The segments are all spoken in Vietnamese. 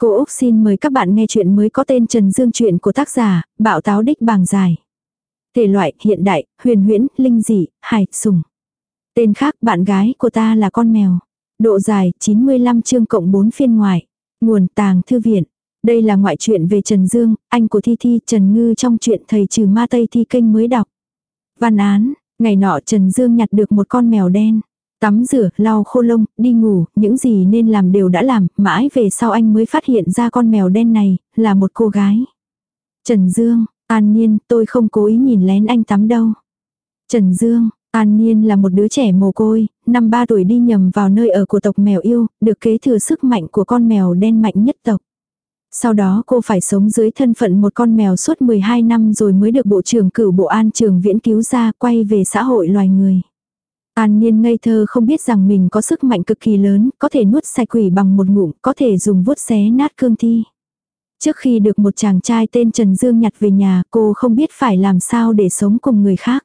Cô Úc xin mời các bạn nghe chuyện mới có tên Trần Dương chuyện của tác giả, Bạo Táo Đích Bàng Dài. Thể loại, hiện đại, huyền huyễn, linh dị, hài, sùng. Tên khác bạn gái của ta là con mèo. Độ dài, 95 chương cộng 4 phiên ngoại. Nguồn tàng thư viện. Đây là ngoại truyện về Trần Dương, anh của Thi Thi Trần Ngư trong chuyện thầy trừ ma Tây Thi kênh mới đọc. Văn án, ngày nọ Trần Dương nhặt được một con mèo đen. Tắm rửa, lau khô lông, đi ngủ, những gì nên làm đều đã làm, mãi về sau anh mới phát hiện ra con mèo đen này, là một cô gái. Trần Dương, An Niên, tôi không cố ý nhìn lén anh tắm đâu. Trần Dương, An Niên là một đứa trẻ mồ côi, năm ba tuổi đi nhầm vào nơi ở của tộc mèo yêu, được kế thừa sức mạnh của con mèo đen mạnh nhất tộc. Sau đó cô phải sống dưới thân phận một con mèo suốt 12 năm rồi mới được bộ trưởng cửu bộ an trường viễn cứu ra quay về xã hội loài người. An Niên ngây thơ không biết rằng mình có sức mạnh cực kỳ lớn, có thể nuốt sạch quỷ bằng một ngụm, có thể dùng vuốt xé nát cương thi. Trước khi được một chàng trai tên Trần Dương nhặt về nhà, cô không biết phải làm sao để sống cùng người khác.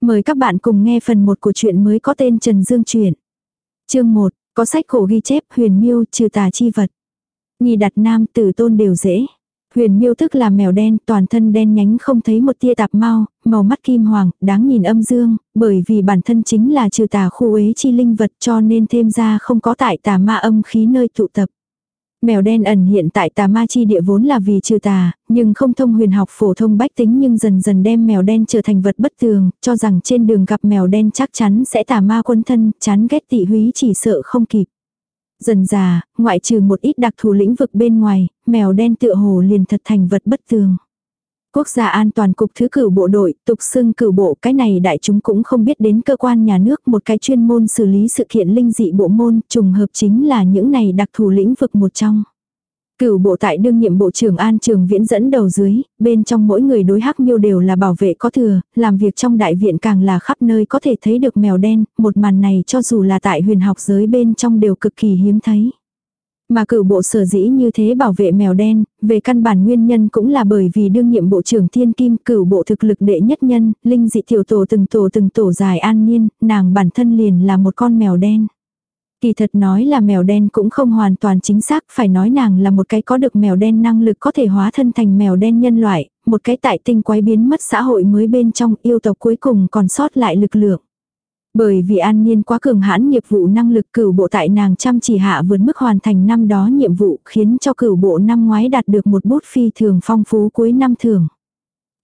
Mời các bạn cùng nghe phần 1 của chuyện mới có tên Trần Dương truyện. Chương 1, có sách cổ ghi chép huyền miêu trừ tà chi vật. Nhì đặt nam tử tôn đều dễ. Huyền miêu tức là mèo đen, toàn thân đen nhánh không thấy một tia tạp mau, màu mắt kim hoàng, đáng nhìn âm dương, bởi vì bản thân chính là trừ tà khu ế chi linh vật cho nên thêm ra không có tại tà ma âm khí nơi tụ tập. Mèo đen ẩn hiện tại tà ma chi địa vốn là vì trừ tà, nhưng không thông huyền học phổ thông bách tính nhưng dần dần đem mèo đen trở thành vật bất tường, cho rằng trên đường gặp mèo đen chắc chắn sẽ tà ma quân thân, chán ghét tị húy chỉ sợ không kịp. Dần già, ngoại trừ một ít đặc thù lĩnh vực bên ngoài, mèo đen tựa hồ liền thật thành vật bất tường. Quốc gia an toàn cục thứ cử bộ đội, tục xưng cử bộ cái này đại chúng cũng không biết đến cơ quan nhà nước một cái chuyên môn xử lý sự kiện linh dị bộ môn, trùng hợp chính là những này đặc thù lĩnh vực một trong. Cửu bộ tại đương nhiệm bộ trưởng An Trường Viễn dẫn đầu dưới, bên trong mỗi người đối hắc miêu đều là bảo vệ có thừa, làm việc trong đại viện càng là khắp nơi có thể thấy được mèo đen, một màn này cho dù là tại huyền học giới bên trong đều cực kỳ hiếm thấy. Mà cửu bộ sở dĩ như thế bảo vệ mèo đen, về căn bản nguyên nhân cũng là bởi vì đương nhiệm bộ trưởng thiên kim cửu bộ thực lực đệ nhất nhân, linh dị tiểu tổ từng tổ từng tổ dài an niên, nàng bản thân liền là một con mèo đen. Kỳ thật nói là mèo đen cũng không hoàn toàn chính xác, phải nói nàng là một cái có được mèo đen năng lực có thể hóa thân thành mèo đen nhân loại, một cái tại tinh quái biến mất xã hội mới bên trong yêu tộc cuối cùng còn sót lại lực lượng. Bởi vì an niên quá cường hãn nghiệp vụ năng lực cửu bộ tại nàng chăm chỉ hạ vượt mức hoàn thành năm đó nhiệm vụ khiến cho cửu bộ năm ngoái đạt được một bút phi thường phong phú cuối năm thường.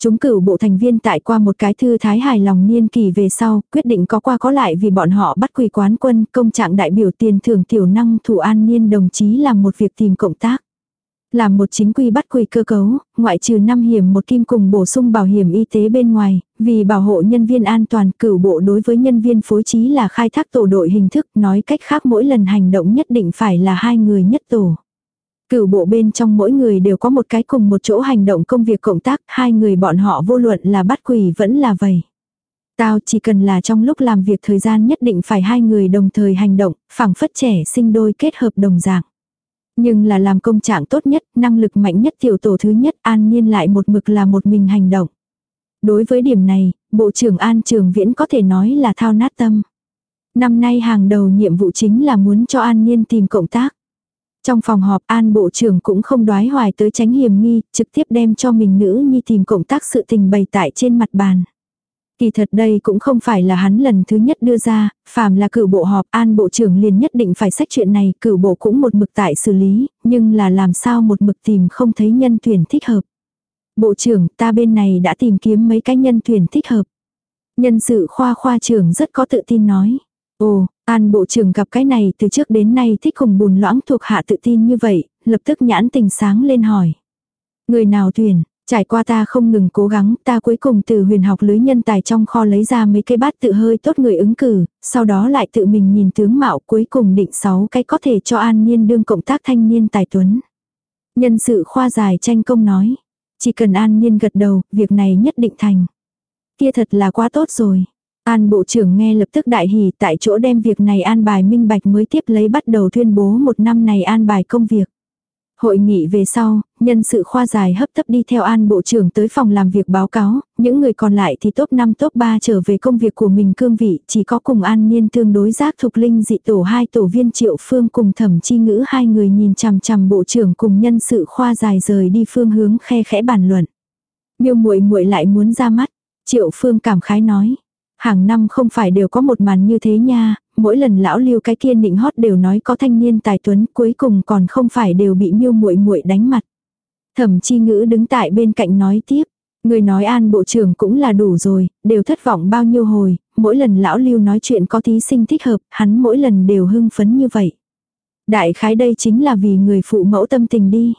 Chúng cửu bộ thành viên tại qua một cái thư thái hài lòng niên kỳ về sau, quyết định có qua có lại vì bọn họ bắt quỳ quán quân, công trạng đại biểu tiền thưởng tiểu năng thủ an niên đồng chí làm một việc tìm cộng tác. Làm một chính quy bắt quỳ cơ cấu, ngoại trừ năm hiểm một kim cùng bổ sung bảo hiểm y tế bên ngoài, vì bảo hộ nhân viên an toàn cửu bộ đối với nhân viên phối trí là khai thác tổ đội hình thức, nói cách khác mỗi lần hành động nhất định phải là hai người nhất tổ. Cửu bộ bên trong mỗi người đều có một cái cùng một chỗ hành động công việc cộng tác, hai người bọn họ vô luận là bắt quỷ vẫn là vậy. Tao chỉ cần là trong lúc làm việc thời gian nhất định phải hai người đồng thời hành động, phẳng phất trẻ sinh đôi kết hợp đồng dạng. Nhưng là làm công trạng tốt nhất, năng lực mạnh nhất tiểu tổ thứ nhất, an nhiên lại một mực là một mình hành động. Đối với điểm này, Bộ trưởng An Trường Viễn có thể nói là thao nát tâm. Năm nay hàng đầu nhiệm vụ chính là muốn cho An Niên tìm cộng tác. Trong phòng họp An Bộ trưởng cũng không đoái hoài tới tránh hiểm nghi, trực tiếp đem cho mình nữ nhi tìm cộng tác sự tình bày tại trên mặt bàn. Kỳ thật đây cũng không phải là hắn lần thứ nhất đưa ra, phàm là cửu bộ họp an bộ trưởng liền nhất định phải xét chuyện này, cửu bộ cũng một mực tại xử lý, nhưng là làm sao một mực tìm không thấy nhân tuyển thích hợp. Bộ trưởng ta bên này đã tìm kiếm mấy cái nhân tuyển thích hợp. Nhân sự khoa khoa trưởng rất có tự tin nói. Ồ, An bộ trưởng gặp cái này từ trước đến nay thích cùng bùn loãng thuộc hạ tự tin như vậy, lập tức nhãn tình sáng lên hỏi. Người nào tuyển, trải qua ta không ngừng cố gắng, ta cuối cùng từ huyền học lưới nhân tài trong kho lấy ra mấy cái bát tự hơi tốt người ứng cử, sau đó lại tự mình nhìn tướng mạo cuối cùng định 6 cái có thể cho an niên đương cộng tác thanh niên tài tuấn. Nhân sự khoa dài tranh công nói, chỉ cần an niên gật đầu, việc này nhất định thành. Kia thật là quá tốt rồi. An Bộ trưởng nghe lập tức đại hỉ tại chỗ đem việc này an bài minh bạch mới tiếp lấy bắt đầu tuyên bố một năm này an bài công việc. Hội nghị về sau, nhân sự khoa dài hấp tấp đi theo an bộ trưởng tới phòng làm việc báo cáo, những người còn lại thì top 5 top 3 trở về công việc của mình cương vị, chỉ có cùng an niên tương đối giác thục linh dị tổ hai tổ viên triệu phương cùng thẩm chi ngữ hai người nhìn chằm chằm bộ trưởng cùng nhân sự khoa dài rời đi phương hướng khe khẽ bàn luận. Miêu muội muội lại muốn ra mắt, triệu phương cảm khái nói. Hàng năm không phải đều có một màn như thế nha, mỗi lần lão lưu cái kia nịnh hót đều nói có thanh niên tài tuấn cuối cùng còn không phải đều bị miêu muội muội đánh mặt. Thẩm chi ngữ đứng tại bên cạnh nói tiếp. Người nói an bộ trưởng cũng là đủ rồi, đều thất vọng bao nhiêu hồi, mỗi lần lão lưu nói chuyện có thí sinh thích hợp, hắn mỗi lần đều hưng phấn như vậy. Đại khái đây chính là vì người phụ mẫu tâm tình đi.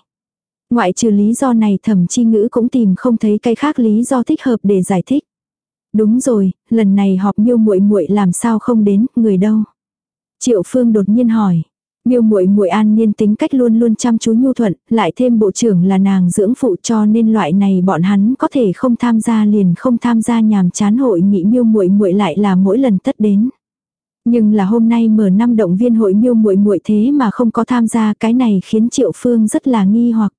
Ngoại trừ lý do này thẩm chi ngữ cũng tìm không thấy cái khác lý do thích hợp để giải thích. Đúng rồi, lần này họp miêu muội muội làm sao không đến, người đâu? Triệu Phương đột nhiên hỏi. Miêu muội muội an niên tính cách luôn luôn chăm chú nhu thuận, lại thêm bộ trưởng là nàng dưỡng phụ cho nên loại này bọn hắn có thể không tham gia liền không tham gia nhàm chán hội nghị miêu muội muội lại là mỗi lần tất đến. Nhưng là hôm nay mở năm động viên hội miêu muội muội thế mà không có tham gia cái này khiến Triệu Phương rất là nghi hoặc.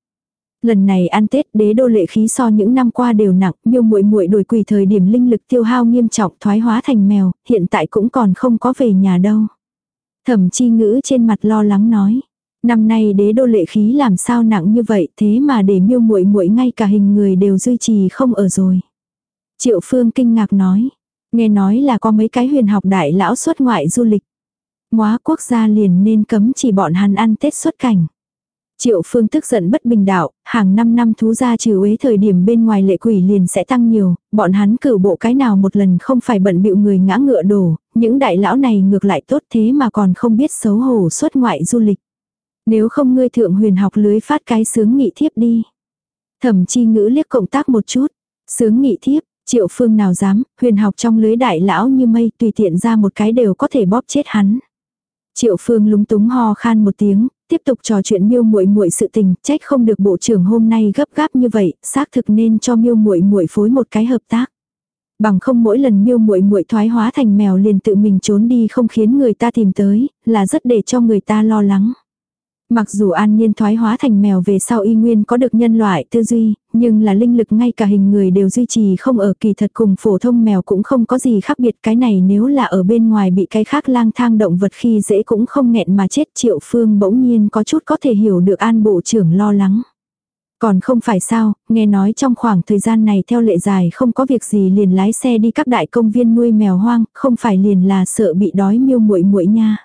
Lần này ăn Tết đế đô lệ khí so những năm qua đều nặng, miêu muội muội đuổi quỳ thời điểm linh lực tiêu hao nghiêm trọng thoái hóa thành mèo, hiện tại cũng còn không có về nhà đâu. Thẩm chi ngữ trên mặt lo lắng nói. Năm nay đế đô lệ khí làm sao nặng như vậy thế mà để miêu muội muội ngay cả hình người đều duy trì không ở rồi. Triệu phương kinh ngạc nói. Nghe nói là có mấy cái huyền học đại lão xuất ngoại du lịch. Móa quốc gia liền nên cấm chỉ bọn hắn ăn Tết xuất cảnh. Triệu phương tức giận bất bình đạo, hàng năm năm thú gia trừ uế thời điểm bên ngoài lệ quỷ liền sẽ tăng nhiều, bọn hắn cử bộ cái nào một lần không phải bận bịu người ngã ngựa đổ, những đại lão này ngược lại tốt thế mà còn không biết xấu hổ xuất ngoại du lịch. Nếu không ngươi thượng huyền học lưới phát cái sướng nghị thiếp đi. Thẩm chi ngữ liếc cộng tác một chút. Sướng nghị thiếp, triệu phương nào dám, huyền học trong lưới đại lão như mây tùy tiện ra một cái đều có thể bóp chết hắn. Triệu Phương lúng túng ho khan một tiếng, tiếp tục trò chuyện Miêu Muội Muội sự tình, trách không được bộ trưởng hôm nay gấp gáp như vậy, xác thực nên cho Miêu Muội Muội phối một cái hợp tác. Bằng không mỗi lần Miêu Muội Muội thoái hóa thành mèo liền tự mình trốn đi không khiến người ta tìm tới, là rất để cho người ta lo lắng. Mặc dù an nhiên thoái hóa thành mèo về sau y nguyên có được nhân loại tư duy, nhưng là linh lực ngay cả hình người đều duy trì không ở kỳ thật cùng phổ thông mèo cũng không có gì khác biệt cái này nếu là ở bên ngoài bị cái khác lang thang động vật khi dễ cũng không nghẹn mà chết triệu phương bỗng nhiên có chút có thể hiểu được an bộ trưởng lo lắng. Còn không phải sao, nghe nói trong khoảng thời gian này theo lệ dài không có việc gì liền lái xe đi các đại công viên nuôi mèo hoang, không phải liền là sợ bị đói miêu muội muội nha.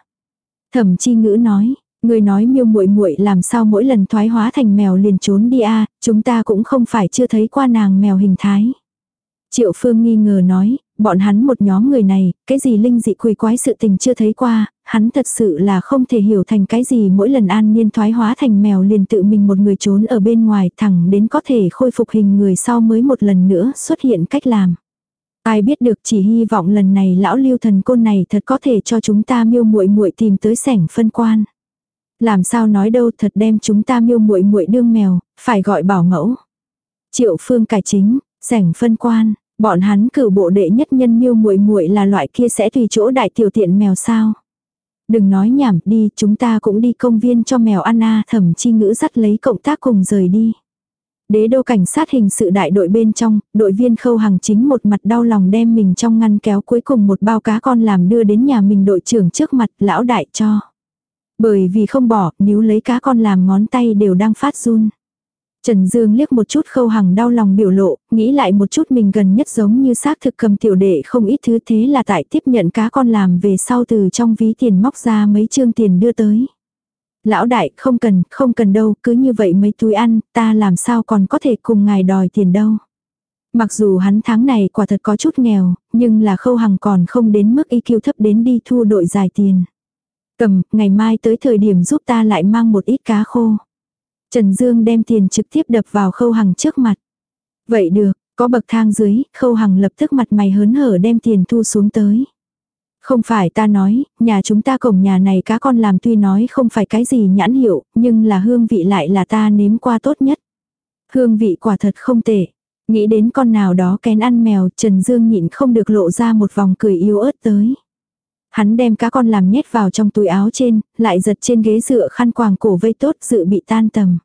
Thẩm chi ngữ nói, Người nói miêu muội muội làm sao mỗi lần thoái hóa thành mèo liền trốn đi a chúng ta cũng không phải chưa thấy qua nàng mèo hình thái. Triệu Phương nghi ngờ nói, bọn hắn một nhóm người này, cái gì linh dị quỷ quái sự tình chưa thấy qua, hắn thật sự là không thể hiểu thành cái gì mỗi lần an niên thoái hóa thành mèo liền tự mình một người trốn ở bên ngoài thẳng đến có thể khôi phục hình người sau mới một lần nữa xuất hiện cách làm. Ai biết được chỉ hy vọng lần này lão lưu thần côn này thật có thể cho chúng ta miêu muội muội tìm tới sảnh phân quan. Làm sao nói đâu thật đem chúng ta miêu muội muội đương mèo, phải gọi bảo mẫu. Triệu phương cải chính, sảnh phân quan, bọn hắn cử bộ đệ nhất nhân miêu muội muội là loại kia sẽ tùy chỗ đại tiểu tiện mèo sao. Đừng nói nhảm đi, chúng ta cũng đi công viên cho mèo ăn Anna thẩm chi ngữ dắt lấy cộng tác cùng rời đi. Đế đô cảnh sát hình sự đại đội bên trong, đội viên khâu hàng chính một mặt đau lòng đem mình trong ngăn kéo cuối cùng một bao cá con làm đưa đến nhà mình đội trưởng trước mặt lão đại cho. Bởi vì không bỏ, nếu lấy cá con làm ngón tay đều đang phát run. Trần Dương liếc một chút khâu hằng đau lòng biểu lộ, nghĩ lại một chút mình gần nhất giống như xác thực cầm tiểu đệ không ít thứ thế là tại tiếp nhận cá con làm về sau từ trong ví tiền móc ra mấy chương tiền đưa tới. Lão đại, không cần, không cần đâu, cứ như vậy mấy túi ăn, ta làm sao còn có thể cùng ngài đòi tiền đâu. Mặc dù hắn tháng này quả thật có chút nghèo, nhưng là khâu hằng còn không đến mức y kiêu thấp đến đi thu đội dài tiền. Cầm, ngày mai tới thời điểm giúp ta lại mang một ít cá khô. Trần Dương đem tiền trực tiếp đập vào khâu hằng trước mặt. Vậy được, có bậc thang dưới, khâu hằng lập tức mặt mày hớn hở đem tiền thu xuống tới. Không phải ta nói, nhà chúng ta cổng nhà này cá con làm tuy nói không phải cái gì nhãn hiệu, nhưng là hương vị lại là ta nếm qua tốt nhất. Hương vị quả thật không tệ. Nghĩ đến con nào đó kén ăn mèo, Trần Dương nhịn không được lộ ra một vòng cười yếu ớt tới. Hắn đem cá con làm nhét vào trong túi áo trên, lại giật trên ghế dựa khăn quàng cổ vây tốt dự bị tan tầm.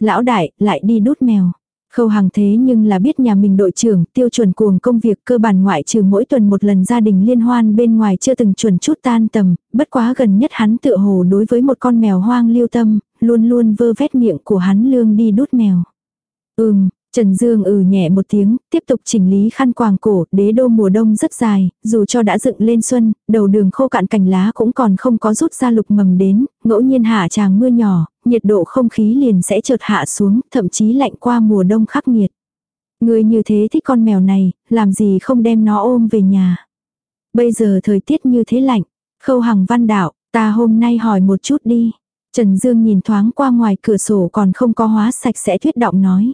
Lão đại, lại đi đút mèo. Khâu hàng thế nhưng là biết nhà mình đội trưởng tiêu chuẩn cuồng công việc cơ bản ngoại trừ mỗi tuần một lần gia đình liên hoan bên ngoài chưa từng chuẩn chút tan tầm, bất quá gần nhất hắn tựa hồ đối với một con mèo hoang lưu tâm, luôn luôn vơ vét miệng của hắn lương đi đút mèo. Ừm, Trần Dương ừ nhẹ một tiếng, tiếp tục chỉnh lý khăn quàng cổ, đế đô mùa đông rất dài, dù cho đã dựng lên xuân, đầu đường khô cạn cành lá cũng còn không có rút ra lục mầm đến, ngẫu nhiên hạ tràng mưa nhỏ, nhiệt độ không khí liền sẽ chợt hạ xuống, thậm chí lạnh qua mùa đông khắc nghiệt. Người như thế thích con mèo này, làm gì không đem nó ôm về nhà. Bây giờ thời tiết như thế lạnh, khâu hằng văn đạo, ta hôm nay hỏi một chút đi. Trần Dương nhìn thoáng qua ngoài cửa sổ còn không có hóa sạch sẽ thuyết động nói.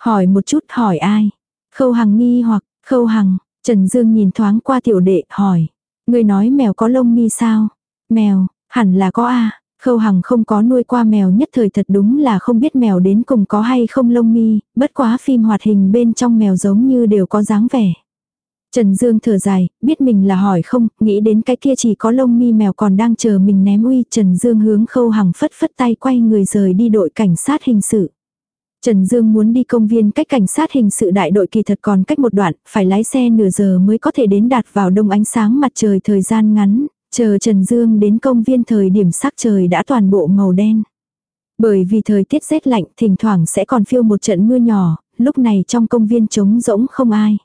Hỏi một chút hỏi ai? Khâu Hằng nghi hoặc, Khâu Hằng, Trần Dương nhìn thoáng qua tiểu đệ, hỏi. Người nói mèo có lông mi sao? Mèo, hẳn là có a Khâu Hằng không có nuôi qua mèo nhất thời thật đúng là không biết mèo đến cùng có hay không lông mi, bất quá phim hoạt hình bên trong mèo giống như đều có dáng vẻ. Trần Dương thở dài, biết mình là hỏi không, nghĩ đến cái kia chỉ có lông mi mèo còn đang chờ mình ném uy. Trần Dương hướng khâu hằng phất phất tay quay người rời đi đội cảnh sát hình sự. Trần Dương muốn đi công viên cách cảnh sát hình sự đại đội kỳ thật còn cách một đoạn, phải lái xe nửa giờ mới có thể đến đạt vào đông ánh sáng mặt trời thời gian ngắn, chờ Trần Dương đến công viên thời điểm sắc trời đã toàn bộ màu đen. Bởi vì thời tiết rét lạnh thỉnh thoảng sẽ còn phiêu một trận mưa nhỏ, lúc này trong công viên trống rỗng không ai.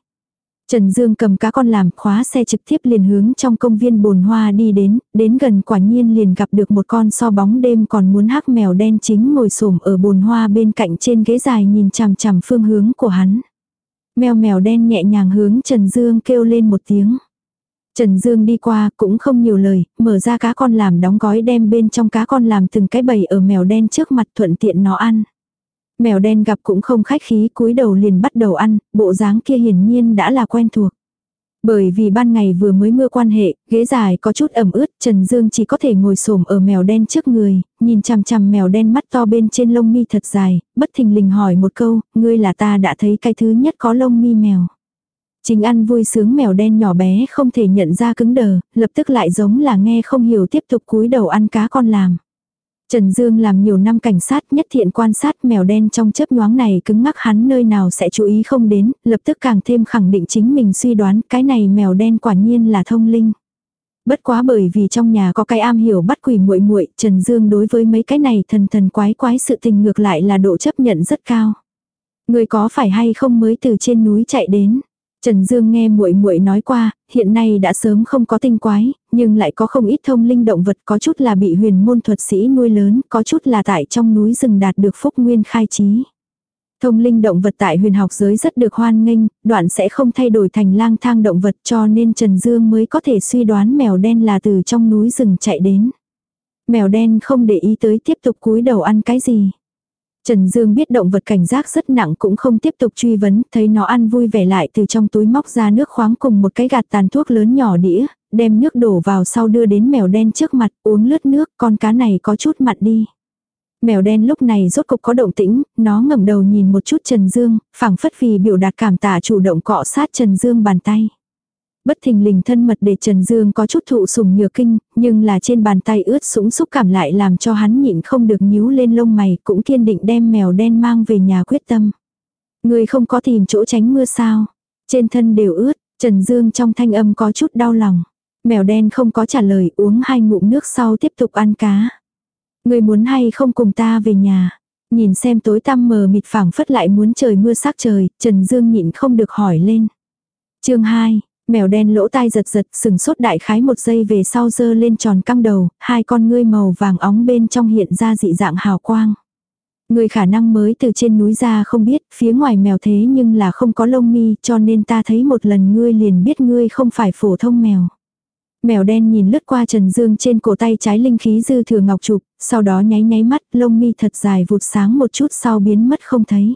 Trần Dương cầm cá con làm khóa xe trực tiếp liền hướng trong công viên bồn hoa đi đến, đến gần quả nhiên liền gặp được một con so bóng đêm còn muốn hắc mèo đen chính ngồi xổm ở bồn hoa bên cạnh trên ghế dài nhìn chằm chằm phương hướng của hắn. Mèo mèo đen nhẹ nhàng hướng Trần Dương kêu lên một tiếng. Trần Dương đi qua cũng không nhiều lời, mở ra cá con làm đóng gói đem bên trong cá con làm từng cái bầy ở mèo đen trước mặt thuận tiện nó ăn. Mèo đen gặp cũng không khách khí cúi đầu liền bắt đầu ăn, bộ dáng kia hiển nhiên đã là quen thuộc. Bởi vì ban ngày vừa mới mưa quan hệ, ghế dài có chút ẩm ướt, Trần Dương chỉ có thể ngồi xổm ở mèo đen trước người, nhìn chằm chằm mèo đen mắt to bên trên lông mi thật dài, bất thình lình hỏi một câu, ngươi là ta đã thấy cái thứ nhất có lông mi mèo. Chính ăn vui sướng mèo đen nhỏ bé không thể nhận ra cứng đờ, lập tức lại giống là nghe không hiểu tiếp tục cúi đầu ăn cá con làm. Trần Dương làm nhiều năm cảnh sát nhất thiện quan sát mèo đen trong chớp nhoáng này cứng ngắc hắn nơi nào sẽ chú ý không đến, lập tức càng thêm khẳng định chính mình suy đoán cái này mèo đen quả nhiên là thông linh. Bất quá bởi vì trong nhà có cái am hiểu bắt quỷ muội muội, Trần Dương đối với mấy cái này thần thần quái quái sự tình ngược lại là độ chấp nhận rất cao. Người có phải hay không mới từ trên núi chạy đến? Trần Dương nghe muội muội nói qua, hiện nay đã sớm không có tinh quái, nhưng lại có không ít thông linh động vật, có chút là bị huyền môn thuật sĩ nuôi lớn, có chút là tại trong núi rừng đạt được phúc nguyên khai trí. Thông linh động vật tại huyền học giới rất được hoan nghênh, đoạn sẽ không thay đổi thành lang thang động vật cho nên Trần Dương mới có thể suy đoán mèo đen là từ trong núi rừng chạy đến. Mèo đen không để ý tới tiếp tục cúi đầu ăn cái gì. Trần Dương biết động vật cảnh giác rất nặng cũng không tiếp tục truy vấn, thấy nó ăn vui vẻ lại từ trong túi móc ra nước khoáng cùng một cái gạt tàn thuốc lớn nhỏ đĩa, đem nước đổ vào sau đưa đến mèo đen trước mặt, uống lướt nước, con cá này có chút mặn đi. Mèo đen lúc này rốt cục có động tĩnh, nó ngẩng đầu nhìn một chút Trần Dương, phảng phất vì biểu đạt cảm tạ chủ động cọ sát Trần Dương bàn tay bất thình lình thân mật để Trần Dương có chút thụ sùng nhược kinh, nhưng là trên bàn tay ướt sũng xúc cảm lại làm cho hắn nhịn không được nhíu lên lông mày, cũng kiên định đem mèo đen mang về nhà quyết tâm. Người không có tìm chỗ tránh mưa sao? Trên thân đều ướt, Trần Dương trong thanh âm có chút đau lòng. Mèo đen không có trả lời uống hai ngụm nước sau tiếp tục ăn cá. Người muốn hay không cùng ta về nhà? Nhìn xem tối tăm mờ mịt phẳng phất lại muốn trời mưa sắc trời, Trần Dương nhịn không được hỏi lên. chương 2, Mèo đen lỗ tai giật giật sừng sốt đại khái một giây về sau dơ lên tròn căng đầu, hai con ngươi màu vàng óng bên trong hiện ra dị dạng hào quang. Người khả năng mới từ trên núi ra không biết, phía ngoài mèo thế nhưng là không có lông mi cho nên ta thấy một lần ngươi liền biết ngươi không phải phổ thông mèo. Mèo đen nhìn lướt qua Trần Dương trên cổ tay trái linh khí dư thừa ngọc trục, sau đó nháy nháy mắt lông mi thật dài vụt sáng một chút sau biến mất không thấy.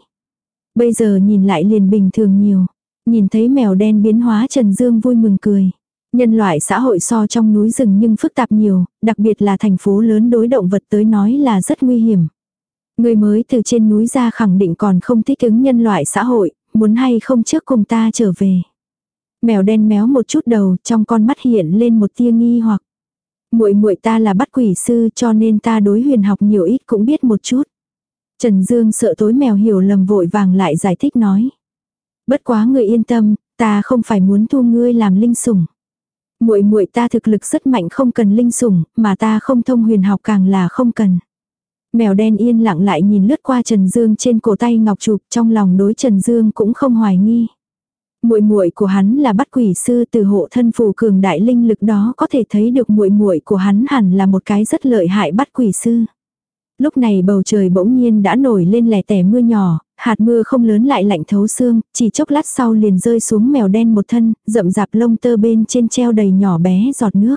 Bây giờ nhìn lại liền bình thường nhiều. Nhìn thấy mèo đen biến hóa Trần Dương vui mừng cười. Nhân loại xã hội so trong núi rừng nhưng phức tạp nhiều, đặc biệt là thành phố lớn đối động vật tới nói là rất nguy hiểm. Người mới từ trên núi ra khẳng định còn không thích ứng nhân loại xã hội, muốn hay không trước cùng ta trở về. Mèo đen méo một chút đầu, trong con mắt hiện lên một tia nghi hoặc. Muội muội ta là bắt quỷ sư cho nên ta đối huyền học nhiều ít cũng biết một chút. Trần Dương sợ tối mèo hiểu lầm vội vàng lại giải thích nói. Bất quá người yên tâm, ta không phải muốn thu ngươi làm linh sủng. Muội muội ta thực lực rất mạnh không cần linh sủng, mà ta không thông huyền học càng là không cần. Mèo đen yên lặng lại nhìn lướt qua Trần Dương trên cổ tay ngọc chụp, trong lòng đối Trần Dương cũng không hoài nghi. Muội muội của hắn là bắt quỷ sư từ hộ thân phù cường đại linh lực đó có thể thấy được muội muội của hắn hẳn là một cái rất lợi hại bắt quỷ sư. Lúc này bầu trời bỗng nhiên đã nổi lên lẻ tẻ mưa nhỏ, hạt mưa không lớn lại lạnh thấu xương, chỉ chốc lát sau liền rơi xuống mèo đen một thân, rậm rạp lông tơ bên trên treo đầy nhỏ bé giọt nước.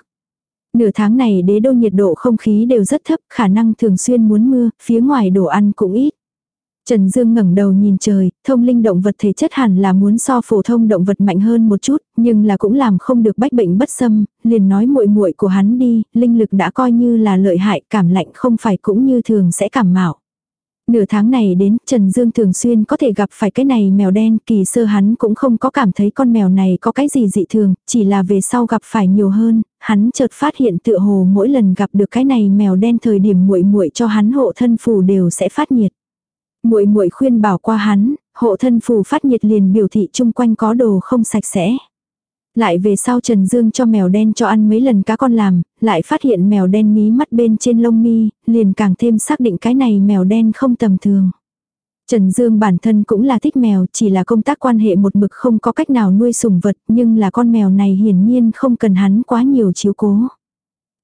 Nửa tháng này đế đô nhiệt độ không khí đều rất thấp, khả năng thường xuyên muốn mưa, phía ngoài đồ ăn cũng ít. Trần Dương ngẩng đầu nhìn trời, thông linh động vật thể chất hẳn là muốn so phổ thông động vật mạnh hơn một chút, nhưng là cũng làm không được bách bệnh bất xâm, liền nói muội muội của hắn đi, linh lực đã coi như là lợi hại, cảm lạnh không phải cũng như thường sẽ cảm mạo. Nửa tháng này đến, Trần Dương thường xuyên có thể gặp phải cái này mèo đen, kỳ sơ hắn cũng không có cảm thấy con mèo này có cái gì dị thường, chỉ là về sau gặp phải nhiều hơn, hắn chợt phát hiện tựa hồ mỗi lần gặp được cái này mèo đen thời điểm muội muội cho hắn hộ thân phù đều sẽ phát nhiệt. Muội muội khuyên bảo qua hắn, hộ thân phù phát nhiệt liền biểu thị chung quanh có đồ không sạch sẽ. Lại về sau Trần Dương cho mèo đen cho ăn mấy lần cá con làm, lại phát hiện mèo đen mí mắt bên trên lông mi, liền càng thêm xác định cái này mèo đen không tầm thường. Trần Dương bản thân cũng là thích mèo, chỉ là công tác quan hệ một mực không có cách nào nuôi sủng vật, nhưng là con mèo này hiển nhiên không cần hắn quá nhiều chiếu cố.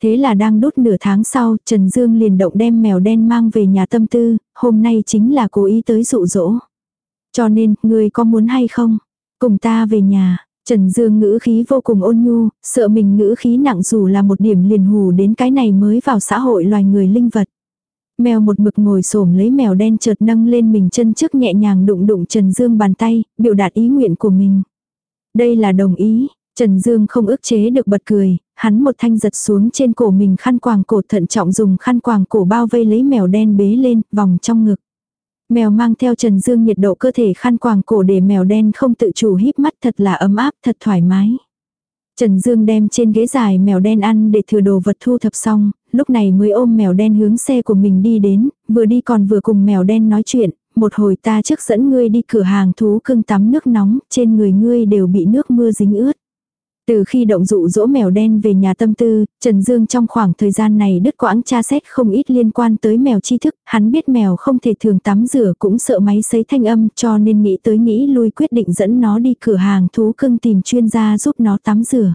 Thế là đang đốt nửa tháng sau, Trần Dương liền động đem mèo đen mang về nhà tâm tư, hôm nay chính là cố ý tới dụ dỗ. Cho nên, người có muốn hay không? Cùng ta về nhà. Trần Dương ngữ khí vô cùng ôn nhu, sợ mình ngữ khí nặng dù là một điểm liền hù đến cái này mới vào xã hội loài người linh vật. Mèo một mực ngồi xổm lấy mèo đen chợt nâng lên mình chân trước nhẹ nhàng đụng đụng Trần Dương bàn tay, biểu đạt ý nguyện của mình. Đây là đồng ý, Trần Dương không ức chế được bật cười, hắn một thanh giật xuống trên cổ mình khăn quàng cổ thận trọng dùng khăn quàng cổ bao vây lấy mèo đen bế lên, vòng trong ngực. Mèo mang theo Trần Dương nhiệt độ cơ thể khăn quàng cổ để mèo đen không tự chủ híp mắt thật là ấm áp, thật thoải mái. Trần Dương đem trên ghế dài mèo đen ăn để thừa đồ vật thu thập xong, lúc này mới ôm mèo đen hướng xe của mình đi đến, vừa đi còn vừa cùng mèo đen nói chuyện, một hồi ta trước dẫn ngươi đi cửa hàng thú cưng tắm nước nóng, trên người ngươi đều bị nước mưa dính ướt. Từ khi động dụ dỗ mèo đen về nhà tâm tư, Trần Dương trong khoảng thời gian này đứt quãng tra xét không ít liên quan tới mèo tri thức, hắn biết mèo không thể thường tắm rửa cũng sợ máy sấy thanh âm cho nên nghĩ tới nghĩ lui quyết định dẫn nó đi cửa hàng thú cưng tìm chuyên gia giúp nó tắm rửa.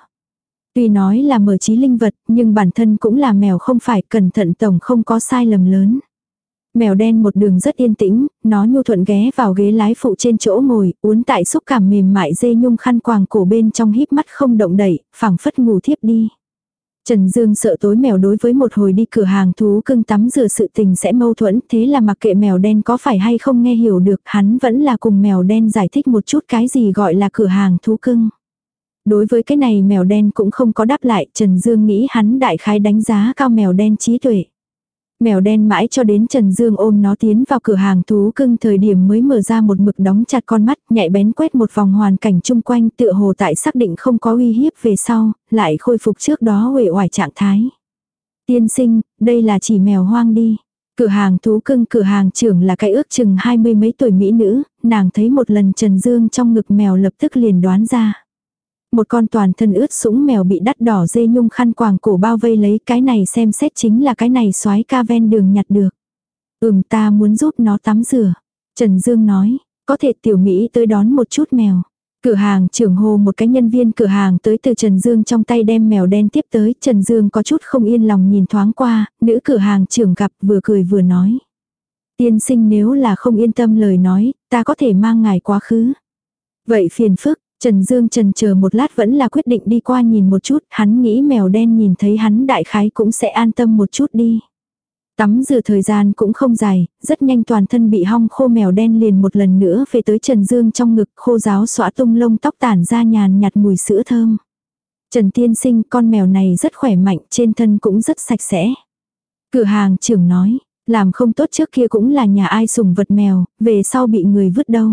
Tuy nói là mở trí linh vật, nhưng bản thân cũng là mèo không phải cẩn thận tổng không có sai lầm lớn. Mèo đen một đường rất yên tĩnh, nó nhu thuận ghé vào ghế lái phụ trên chỗ ngồi, uốn tại xúc cảm mềm mại dê nhung khăn quàng cổ bên trong híp mắt không động đậy, phẳng phất ngủ thiếp đi. Trần Dương sợ tối mèo đối với một hồi đi cửa hàng thú cưng tắm rửa sự tình sẽ mâu thuẫn, thế là mặc kệ mèo đen có phải hay không nghe hiểu được, hắn vẫn là cùng mèo đen giải thích một chút cái gì gọi là cửa hàng thú cưng. Đối với cái này mèo đen cũng không có đáp lại, Trần Dương nghĩ hắn đại khái đánh giá cao mèo đen trí tuệ. Mèo đen mãi cho đến Trần Dương ôm nó tiến vào cửa hàng thú cưng thời điểm mới mở ra một mực đóng chặt con mắt, nhạy bén quét một vòng hoàn cảnh chung quanh tựa hồ tại xác định không có uy hiếp về sau, lại khôi phục trước đó huệ hoài trạng thái. Tiên sinh, đây là chỉ mèo hoang đi. Cửa hàng thú cưng cửa hàng trưởng là cái ước chừng hai mươi mấy tuổi mỹ nữ, nàng thấy một lần Trần Dương trong ngực mèo lập tức liền đoán ra một con toàn thân ướt sũng mèo bị đắt đỏ dê nhung khăn quàng cổ bao vây lấy cái này xem xét chính là cái này soái ca ven đường nhặt được. Ừm ta muốn giúp nó tắm rửa. Trần Dương nói, có thể tiểu Mỹ tới đón một chút mèo. Cửa hàng trưởng hồ một cái nhân viên cửa hàng tới từ Trần Dương trong tay đem mèo đen tiếp tới. Trần Dương có chút không yên lòng nhìn thoáng qua, nữ cửa hàng trưởng gặp vừa cười vừa nói. Tiên sinh nếu là không yên tâm lời nói, ta có thể mang ngài quá khứ. Vậy phiền phức, Trần Dương trần chờ một lát vẫn là quyết định đi qua nhìn một chút, hắn nghĩ mèo đen nhìn thấy hắn đại khái cũng sẽ an tâm một chút đi. Tắm rửa thời gian cũng không dài, rất nhanh toàn thân bị hong khô mèo đen liền một lần nữa về tới Trần Dương trong ngực khô giáo xóa tung lông tóc tản ra nhàn nhạt mùi sữa thơm. Trần Tiên Sinh con mèo này rất khỏe mạnh trên thân cũng rất sạch sẽ. Cửa hàng trưởng nói, làm không tốt trước kia cũng là nhà ai sùng vật mèo, về sau bị người vứt đâu.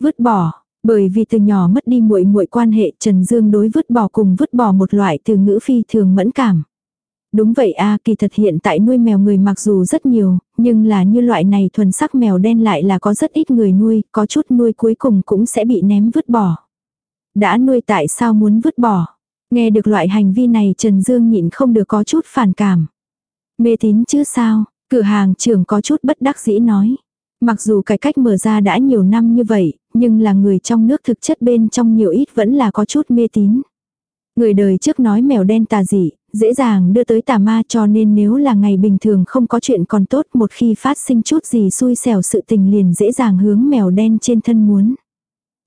Vứt bỏ, bởi vì từ nhỏ mất đi muội muội quan hệ Trần Dương đối vứt bỏ cùng vứt bỏ một loại từ ngữ phi thường mẫn cảm. Đúng vậy a kỳ thật hiện tại nuôi mèo người mặc dù rất nhiều, nhưng là như loại này thuần sắc mèo đen lại là có rất ít người nuôi, có chút nuôi cuối cùng cũng sẽ bị ném vứt bỏ. Đã nuôi tại sao muốn vứt bỏ? Nghe được loại hành vi này Trần Dương nhịn không được có chút phản cảm. Mê tín chứ sao, cửa hàng trưởng có chút bất đắc dĩ nói. Mặc dù cải cách mở ra đã nhiều năm như vậy, nhưng là người trong nước thực chất bên trong nhiều ít vẫn là có chút mê tín. Người đời trước nói mèo đen tà dị, dễ dàng đưa tới tà ma cho nên nếu là ngày bình thường không có chuyện còn tốt một khi phát sinh chút gì xui xẻo sự tình liền dễ dàng hướng mèo đen trên thân muốn.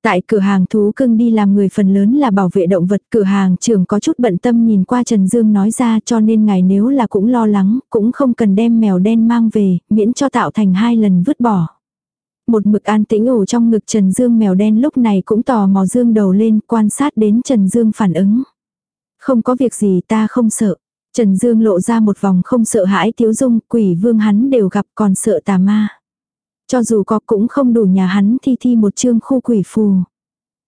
Tại cửa hàng thú cưng đi làm người phần lớn là bảo vệ động vật cửa hàng trưởng có chút bận tâm nhìn qua Trần Dương nói ra cho nên ngài nếu là cũng lo lắng, cũng không cần đem mèo đen mang về, miễn cho tạo thành hai lần vứt bỏ. Một mực an tĩnh ủ trong ngực Trần Dương mèo đen lúc này cũng tò mò dương đầu lên, quan sát đến Trần Dương phản ứng. Không có việc gì, ta không sợ. Trần Dương lộ ra một vòng không sợ hãi tiếu dung, quỷ vương hắn đều gặp còn sợ tà ma. Cho dù có cũng không đủ nhà hắn thi thi một chương khu quỷ phù.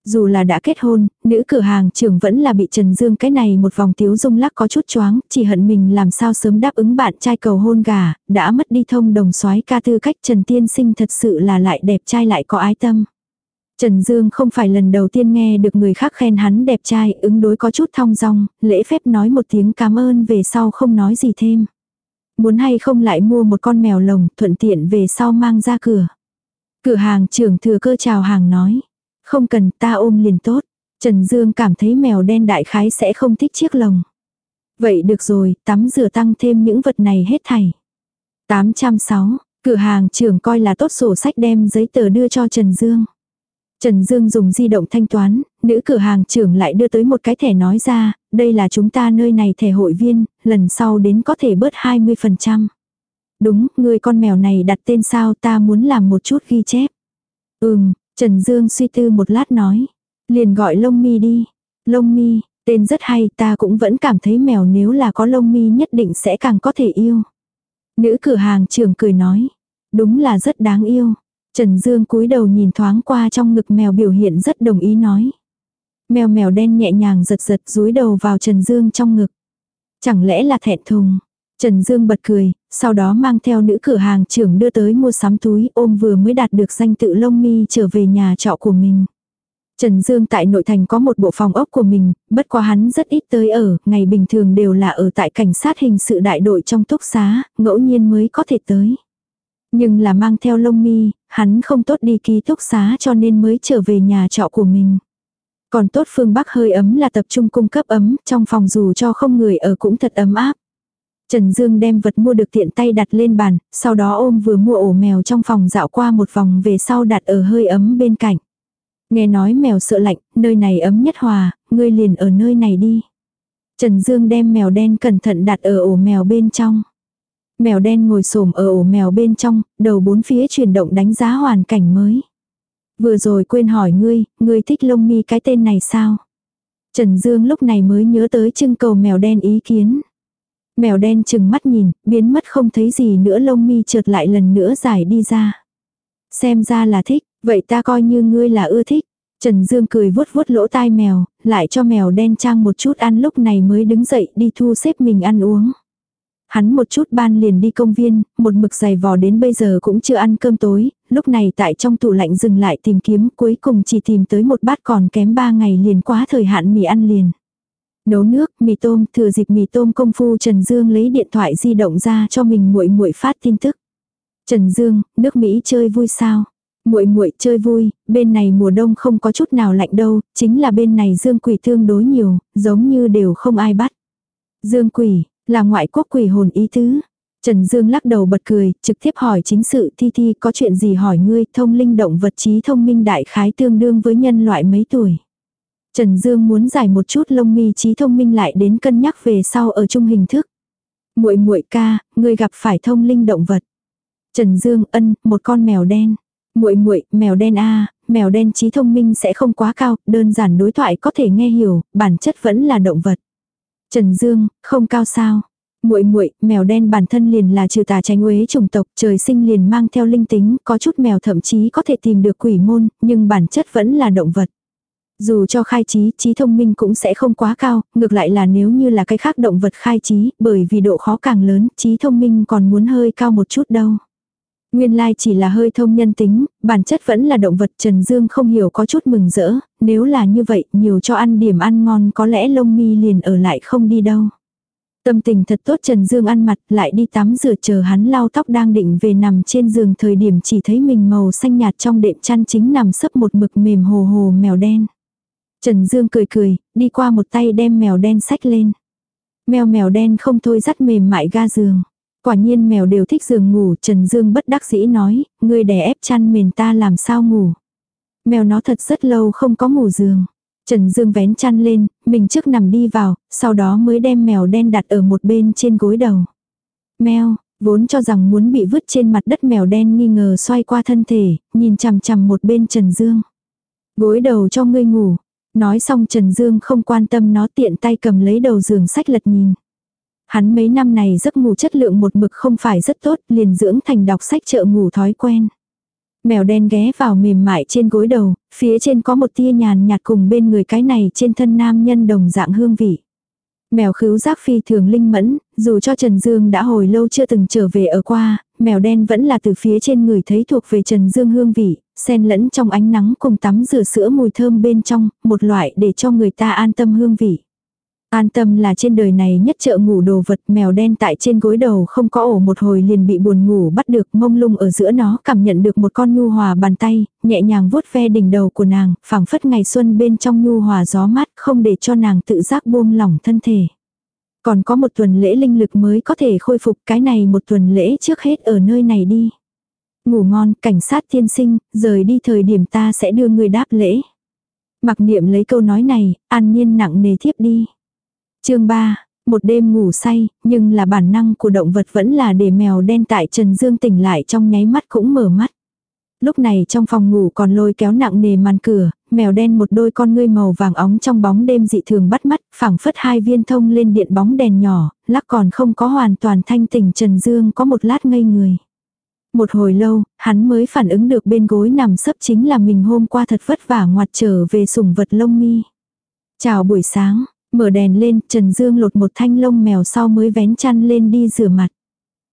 Dù là đã kết hôn, nữ cửa hàng trưởng vẫn là bị Trần Dương cái này một vòng tiếu dung lắc có chút choáng, chỉ hận mình làm sao sớm đáp ứng bạn trai cầu hôn gà, đã mất đi thông đồng soái ca tư cách Trần Tiên Sinh thật sự là lại đẹp trai lại có ái tâm. Trần Dương không phải lần đầu tiên nghe được người khác khen hắn đẹp trai, ứng đối có chút thong dong, lễ phép nói một tiếng cảm ơn về sau không nói gì thêm. Muốn hay không lại mua một con mèo lồng, thuận tiện về sau mang ra cửa. Cửa hàng trưởng thừa cơ chào hàng nói. Không cần ta ôm liền tốt. Trần Dương cảm thấy mèo đen đại khái sẽ không thích chiếc lồng. Vậy được rồi, tắm rửa tăng thêm những vật này hết thảy. 806, cửa hàng trưởng coi là tốt sổ sách đem giấy tờ đưa cho Trần Dương. Trần Dương dùng di động thanh toán, nữ cửa hàng trưởng lại đưa tới một cái thẻ nói ra, đây là chúng ta nơi này thẻ hội viên, lần sau đến có thể bớt 20%. Đúng, người con mèo này đặt tên sao ta muốn làm một chút ghi chép. Ừm, Trần Dương suy tư một lát nói. Liền gọi lông mi đi. Lông mi, tên rất hay ta cũng vẫn cảm thấy mèo nếu là có lông mi nhất định sẽ càng có thể yêu. Nữ cửa hàng trưởng cười nói. Đúng là rất đáng yêu. Trần Dương cúi đầu nhìn thoáng qua trong ngực mèo biểu hiện rất đồng ý nói. Mèo mèo đen nhẹ nhàng giật giật rúi đầu vào Trần Dương trong ngực. Chẳng lẽ là thẹn thùng. Trần Dương bật cười, sau đó mang theo nữ cửa hàng trưởng đưa tới mua sắm túi ôm vừa mới đạt được danh tự lông mi trở về nhà trọ của mình. Trần Dương tại nội thành có một bộ phòng ốc của mình, bất quá hắn rất ít tới ở, ngày bình thường đều là ở tại cảnh sát hình sự đại đội trong túc xá, ngẫu nhiên mới có thể tới. Nhưng là mang theo lông mi, hắn không tốt đi ký túc xá cho nên mới trở về nhà trọ của mình. Còn tốt phương Bắc hơi ấm là tập trung cung cấp ấm, trong phòng dù cho không người ở cũng thật ấm áp. Trần Dương đem vật mua được tiện tay đặt lên bàn, sau đó ôm vừa mua ổ mèo trong phòng dạo qua một vòng về sau đặt ở hơi ấm bên cạnh. Nghe nói mèo sợ lạnh, nơi này ấm nhất hòa, ngươi liền ở nơi này đi. Trần Dương đem mèo đen cẩn thận đặt ở ổ mèo bên trong. Mèo đen ngồi xổm ở ổ mèo bên trong, đầu bốn phía chuyển động đánh giá hoàn cảnh mới. Vừa rồi quên hỏi ngươi, ngươi thích lông mi cái tên này sao? Trần Dương lúc này mới nhớ tới trưng cầu mèo đen ý kiến. Mèo đen chừng mắt nhìn, biến mất không thấy gì nữa lông mi trượt lại lần nữa giải đi ra. Xem ra là thích, vậy ta coi như ngươi là ưa thích. Trần Dương cười vuốt vuốt lỗ tai mèo, lại cho mèo đen trang một chút ăn lúc này mới đứng dậy đi thu xếp mình ăn uống. Hắn một chút ban liền đi công viên, một mực giày vò đến bây giờ cũng chưa ăn cơm tối, lúc này tại trong tủ lạnh dừng lại tìm kiếm cuối cùng chỉ tìm tới một bát còn kém ba ngày liền quá thời hạn mì ăn liền. Nấu nước, mì tôm, thừa dịp mì tôm công phu Trần Dương lấy điện thoại di động ra cho mình muội muội phát tin tức. Trần Dương, nước Mỹ chơi vui sao? Muội muội chơi vui, bên này mùa đông không có chút nào lạnh đâu, chính là bên này Dương quỷ tương đối nhiều, giống như đều không ai bắt. Dương quỷ, là ngoại quốc quỷ hồn ý tứ. Trần Dương lắc đầu bật cười, trực tiếp hỏi chính sự Thi Thi có chuyện gì hỏi ngươi, thông linh động vật trí thông minh đại khái tương đương với nhân loại mấy tuổi. Trần Dương muốn giải một chút lông mi trí thông minh lại đến cân nhắc về sau ở chung hình thức. Muội muội ca, ngươi gặp phải thông linh động vật. Trần Dương ân, một con mèo đen. Muội muội, mèo đen a, mèo đen trí thông minh sẽ không quá cao, đơn giản đối thoại có thể nghe hiểu, bản chất vẫn là động vật. Trần Dương, không cao sao? Muội muội, mèo đen bản thân liền là trừ tà tránh uế chủng tộc, trời sinh liền mang theo linh tính, có chút mèo thậm chí có thể tìm được quỷ môn, nhưng bản chất vẫn là động vật. Dù cho khai trí, trí thông minh cũng sẽ không quá cao, ngược lại là nếu như là cái khác động vật khai trí, bởi vì độ khó càng lớn, trí thông minh còn muốn hơi cao một chút đâu. Nguyên lai chỉ là hơi thông nhân tính, bản chất vẫn là động vật Trần Dương không hiểu có chút mừng rỡ, nếu là như vậy, nhiều cho ăn điểm ăn ngon có lẽ lông mi liền ở lại không đi đâu. Tâm tình thật tốt Trần Dương ăn mặt lại đi tắm rửa chờ hắn lau tóc đang định về nằm trên giường thời điểm chỉ thấy mình màu xanh nhạt trong đệm chăn chính nằm sấp một mực mềm hồ hồ mèo đen. Trần Dương cười cười, đi qua một tay đem mèo đen sách lên. Mèo mèo đen không thôi dắt mềm mại ga giường. Quả nhiên mèo đều thích giường ngủ, Trần Dương bất đắc dĩ nói, ngươi đè ép chăn mền ta làm sao ngủ. Mèo nó thật rất lâu không có ngủ giường. Trần Dương vén chăn lên, mình trước nằm đi vào, sau đó mới đem mèo đen đặt ở một bên trên gối đầu. Mèo, vốn cho rằng muốn bị vứt trên mặt đất mèo đen nghi ngờ xoay qua thân thể, nhìn chằm chằm một bên Trần Dương. Gối đầu cho ngươi ngủ. Nói xong Trần Dương không quan tâm nó tiện tay cầm lấy đầu giường sách lật nhìn. Hắn mấy năm này giấc ngủ chất lượng một mực không phải rất tốt, liền dưỡng thành đọc sách chợ ngủ thói quen. Mèo đen ghé vào mềm mại trên gối đầu, phía trên có một tia nhàn nhạt cùng bên người cái này trên thân nam nhân đồng dạng hương vị. Mèo khứu giác phi thường linh mẫn, dù cho Trần Dương đã hồi lâu chưa từng trở về ở qua, mèo đen vẫn là từ phía trên người thấy thuộc về Trần Dương hương vị, xen lẫn trong ánh nắng cùng tắm rửa sữa mùi thơm bên trong, một loại để cho người ta an tâm hương vị. An tâm là trên đời này nhất trợ ngủ đồ vật mèo đen tại trên gối đầu không có ổ một hồi liền bị buồn ngủ bắt được mông lung ở giữa nó cảm nhận được một con nhu hòa bàn tay, nhẹ nhàng vuốt ve đỉnh đầu của nàng, phảng phất ngày xuân bên trong nhu hòa gió mát không để cho nàng tự giác buông lỏng thân thể. Còn có một tuần lễ linh lực mới có thể khôi phục cái này một tuần lễ trước hết ở nơi này đi. Ngủ ngon, cảnh sát tiên sinh, rời đi thời điểm ta sẽ đưa người đáp lễ. Mặc niệm lấy câu nói này, an nhiên nặng nề thiếp đi chương 3, một đêm ngủ say, nhưng là bản năng của động vật vẫn là để mèo đen tại Trần Dương tỉnh lại trong nháy mắt cũng mở mắt. Lúc này trong phòng ngủ còn lôi kéo nặng nề màn cửa, mèo đen một đôi con ngươi màu vàng óng trong bóng đêm dị thường bắt mắt, phảng phất hai viên thông lên điện bóng đèn nhỏ, lắc còn không có hoàn toàn thanh tỉnh Trần Dương có một lát ngây người. Một hồi lâu, hắn mới phản ứng được bên gối nằm sấp chính là mình hôm qua thật vất vả ngoặt trở về sủng vật lông mi. Chào buổi sáng, Mở đèn lên, Trần Dương lột một thanh lông mèo sau mới vén chăn lên đi rửa mặt.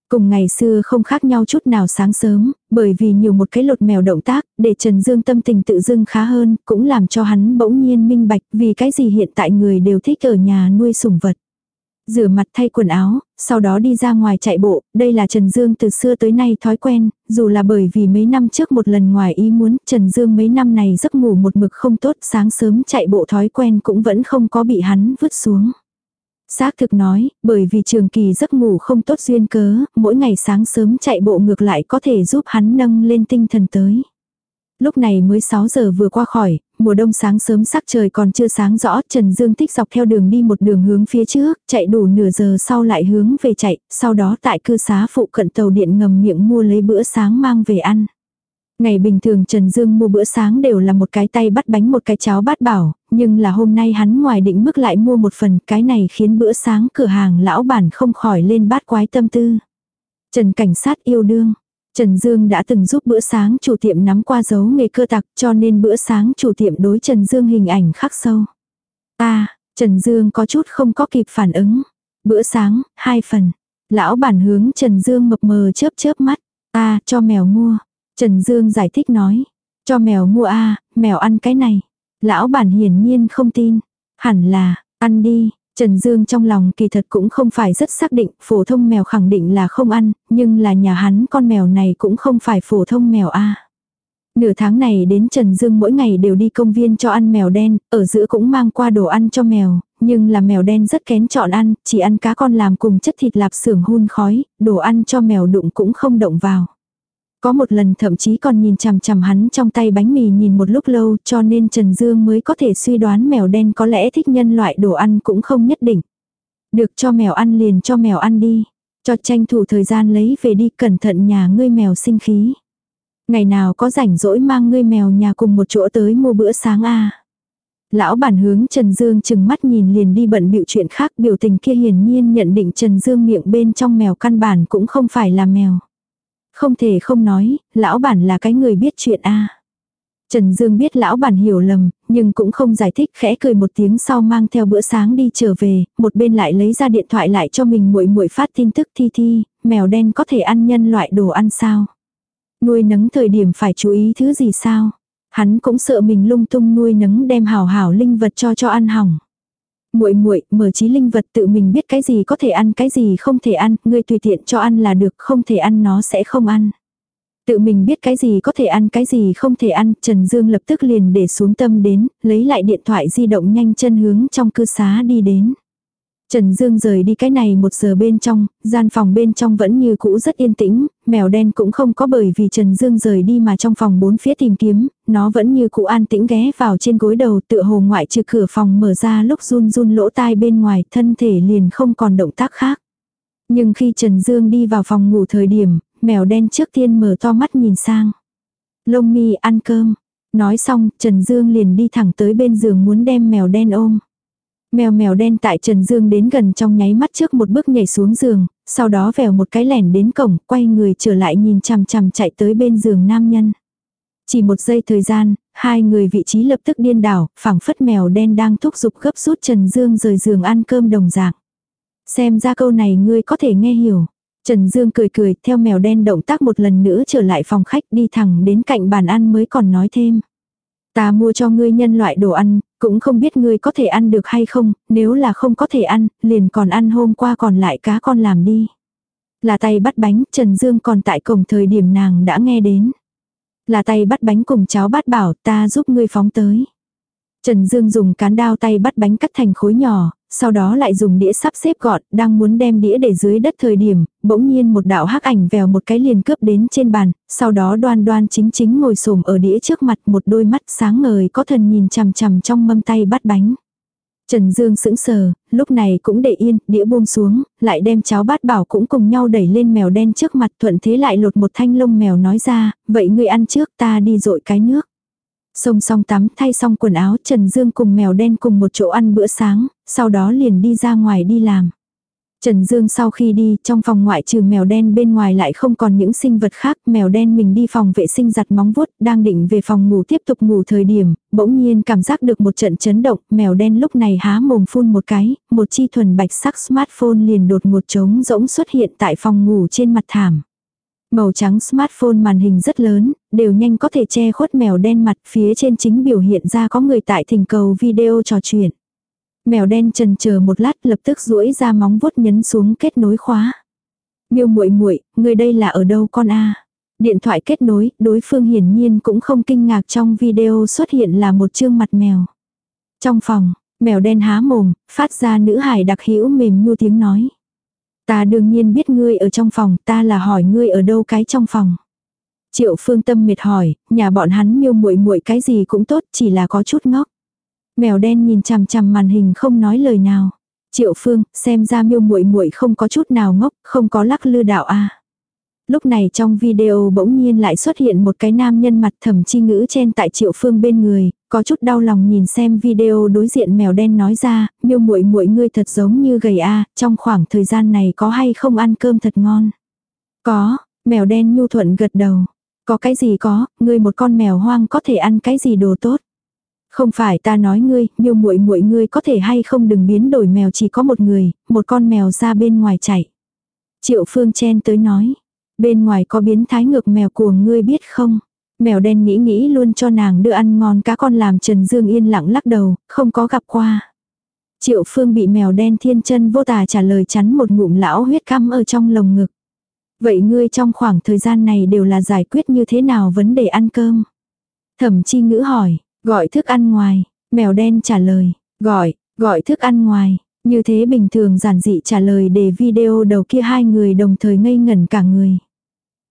Cùng ngày xưa không khác nhau chút nào sáng sớm, bởi vì nhiều một cái lột mèo động tác, để Trần Dương tâm tình tự dưng khá hơn, cũng làm cho hắn bỗng nhiên minh bạch vì cái gì hiện tại người đều thích ở nhà nuôi sủng vật. Rửa mặt thay quần áo, sau đó đi ra ngoài chạy bộ, đây là Trần Dương từ xưa tới nay thói quen, dù là bởi vì mấy năm trước một lần ngoài ý muốn, Trần Dương mấy năm này giấc ngủ một mực không tốt, sáng sớm chạy bộ thói quen cũng vẫn không có bị hắn vứt xuống. Xác thực nói, bởi vì trường kỳ giấc ngủ không tốt duyên cớ, mỗi ngày sáng sớm chạy bộ ngược lại có thể giúp hắn nâng lên tinh thần tới. Lúc này mới 6 giờ vừa qua khỏi, mùa đông sáng sớm sắc trời còn chưa sáng rõ, Trần Dương Tích dọc theo đường đi một đường hướng phía trước, chạy đủ nửa giờ sau lại hướng về chạy, sau đó tại cư xá phụ cận tàu điện ngầm miệng mua lấy bữa sáng mang về ăn. Ngày bình thường Trần Dương mua bữa sáng đều là một cái tay bắt bánh một cái cháo bát bảo, nhưng là hôm nay hắn ngoài định mức lại mua một phần, cái này khiến bữa sáng cửa hàng lão bản không khỏi lên bát quái tâm tư. Trần cảnh sát yêu đương. Trần Dương đã từng giúp bữa sáng chủ tiệm nắm qua dấu nghề cơ tặc cho nên bữa sáng chủ tiệm đối Trần Dương hình ảnh khắc sâu. À, Trần Dương có chút không có kịp phản ứng. Bữa sáng, hai phần. Lão bản hướng Trần Dương mập mờ chớp chớp mắt. À, cho mèo mua. Trần Dương giải thích nói. Cho mèo mua a à, mèo ăn cái này. Lão bản hiển nhiên không tin. Hẳn là, ăn đi, Trần Dương trong lòng kỳ thật cũng không phải rất xác định, phổ thông mèo khẳng định là không ăn, nhưng là nhà hắn con mèo này cũng không phải phổ thông mèo a. Nửa tháng này đến Trần Dương mỗi ngày đều đi công viên cho ăn mèo đen, ở giữa cũng mang qua đồ ăn cho mèo, nhưng là mèo đen rất kén chọn ăn, chỉ ăn cá con làm cùng chất thịt lạp xưởng hun khói, đồ ăn cho mèo đụng cũng không động vào. Có một lần thậm chí còn nhìn chằm chằm hắn trong tay bánh mì nhìn một lúc lâu cho nên Trần Dương mới có thể suy đoán mèo đen có lẽ thích nhân loại đồ ăn cũng không nhất định. Được cho mèo ăn liền cho mèo ăn đi. Cho tranh thủ thời gian lấy về đi, cẩn thận nhà ngươi mèo sinh khí. Ngày nào có rảnh rỗi mang ngươi mèo nhà cùng một chỗ tới mua bữa sáng a Lão bản hướng Trần Dương chừng mắt nhìn liền đi bận biểu chuyện khác, biểu tình kia hiển nhiên nhận định Trần Dương miệng bên trong mèo căn bản cũng không phải là mèo. Không thể không nói, lão bản là cái người biết chuyện a. Trần Dương biết lão bản hiểu lầm, nhưng cũng không giải thích, khẽ cười một tiếng sau mang theo bữa sáng đi trở về, một bên lại lấy ra điện thoại lại cho mình muội muội phát tin tức thi thi, mèo đen có thể ăn nhân loại đồ ăn sao? Nuôi nấng thời điểm phải chú ý thứ gì sao? Hắn cũng sợ mình lung tung nuôi nấng đem hảo hảo linh vật cho cho ăn hỏng. Muội muội, mở trí linh vật tự mình biết cái gì có thể ăn, cái gì không thể ăn, ngươi tùy tiện cho ăn là được, không thể ăn nó sẽ không ăn. Tự mình biết cái gì có thể ăn cái gì không thể ăn, Trần Dương lập tức liền để xuống tâm đến, lấy lại điện thoại di động nhanh chân hướng trong cư xá đi đến. Trần Dương rời đi cái này một giờ bên trong, gian phòng bên trong vẫn như cũ rất yên tĩnh, mèo đen cũng không có bởi vì Trần Dương rời đi mà trong phòng bốn phía tìm kiếm, nó vẫn như cũ an tĩnh ghé vào trên gối đầu tựa hồ ngoại trừ cửa phòng mở ra lúc run run lỗ tai bên ngoài thân thể liền không còn động tác khác. Nhưng khi Trần Dương đi vào phòng ngủ thời điểm, mèo đen trước tiên mở to mắt nhìn sang. Lông mi ăn cơm. Nói xong, Trần Dương liền đi thẳng tới bên giường muốn đem mèo đen ôm. Mèo mèo đen tại Trần Dương đến gần trong nháy mắt trước một bước nhảy xuống giường, sau đó vèo một cái lẻn đến cổng, quay người trở lại nhìn chằm chằm chạy tới bên giường nam nhân. Chỉ một giây thời gian, hai người vị trí lập tức điên đảo, phảng phất mèo đen đang thúc giục gấp rút Trần Dương rời giường ăn cơm đồng dạng. Xem ra câu này ngươi có thể nghe hiểu. Trần Dương cười cười theo mèo đen động tác một lần nữa trở lại phòng khách đi thẳng đến cạnh bàn ăn mới còn nói thêm. Ta mua cho ngươi nhân loại đồ ăn, cũng không biết ngươi có thể ăn được hay không, nếu là không có thể ăn, liền còn ăn hôm qua còn lại cá con làm đi. Là tay bắt bánh, Trần Dương còn tại cổng thời điểm nàng đã nghe đến. Là tay bắt bánh cùng cháu bắt bảo ta giúp ngươi phóng tới. Trần Dương dùng cán đao tay bắt bánh cắt thành khối nhỏ, sau đó lại dùng đĩa sắp xếp gọn, đang muốn đem đĩa để dưới đất thời điểm, bỗng nhiên một đạo hắc ảnh vèo một cái liền cướp đến trên bàn, sau đó đoan đoan chính chính ngồi xổm ở đĩa trước mặt một đôi mắt sáng ngời có thần nhìn chằm chằm trong mâm tay bắt bánh. Trần Dương sững sờ, lúc này cũng để yên, đĩa buông xuống, lại đem cháo bát bảo cũng cùng nhau đẩy lên mèo đen trước mặt thuận thế lại lột một thanh lông mèo nói ra, vậy ngươi ăn trước ta đi dội cái nước. Xông xong tắm thay xong quần áo Trần Dương cùng mèo đen cùng một chỗ ăn bữa sáng, sau đó liền đi ra ngoài đi làm. Trần Dương sau khi đi, trong phòng ngoại trừ mèo đen bên ngoài lại không còn những sinh vật khác, mèo đen mình đi phòng vệ sinh giặt móng vuốt, đang định về phòng ngủ tiếp tục ngủ thời điểm, bỗng nhiên cảm giác được một trận chấn động, mèo đen lúc này há mồm phun một cái, một chi thuần bạch sắc smartphone liền đột ngột trống rỗng xuất hiện tại phòng ngủ trên mặt thảm. Màu trắng smartphone màn hình rất lớn, đều nhanh có thể che khuất mèo đen mặt phía trên chính biểu hiện ra có người tại thỉnh cầu video trò chuyện. Mèo đen trần chờ một lát lập tức duỗi ra móng vuốt nhấn xuống kết nối khóa. Miêu muội muội, người đây là ở đâu con a? Điện thoại kết nối, đối phương hiển nhiên cũng không kinh ngạc trong video xuất hiện là một chương mặt mèo. Trong phòng, mèo đen há mồm, phát ra nữ hải đặc hữu mềm nhu tiếng nói. Ta đương nhiên biết ngươi ở trong phòng, ta là hỏi ngươi ở đâu cái trong phòng. Triệu phương tâm mệt hỏi, nhà bọn hắn miêu muội muội cái gì cũng tốt, chỉ là có chút ngốc. Mèo đen nhìn chằm chằm màn hình không nói lời nào. Triệu phương, xem ra miêu muội muội không có chút nào ngốc, không có lắc lư đạo a. Lúc này trong video bỗng nhiên lại xuất hiện một cái nam nhân mặt thẩm chi ngữ chen tại triệu phương bên người, có chút đau lòng nhìn xem video đối diện mèo đen nói ra, miêu muội muội ngươi thật giống như gầy a, trong khoảng thời gian này có hay không ăn cơm thật ngon. Có, mèo đen nhu thuận gật đầu. Có cái gì có, ngươi một con mèo hoang có thể ăn cái gì đồ tốt. Không phải ta nói ngươi, miêu muội muội ngươi có thể hay không đừng biến đổi mèo chỉ có một người, một con mèo ra bên ngoài chạy. Triệu Phương chen tới nói, bên ngoài có biến thái ngược mèo của ngươi biết không? Mèo đen nghĩ nghĩ luôn cho nàng đưa ăn ngon cá con làm Trần Dương yên lặng lắc đầu, không có gặp qua. Triệu Phương bị mèo đen thiên chân vô tà trả lời chắn một ngụm lão huyết căm ở trong lồng ngực. Vậy ngươi trong khoảng thời gian này đều là giải quyết như thế nào vấn đề ăn cơm? Thẩm chi ngữ hỏi, gọi thức ăn ngoài, mèo đen trả lời, gọi, gọi thức ăn ngoài. Như thế bình thường giản dị trả lời để video đầu kia hai người đồng thời ngây ngẩn cả người.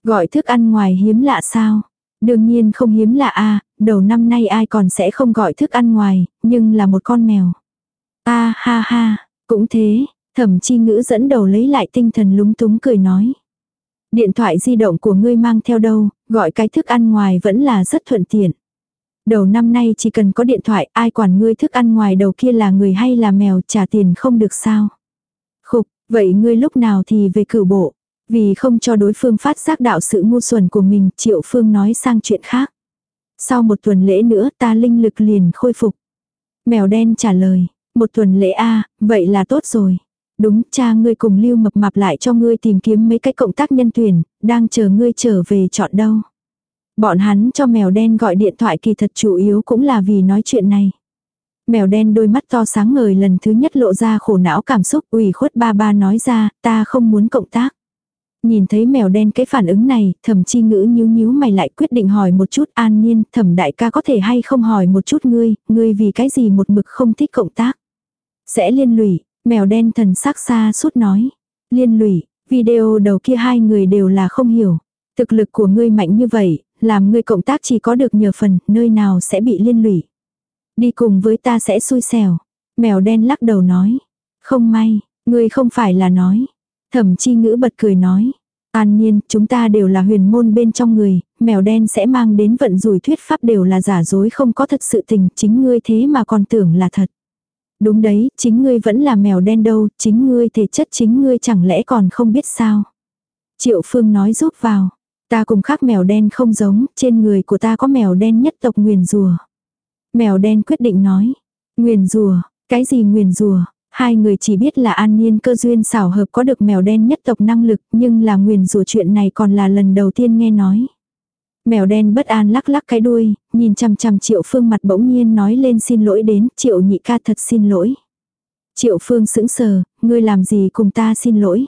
Gọi thức ăn ngoài hiếm lạ sao? Đương nhiên không hiếm lạ a đầu năm nay ai còn sẽ không gọi thức ăn ngoài, nhưng là một con mèo. a ha ha, cũng thế, thẩm chi ngữ dẫn đầu lấy lại tinh thần lúng túng cười nói. Điện thoại di động của ngươi mang theo đâu, gọi cái thức ăn ngoài vẫn là rất thuận tiện. Đầu năm nay chỉ cần có điện thoại ai quản ngươi thức ăn ngoài đầu kia là người hay là mèo trả tiền không được sao. Khục, vậy ngươi lúc nào thì về cửu bộ. Vì không cho đối phương phát giác đạo sự ngu xuẩn của mình, Triệu Phương nói sang chuyện khác. Sau một tuần lễ nữa ta linh lực liền khôi phục. Mèo đen trả lời, một tuần lễ a vậy là tốt rồi. Đúng, cha ngươi cùng lưu mập mạp lại cho ngươi tìm kiếm mấy cái cộng tác nhân tuyển, đang chờ ngươi trở về chọn đâu. Bọn hắn cho mèo đen gọi điện thoại kỳ thật chủ yếu cũng là vì nói chuyện này. Mèo đen đôi mắt to sáng ngời lần thứ nhất lộ ra khổ não cảm xúc ủy khuất ba ba nói ra, ta không muốn cộng tác. Nhìn thấy mèo đen cái phản ứng này, thẩm chi ngữ nhíu nhíu mày lại quyết định hỏi một chút an nhiên, thẩm đại ca có thể hay không hỏi một chút ngươi, ngươi vì cái gì một mực không thích cộng tác. Sẽ liên lụy, mèo đen thần sắc xa suốt nói. Liên lụy, video đầu kia hai người đều là không hiểu. Thực lực của ngươi mạnh như vậy, làm ngươi cộng tác chỉ có được nhờ phần, nơi nào sẽ bị liên lụy. Đi cùng với ta sẽ xui xẻo. Mèo đen lắc đầu nói. Không may, ngươi không phải là nói. Thẩm chi ngữ bật cười nói. An nhiên, chúng ta đều là huyền môn bên trong người, mèo đen sẽ mang đến vận rủi thuyết pháp đều là giả dối không có thật sự tình, chính ngươi thế mà còn tưởng là thật. Đúng đấy, chính ngươi vẫn là mèo đen đâu, chính ngươi thể chất chính ngươi chẳng lẽ còn không biết sao. Triệu Phương nói giúp vào. Ta cùng khác mèo đen không giống, trên người của ta có mèo đen nhất tộc nguyền rùa. Mèo đen quyết định nói. Nguyền rùa, cái gì nguyền rùa? Hai người chỉ biết là an nhiên cơ duyên xảo hợp có được mèo đen nhất tộc năng lực nhưng là nguyền rủa chuyện này còn là lần đầu tiên nghe nói. Mèo đen bất an lắc lắc cái đuôi, nhìn chằm chằm triệu phương mặt bỗng nhiên nói lên xin lỗi đến, triệu nhị ca thật xin lỗi. Triệu phương sững sờ, ngươi làm gì cùng ta xin lỗi.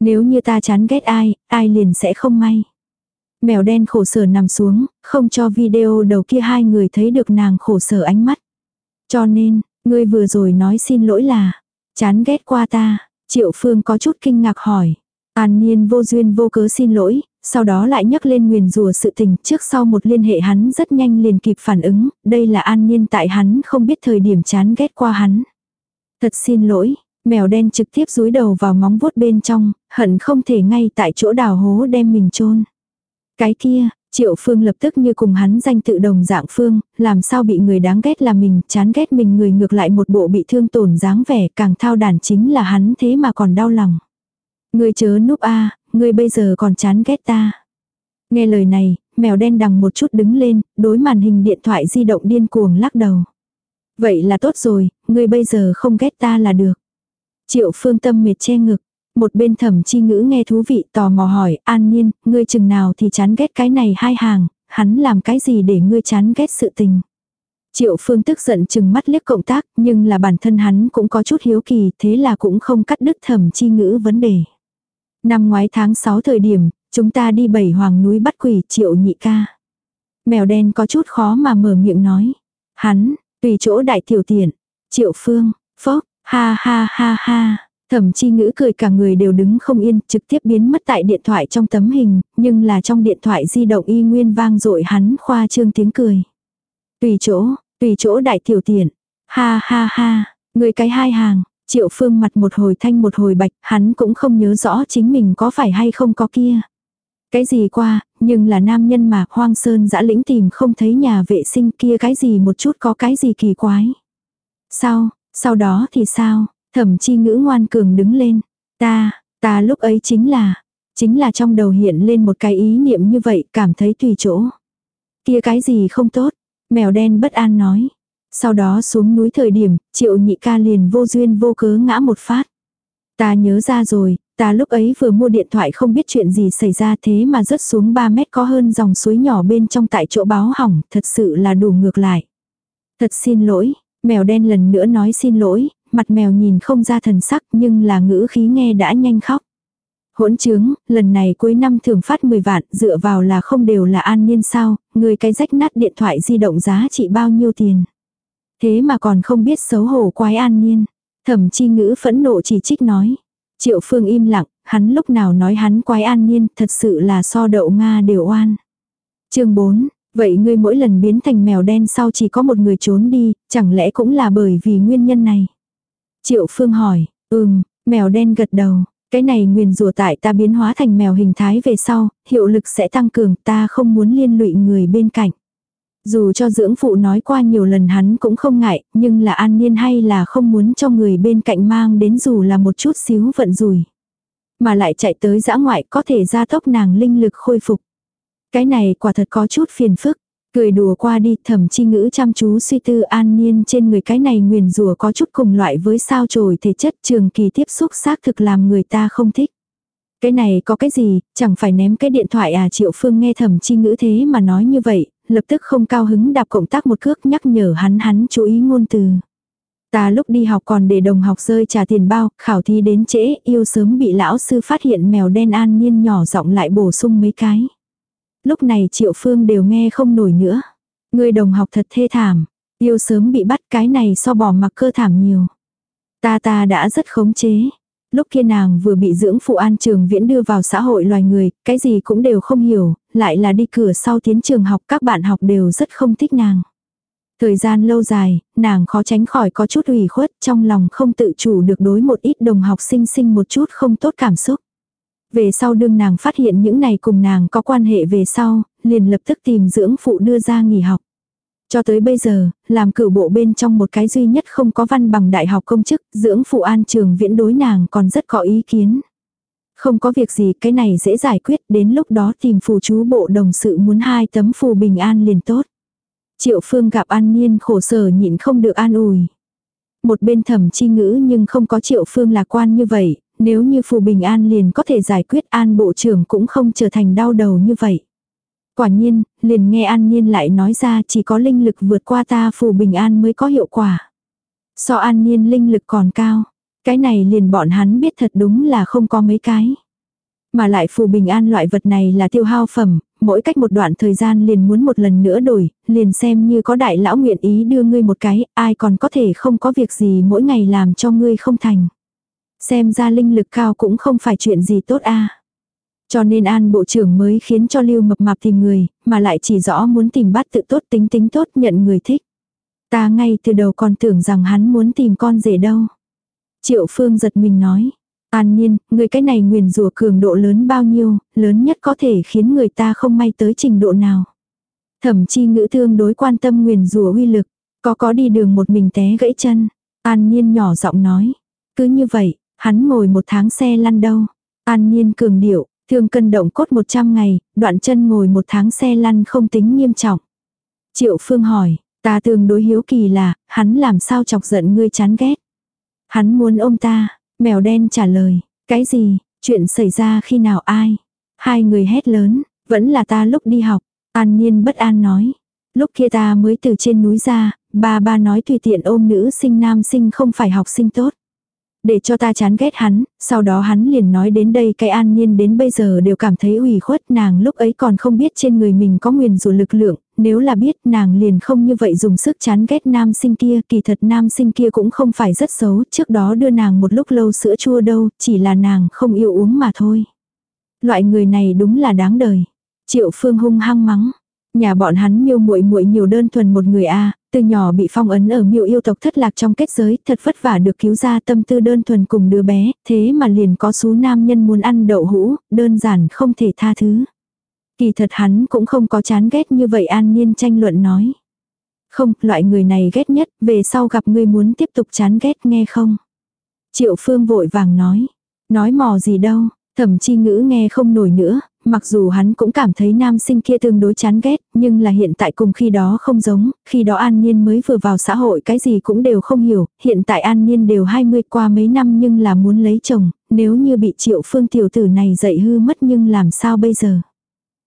Nếu như ta chán ghét ai, ai liền sẽ không may. Mèo đen khổ sở nằm xuống, không cho video đầu kia hai người thấy được nàng khổ sở ánh mắt. Cho nên, ngươi vừa rồi nói xin lỗi là, chán ghét qua ta. Triệu Phương có chút kinh ngạc hỏi. An Nhiên vô duyên vô cớ xin lỗi, sau đó lại nhắc lên nguyền rùa sự tình trước sau một liên hệ hắn rất nhanh liền kịp phản ứng, đây là An Nhiên tại hắn không biết thời điểm chán ghét qua hắn. Thật xin lỗi, mèo đen trực tiếp rúi đầu vào móng vuốt bên trong, hận không thể ngay tại chỗ đào hố đem mình chôn cái kia, Triệu Phương lập tức như cùng hắn danh tự đồng dạng Phương, làm sao bị người đáng ghét là mình, chán ghét mình người ngược lại một bộ bị thương tổn dáng vẻ càng thao đàn chính là hắn thế mà còn đau lòng. Người chớ núp a à, người bây giờ còn chán ghét ta. Nghe lời này, mèo đen đằng một chút đứng lên, đối màn hình điện thoại di động điên cuồng lắc đầu. Vậy là tốt rồi, người bây giờ không ghét ta là được. Triệu phương tâm mệt che ngực, một bên thẩm chi ngữ nghe thú vị tò mò hỏi, an nhiên, ngươi chừng nào thì chán ghét cái này hai hàng, hắn làm cái gì để ngươi chán ghét sự tình. Triệu phương tức giận chừng mắt liếc cộng tác, nhưng là bản thân hắn cũng có chút hiếu kỳ, thế là cũng không cắt đứt thẩm chi ngữ vấn đề. Năm ngoái tháng 6 thời điểm, chúng ta đi bảy hoàng núi bắt quỷ triệu nhị ca. Mèo đen có chút khó mà mở miệng nói. Hắn, tùy chỗ đại tiểu tiện. Triệu phương, phốc, ha ha ha ha. Thẩm chi ngữ cười cả người đều đứng không yên, trực tiếp biến mất tại điện thoại trong tấm hình, nhưng là trong điện thoại di động y nguyên vang dội hắn khoa trương tiếng cười. Tùy chỗ, tùy chỗ đại tiểu tiện. Ha ha ha, người cái hai hàng, triệu phương mặt một hồi thanh một hồi bạch, hắn cũng không nhớ rõ chính mình có phải hay không có kia. Cái gì qua, nhưng là nam nhân mà hoang sơn dã lĩnh tìm không thấy nhà vệ sinh kia cái gì một chút có cái gì kỳ quái. Sau, sau đó thì sao? Thẩm chi ngữ ngoan cường đứng lên. Ta, ta lúc ấy chính là, chính là trong đầu hiện lên một cái ý niệm như vậy cảm thấy tùy chỗ. Kia cái gì không tốt, mèo đen bất an nói. Sau đó xuống núi thời điểm, triệu nhị ca liền vô duyên vô cớ ngã một phát. Ta nhớ ra rồi, ta lúc ấy vừa mua điện thoại không biết chuyện gì xảy ra thế mà rớt xuống 3 mét có hơn dòng suối nhỏ bên trong tại chỗ báo hỏng, thật sự là đủ ngược lại. Thật xin lỗi, mèo đen lần nữa nói xin lỗi, mặt mèo nhìn không ra thần sắc nhưng là ngữ khí nghe đã nhanh khóc. Hỗn trướng, lần này cuối năm thường phát 10 vạn, dựa vào là không đều là an niên sao, người cái rách nát điện thoại di động giá trị bao nhiêu tiền. Thế mà còn không biết xấu hổ quái an niên. Thẩm chi ngữ phẫn nộ chỉ trích nói. Triệu phương im lặng, hắn lúc nào nói hắn quái an niên, thật sự là so đậu Nga đều oan. chương 4, vậy ngươi mỗi lần biến thành mèo đen sau chỉ có một người trốn đi, chẳng lẽ cũng là bởi vì nguyên nhân này. Triệu Phương hỏi, ừm, mèo đen gật đầu, cái này nguyền rủa tại ta biến hóa thành mèo hình thái về sau, hiệu lực sẽ tăng cường ta không muốn liên lụy người bên cạnh. Dù cho dưỡng phụ nói qua nhiều lần hắn cũng không ngại, nhưng là an niên hay là không muốn cho người bên cạnh mang đến dù là một chút xíu vận rủi. Mà lại chạy tới giã ngoại có thể gia tốc nàng linh lực khôi phục. Cái này quả thật có chút phiền phức. Cười đùa qua đi thẩm chi ngữ chăm chú suy tư an niên trên người cái này nguyền rùa có chút cùng loại với sao trồi thể chất trường kỳ tiếp xúc xác thực làm người ta không thích. Cái này có cái gì, chẳng phải ném cái điện thoại à triệu phương nghe thẩm chi ngữ thế mà nói như vậy, lập tức không cao hứng đạp cộng tác một cước nhắc nhở hắn hắn chú ý ngôn từ. Ta lúc đi học còn để đồng học rơi trả tiền bao, khảo thi đến trễ, yêu sớm bị lão sư phát hiện mèo đen an nhiên nhỏ giọng lại bổ sung mấy cái. Lúc này triệu phương đều nghe không nổi nữa. Người đồng học thật thê thảm, yêu sớm bị bắt cái này so bỏ mặc cơ thảm nhiều. Ta ta đã rất khống chế. Lúc kia nàng vừa bị dưỡng phụ an trường viễn đưa vào xã hội loài người, cái gì cũng đều không hiểu, lại là đi cửa sau tiến trường học các bạn học đều rất không thích nàng. Thời gian lâu dài, nàng khó tránh khỏi có chút ủy khuất trong lòng không tự chủ được đối một ít đồng học sinh sinh một chút không tốt cảm xúc. Về sau đương nàng phát hiện những này cùng nàng có quan hệ về sau, liền lập tức tìm dưỡng phụ đưa ra nghỉ học. Cho tới bây giờ, làm cửu bộ bên trong một cái duy nhất không có văn bằng đại học công chức, dưỡng phụ an trường viễn đối nàng còn rất có ý kiến. Không có việc gì cái này dễ giải quyết đến lúc đó tìm phù chú bộ đồng sự muốn hai tấm phù bình an liền tốt. Triệu phương gặp an niên khổ sở nhịn không được an ủi. Một bên thẩm chi ngữ nhưng không có triệu phương lạc quan như vậy, nếu như phù bình an liền có thể giải quyết an bộ trưởng cũng không trở thành đau đầu như vậy. Quả nhiên, liền nghe an niên lại nói ra chỉ có linh lực vượt qua ta phù bình an mới có hiệu quả. So an niên linh lực còn cao. Cái này liền bọn hắn biết thật đúng là không có mấy cái. Mà lại phù bình an loại vật này là tiêu hao phẩm, mỗi cách một đoạn thời gian liền muốn một lần nữa đổi, liền xem như có đại lão nguyện ý đưa ngươi một cái, ai còn có thể không có việc gì mỗi ngày làm cho ngươi không thành. Xem ra linh lực cao cũng không phải chuyện gì tốt a. Cho nên an bộ trưởng mới khiến cho lưu mập mạp tìm người, mà lại chỉ rõ muốn tìm bắt tự tốt tính tính tốt nhận người thích. Ta ngay từ đầu còn tưởng rằng hắn muốn tìm con rể đâu. Triệu phương giật mình nói. An nhiên, người cái này nguyền rủa cường độ lớn bao nhiêu, lớn nhất có thể khiến người ta không may tới trình độ nào. Thẩm chi ngữ thương đối quan tâm nguyền rủa uy lực, có có đi đường một mình té gãy chân. An nhiên nhỏ giọng nói. Cứ như vậy, hắn ngồi một tháng xe lăn đâu. An nhiên cường điệu, thương cân động cốt 100 ngày, đoạn chân ngồi một tháng xe lăn không tính nghiêm trọng. Triệu Phương hỏi, ta tương đối hiếu kỳ là, hắn làm sao chọc giận ngươi chán ghét. Hắn muốn ôm ta, mèo đen trả lời, cái gì, chuyện xảy ra khi nào ai. Hai người hét lớn, vẫn là ta lúc đi học, an nhiên bất an nói. Lúc kia ta mới từ trên núi ra, ba ba nói tùy tiện ôm nữ sinh nam sinh không phải học sinh tốt. Để cho ta chán ghét hắn, sau đó hắn liền nói đến đây cái an nhiên đến bây giờ đều cảm thấy ủy khuất nàng lúc ấy còn không biết trên người mình có nguyền rủa lực lượng, nếu là biết nàng liền không như vậy dùng sức chán ghét nam sinh kia, kỳ thật nam sinh kia cũng không phải rất xấu, trước đó đưa nàng một lúc lâu sữa chua đâu, chỉ là nàng không yêu uống mà thôi. Loại người này đúng là đáng đời. Triệu phương hung hăng mắng. Nhà bọn hắn miêu muội muội nhiều đơn thuần một người a từ nhỏ bị phong ấn ở miêu yêu tộc thất lạc trong kết giới, thật vất vả được cứu ra tâm tư đơn thuần cùng đứa bé, thế mà liền có số nam nhân muốn ăn đậu hũ, đơn giản không thể tha thứ. Kỳ thật hắn cũng không có chán ghét như vậy an nhiên tranh luận nói. Không, loại người này ghét nhất, về sau gặp người muốn tiếp tục chán ghét nghe không. Triệu phương vội vàng nói. Nói mò gì đâu, thẩm chi ngữ nghe không nổi nữa, mặc dù hắn cũng cảm thấy nam sinh kia tương đối chán ghét, nhưng là hiện tại cùng khi đó không giống, khi đó An Niên mới vừa vào xã hội cái gì cũng đều không hiểu, hiện tại An Niên đều 20 qua mấy năm nhưng là muốn lấy chồng, nếu như bị triệu phương tiểu tử này dạy hư mất nhưng làm sao bây giờ.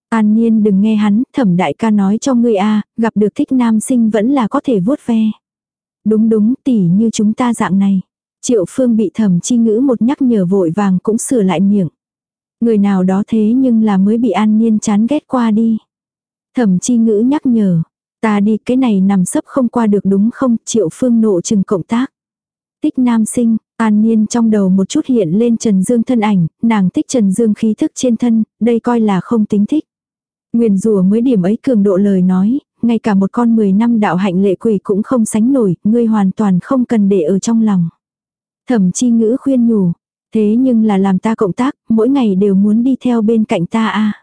An Niên đừng nghe hắn, thẩm đại ca nói cho ngươi a gặp được thích nam sinh vẫn là có thể vuốt ve. Đúng đúng, tỉ như chúng ta dạng này. Triệu phương bị thẩm chi ngữ một nhắc nhở vội vàng cũng sửa lại miệng. Người nào đó thế nhưng là mới bị an niên chán ghét qua đi. Thẩm chi ngữ nhắc nhở. Ta đi cái này nằm sấp không qua được đúng không? Triệu phương nộ chừng cộng tác. Tích nam sinh, an niên trong đầu một chút hiện lên Trần Dương thân ảnh, nàng thích Trần Dương khí thức trên thân, đây coi là không tính thích. Nguyền rùa mới điểm ấy cường độ lời nói, ngay cả một con 10 năm đạo hạnh lệ quỷ cũng không sánh nổi, ngươi hoàn toàn không cần để ở trong lòng. Thẩm chi ngữ khuyên nhủ, Thế nhưng là làm ta cộng tác, mỗi ngày đều muốn đi theo bên cạnh ta a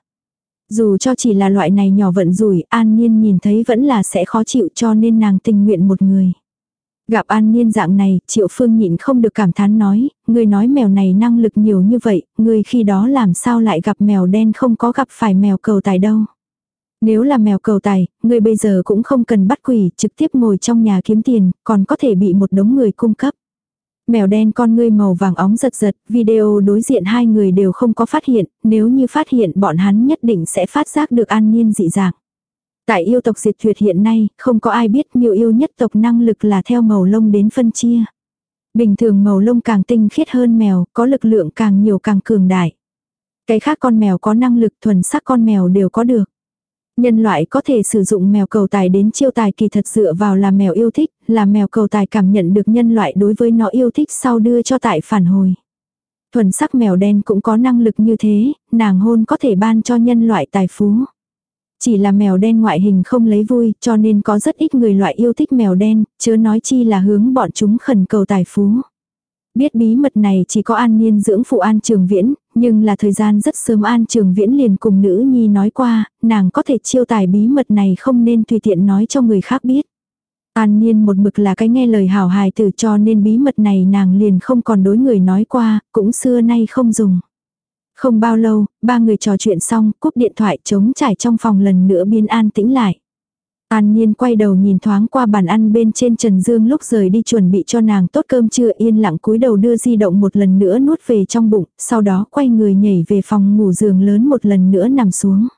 Dù cho chỉ là loại này nhỏ vận rủi, an nhiên nhìn thấy vẫn là sẽ khó chịu cho nên nàng tình nguyện một người. Gặp an nhiên dạng này, triệu phương nhịn không được cảm thán nói, người nói mèo này năng lực nhiều như vậy, người khi đó làm sao lại gặp mèo đen không có gặp phải mèo cầu tài đâu. Nếu là mèo cầu tài, người bây giờ cũng không cần bắt quỷ, trực tiếp ngồi trong nhà kiếm tiền, còn có thể bị một đống người cung cấp. Mèo đen con ngươi màu vàng óng giật giật, video đối diện hai người đều không có phát hiện, nếu như phát hiện bọn hắn nhất định sẽ phát giác được an niên dị dạng. Tại yêu tộc diệt tuyệt hiện nay, không có ai biết miêu yêu nhất tộc năng lực là theo màu lông đến phân chia. Bình thường màu lông càng tinh khiết hơn mèo, có lực lượng càng nhiều càng cường đại. Cái khác con mèo có năng lực thuần sắc con mèo đều có được. Nhân loại có thể sử dụng mèo cầu tài đến chiêu tài kỳ thật dựa vào là mèo yêu thích, là mèo cầu tài cảm nhận được nhân loại đối với nó yêu thích sau đưa cho tại phản hồi. Thuần sắc mèo đen cũng có năng lực như thế, nàng hôn có thể ban cho nhân loại tài phú. Chỉ là mèo đen ngoại hình không lấy vui cho nên có rất ít người loại yêu thích mèo đen, chớ nói chi là hướng bọn chúng khẩn cầu tài phú. Biết bí mật này chỉ có an niên dưỡng phụ an trường viễn, nhưng là thời gian rất sớm an trường viễn liền cùng nữ nhi nói qua, nàng có thể chiêu tài bí mật này không nên tùy tiện nói cho người khác biết. An Niên một mực là cái nghe lời hảo hài tử cho nên bí mật này nàng liền không còn đối người nói qua, cũng xưa nay không dùng. Không bao lâu, ba người trò chuyện xong, cúp điện thoại chống trải trong phòng lần nữa biến an tĩnh lại. An Niên quay đầu nhìn thoáng qua bàn ăn bên trên Trần Dương lúc rời đi chuẩn bị cho nàng tốt cơm trưa yên lặng cúi đầu đưa di động một lần nữa nuốt về trong bụng, sau đó quay người nhảy về phòng ngủ giường lớn một lần nữa nằm xuống.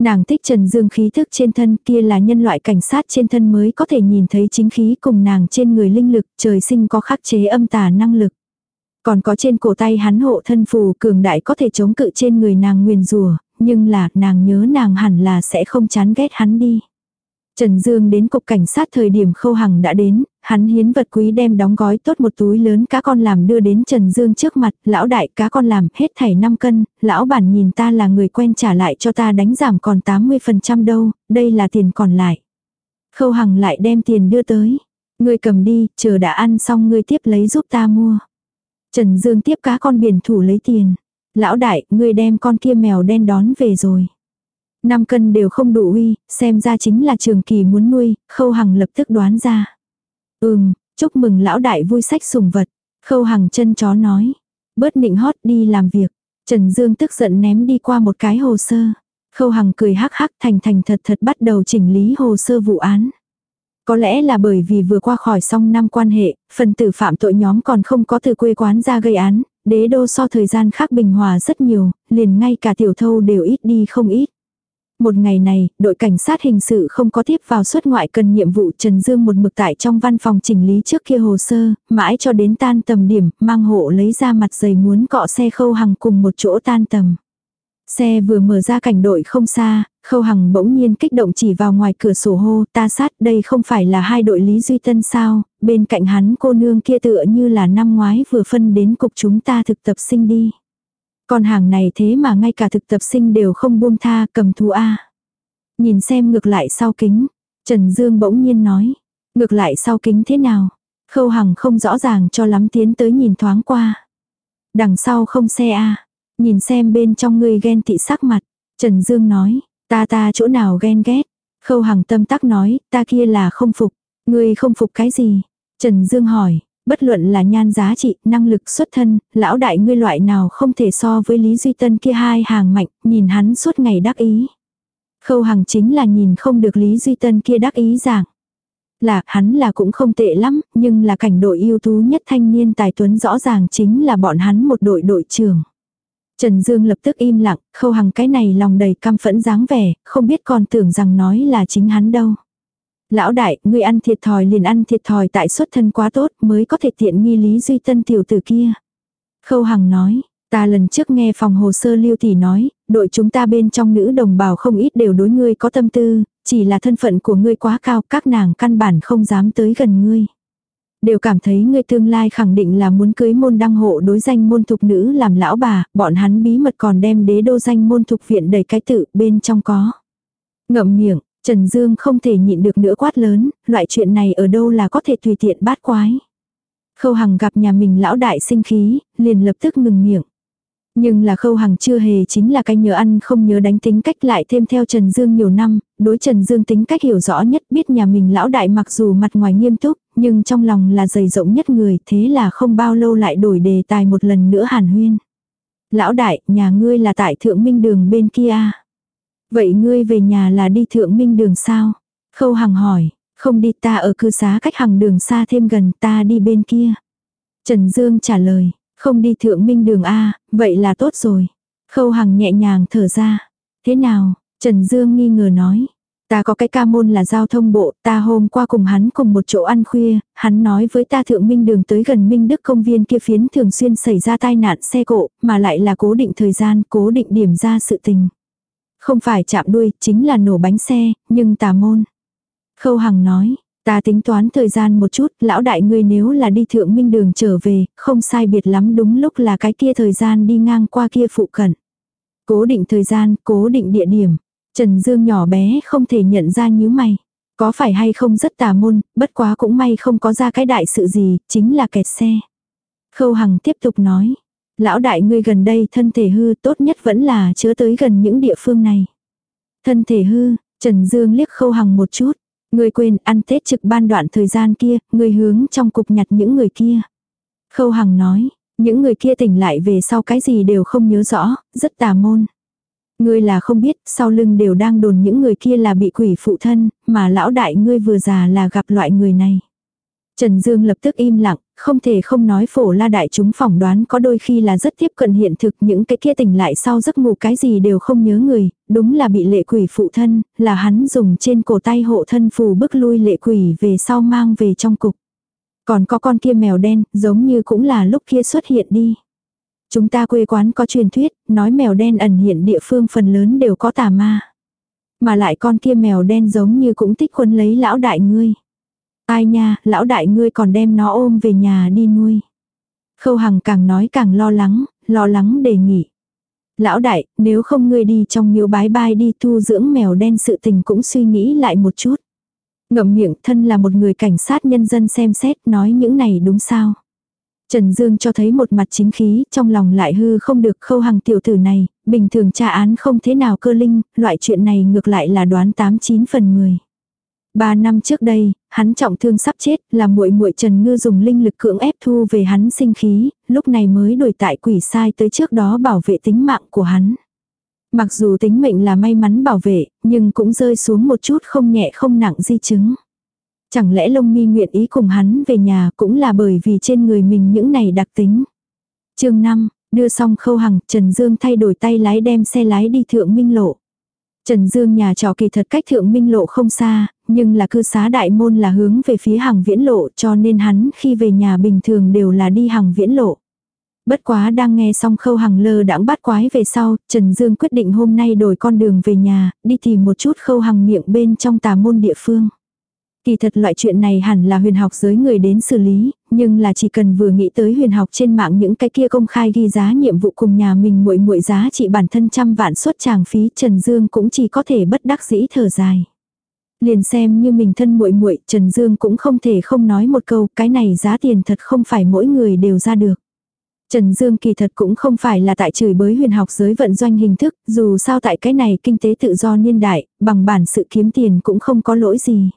Nàng thích Trần Dương khí thức trên thân kia là nhân loại cảnh sát trên thân mới có thể nhìn thấy chính khí cùng nàng trên người linh lực trời sinh có khắc chế âm tà năng lực. Còn có trên cổ tay hắn hộ thân phù cường đại có thể chống cự trên người nàng nguyền rùa, nhưng là nàng nhớ nàng hẳn là sẽ không chán ghét hắn đi. Trần Dương đến cục cảnh sát thời điểm khâu hằng đã đến, hắn hiến vật quý đem đóng gói tốt một túi lớn cá con làm đưa đến Trần Dương trước mặt, lão đại cá con làm hết thảy 5 cân, lão bản nhìn ta là người quen trả lại cho ta đánh giảm còn 80% đâu, đây là tiền còn lại. Khâu hằng lại đem tiền đưa tới. Ngươi cầm đi, chờ đã ăn xong ngươi tiếp lấy giúp ta mua. Trần Dương tiếp cá con biển thủ lấy tiền. Lão đại, ngươi đem con kia mèo đen đón về rồi. 5 cân đều không đủ uy, xem ra chính là trường kỳ muốn nuôi, khâu hằng lập tức đoán ra. Ừm, chúc mừng lão đại vui sách sùng vật. Khâu hằng chân chó nói. Bớt nịnh hót đi làm việc. Trần Dương tức giận ném đi qua một cái hồ sơ. Khâu hằng cười hắc hắc thành thành thật thật bắt đầu chỉnh lý hồ sơ vụ án. Có lẽ là bởi vì vừa qua khỏi xong năm quan hệ, phần tử phạm tội nhóm còn không có từ quê quán ra gây án, đế đô so thời gian khác bình hòa rất nhiều, liền ngay cả tiểu thâu đều ít đi không ít. Một ngày này, đội cảnh sát hình sự không có tiếp vào xuất ngoại cần nhiệm vụ Trần Dương một mực tại trong văn phòng chỉnh lý trước kia hồ sơ, mãi cho đến tan tầm điểm, mang hộ lấy ra mặt giày muốn cọ xe khâu hằng cùng một chỗ tan tầm. Xe vừa mở ra cảnh đội không xa, khâu hằng bỗng nhiên kích động chỉ vào ngoài cửa sổ hô ta sát đây không phải là hai đội Lý Duy Tân sao, bên cạnh hắn cô nương kia tựa như là năm ngoái vừa phân đến cục chúng ta thực tập sinh đi. Con hàng này thế mà ngay cả thực tập sinh đều không buông tha, cầm thú A. Nhìn xem ngược lại sau kính. Trần Dương bỗng nhiên nói. Ngược lại sau kính thế nào? Khâu Hằng không rõ ràng cho lắm tiến tới nhìn thoáng qua. Đằng sau không xe A. Nhìn xem bên trong người ghen tị sắc mặt. Trần Dương nói. Ta ta chỗ nào ghen ghét. Khâu Hằng tâm tắc nói. Ta kia là không phục. Ngươi không phục cái gì? Trần Dương hỏi. Bất luận là nhan giá trị, năng lực xuất thân, lão đại ngươi loại nào không thể so với Lý Duy Tân kia hai hàng mạnh, nhìn hắn suốt ngày đắc ý. Khâu hàng chính là nhìn không được Lý Duy Tân kia đắc ý giảng. Là, hắn là cũng không tệ lắm, nhưng là cảnh đội ưu tú nhất thanh niên tài tuấn rõ ràng chính là bọn hắn một đội đội trưởng. Trần Dương lập tức im lặng, khâu hằng cái này lòng đầy căm phẫn dáng vẻ, không biết còn tưởng rằng nói là chính hắn đâu. Lão đại, ngươi ăn thiệt thòi liền ăn thiệt thòi tại xuất thân quá tốt mới có thể tiện nghi Lý Duy Tân tiểu tử kia. Khâu Hằng nói, ta lần trước nghe phòng hồ sơ lưu tỷ nói, đội chúng ta bên trong nữ đồng bào không ít đều đối ngươi có tâm tư, chỉ là thân phận của ngươi quá cao, các nàng căn bản không dám tới gần ngươi. Đều cảm thấy ngươi tương lai khẳng định là muốn cưới môn đăng hộ đối danh môn thục nữ làm lão bà, bọn hắn bí mật còn đem đế đô danh môn thục viện đầy cái tự bên trong có. Ngậm miệng, Trần Dương không thể nhịn được nữa quát lớn, loại chuyện này ở đâu là có thể tùy tiện bát quái. Khâu Hằng gặp nhà mình lão đại sinh khí, liền lập tức ngừng miệng. Nhưng là khâu hằng chưa hề chính là cái nhớ ăn không nhớ đánh tính cách lại thêm theo Trần Dương nhiều năm, đối Trần Dương tính cách hiểu rõ nhất biết nhà mình lão đại mặc dù mặt ngoài nghiêm túc, nhưng trong lòng là dày rộng nhất người thế là không bao lâu lại đổi đề tài một lần nữa hàn huyên. Lão đại, nhà ngươi là tại thượng minh đường bên kia. À? Vậy ngươi về nhà là đi thượng minh đường sao? Khâu Hằng hỏi, không đi ta ở cư xá cách hằng đường xa thêm gần ta đi bên kia. Trần Dương trả lời, không đi thượng minh đường A, vậy là tốt rồi. Khâu Hằng nhẹ nhàng thở ra. Thế nào? Trần Dương nghi ngờ nói. Ta có cái ca môn là giao thông bộ, ta hôm qua cùng hắn cùng một chỗ ăn khuya, hắn nói với ta thượng minh đường tới gần Minh Đức công viên kia phiến thường xuyên xảy ra tai nạn xe cộ, mà lại là cố định thời gian, cố định điểm ra sự tình. Không phải chạm đuôi, chính là nổ bánh xe, nhưng tà môn. Khâu Hằng nói, ta tính toán thời gian một chút, lão đại ngươi nếu là đi thượng minh đường trở về, không sai biệt lắm đúng lúc là cái kia thời gian đi ngang qua kia phụ cận. Cố định thời gian, cố định địa điểm. Trần Dương nhỏ bé không thể nhận ra nhíu mày. Có phải hay không rất tà môn, bất quá cũng may không có ra cái đại sự gì, chính là kẹt xe. Khâu Hằng tiếp tục nói. Lão đại ngươi gần đây thân thể hư tốt nhất vẫn là chứa tới gần những địa phương này. Thân thể hư, Trần Dương liếc Khâu Hằng một chút. Ngươi quên ăn Tết trực ban đoạn thời gian kia, ngươi hướng trong cục nhặt những người kia. Khâu Hằng nói, những người kia tỉnh lại về sau cái gì đều không nhớ rõ, rất tà môn. Ngươi là không biết, sau lưng đều đang đồn những người kia là bị quỷ phụ thân, mà lão đại ngươi vừa già là gặp loại người này. Trần Dương lập tức im lặng, không thể không nói phổ la đại chúng phỏng đoán có đôi khi là rất tiếp cận hiện thực những cái kia tỉnh lại sau giấc ngủ cái gì đều không nhớ người, đúng là bị lệ quỷ phụ thân, là hắn dùng trên cổ tay hộ thân phù bức lui lệ quỷ về sau mang về trong cục. Còn có con kia mèo đen, giống như cũng là lúc kia xuất hiện đi. Chúng ta quê quán có truyền thuyết, nói mèo đen ẩn hiện địa phương phần lớn đều có tà ma. Mà lại con kia mèo đen giống như cũng thích quân lấy lão đại ngươi. Ai nha, lão đại ngươi còn đem nó ôm về nhà đi nuôi. Khâu Hằng càng nói càng lo lắng, lo lắng đề nghị. Lão đại, nếu không ngươi đi trong miếu bái bai đi thu dưỡng mèo đen sự tình cũng suy nghĩ lại một chút. Ngậm miệng thân là một người cảnh sát nhân dân xem xét nói những này đúng sao. Trần Dương cho thấy một mặt chính khí, trong lòng lại hư không được khâu hằng tiểu tử này, bình thường tra án không thế nào cơ linh, loại chuyện này ngược lại là đoán 89 phần 10. Ba năm trước đây, hắn trọng thương sắp chết, là muội muội Trần Ngư dùng linh lực cưỡng ép thu về hắn sinh khí, lúc này mới đổi tại quỷ sai tới trước đó bảo vệ tính mạng của hắn. Mặc dù tính mệnh là may mắn bảo vệ, nhưng cũng rơi xuống một chút không nhẹ không nặng di chứng. Chẳng lẽ Lông Mi nguyện ý cùng hắn về nhà cũng là bởi vì trên người mình những này đặc tính. chương 5, đưa xong khâu hằng, Trần Dương thay đổi tay lái đem xe lái đi thượng minh lộ. Trần Dương nhà trò kỳ thật cách thượng minh lộ không xa, nhưng là cư xá đại môn là hướng về phía hàng viễn lộ cho nên hắn khi về nhà bình thường đều là đi hàng viễn lộ. Bất quá đang nghe xong khâu hàng lơ đãng bắt quái về sau, Trần Dương quyết định hôm nay đổi con đường về nhà, đi tìm một chút khâu hàng miệng bên trong tà môn địa phương. Kỳ thật loại chuyện này hẳn là huyền học giới người đến xử lý, nhưng là chỉ cần vừa nghĩ tới huyền học trên mạng những cái kia công khai ghi giá nhiệm vụ cùng nhà mình muội muội giá trị bản thân trăm vạn suất tràng phí Trần Dương cũng chỉ có thể bất đắc dĩ thở dài. Liền xem như mình thân muội muội Trần Dương cũng không thể không nói một câu cái này giá tiền thật không phải mỗi người đều ra được. Trần Dương kỳ thật cũng không phải là tại chửi bới huyền học giới vận doanh hình thức, dù sao tại cái này kinh tế tự do niên đại, bằng bản sự kiếm tiền cũng không có lỗi gì.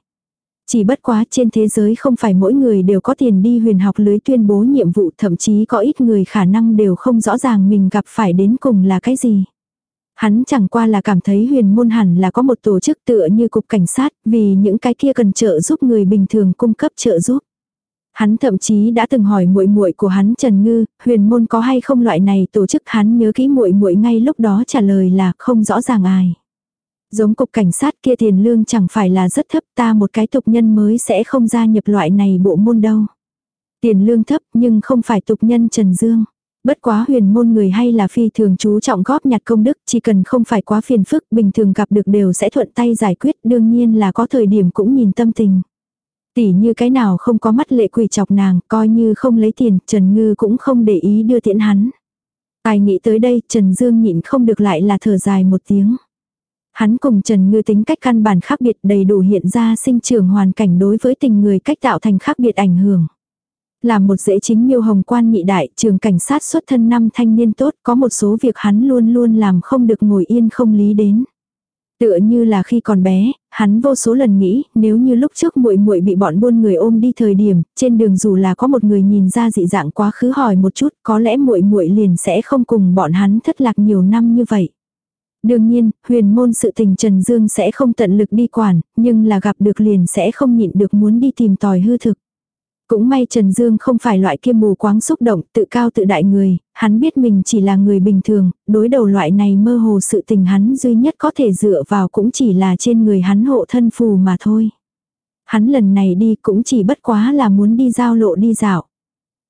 Chỉ bất quá trên thế giới không phải mỗi người đều có tiền đi huyền học lưới tuyên bố nhiệm vụ thậm chí có ít người khả năng đều không rõ ràng mình gặp phải đến cùng là cái gì. Hắn chẳng qua là cảm thấy huyền môn hẳn là có một tổ chức tựa như cục cảnh sát vì những cái kia cần trợ giúp người bình thường cung cấp trợ giúp. Hắn thậm chí đã từng hỏi muội muội của hắn Trần Ngư, huyền môn có hay không loại này tổ chức hắn nhớ kỹ muội muội ngay lúc đó trả lời là không rõ ràng ai. Giống cục cảnh sát kia tiền lương chẳng phải là rất thấp ta một cái tục nhân mới sẽ không gia nhập loại này bộ môn đâu. Tiền lương thấp nhưng không phải tục nhân Trần Dương. Bất quá huyền môn người hay là phi thường chú trọng góp nhặt công đức, chỉ cần không phải quá phiền phức, bình thường gặp được đều sẽ thuận tay giải quyết, đương nhiên là có thời điểm cũng nhìn tâm tình. Tỷ như cái nào không có mắt lệ quỷ chọc nàng, coi như không lấy tiền, Trần Ngư cũng không để ý đưa tiễn hắn. Ai nghĩ tới đây, Trần Dương nhịn không được lại là thở dài một tiếng. Hắn cùng Trần Ngư tính cách căn bản khác biệt đầy đủ hiện ra sinh trưởng hoàn cảnh đối với tình người cách tạo thành khác biệt ảnh hưởng. Là một dễ chính miêu hồng quan nhị đại, trường cảnh sát xuất thân năm thanh niên tốt, có một số việc hắn luôn luôn làm không được ngồi yên không lý đến. Tựa như là khi còn bé, hắn vô số lần nghĩ, nếu như lúc trước muội muội bị bọn buôn người ôm đi thời điểm, trên đường dù là có một người nhìn ra dị dạng quá khứ hỏi một chút, có lẽ muội muội liền sẽ không cùng bọn hắn thất lạc nhiều năm như vậy. Đương nhiên, huyền môn sự tình Trần Dương sẽ không tận lực đi quản, nhưng là gặp được liền sẽ không nhịn được muốn đi tìm tòi hư thực. Cũng may Trần Dương không phải loại kia mù quáng xúc động, tự cao tự đại người, hắn biết mình chỉ là người bình thường, đối đầu loại này mơ hồ sự tình hắn duy nhất có thể dựa vào cũng chỉ là trên người hắn hộ thân phù mà thôi. Hắn lần này đi cũng chỉ bất quá là muốn đi giao lộ đi dạo.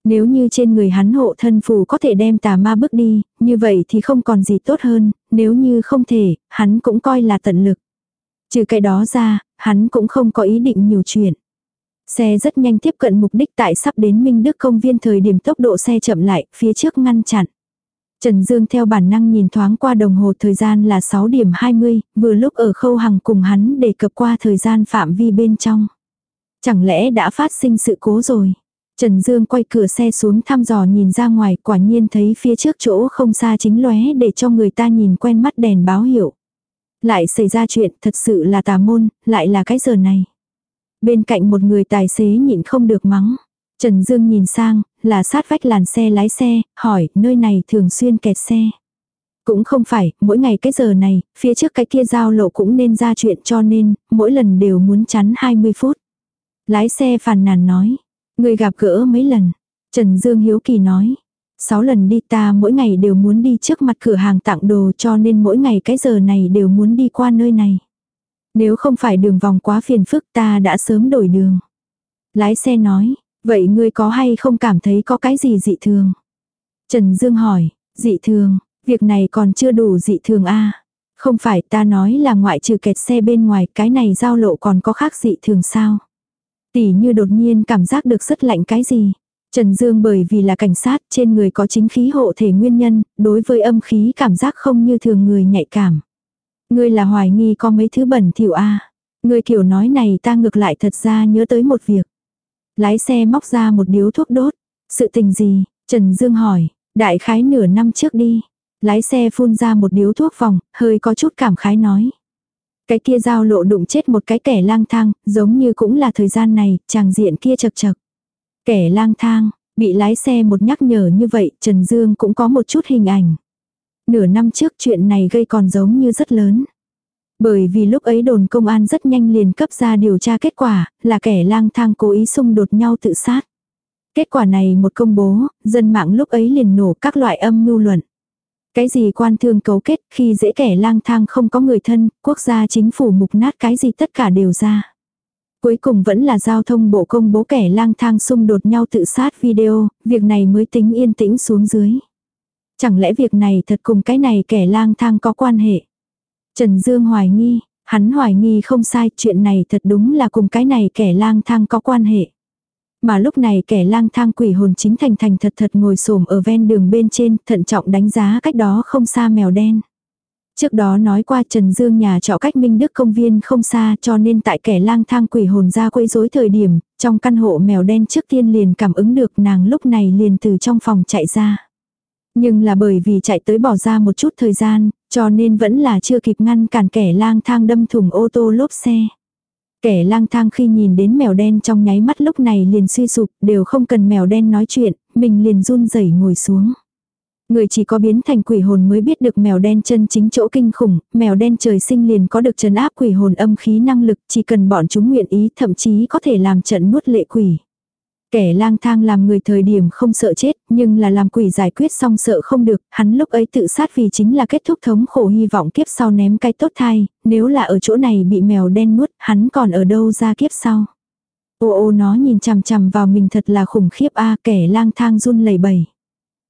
Nếu như trên người hắn hộ thân phù có thể đem tà ma bước đi, như vậy thì không còn gì tốt hơn, nếu như không thể, hắn cũng coi là tận lực. Trừ cái đó ra, hắn cũng không có ý định nhiều chuyện. Xe rất nhanh tiếp cận mục đích tại sắp đến Minh Đức công viên thời điểm tốc độ xe chậm lại, phía trước ngăn chặn. Trần Dương theo bản năng nhìn thoáng qua đồng hồ thời gian là 6 điểm 20, vừa lúc ở khâu hằng cùng hắn đề cập qua thời gian phạm vi bên trong. Chẳng lẽ đã phát sinh sự cố rồi? Trần Dương quay cửa xe xuống thăm dò nhìn ra ngoài quả nhiên thấy phía trước chỗ không xa chính lóe để cho người ta nhìn quen mắt đèn báo hiệu. Lại xảy ra chuyện thật sự là tà môn, lại là cái giờ này. Bên cạnh một người tài xế nhịn không được mắng. Trần Dương nhìn sang, là sát vách làn xe lái xe, hỏi nơi này thường xuyên kẹt xe. Cũng không phải, mỗi ngày cái giờ này, phía trước cái kia giao lộ cũng nên ra chuyện cho nên, mỗi lần đều muốn chắn 20 phút. Lái xe phàn nàn nói, người gặp gỡ mấy lần. Trần Dương Hiếu Kỳ nói, sáu lần đi ta mỗi ngày đều muốn đi trước mặt cửa hàng tặng đồ cho nên mỗi ngày cái giờ này đều muốn đi qua nơi này. Nếu không phải đường vòng quá phiền phức ta đã sớm đổi đường. Lái xe nói, vậy ngươi có hay không cảm thấy có cái gì dị thường? Trần Dương hỏi, dị thường, việc này còn chưa đủ dị thường a Không phải ta nói là ngoại trừ kẹt xe bên ngoài cái này giao lộ còn có khác dị thường sao? Tỷ như đột nhiên cảm giác được rất lạnh cái gì? Trần Dương bởi vì là cảnh sát trên người có chính khí hộ thể nguyên nhân, đối với âm khí cảm giác không như thường người nhạy cảm. Ngươi là hoài nghi có mấy thứ bẩn thỉu a. À. Ngươi kiểu nói này ta ngược lại thật ra nhớ tới một việc. Lái xe móc ra một điếu thuốc đốt. Sự tình gì? Trần Dương hỏi. Đại khái nửa năm trước đi. Lái xe phun ra một điếu thuốc vòng, hơi có chút cảm khái nói. Cái kia giao lộ đụng chết một cái kẻ lang thang, giống như cũng là thời gian này, chàng diện kia chật chật. Kẻ lang thang, bị lái xe một nhắc nhở như vậy, Trần Dương cũng có một chút hình ảnh. Nửa năm trước chuyện này gây còn giống như rất lớn. Bởi vì lúc ấy đồn công an rất nhanh liền cấp ra điều tra kết quả, là kẻ lang thang cố ý xung đột nhau tự sát. Kết quả này một công bố, dân mạng lúc ấy liền nổ các loại âm mưu luận. Cái gì quan thương cấu kết khi dễ kẻ lang thang không có người thân, quốc gia chính phủ mục nát cái gì tất cả đều ra. Cuối cùng vẫn là giao thông bộ công bố kẻ lang thang xung đột nhau tự sát video, việc này mới tính yên tĩnh xuống dưới. Chẳng lẽ việc này thật cùng cái này kẻ lang thang có quan hệ? Trần Dương hoài nghi, hắn hoài nghi không sai, chuyện này thật đúng là cùng cái này kẻ lang thang có quan hệ. Mà lúc này kẻ lang thang quỷ hồn chính thành thành thật thật ngồi xổm ở ven đường bên trên, thận trọng đánh giá cách đó không xa mèo đen. Trước đó nói qua Trần Dương nhà trọ cách Minh Đức công viên không xa cho nên tại kẻ lang thang quỷ hồn ra quấy rối thời điểm, trong căn hộ mèo đen trước tiên liền cảm ứng được nàng lúc này liền từ trong phòng chạy ra. Nhưng là bởi vì chạy tới bỏ ra một chút thời gian, cho nên vẫn là chưa kịp ngăn cản kẻ lang thang đâm thủng ô tô lốp xe. Kẻ lang thang khi nhìn đến mèo đen trong nháy mắt lúc này liền suy sụp, đều không cần mèo đen nói chuyện, mình liền run rẩy ngồi xuống. Người chỉ có biến thành quỷ hồn mới biết được mèo đen chân chính chỗ kinh khủng, mèo đen trời sinh liền có được trấn áp quỷ hồn âm khí năng lực, chỉ cần bọn chúng nguyện ý thậm chí có thể làm trận nuốt lệ quỷ. Kẻ lang thang làm người thời điểm không sợ chết, nhưng là làm quỷ giải quyết xong sợ không được, hắn lúc ấy tự sát vì chính là kết thúc thống khổ hy vọng kiếp sau ném cái tốt thai, nếu là ở chỗ này bị mèo đen nuốt, hắn còn ở đâu ra kiếp sau. Ô ô nó nhìn chằm chằm vào mình thật là khủng khiếp a kẻ lang thang run lẩy bẩy.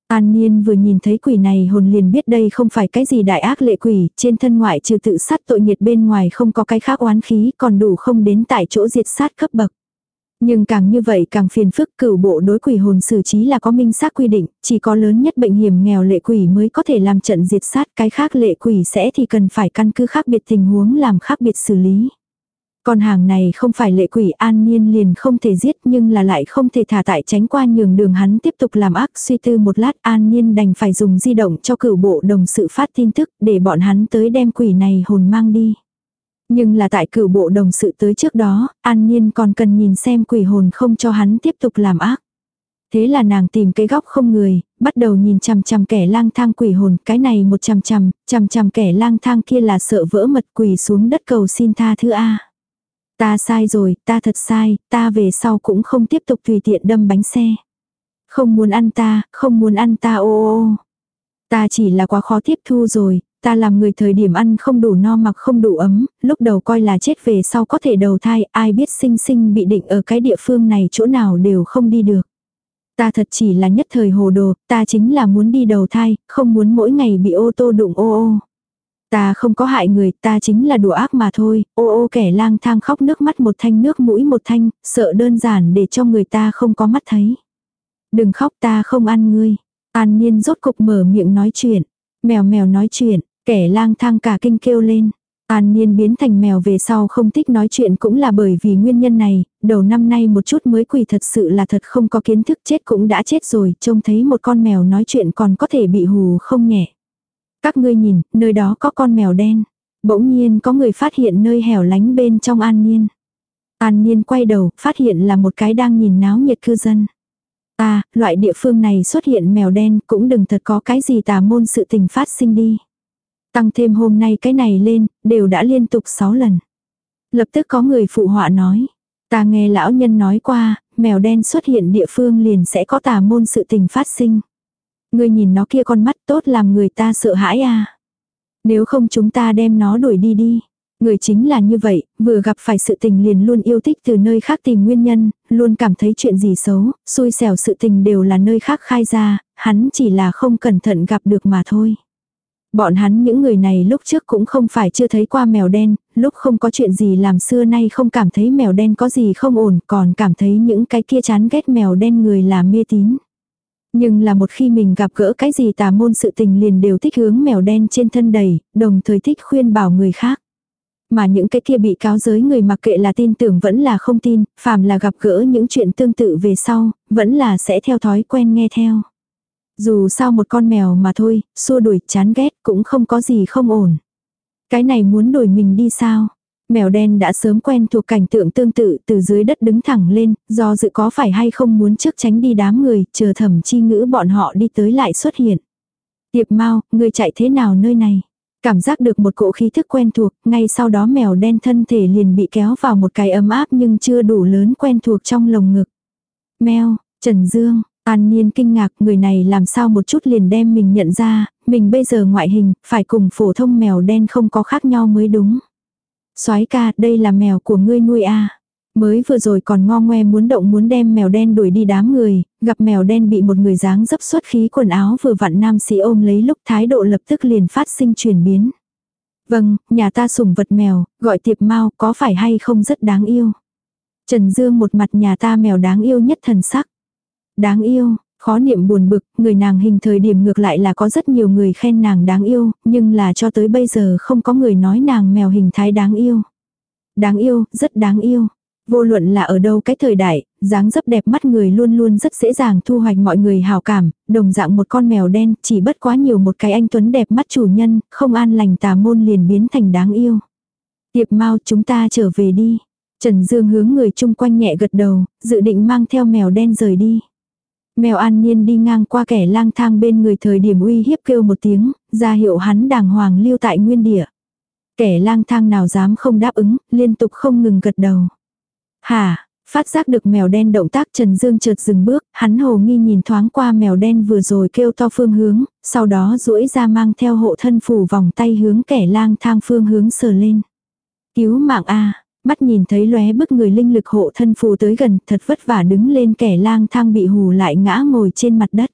An Niên vừa nhìn thấy quỷ này hồn liền biết đây không phải cái gì đại ác lệ quỷ, trên thân ngoại trừ tự sát tội nhiệt bên ngoài không có cái khác oán khí còn đủ không đến tại chỗ diệt sát cấp bậc. Nhưng càng như vậy càng phiền phức cửu bộ đối quỷ hồn xử trí là có minh xác quy định, chỉ có lớn nhất bệnh hiểm nghèo lệ quỷ mới có thể làm trận diệt sát cái khác lệ quỷ sẽ thì cần phải căn cứ khác biệt tình huống làm khác biệt xử lý. Còn hàng này không phải lệ quỷ an nhiên liền không thể giết nhưng là lại không thể thả tại tránh qua nhường đường hắn tiếp tục làm ác suy tư một lát an nhiên đành phải dùng di động cho cửu bộ đồng sự phát tin tức để bọn hắn tới đem quỷ này hồn mang đi. Nhưng là tại cửu bộ đồng sự tới trước đó, An Nhiên còn cần nhìn xem quỷ hồn không cho hắn tiếp tục làm ác. Thế là nàng tìm cái góc không người, bắt đầu nhìn chằm chằm kẻ lang thang quỷ hồn, cái này một chằm chằm, chằm chằm kẻ lang thang kia là sợ vỡ mật quỳ xuống đất cầu xin tha thứ A. Ta sai rồi, ta thật sai, ta về sau cũng không tiếp tục tùy tiện đâm bánh xe. Không muốn ăn ta, không muốn ăn ta ô ô. Ta chỉ là quá khó tiếp thu rồi, ta làm người thời điểm ăn không đủ no mặc không đủ ấm, lúc đầu coi là chết về sau có thể đầu thai, ai biết sinh sinh bị định ở cái địa phương này chỗ nào đều không đi được. Ta thật chỉ là nhất thời hồ đồ, ta chính là muốn đi đầu thai, không muốn mỗi ngày bị ô tô đụng ô ô. Ta không có hại người, ta chính là đùa ác mà thôi, ô ô kẻ lang thang khóc nước mắt một thanh nước mũi một thanh, sợ đơn giản để cho người ta không có mắt thấy. Đừng khóc ta không ăn ngươi. An Niên rốt cục mở miệng nói chuyện. Mèo mèo nói chuyện, kẻ lang thang cả kinh kêu lên. An Niên biến thành mèo về sau không thích nói chuyện cũng là bởi vì nguyên nhân này, đầu năm nay một chút mới quỳ thật sự là thật không có kiến thức chết cũng đã chết rồi, trông thấy một con mèo nói chuyện còn có thể bị hù không nhẹ. Các ngươi nhìn, nơi đó có con mèo đen. Bỗng nhiên có người phát hiện nơi hẻo lánh bên trong An Niên. An Niên quay đầu, phát hiện là một cái đang nhìn náo nhiệt cư dân. À, loại địa phương này xuất hiện mèo đen cũng đừng thật có cái gì tà môn sự tình phát sinh đi. Tăng thêm hôm nay cái này lên, đều đã liên tục 6 lần. Lập tức có người phụ họa nói. Ta nghe lão nhân nói qua, mèo đen xuất hiện địa phương liền sẽ có tà môn sự tình phát sinh. Ngươi nhìn nó kia con mắt tốt làm người ta sợ hãi à. Nếu không chúng ta đem nó đuổi đi đi. Người chính là như vậy, vừa gặp phải sự tình liền luôn yêu thích từ nơi khác tìm nguyên nhân, luôn cảm thấy chuyện gì xấu, xui xẻo sự tình đều là nơi khác khai ra, hắn chỉ là không cẩn thận gặp được mà thôi. Bọn hắn những người này lúc trước cũng không phải chưa thấy qua mèo đen, lúc không có chuyện gì làm xưa nay không cảm thấy mèo đen có gì không ổn, còn cảm thấy những cái kia chán ghét mèo đen người là mê tín. Nhưng là một khi mình gặp gỡ cái gì tà môn sự tình liền đều thích hướng mèo đen trên thân đầy, đồng thời thích khuyên bảo người khác. Mà những cái kia bị cáo giới người mặc kệ là tin tưởng vẫn là không tin, phàm là gặp gỡ những chuyện tương tự về sau, vẫn là sẽ theo thói quen nghe theo. Dù sao một con mèo mà thôi, xua đuổi chán ghét cũng không có gì không ổn. Cái này muốn đuổi mình đi sao? Mèo đen đã sớm quen thuộc cảnh tượng tương tự từ dưới đất đứng thẳng lên, do dự có phải hay không muốn trước tránh đi đám người, chờ thẩm chi ngữ bọn họ đi tới lại xuất hiện. Tiệp mau, người chạy thế nào nơi này? Cảm giác được một cỗ khí thức quen thuộc, ngay sau đó mèo đen thân thể liền bị kéo vào một cái ấm áp nhưng chưa đủ lớn quen thuộc trong lồng ngực. Mèo, Trần Dương, An Niên kinh ngạc người này làm sao một chút liền đem mình nhận ra, mình bây giờ ngoại hình, phải cùng phổ thông mèo đen không có khác nhau mới đúng. soái ca, đây là mèo của ngươi nuôi à. Mới vừa rồi còn ngo ngoe muốn động muốn đem mèo đen đuổi đi đám người, gặp mèo đen bị một người dáng dấp xuất khí quần áo vừa vặn nam sĩ ôm lấy lúc thái độ lập tức liền phát sinh chuyển biến. Vâng, nhà ta sủng vật mèo, gọi tiệp mau có phải hay không rất đáng yêu. Trần Dương một mặt nhà ta mèo đáng yêu nhất thần sắc. Đáng yêu, khó niệm buồn bực, người nàng hình thời điểm ngược lại là có rất nhiều người khen nàng đáng yêu, nhưng là cho tới bây giờ không có người nói nàng mèo hình thái đáng yêu. Đáng yêu, rất đáng yêu. Vô luận là ở đâu cái thời đại, dáng dấp đẹp mắt người luôn luôn rất dễ dàng thu hoạch mọi người hào cảm, đồng dạng một con mèo đen chỉ bất quá nhiều một cái anh tuấn đẹp mắt chủ nhân, không an lành tà môn liền biến thành đáng yêu. Tiệp mau chúng ta trở về đi. Trần Dương hướng người chung quanh nhẹ gật đầu, dự định mang theo mèo đen rời đi. Mèo an nhiên đi ngang qua kẻ lang thang bên người thời điểm uy hiếp kêu một tiếng, ra hiệu hắn đàng hoàng lưu tại nguyên địa. Kẻ lang thang nào dám không đáp ứng, liên tục không ngừng gật đầu. Hả, phát giác được mèo đen động tác Trần Dương chợt dừng bước, hắn hồ nghi nhìn thoáng qua mèo đen vừa rồi kêu to phương hướng, sau đó duỗi ra mang theo hộ thân phủ vòng tay hướng kẻ lang thang phương hướng sờ lên. Cứu mạng A, mắt nhìn thấy lóe bức người linh lực hộ thân phù tới gần, thật vất vả đứng lên kẻ lang thang bị hù lại ngã ngồi trên mặt đất.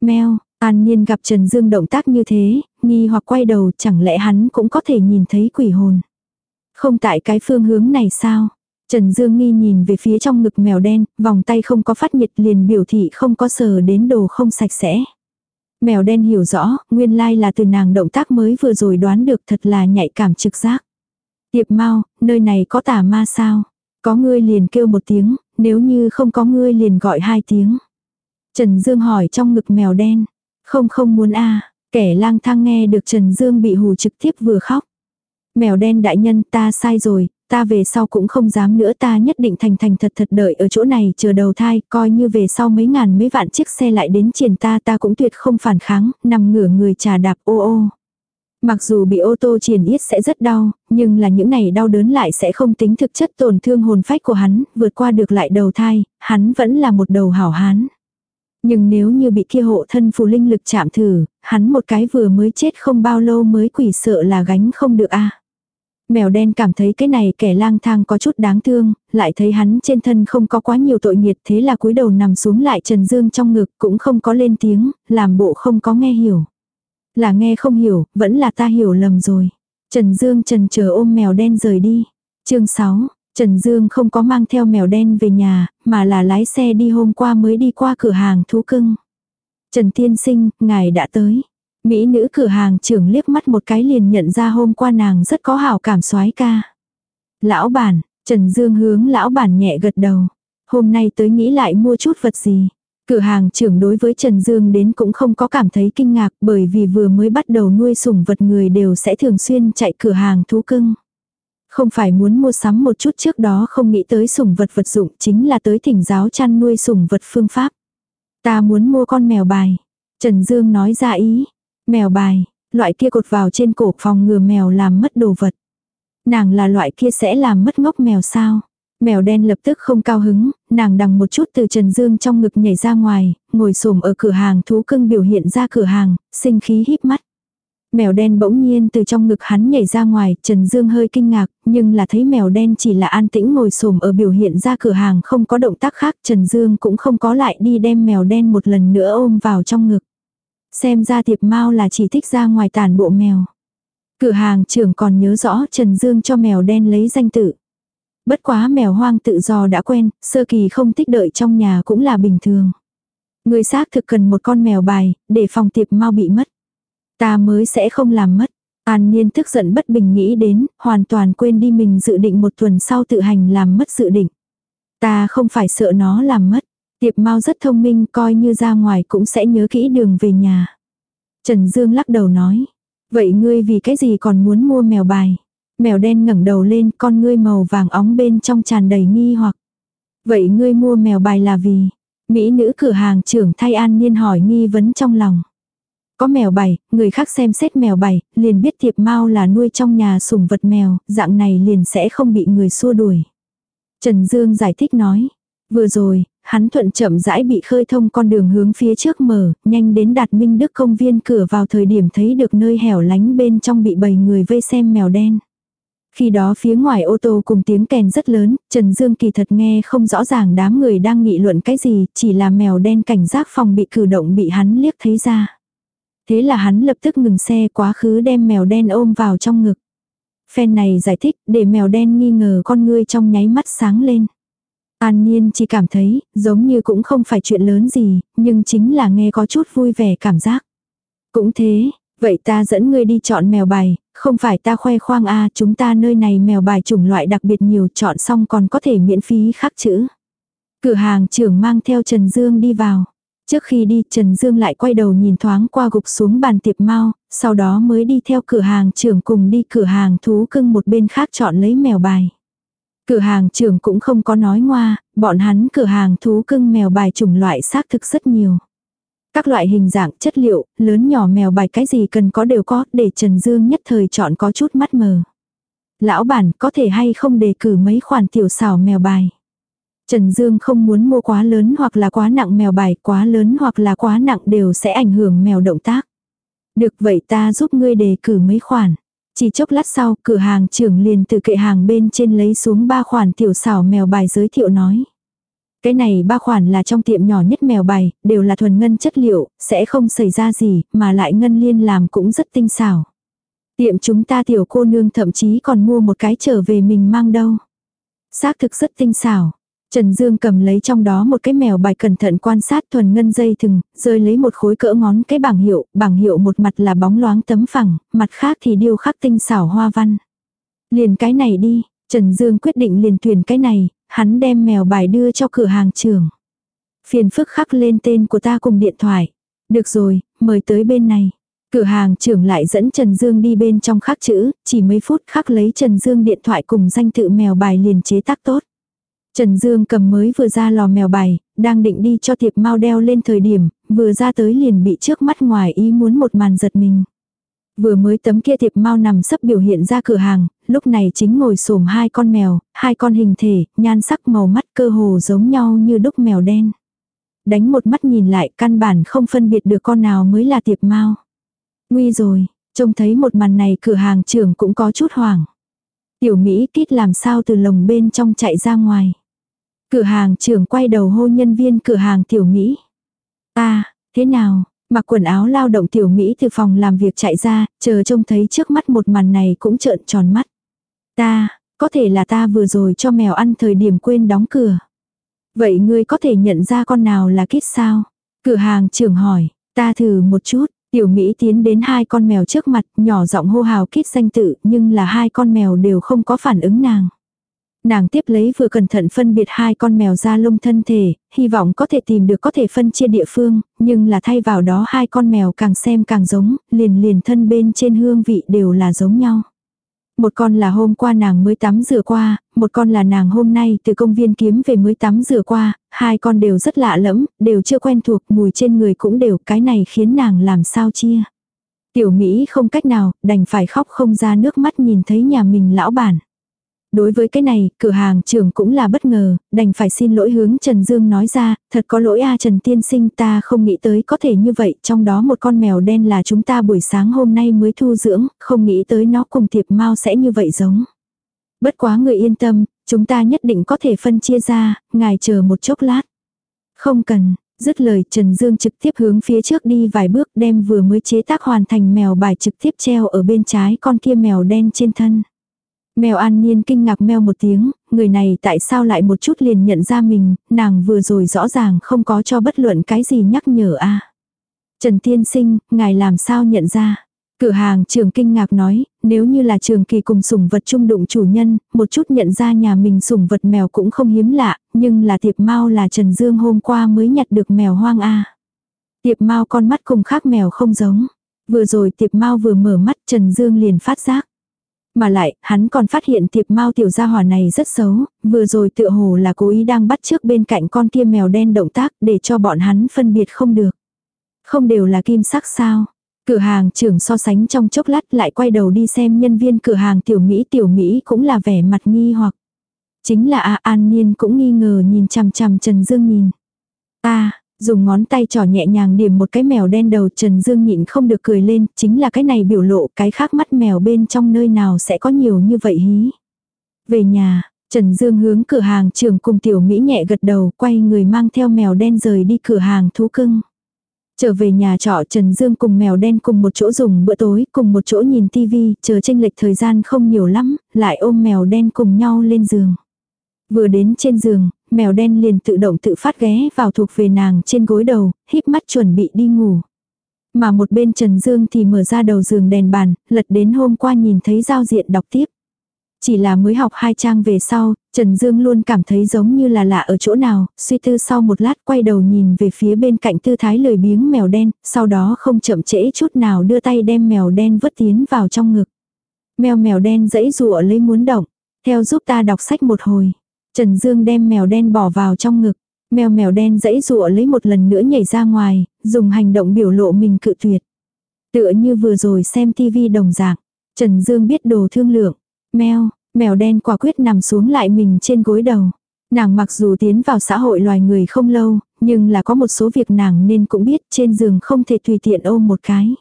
Mèo, An Nhiên gặp Trần Dương động tác như thế, nghi hoặc quay đầu chẳng lẽ hắn cũng có thể nhìn thấy quỷ hồn. Không tại cái phương hướng này sao? Trần Dương nghi nhìn về phía trong ngực mèo đen, vòng tay không có phát nhiệt liền biểu thị không có sờ đến đồ không sạch sẽ. Mèo đen hiểu rõ, nguyên lai là từ nàng động tác mới vừa rồi đoán được thật là nhạy cảm trực giác. Tiệp mau, nơi này có tà ma sao? Có ngươi liền kêu một tiếng, nếu như không có ngươi liền gọi hai tiếng. Trần Dương hỏi trong ngực mèo đen. Không không muốn a kẻ lang thang nghe được Trần Dương bị hù trực tiếp vừa khóc. Mèo đen đại nhân ta sai rồi, ta về sau cũng không dám nữa ta nhất định thành thành thật thật đợi ở chỗ này chờ đầu thai, coi như về sau mấy ngàn mấy vạn chiếc xe lại đến triển ta ta cũng tuyệt không phản kháng, nằm ngửa người trà đạp ô ô. Mặc dù bị ô tô triền yết sẽ rất đau, nhưng là những này đau đớn lại sẽ không tính thực chất tổn thương hồn phách của hắn, vượt qua được lại đầu thai, hắn vẫn là một đầu hảo hán. Nhưng nếu như bị kia hộ thân phù linh lực chạm thử, hắn một cái vừa mới chết không bao lâu mới quỷ sợ là gánh không được a. Mèo đen cảm thấy cái này kẻ lang thang có chút đáng thương, lại thấy hắn trên thân không có quá nhiều tội nghiệt thế là cúi đầu nằm xuống lại Trần Dương trong ngực cũng không có lên tiếng, làm bộ không có nghe hiểu. Là nghe không hiểu, vẫn là ta hiểu lầm rồi. Trần Dương trần chờ ôm mèo đen rời đi. chương 6, Trần Dương không có mang theo mèo đen về nhà, mà là lái xe đi hôm qua mới đi qua cửa hàng thú cưng. Trần Tiên Sinh, ngài đã tới. Mỹ nữ cửa hàng trưởng liếc mắt một cái liền nhận ra hôm qua nàng rất có hảo cảm soái ca. Lão bản, Trần Dương hướng lão bản nhẹ gật đầu. Hôm nay tới nghĩ lại mua chút vật gì. Cửa hàng trưởng đối với Trần Dương đến cũng không có cảm thấy kinh ngạc bởi vì vừa mới bắt đầu nuôi sủng vật người đều sẽ thường xuyên chạy cửa hàng thú cưng. Không phải muốn mua sắm một chút trước đó không nghĩ tới sủng vật vật dụng chính là tới thỉnh giáo chăn nuôi sủng vật phương pháp. Ta muốn mua con mèo bài. Trần Dương nói ra ý. Mèo bài, loại kia cột vào trên cổ phòng ngừa mèo làm mất đồ vật. Nàng là loại kia sẽ làm mất ngốc mèo sao? Mèo đen lập tức không cao hứng, nàng đằng một chút từ Trần Dương trong ngực nhảy ra ngoài, ngồi xổm ở cửa hàng thú cưng biểu hiện ra cửa hàng, sinh khí híp mắt. Mèo đen bỗng nhiên từ trong ngực hắn nhảy ra ngoài, Trần Dương hơi kinh ngạc, nhưng là thấy mèo đen chỉ là an tĩnh ngồi xổm ở biểu hiện ra cửa hàng không có động tác khác, Trần Dương cũng không có lại đi đem mèo đen một lần nữa ôm vào trong ngực. Xem ra tiệp mau là chỉ thích ra ngoài tàn bộ mèo. Cửa hàng trưởng còn nhớ rõ Trần Dương cho mèo đen lấy danh tự. Bất quá mèo hoang tự do đã quen, sơ kỳ không thích đợi trong nhà cũng là bình thường. Người xác thực cần một con mèo bài, để phòng tiệp mau bị mất. Ta mới sẽ không làm mất. An Niên tức giận bất bình nghĩ đến, hoàn toàn quên đi mình dự định một tuần sau tự hành làm mất dự định. Ta không phải sợ nó làm mất. Tiệp mau rất thông minh coi như ra ngoài cũng sẽ nhớ kỹ đường về nhà. Trần Dương lắc đầu nói. Vậy ngươi vì cái gì còn muốn mua mèo bài? Mèo đen ngẩng đầu lên con ngươi màu vàng óng bên trong tràn đầy nghi hoặc. Vậy ngươi mua mèo bài là vì? Mỹ nữ cửa hàng trưởng thay an niên hỏi nghi vấn trong lòng. Có mèo bài, người khác xem xét mèo bài, liền biết tiệp mau là nuôi trong nhà sủng vật mèo, dạng này liền sẽ không bị người xua đuổi. Trần Dương giải thích nói. Vừa rồi, hắn thuận chậm rãi bị khơi thông con đường hướng phía trước mở, nhanh đến đạt Minh Đức công viên cửa vào thời điểm thấy được nơi hẻo lánh bên trong bị bầy người vây xem mèo đen. Khi đó phía ngoài ô tô cùng tiếng kèn rất lớn, Trần Dương kỳ thật nghe không rõ ràng đám người đang nghị luận cái gì, chỉ là mèo đen cảnh giác phòng bị cử động bị hắn liếc thấy ra. Thế là hắn lập tức ngừng xe quá khứ đem mèo đen ôm vào trong ngực. Phen này giải thích để mèo đen nghi ngờ con ngươi trong nháy mắt sáng lên. An Niên chỉ cảm thấy, giống như cũng không phải chuyện lớn gì, nhưng chính là nghe có chút vui vẻ cảm giác. Cũng thế, vậy ta dẫn ngươi đi chọn mèo bài, không phải ta khoe khoang a chúng ta nơi này mèo bài chủng loại đặc biệt nhiều chọn xong còn có thể miễn phí khắc chữ. Cửa hàng trưởng mang theo Trần Dương đi vào. Trước khi đi Trần Dương lại quay đầu nhìn thoáng qua gục xuống bàn tiệp mau, sau đó mới đi theo cửa hàng trưởng cùng đi cửa hàng thú cưng một bên khác chọn lấy mèo bài. Cửa hàng trưởng cũng không có nói ngoa, bọn hắn cửa hàng thú cưng mèo bài chủng loại xác thực rất nhiều. Các loại hình dạng, chất liệu, lớn nhỏ mèo bài cái gì cần có đều có, để Trần Dương nhất thời chọn có chút mắt mờ. Lão bản có thể hay không đề cử mấy khoản tiểu xảo mèo bài. Trần Dương không muốn mua quá lớn hoặc là quá nặng mèo bài, quá lớn hoặc là quá nặng đều sẽ ảnh hưởng mèo động tác. Được vậy ta giúp ngươi đề cử mấy khoản. Chỉ chốc lát sau, cửa hàng trưởng liền từ kệ hàng bên trên lấy xuống ba khoản tiểu xảo mèo bài giới thiệu nói. Cái này ba khoản là trong tiệm nhỏ nhất mèo bày đều là thuần ngân chất liệu, sẽ không xảy ra gì, mà lại ngân liên làm cũng rất tinh xảo. Tiệm chúng ta tiểu cô nương thậm chí còn mua một cái trở về mình mang đâu. Xác thực rất tinh xảo. Trần Dương cầm lấy trong đó một cái mèo bài cẩn thận quan sát thuần ngân dây thừng, rơi lấy một khối cỡ ngón cái bảng hiệu, bảng hiệu một mặt là bóng loáng tấm phẳng, mặt khác thì điêu khắc tinh xảo hoa văn. Liền cái này đi, Trần Dương quyết định liền tuyển cái này, hắn đem mèo bài đưa cho cửa hàng trưởng. Phiền phức khắc lên tên của ta cùng điện thoại. Được rồi, mời tới bên này. Cửa hàng trưởng lại dẫn Trần Dương đi bên trong khắc chữ, chỉ mấy phút khắc lấy Trần Dương điện thoại cùng danh tự mèo bài liền chế tác tốt. Trần Dương cầm mới vừa ra lò mèo bài, đang định đi cho tiệp mau đeo lên thời điểm, vừa ra tới liền bị trước mắt ngoài ý muốn một màn giật mình. Vừa mới tấm kia tiệp mau nằm sấp biểu hiện ra cửa hàng, lúc này chính ngồi xổm hai con mèo, hai con hình thể, nhan sắc màu mắt cơ hồ giống nhau như đúc mèo đen. Đánh một mắt nhìn lại căn bản không phân biệt được con nào mới là tiệp mau. Nguy rồi, trông thấy một màn này cửa hàng trưởng cũng có chút hoảng. Tiểu Mỹ kít làm sao từ lồng bên trong chạy ra ngoài. Cửa hàng trưởng quay đầu hô nhân viên cửa hàng Tiểu Mỹ. Ta, thế nào, mặc quần áo lao động Tiểu Mỹ từ phòng làm việc chạy ra, chờ trông thấy trước mắt một màn này cũng trợn tròn mắt. Ta, có thể là ta vừa rồi cho mèo ăn thời điểm quên đóng cửa. Vậy ngươi có thể nhận ra con nào là kít sao? Cửa hàng trưởng hỏi, ta thử một chút, Tiểu Mỹ tiến đến hai con mèo trước mặt, nhỏ giọng hô hào kít danh tự, nhưng là hai con mèo đều không có phản ứng nàng. Nàng tiếp lấy vừa cẩn thận phân biệt hai con mèo da lông thân thể, hy vọng có thể tìm được có thể phân chia địa phương, nhưng là thay vào đó hai con mèo càng xem càng giống, liền liền thân bên trên hương vị đều là giống nhau. Một con là hôm qua nàng mới tắm rửa qua, một con là nàng hôm nay từ công viên kiếm về mới tắm rửa qua, hai con đều rất lạ lẫm, đều chưa quen thuộc, mùi trên người cũng đều, cái này khiến nàng làm sao chia. Tiểu Mỹ không cách nào, đành phải khóc không ra nước mắt nhìn thấy nhà mình lão bản. Đối với cái này, cửa hàng trưởng cũng là bất ngờ, đành phải xin lỗi hướng Trần Dương nói ra, thật có lỗi a Trần Tiên Sinh ta không nghĩ tới có thể như vậy, trong đó một con mèo đen là chúng ta buổi sáng hôm nay mới thu dưỡng, không nghĩ tới nó cùng thiệp mau sẽ như vậy giống. Bất quá người yên tâm, chúng ta nhất định có thể phân chia ra, ngài chờ một chốc lát. Không cần, dứt lời Trần Dương trực tiếp hướng phía trước đi vài bước đem vừa mới chế tác hoàn thành mèo bài trực tiếp treo ở bên trái con kia mèo đen trên thân. Mèo an nhiên kinh ngạc meo một tiếng, người này tại sao lại một chút liền nhận ra mình, nàng vừa rồi rõ ràng không có cho bất luận cái gì nhắc nhở a Trần Tiên Sinh, ngài làm sao nhận ra? Cửa hàng trường kinh ngạc nói, nếu như là trường kỳ cùng sủng vật trung đụng chủ nhân, một chút nhận ra nhà mình sủng vật mèo cũng không hiếm lạ, nhưng là tiệp mau là Trần Dương hôm qua mới nhặt được mèo hoang a. Tiệp mau con mắt cùng khác mèo không giống. Vừa rồi tiệp mau vừa mở mắt Trần Dương liền phát giác. Mà lại, hắn còn phát hiện tiệp mau tiểu gia hỏa này rất xấu, vừa rồi tựa hồ là cố ý đang bắt trước bên cạnh con kia mèo đen động tác để cho bọn hắn phân biệt không được. Không đều là kim sắc sao. Cửa hàng trưởng so sánh trong chốc lát lại quay đầu đi xem nhân viên cửa hàng tiểu Mỹ tiểu Mỹ cũng là vẻ mặt nghi hoặc. Chính là A An Niên cũng nghi ngờ nhìn chằm chằm Trần Dương nhìn. Ta, dùng ngón tay trỏ nhẹ nhàng điểm một cái mèo đen đầu Trần Dương nhịn không được cười lên, chính là cái này biểu lộ cái khác mắt mèo bên trong nơi nào sẽ có nhiều như vậy hí. Về nhà, Trần Dương hướng cửa hàng trường cùng tiểu Mỹ nhẹ gật đầu quay người mang theo mèo đen rời đi cửa hàng thú cưng. Trở về nhà trọ Trần Dương cùng mèo đen cùng một chỗ dùng bữa tối, cùng một chỗ nhìn tivi, chờ tranh lệch thời gian không nhiều lắm, lại ôm mèo đen cùng nhau lên giường. Vừa đến trên giường, mèo đen liền tự động tự phát ghé vào thuộc về nàng trên gối đầu, híp mắt chuẩn bị đi ngủ. Mà một bên Trần Dương thì mở ra đầu giường đèn bàn, lật đến hôm qua nhìn thấy giao diện đọc tiếp. Chỉ là mới học hai trang về sau, Trần Dương luôn cảm thấy giống như là lạ ở chỗ nào, suy tư sau một lát quay đầu nhìn về phía bên cạnh tư thái lười biếng mèo đen, sau đó không chậm trễ chút nào đưa tay đem mèo đen vứt tiến vào trong ngực. Mèo mèo đen dãy rụa lấy muốn động, theo giúp ta đọc sách một hồi. Trần Dương đem mèo đen bỏ vào trong ngực. Mèo mèo đen dãy rụa lấy một lần nữa nhảy ra ngoài, dùng hành động biểu lộ mình cự tuyệt. Tựa như vừa rồi xem tivi đồng dạng. Trần Dương biết đồ thương lượng. Mèo, mèo đen quả quyết nằm xuống lại mình trên gối đầu. Nàng mặc dù tiến vào xã hội loài người không lâu, nhưng là có một số việc nàng nên cũng biết trên giường không thể tùy tiện ôm một cái.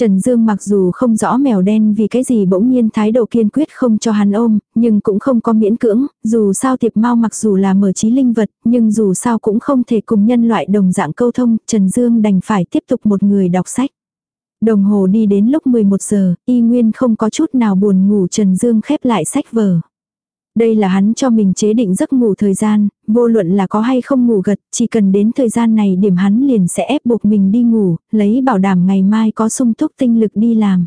Trần Dương mặc dù không rõ mèo đen vì cái gì bỗng nhiên thái độ kiên quyết không cho hắn ôm, nhưng cũng không có miễn cưỡng, dù sao tiệp mau mặc dù là mở trí linh vật, nhưng dù sao cũng không thể cùng nhân loại đồng dạng câu thông, Trần Dương đành phải tiếp tục một người đọc sách. Đồng hồ đi đến lúc 11 giờ, y nguyên không có chút nào buồn ngủ Trần Dương khép lại sách vở. Đây là hắn cho mình chế định giấc ngủ thời gian, vô luận là có hay không ngủ gật, chỉ cần đến thời gian này điểm hắn liền sẽ ép buộc mình đi ngủ, lấy bảo đảm ngày mai có sung túc tinh lực đi làm.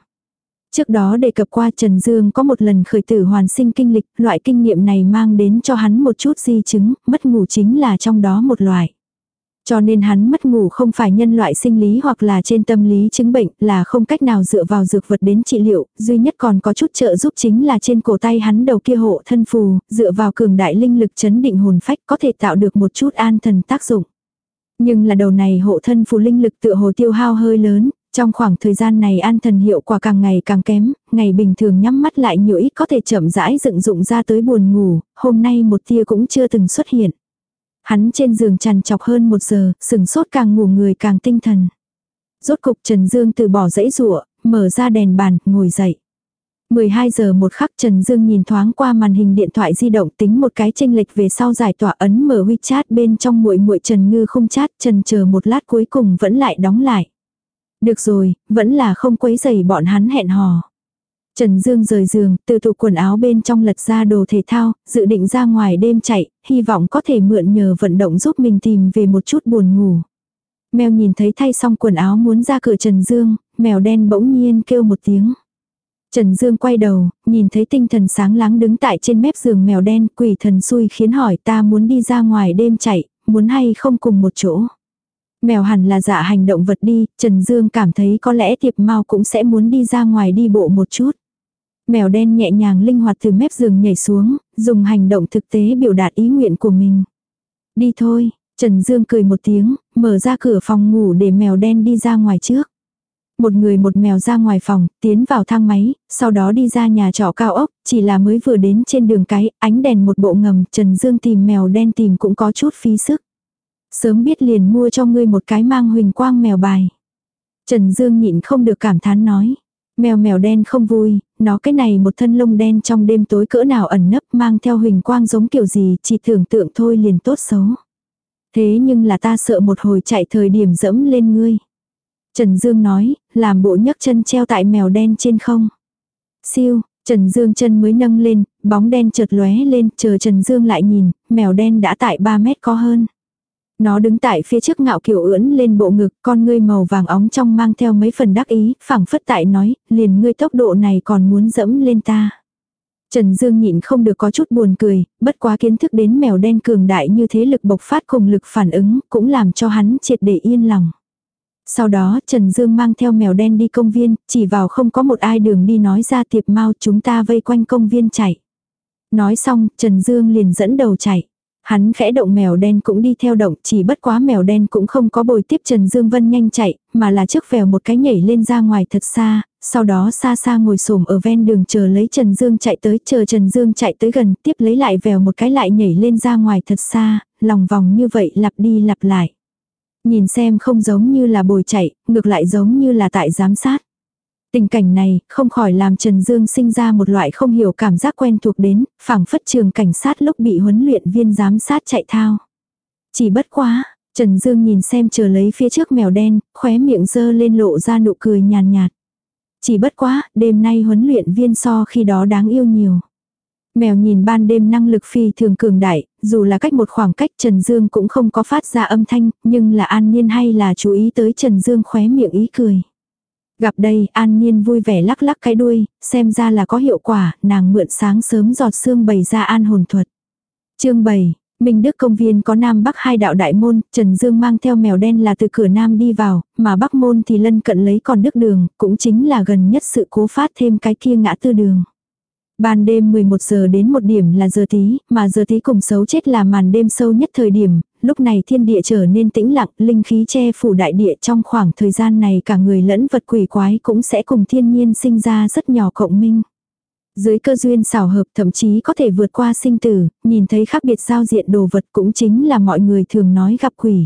Trước đó đề cập qua Trần Dương có một lần khởi tử hoàn sinh kinh lịch, loại kinh nghiệm này mang đến cho hắn một chút di chứng, mất ngủ chính là trong đó một loại. Cho nên hắn mất ngủ không phải nhân loại sinh lý hoặc là trên tâm lý chứng bệnh là không cách nào dựa vào dược vật đến trị liệu, duy nhất còn có chút trợ giúp chính là trên cổ tay hắn đầu kia hộ thân phù, dựa vào cường đại linh lực chấn định hồn phách có thể tạo được một chút an thần tác dụng. Nhưng là đầu này hộ thân phù linh lực tựa hồ tiêu hao hơi lớn, trong khoảng thời gian này an thần hiệu quả càng ngày càng kém, ngày bình thường nhắm mắt lại nhiều ít có thể chậm rãi dựng dụng ra tới buồn ngủ, hôm nay một tia cũng chưa từng xuất hiện. Hắn trên giường trằn chọc hơn một giờ, sừng sốt càng ngủ người càng tinh thần. Rốt cục Trần Dương từ bỏ dãy rụa, mở ra đèn bàn, ngồi dậy. 12 giờ một khắc Trần Dương nhìn thoáng qua màn hình điện thoại di động tính một cái chênh lệch về sau giải tỏa ấn mở WeChat bên trong muội muội Trần Ngư không chat Trần chờ một lát cuối cùng vẫn lại đóng lại. Được rồi, vẫn là không quấy giày bọn hắn hẹn hò. Trần Dương rời giường, từ tủ quần áo bên trong lật ra đồ thể thao, dự định ra ngoài đêm chạy, hy vọng có thể mượn nhờ vận động giúp mình tìm về một chút buồn ngủ. Mèo nhìn thấy thay xong quần áo muốn ra cửa Trần Dương, mèo đen bỗng nhiên kêu một tiếng. Trần Dương quay đầu, nhìn thấy tinh thần sáng láng đứng tại trên mép giường mèo đen, quỷ thần xui khiến hỏi ta muốn đi ra ngoài đêm chạy, muốn hay không cùng một chỗ. Mèo hẳn là dạ hành động vật đi, Trần Dương cảm thấy có lẽ tiệp mau cũng sẽ muốn đi ra ngoài đi bộ một chút. Mèo đen nhẹ nhàng linh hoạt từ mép giường nhảy xuống, dùng hành động thực tế biểu đạt ý nguyện của mình. Đi thôi, Trần Dương cười một tiếng, mở ra cửa phòng ngủ để mèo đen đi ra ngoài trước. Một người một mèo ra ngoài phòng, tiến vào thang máy, sau đó đi ra nhà trọ cao ốc, chỉ là mới vừa đến trên đường cái, ánh đèn một bộ ngầm, Trần Dương tìm mèo đen tìm cũng có chút phí sức. Sớm biết liền mua cho ngươi một cái mang huỳnh quang mèo bài. Trần Dương nhịn không được cảm thán nói. Mèo mèo đen không vui, nó cái này một thân lông đen trong đêm tối cỡ nào ẩn nấp mang theo hình quang giống kiểu gì, chỉ tưởng tượng thôi liền tốt xấu. Thế nhưng là ta sợ một hồi chạy thời điểm dẫm lên ngươi. Trần Dương nói, làm bộ nhấc chân treo tại mèo đen trên không. Siêu, Trần Dương chân mới nâng lên, bóng đen chợt lóe lên, chờ Trần Dương lại nhìn, mèo đen đã tại 3 mét có hơn. Nó đứng tại phía trước ngạo kiểu ưỡn lên bộ ngực, con ngươi màu vàng óng trong mang theo mấy phần đắc ý, phẳng phất tại nói, liền ngươi tốc độ này còn muốn dẫm lên ta. Trần Dương nhịn không được có chút buồn cười, bất quá kiến thức đến mèo đen cường đại như thế lực bộc phát cùng lực phản ứng, cũng làm cho hắn triệt để yên lòng. Sau đó Trần Dương mang theo mèo đen đi công viên, chỉ vào không có một ai đường đi nói ra tiệp mau chúng ta vây quanh công viên chạy. Nói xong, Trần Dương liền dẫn đầu chạy. Hắn khẽ động mèo đen cũng đi theo động, chỉ bất quá mèo đen cũng không có bồi tiếp Trần Dương Vân nhanh chạy, mà là trước vèo một cái nhảy lên ra ngoài thật xa, sau đó xa xa ngồi xổm ở ven đường chờ lấy Trần Dương chạy tới, chờ Trần Dương chạy tới gần, tiếp lấy lại vèo một cái lại nhảy lên ra ngoài thật xa, lòng vòng như vậy lặp đi lặp lại. Nhìn xem không giống như là bồi chạy, ngược lại giống như là tại giám sát. Tình cảnh này không khỏi làm Trần Dương sinh ra một loại không hiểu cảm giác quen thuộc đến, phảng phất trường cảnh sát lúc bị huấn luyện viên giám sát chạy thao. Chỉ bất quá, Trần Dương nhìn xem chờ lấy phía trước mèo đen, khóe miệng dơ lên lộ ra nụ cười nhàn nhạt, Chỉ bất quá, đêm nay huấn luyện viên so khi đó đáng yêu nhiều. Mèo nhìn ban đêm năng lực phi thường cường đại, dù là cách một khoảng cách Trần Dương cũng không có phát ra âm thanh, nhưng là an nhiên hay là chú ý tới Trần Dương khóe miệng ý cười. Gặp đây, An Nhiên vui vẻ lắc lắc cái đuôi, xem ra là có hiệu quả, nàng mượn sáng sớm giọt xương bày ra an hồn thuật. chương 7, Minh Đức công viên có Nam Bắc hai đạo đại môn, Trần Dương mang theo mèo đen là từ cửa Nam đi vào, mà Bắc môn thì lân cận lấy còn đức đường, cũng chính là gần nhất sự cố phát thêm cái kia ngã tư đường. Ban đêm 11 giờ đến một điểm là giờ tí, mà giờ tí cùng xấu chết là màn đêm sâu nhất thời điểm, lúc này thiên địa trở nên tĩnh lặng, linh khí che phủ đại địa trong khoảng thời gian này cả người lẫn vật quỷ quái cũng sẽ cùng thiên nhiên sinh ra rất nhỏ cộng minh. Dưới cơ duyên xảo hợp thậm chí có thể vượt qua sinh tử, nhìn thấy khác biệt giao diện đồ vật cũng chính là mọi người thường nói gặp quỷ.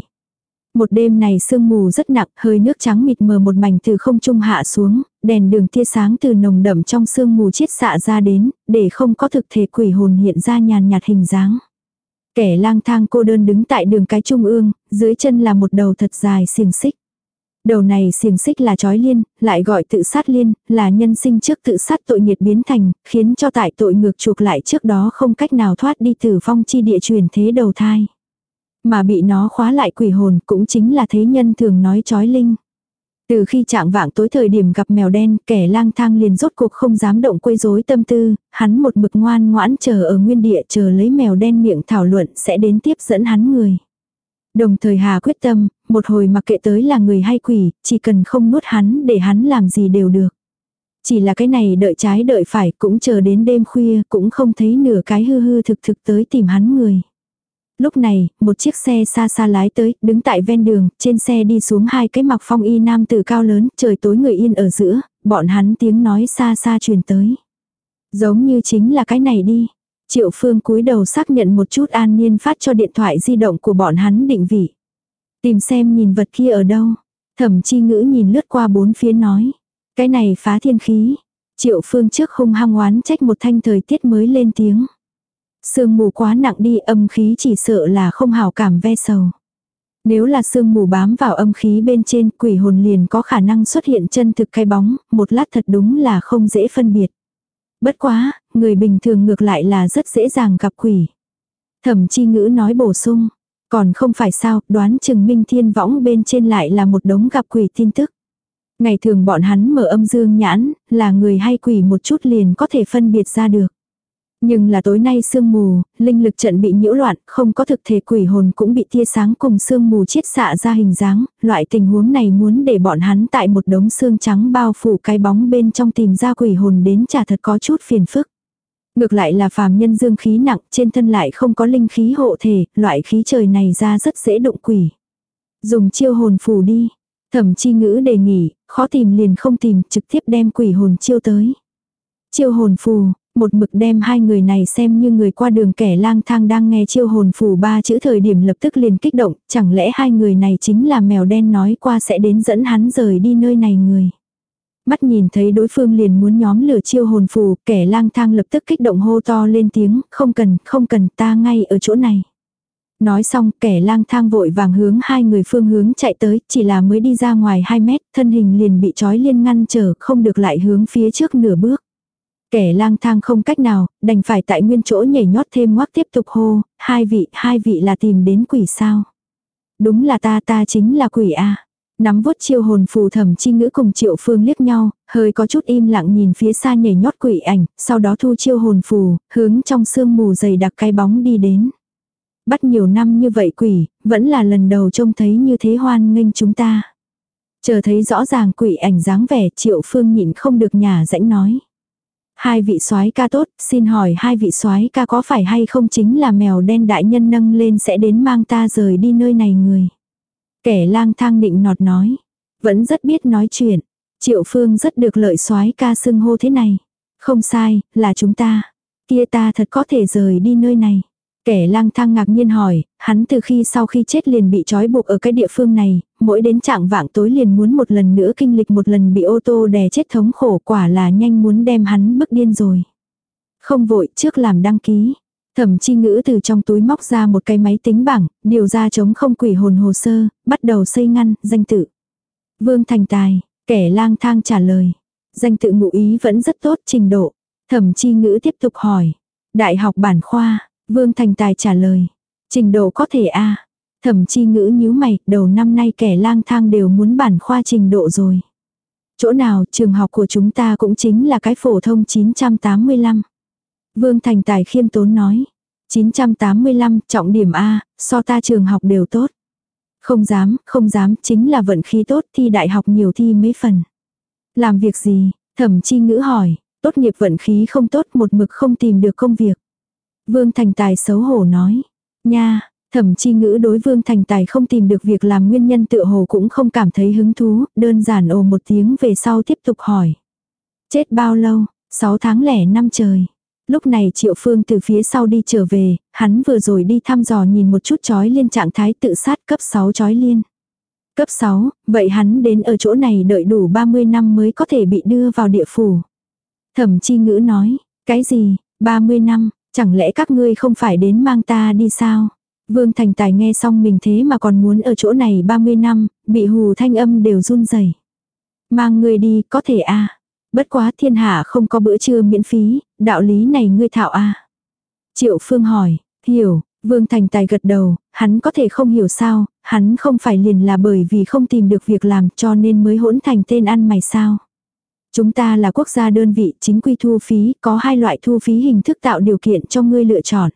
Một đêm này sương mù rất nặng, hơi nước trắng mịt mờ một mảnh từ không trung hạ xuống, đèn đường tia sáng từ nồng đậm trong sương mù chiết xạ ra đến, để không có thực thể quỷ hồn hiện ra nhàn nhạt hình dáng. Kẻ lang thang cô đơn đứng tại đường cái trung ương, dưới chân là một đầu thật dài xiềng xích. Đầu này xiềng xích là chói liên, lại gọi tự sát liên, là nhân sinh trước tự sát tội nghiệt biến thành, khiến cho tại tội ngược chuộc lại trước đó không cách nào thoát đi tử vong chi địa truyền thế đầu thai. Mà bị nó khóa lại quỷ hồn cũng chính là thế nhân thường nói chói linh. Từ khi trạng vạng tối thời điểm gặp mèo đen, kẻ lang thang liền rốt cuộc không dám động quấy rối tâm tư, hắn một mực ngoan ngoãn chờ ở nguyên địa chờ lấy mèo đen miệng thảo luận sẽ đến tiếp dẫn hắn người. Đồng thời Hà quyết tâm, một hồi mặc kệ tới là người hay quỷ, chỉ cần không nuốt hắn để hắn làm gì đều được. Chỉ là cái này đợi trái đợi phải cũng chờ đến đêm khuya cũng không thấy nửa cái hư hư thực thực tới tìm hắn người. Lúc này, một chiếc xe xa xa lái tới, đứng tại ven đường, trên xe đi xuống hai cái mặc phong y nam tử cao lớn, trời tối người yên ở giữa, bọn hắn tiếng nói xa xa truyền tới. Giống như chính là cái này đi. Triệu Phương cúi đầu xác nhận một chút an niên phát cho điện thoại di động của bọn hắn định vị. Tìm xem nhìn vật kia ở đâu. Thẩm chi ngữ nhìn lướt qua bốn phía nói. Cái này phá thiên khí. Triệu Phương trước hung hăng oán trách một thanh thời tiết mới lên tiếng. Sương mù quá nặng đi âm khí chỉ sợ là không hào cảm ve sầu. Nếu là sương mù bám vào âm khí bên trên quỷ hồn liền có khả năng xuất hiện chân thực cái bóng, một lát thật đúng là không dễ phân biệt. Bất quá, người bình thường ngược lại là rất dễ dàng gặp quỷ. Thẩm chi ngữ nói bổ sung, còn không phải sao, đoán chừng minh thiên võng bên trên lại là một đống gặp quỷ tin tức. Ngày thường bọn hắn mở âm dương nhãn, là người hay quỷ một chút liền có thể phân biệt ra được. Nhưng là tối nay sương mù, linh lực trận bị nhiễu loạn, không có thực thể quỷ hồn cũng bị tia sáng cùng sương mù chiết xạ ra hình dáng, loại tình huống này muốn để bọn hắn tại một đống xương trắng bao phủ cái bóng bên trong tìm ra quỷ hồn đến chả thật có chút phiền phức. Ngược lại là phàm nhân dương khí nặng, trên thân lại không có linh khí hộ thể, loại khí trời này ra rất dễ động quỷ. Dùng chiêu hồn phù đi. Thẩm chi ngữ đề nghị, khó tìm liền không tìm, trực tiếp đem quỷ hồn chiêu tới. Chiêu hồn phù, một mực đem hai người này xem như người qua đường kẻ lang thang đang nghe chiêu hồn phù ba chữ thời điểm lập tức liền kích động, chẳng lẽ hai người này chính là mèo đen nói qua sẽ đến dẫn hắn rời đi nơi này người. Mắt nhìn thấy đối phương liền muốn nhóm lửa chiêu hồn phù, kẻ lang thang lập tức kích động hô to lên tiếng, không cần, không cần, ta ngay ở chỗ này. Nói xong, kẻ lang thang vội vàng hướng hai người phương hướng chạy tới, chỉ là mới đi ra ngoài 2 mét, thân hình liền bị trói liên ngăn trở, không được lại hướng phía trước nửa bước. Kẻ lang thang không cách nào, đành phải tại nguyên chỗ nhảy nhót thêm ngoác tiếp tục hô, hai vị, hai vị là tìm đến quỷ sao. Đúng là ta ta chính là quỷ a Nắm vuốt chiêu hồn phù thẩm chi ngữ cùng triệu phương liếc nhau, hơi có chút im lặng nhìn phía xa nhảy nhót quỷ ảnh, sau đó thu chiêu hồn phù, hướng trong sương mù dày đặc cái bóng đi đến. Bắt nhiều năm như vậy quỷ, vẫn là lần đầu trông thấy như thế hoan nghênh chúng ta. Chờ thấy rõ ràng quỷ ảnh dáng vẻ triệu phương nhịn không được nhà rãnh nói. Hai vị soái ca tốt, xin hỏi hai vị soái ca có phải hay không chính là mèo đen đại nhân nâng lên sẽ đến mang ta rời đi nơi này người. Kẻ lang thang định nọt nói. Vẫn rất biết nói chuyện. Triệu phương rất được lợi soái ca xưng hô thế này. Không sai, là chúng ta. Kia ta thật có thể rời đi nơi này. Kẻ lang thang ngạc nhiên hỏi, hắn từ khi sau khi chết liền bị trói buộc ở cái địa phương này, mỗi đến trạng vạng tối liền muốn một lần nữa kinh lịch một lần bị ô tô đè chết thống khổ quả là nhanh muốn đem hắn bức điên rồi. Không vội trước làm đăng ký. Thẩm chi ngữ từ trong túi móc ra một cái máy tính bảng, điều ra chống không quỷ hồn hồ sơ, bắt đầu xây ngăn, danh tự. Vương Thành Tài, kẻ lang thang trả lời. Danh tự ngụ ý vẫn rất tốt, trình độ. Thẩm chi ngữ tiếp tục hỏi. Đại học bản khoa, Vương Thành Tài trả lời. Trình độ có thể a Thẩm chi ngữ nhíu mày, đầu năm nay kẻ lang thang đều muốn bản khoa trình độ rồi. Chỗ nào trường học của chúng ta cũng chính là cái phổ thông 985. Vương Thành Tài khiêm tốn nói. 985 trọng điểm A, so ta trường học đều tốt. Không dám, không dám, chính là vận khí tốt thi đại học nhiều thi mấy phần. Làm việc gì? Thẩm chi ngữ hỏi, tốt nghiệp vận khí không tốt một mực không tìm được công việc. Vương Thành Tài xấu hổ nói. Nha, thẩm chi ngữ đối Vương Thành Tài không tìm được việc làm nguyên nhân tựa hồ cũng không cảm thấy hứng thú, đơn giản ồ một tiếng về sau tiếp tục hỏi. Chết bao lâu? 6 tháng lẻ năm trời. Lúc này Triệu Phương từ phía sau đi trở về, hắn vừa rồi đi thăm dò nhìn một chút chói liên trạng thái tự sát cấp 6 chói liên. Cấp 6, vậy hắn đến ở chỗ này đợi đủ 30 năm mới có thể bị đưa vào địa phủ. Thẩm chi ngữ nói, cái gì, 30 năm, chẳng lẽ các ngươi không phải đến mang ta đi sao? Vương Thành Tài nghe xong mình thế mà còn muốn ở chỗ này 30 năm, bị hù thanh âm đều run rẩy. Mang ngươi đi, có thể a Bất quá thiên hạ không có bữa trưa miễn phí, đạo lý này ngươi thạo a Triệu Phương hỏi, hiểu, Vương Thành Tài gật đầu, hắn có thể không hiểu sao, hắn không phải liền là bởi vì không tìm được việc làm cho nên mới hỗn thành tên ăn mày sao. Chúng ta là quốc gia đơn vị chính quy thu phí, có hai loại thu phí hình thức tạo điều kiện cho ngươi lựa chọn.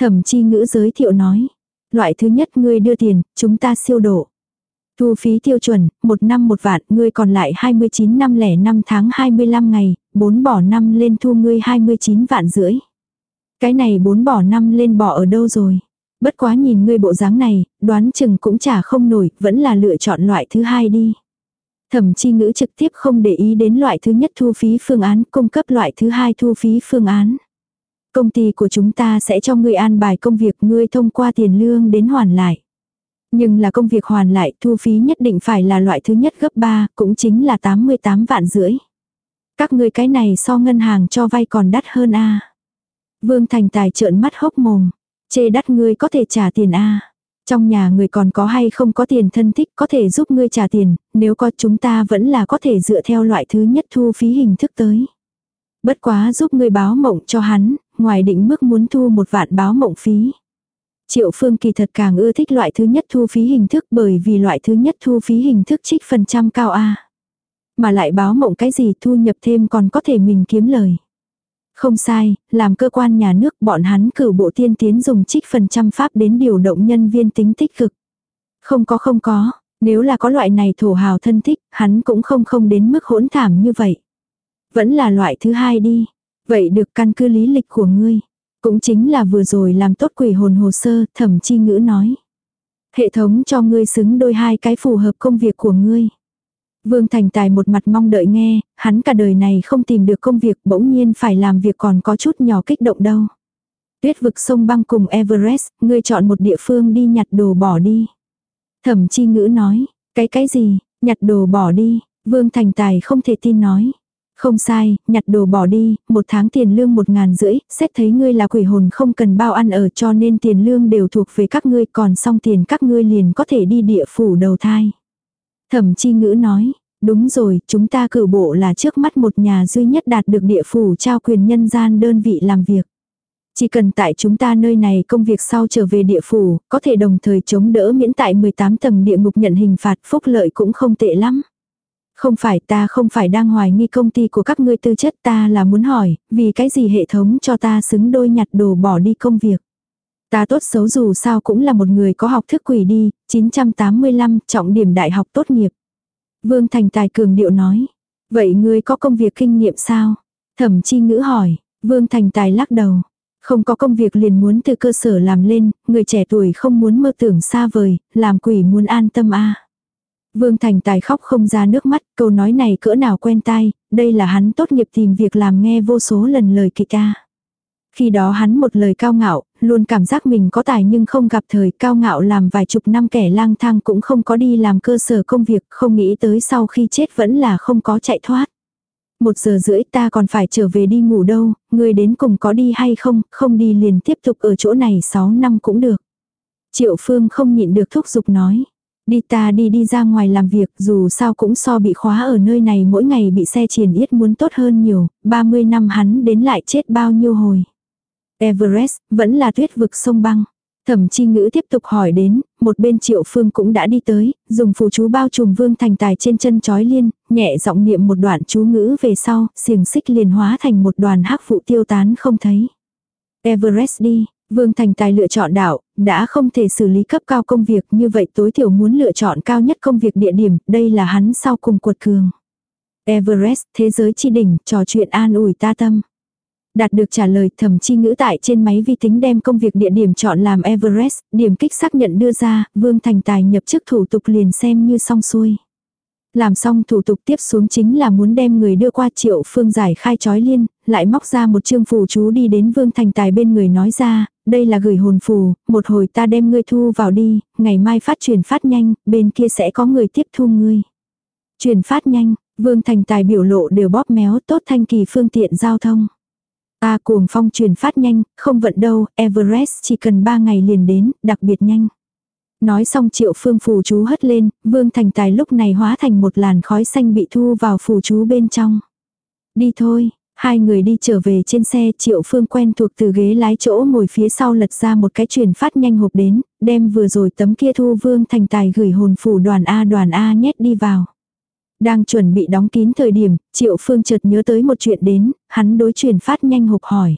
Thẩm chi ngữ giới thiệu nói. Loại thứ nhất ngươi đưa tiền, chúng ta siêu độ. Thu phí tiêu chuẩn, một năm một vạn, ngươi còn lại 29 năm lẻ 5 tháng 25 ngày, bốn bỏ năm lên thu ngươi 29 vạn rưỡi. Cái này bốn bỏ năm lên bỏ ở đâu rồi? Bất quá nhìn ngươi bộ dáng này, đoán chừng cũng chả không nổi, vẫn là lựa chọn loại thứ hai đi. Thẩm chi ngữ trực tiếp không để ý đến loại thứ nhất thu phí phương án, cung cấp loại thứ hai thu phí phương án. Công ty của chúng ta sẽ cho ngươi an bài công việc ngươi thông qua tiền lương đến hoàn lại. Nhưng là công việc hoàn lại thu phí nhất định phải là loại thứ nhất gấp 3, cũng chính là 88 vạn rưỡi. Các ngươi cái này so ngân hàng cho vay còn đắt hơn a Vương Thành Tài trợn mắt hốc mồm. Chê đắt ngươi có thể trả tiền a trong nhà người còn có hay không có tiền thân thích có thể giúp ngươi trả tiền, nếu có chúng ta vẫn là có thể dựa theo loại thứ nhất thu phí hình thức tới. Bất quá giúp ngươi báo mộng cho hắn, ngoài định mức muốn thu một vạn báo mộng phí. Triệu Phương kỳ thật càng ưa thích loại thứ nhất thu phí hình thức bởi vì loại thứ nhất thu phí hình thức trích phần trăm cao A. Mà lại báo mộng cái gì thu nhập thêm còn có thể mình kiếm lời. Không sai, làm cơ quan nhà nước bọn hắn cử bộ tiên tiến dùng trích phần trăm pháp đến điều động nhân viên tính tích cực. Không có không có, nếu là có loại này thổ hào thân thích, hắn cũng không không đến mức hỗn thảm như vậy. Vẫn là loại thứ hai đi. Vậy được căn cứ lý lịch của ngươi. Cũng chính là vừa rồi làm tốt quỷ hồn hồ sơ, thẩm chi ngữ nói. Hệ thống cho ngươi xứng đôi hai cái phù hợp công việc của ngươi. Vương Thành Tài một mặt mong đợi nghe, hắn cả đời này không tìm được công việc bỗng nhiên phải làm việc còn có chút nhỏ kích động đâu. Tuyết vực sông băng cùng Everest, ngươi chọn một địa phương đi nhặt đồ bỏ đi. Thẩm chi ngữ nói, cái cái gì, nhặt đồ bỏ đi, Vương Thành Tài không thể tin nói. Không sai, nhặt đồ bỏ đi, một tháng tiền lương một ngàn rưỡi, xét thấy ngươi là quỷ hồn không cần bao ăn ở cho nên tiền lương đều thuộc về các ngươi còn xong tiền các ngươi liền có thể đi địa phủ đầu thai. Thẩm chi ngữ nói, đúng rồi, chúng ta cử bộ là trước mắt một nhà duy nhất đạt được địa phủ trao quyền nhân gian đơn vị làm việc. Chỉ cần tại chúng ta nơi này công việc sau trở về địa phủ, có thể đồng thời chống đỡ miễn tại 18 tầng địa ngục nhận hình phạt phúc lợi cũng không tệ lắm. Không phải ta không phải đang hoài nghi công ty của các ngươi tư chất ta là muốn hỏi, vì cái gì hệ thống cho ta xứng đôi nhặt đồ bỏ đi công việc. Ta tốt xấu dù sao cũng là một người có học thức quỷ đi, 985 trọng điểm đại học tốt nghiệp. Vương Thành Tài cường điệu nói. Vậy ngươi có công việc kinh nghiệm sao? Thẩm chi ngữ hỏi. Vương Thành Tài lắc đầu. Không có công việc liền muốn từ cơ sở làm lên, người trẻ tuổi không muốn mơ tưởng xa vời, làm quỷ muốn an tâm a Vương Thành Tài khóc không ra nước mắt, câu nói này cỡ nào quen tai, đây là hắn tốt nghiệp tìm việc làm nghe vô số lần lời kịch ca. Khi đó hắn một lời cao ngạo, luôn cảm giác mình có tài nhưng không gặp thời cao ngạo làm vài chục năm kẻ lang thang cũng không có đi làm cơ sở công việc, không nghĩ tới sau khi chết vẫn là không có chạy thoát. Một giờ rưỡi ta còn phải trở về đi ngủ đâu, người đến cùng có đi hay không, không đi liền tiếp tục ở chỗ này 6 năm cũng được. Triệu Phương không nhịn được thúc giục nói. Đi ta đi đi ra ngoài làm việc dù sao cũng so bị khóa ở nơi này mỗi ngày bị xe triển yết muốn tốt hơn nhiều, 30 năm hắn đến lại chết bao nhiêu hồi. Everest, vẫn là tuyết vực sông băng. Thẩm chi ngữ tiếp tục hỏi đến, một bên triệu phương cũng đã đi tới, dùng phù chú bao trùm vương thành tài trên chân chói liên, nhẹ giọng niệm một đoạn chú ngữ về sau, xiềng xích liền hóa thành một đoàn hắc vụ tiêu tán không thấy. Everest đi, Vương Thành Tài lựa chọn đảo, đã không thể xử lý cấp cao công việc như vậy tối thiểu muốn lựa chọn cao nhất công việc địa điểm, đây là hắn sau cùng cuột cường. Everest, thế giới chi đỉnh, trò chuyện an ủi ta tâm. Đạt được trả lời thẩm chi ngữ tại trên máy vi tính đem công việc địa điểm chọn làm Everest, điểm kích xác nhận đưa ra, Vương Thành Tài nhập chức thủ tục liền xem như xong xuôi. Làm xong thủ tục tiếp xuống chính là muốn đem người đưa qua triệu phương giải khai chói liên, lại móc ra một chương phù chú đi đến Vương Thành Tài bên người nói ra, đây là gửi hồn phù, một hồi ta đem ngươi thu vào đi, ngày mai phát truyền phát nhanh, bên kia sẽ có người tiếp thu ngươi. Truyền phát nhanh, Vương Thành Tài biểu lộ đều bóp méo tốt thanh kỳ phương tiện giao thông. Ta cuồng phong truyền phát nhanh, không vận đâu, Everest chỉ cần 3 ngày liền đến, đặc biệt nhanh. Nói xong triệu phương phù chú hất lên, vương thành tài lúc này hóa thành một làn khói xanh bị thu vào phù chú bên trong. Đi thôi, hai người đi trở về trên xe triệu phương quen thuộc từ ghế lái chỗ ngồi phía sau lật ra một cái truyền phát nhanh hộp đến, đem vừa rồi tấm kia thu vương thành tài gửi hồn phủ đoàn A đoàn A nhét đi vào. Đang chuẩn bị đóng kín thời điểm, triệu phương chợt nhớ tới một chuyện đến, hắn đối truyền phát nhanh hộp hỏi.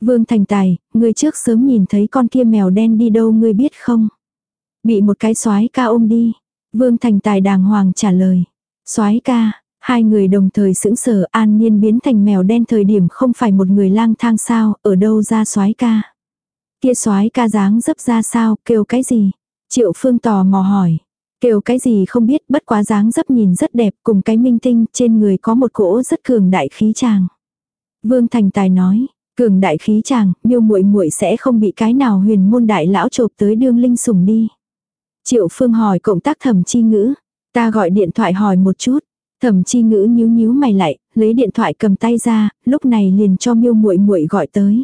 Vương Thành Tài, người trước sớm nhìn thấy con kia mèo đen đi đâu ngươi biết không? Bị một cái soái ca ôm đi. Vương Thành Tài đàng hoàng trả lời. soái ca, hai người đồng thời sững sờ an niên biến thành mèo đen thời điểm không phải một người lang thang sao, ở đâu ra soái ca. Kia soái ca dáng dấp ra sao, kêu cái gì? Triệu Phương tò mò hỏi. Kêu cái gì không biết, bất quá dáng dấp nhìn rất đẹp, cùng cái minh tinh, trên người có một cỗ rất cường đại khí chàng. Vương Thành Tài nói, cường đại khí chàng, miêu muội muội sẽ không bị cái nào huyền môn đại lão chộp tới đương linh sủng đi. Triệu Phương hỏi cộng tác thẩm chi ngữ, ta gọi điện thoại hỏi một chút. Thẩm chi ngữ nhíu nhíu mày lại, lấy điện thoại cầm tay ra, lúc này liền cho miêu muội muội gọi tới.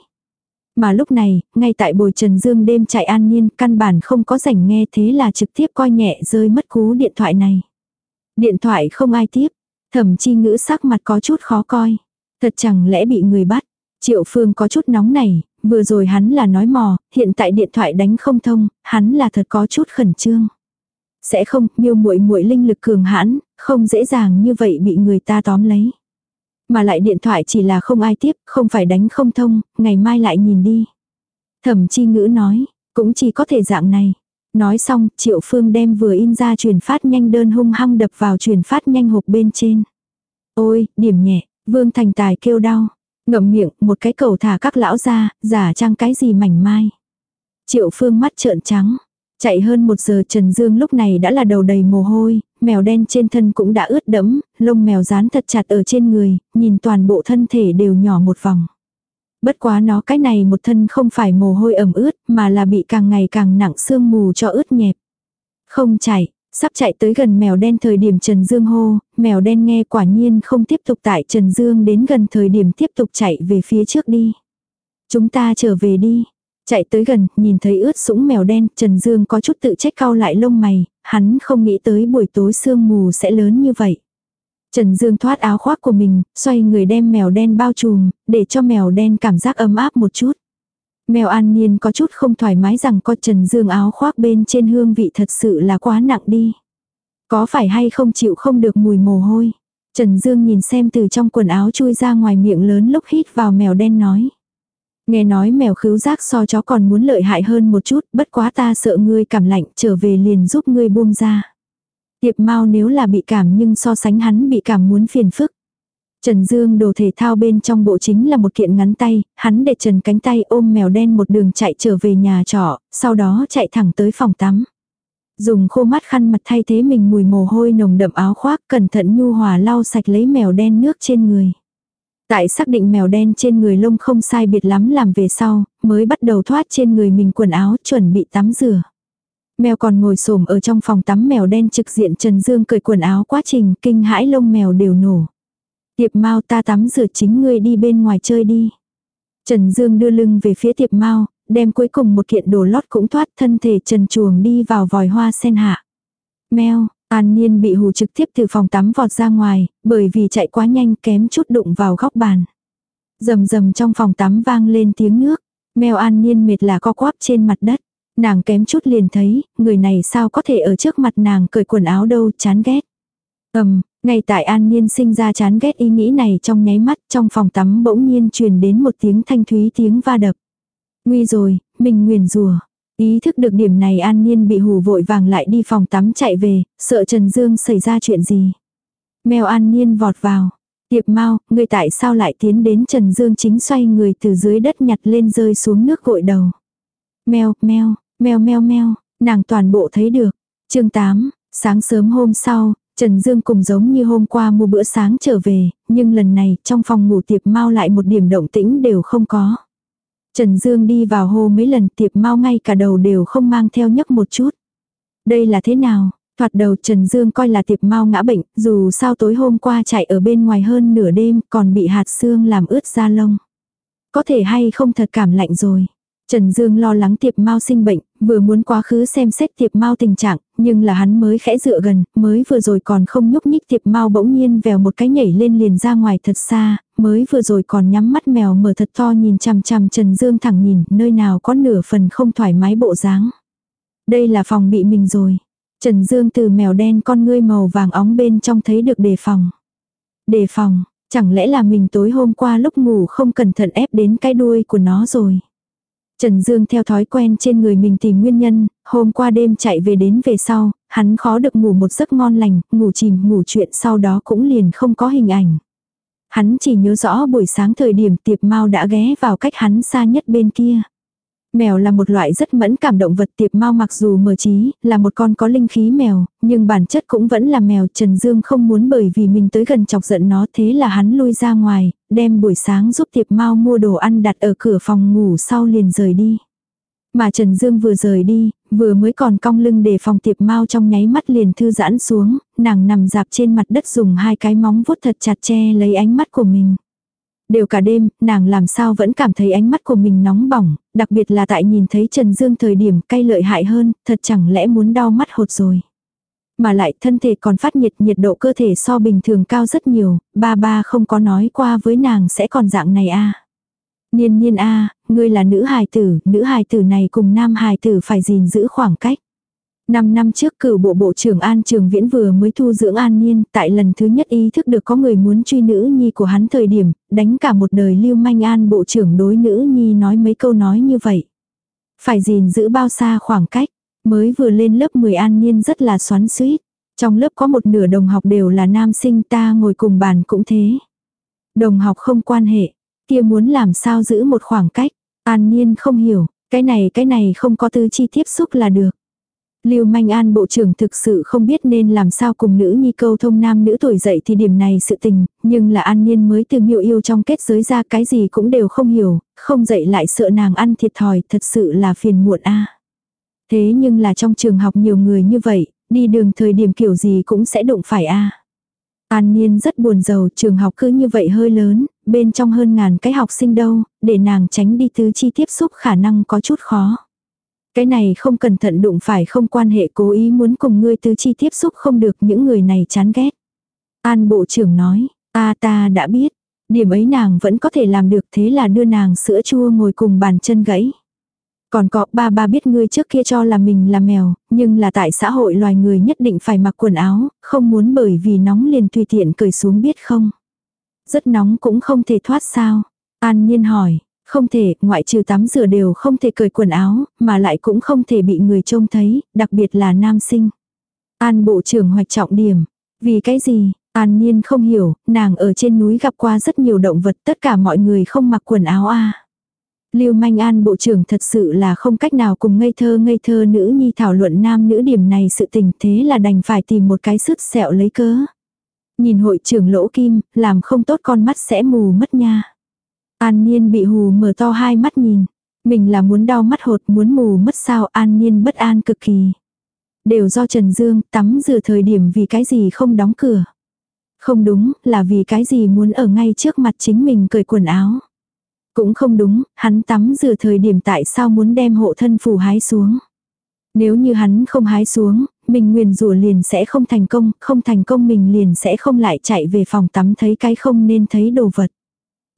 Mà lúc này, ngay tại bồi Trần Dương đêm chạy an nhiên, căn bản không có rảnh nghe thế là trực tiếp coi nhẹ rơi mất cú điện thoại này. Điện thoại không ai tiếp, thẩm chi ngữ sắc mặt có chút khó coi. Thật chẳng lẽ bị người bắt. Triệu Phương có chút nóng này, vừa rồi hắn là nói mò, hiện tại điện thoại đánh không thông, hắn là thật có chút khẩn trương. Sẽ không, miêu muội muội linh lực cường hãn, không dễ dàng như vậy bị người ta tóm lấy. Mà lại điện thoại chỉ là không ai tiếp, không phải đánh không thông, ngày mai lại nhìn đi. Thẩm chi ngữ nói, cũng chỉ có thể dạng này. Nói xong, Triệu Phương đem vừa in ra truyền phát nhanh đơn hung hăng đập vào truyền phát nhanh hộp bên trên. Ôi, điểm nhẹ, Vương Thành Tài kêu đau. Ngậm miệng, một cái cầu thả các lão ra, giả trang cái gì mảnh mai. Triệu Phương mắt trợn trắng. Chạy hơn một giờ Trần Dương lúc này đã là đầu đầy mồ hôi, mèo đen trên thân cũng đã ướt đẫm, lông mèo dán thật chặt ở trên người, nhìn toàn bộ thân thể đều nhỏ một vòng. Bất quá nó cái này một thân không phải mồ hôi ẩm ướt, mà là bị càng ngày càng nặng sương mù cho ướt nhẹp. Không chạy, sắp chạy tới gần mèo đen thời điểm Trần Dương hô, mèo đen nghe quả nhiên không tiếp tục tại Trần Dương đến gần thời điểm tiếp tục chạy về phía trước đi. Chúng ta trở về đi, Chạy tới gần, nhìn thấy ướt sũng mèo đen, Trần Dương có chút tự trách cau lại lông mày, hắn không nghĩ tới buổi tối sương mù sẽ lớn như vậy. Trần Dương thoát áo khoác của mình, xoay người đem mèo đen bao trùm, để cho mèo đen cảm giác ấm áp một chút. Mèo an niên có chút không thoải mái rằng có Trần Dương áo khoác bên trên hương vị thật sự là quá nặng đi. Có phải hay không chịu không được mùi mồ hôi. Trần Dương nhìn xem từ trong quần áo chui ra ngoài miệng lớn lúc hít vào mèo đen nói. Nghe nói mèo khứu giác so chó còn muốn lợi hại hơn một chút, bất quá ta sợ ngươi cảm lạnh, trở về liền giúp ngươi buông ra. Tiệp mau nếu là bị cảm nhưng so sánh hắn bị cảm muốn phiền phức. Trần Dương đồ thể thao bên trong bộ chính là một kiện ngắn tay, hắn để trần cánh tay ôm mèo đen một đường chạy trở về nhà trọ, sau đó chạy thẳng tới phòng tắm. Dùng khô mắt khăn mặt thay thế mình mùi mồ hôi nồng đậm áo khoác cẩn thận nhu hòa lau sạch lấy mèo đen nước trên người. Tại xác định mèo đen trên người lông không sai biệt lắm làm về sau, mới bắt đầu thoát trên người mình quần áo chuẩn bị tắm rửa. Mèo còn ngồi xổm ở trong phòng tắm mèo đen trực diện Trần Dương cởi quần áo quá trình kinh hãi lông mèo đều nổ. Tiệp mau ta tắm rửa chính ngươi đi bên ngoài chơi đi. Trần Dương đưa lưng về phía tiệp mau, đem cuối cùng một kiện đồ lót cũng thoát thân thể trần chuồng đi vào vòi hoa sen hạ. Mèo, An Niên bị hù trực tiếp từ phòng tắm vọt ra ngoài, bởi vì chạy quá nhanh kém chút đụng vào góc bàn. Rầm rầm trong phòng tắm vang lên tiếng nước, mèo An Niên mệt là co quắp trên mặt đất. Nàng kém chút liền thấy, người này sao có thể ở trước mặt nàng cởi quần áo đâu, chán ghét. Ầm, ngay tại An Niên sinh ra chán ghét ý nghĩ này trong nháy mắt, trong phòng tắm bỗng nhiên truyền đến một tiếng thanh thúy tiếng va đập. Nguy rồi, mình nguyền rủa. Ý thức được điểm này An Niên bị hù vội vàng lại đi phòng tắm chạy về, sợ Trần Dương xảy ra chuyện gì. Mèo An Niên vọt vào. Tiệp mau, người tại sao lại tiến đến Trần Dương chính xoay người từ dưới đất nhặt lên rơi xuống nước gội đầu. Mèo, mèo, mèo mèo mèo, nàng toàn bộ thấy được. chương 8, sáng sớm hôm sau, Trần Dương cùng giống như hôm qua mua bữa sáng trở về, nhưng lần này trong phòng ngủ tiệp mau lại một điểm động tĩnh đều không có. Trần Dương đi vào hô mấy lần tiệp mau ngay cả đầu đều không mang theo nhấc một chút. Đây là thế nào? Thoạt đầu Trần Dương coi là tiệp mau ngã bệnh, dù sao tối hôm qua chạy ở bên ngoài hơn nửa đêm còn bị hạt xương làm ướt da lông. Có thể hay không thật cảm lạnh rồi. Trần Dương lo lắng tiệp mau sinh bệnh, vừa muốn quá khứ xem xét tiệp mau tình trạng, nhưng là hắn mới khẽ dựa gần, mới vừa rồi còn không nhúc nhích tiệp mau bỗng nhiên vèo một cái nhảy lên liền ra ngoài thật xa, mới vừa rồi còn nhắm mắt mèo mở thật to nhìn chằm chằm Trần Dương thẳng nhìn, nơi nào có nửa phần không thoải mái bộ dáng. Đây là phòng bị mình rồi. Trần Dương từ mèo đen con ngươi màu vàng óng bên trong thấy được đề phòng. Đề phòng, Chẳng lẽ là mình tối hôm qua lúc ngủ không cẩn thận ép đến cái đuôi của nó rồi. Trần Dương theo thói quen trên người mình tìm nguyên nhân, hôm qua đêm chạy về đến về sau, hắn khó được ngủ một giấc ngon lành, ngủ chìm ngủ chuyện sau đó cũng liền không có hình ảnh. Hắn chỉ nhớ rõ buổi sáng thời điểm tiệp mau đã ghé vào cách hắn xa nhất bên kia. Mèo là một loại rất mẫn cảm động vật tiệp mau mặc dù mờ trí, là một con có linh khí mèo, nhưng bản chất cũng vẫn là mèo. Trần Dương không muốn bởi vì mình tới gần chọc giận nó thế là hắn lui ra ngoài, đem buổi sáng giúp tiệp mau mua đồ ăn đặt ở cửa phòng ngủ sau liền rời đi. Mà Trần Dương vừa rời đi, vừa mới còn cong lưng để phòng tiệp mau trong nháy mắt liền thư giãn xuống, nàng nằm dạp trên mặt đất dùng hai cái móng vuốt thật chặt che lấy ánh mắt của mình. Đều cả đêm, nàng làm sao vẫn cảm thấy ánh mắt của mình nóng bỏng, đặc biệt là tại nhìn thấy Trần Dương thời điểm cay lợi hại hơn, thật chẳng lẽ muốn đau mắt hột rồi. Mà lại thân thể còn phát nhiệt, nhiệt độ cơ thể so bình thường cao rất nhiều, ba ba không có nói qua với nàng sẽ còn dạng này a Niên niên a ngươi là nữ hài tử, nữ hài tử này cùng nam hài tử phải gìn giữ khoảng cách. Năm năm trước cửu bộ bộ trưởng An Trường Viễn vừa mới thu dưỡng An Niên, tại lần thứ nhất ý thức được có người muốn truy nữ nhi của hắn thời điểm, đánh cả một đời lưu manh An bộ trưởng đối nữ nhi nói mấy câu nói như vậy. Phải gìn giữ bao xa khoảng cách, mới vừa lên lớp 10 An Niên rất là xoắn suýt. Trong lớp có một nửa đồng học đều là nam sinh ta ngồi cùng bàn cũng thế. Đồng học không quan hệ, kia muốn làm sao giữ một khoảng cách, An Niên không hiểu, cái này cái này không có tư chi tiếp xúc là được. Lưu Manh An bộ trưởng thực sự không biết nên làm sao cùng nữ nhi câu thông nam nữ tuổi dậy thì điểm này sự tình, nhưng là An Niên mới từ miêu yêu trong kết giới ra cái gì cũng đều không hiểu, không dậy lại sợ nàng ăn thiệt thòi, thật sự là phiền muộn a. Thế nhưng là trong trường học nhiều người như vậy, đi đường thời điểm kiểu gì cũng sẽ đụng phải a. An Niên rất buồn giàu, trường học cứ như vậy hơi lớn, bên trong hơn ngàn cái học sinh đâu, để nàng tránh đi tứ chi tiếp xúc khả năng có chút khó. Cái này không cẩn thận đụng phải không quan hệ cố ý muốn cùng ngươi tứ chi tiếp xúc không được những người này chán ghét. An bộ trưởng nói, ta ta đã biết, điểm ấy nàng vẫn có thể làm được thế là đưa nàng sữa chua ngồi cùng bàn chân gãy. Còn có ba ba biết ngươi trước kia cho là mình là mèo, nhưng là tại xã hội loài người nhất định phải mặc quần áo, không muốn bởi vì nóng liền tùy tiện cởi xuống biết không. Rất nóng cũng không thể thoát sao. An Nhiên hỏi, không thể, ngoại trừ tắm rửa đều không thể cởi quần áo, mà lại cũng không thể bị người trông thấy, đặc biệt là nam sinh. An bộ trưởng hoạch trọng điểm. Vì cái gì? An Nhiên không hiểu, nàng ở trên núi gặp qua rất nhiều động vật, tất cả mọi người không mặc quần áo a. Lưu Manh An bộ trưởng thật sự là không cách nào cùng ngây thơ ngây thơ nữ nhi thảo luận nam nữ điểm này sự tình thế là đành phải tìm một cái sứt sẹo lấy cớ. Nhìn hội trưởng lỗ kim, làm không tốt con mắt sẽ mù mất nha. An Niên bị hù mở to hai mắt nhìn. Mình là muốn đau mắt hột muốn mù mất sao An Niên bất an cực kỳ. Đều do Trần Dương tắm rửa thời điểm vì cái gì không đóng cửa. Không đúng là vì cái gì muốn ở ngay trước mặt chính mình cởi quần áo. Cũng không đúng, hắn tắm rửa thời điểm tại sao muốn đem hộ thân phù hái xuống. Nếu như hắn không hái xuống, mình nguyền rủa liền sẽ không thành công, không thành công mình liền sẽ không lại chạy về phòng tắm thấy cái không nên thấy đồ vật.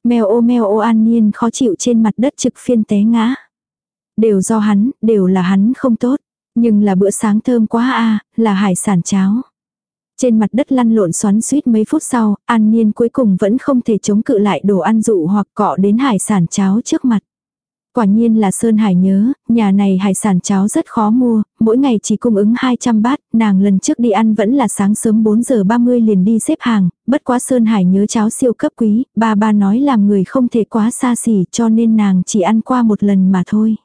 Mèo ô mèo ô an nhiên khó chịu trên mặt đất trực phiên té ngã. Đều do hắn, đều là hắn không tốt. Nhưng là bữa sáng thơm quá a là hải sản cháo. Trên mặt đất lăn lộn xoắn suýt mấy phút sau, An Niên cuối cùng vẫn không thể chống cự lại đồ ăn dụ hoặc cọ đến hải sản cháo trước mặt. Quả nhiên là Sơn Hải nhớ, nhà này hải sản cháo rất khó mua, mỗi ngày chỉ cung ứng 200 bát, nàng lần trước đi ăn vẫn là sáng sớm 4 giờ 30 liền đi xếp hàng, bất quá Sơn Hải nhớ cháo siêu cấp quý, ba ba nói làm người không thể quá xa xỉ cho nên nàng chỉ ăn qua một lần mà thôi.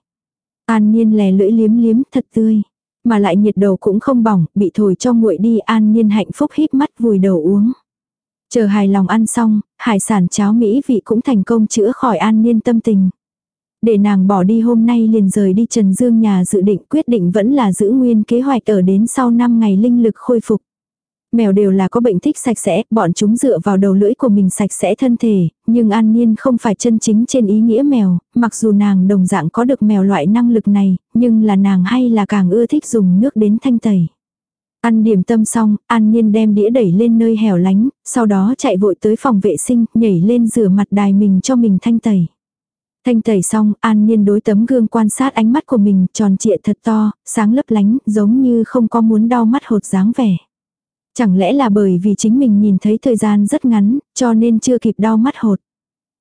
An Niên lè lưỡi liếm liếm thật tươi, mà lại nhiệt đầu cũng không bỏng, bị thổi cho nguội đi An nhiên hạnh phúc híp mắt vùi đầu uống. Chờ hài lòng ăn xong, hải sản cháo Mỹ vị cũng thành công chữa khỏi An nhiên tâm tình. Để nàng bỏ đi hôm nay liền rời đi Trần Dương nhà dự định quyết định vẫn là giữ nguyên kế hoạch ở đến sau 5 ngày linh lực khôi phục. Mèo đều là có bệnh thích sạch sẽ, bọn chúng dựa vào đầu lưỡi của mình sạch sẽ thân thể, nhưng An Niên không phải chân chính trên ý nghĩa mèo, mặc dù nàng đồng dạng có được mèo loại năng lực này, nhưng là nàng hay là càng ưa thích dùng nước đến thanh tẩy. Ăn điểm tâm xong, An Niên đem đĩa đẩy lên nơi hẻo lánh, sau đó chạy vội tới phòng vệ sinh, nhảy lên rửa mặt đài mình cho mình thanh tẩy. Thanh tẩy xong, an nhiên đối tấm gương quan sát ánh mắt của mình tròn trịa thật to, sáng lấp lánh, giống như không có muốn đau mắt hột dáng vẻ. Chẳng lẽ là bởi vì chính mình nhìn thấy thời gian rất ngắn, cho nên chưa kịp đau mắt hột.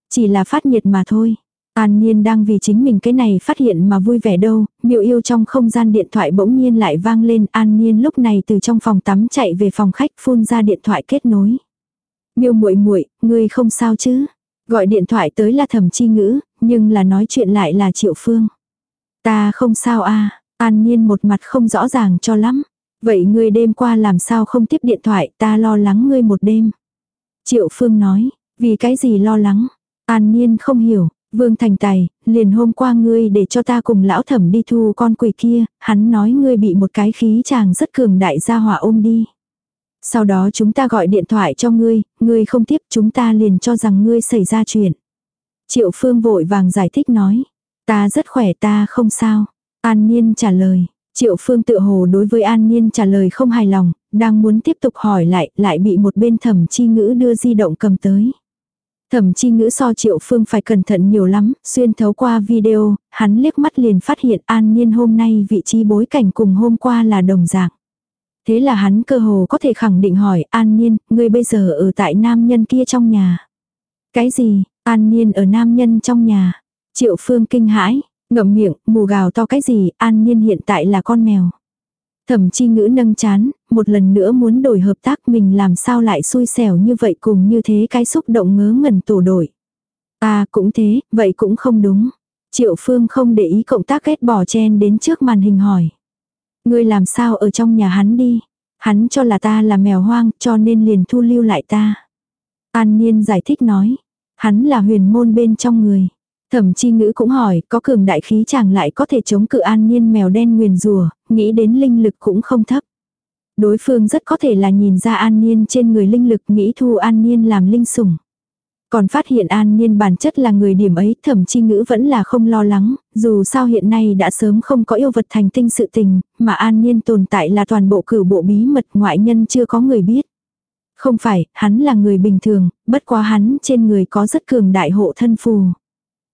Chỉ là phát nhiệt mà thôi. An Niên đang vì chính mình cái này phát hiện mà vui vẻ đâu, miệu yêu trong không gian điện thoại bỗng nhiên lại vang lên. An Niên lúc này từ trong phòng tắm chạy về phòng khách phun ra điện thoại kết nối. Miêu muội muội, ngươi không sao chứ? Gọi điện thoại tới là thẩm chi ngữ, nhưng là nói chuyện lại là triệu phương. Ta không sao a An nhiên một mặt không rõ ràng cho lắm. Vậy ngươi đêm qua làm sao không tiếp điện thoại, ta lo lắng ngươi một đêm. Triệu Phương nói, vì cái gì lo lắng? An Niên không hiểu, Vương Thành Tài, liền hôm qua ngươi để cho ta cùng lão thẩm đi thu con quỷ kia, hắn nói ngươi bị một cái khí chàng rất cường đại gia hỏa ôm đi. Sau đó chúng ta gọi điện thoại cho ngươi, ngươi không tiếp chúng ta liền cho rằng ngươi xảy ra chuyện. Triệu Phương vội vàng giải thích nói, ta rất khỏe ta không sao. An Niên trả lời, Triệu Phương tự hồ đối với An Niên trả lời không hài lòng, đang muốn tiếp tục hỏi lại, lại bị một bên thẩm chi ngữ đưa di động cầm tới. Thẩm chi ngữ so Triệu Phương phải cẩn thận nhiều lắm, xuyên thấu qua video, hắn liếc mắt liền phát hiện An Niên hôm nay vị trí bối cảnh cùng hôm qua là đồng dạng. Thế là hắn cơ hồ có thể khẳng định hỏi An Niên, ngươi bây giờ ở tại nam nhân kia trong nhà. Cái gì, An Niên ở nam nhân trong nhà. Triệu Phương kinh hãi, ngậm miệng, mù gào to cái gì, An nhiên hiện tại là con mèo. Thẩm chi ngữ nâng chán, một lần nữa muốn đổi hợp tác mình làm sao lại xui xẻo như vậy cùng như thế cái xúc động ngớ ngẩn tổ đổi. À cũng thế, vậy cũng không đúng. Triệu Phương không để ý cộng tác kết bỏ chen đến trước màn hình hỏi. Ngươi làm sao ở trong nhà hắn đi. Hắn cho là ta là mèo hoang cho nên liền thu lưu lại ta. An Niên giải thích nói. Hắn là huyền môn bên trong người. Thẩm chi ngữ cũng hỏi, có cường đại khí chàng lại có thể chống cự an niên mèo đen nguyền rùa, nghĩ đến linh lực cũng không thấp. Đối phương rất có thể là nhìn ra an niên trên người linh lực nghĩ thu an niên làm linh sủng. Còn phát hiện an niên bản chất là người điểm ấy thẩm chi ngữ vẫn là không lo lắng, dù sao hiện nay đã sớm không có yêu vật thành tinh sự tình, mà an niên tồn tại là toàn bộ cử bộ bí mật ngoại nhân chưa có người biết. Không phải, hắn là người bình thường, bất quá hắn trên người có rất cường đại hộ thân phù.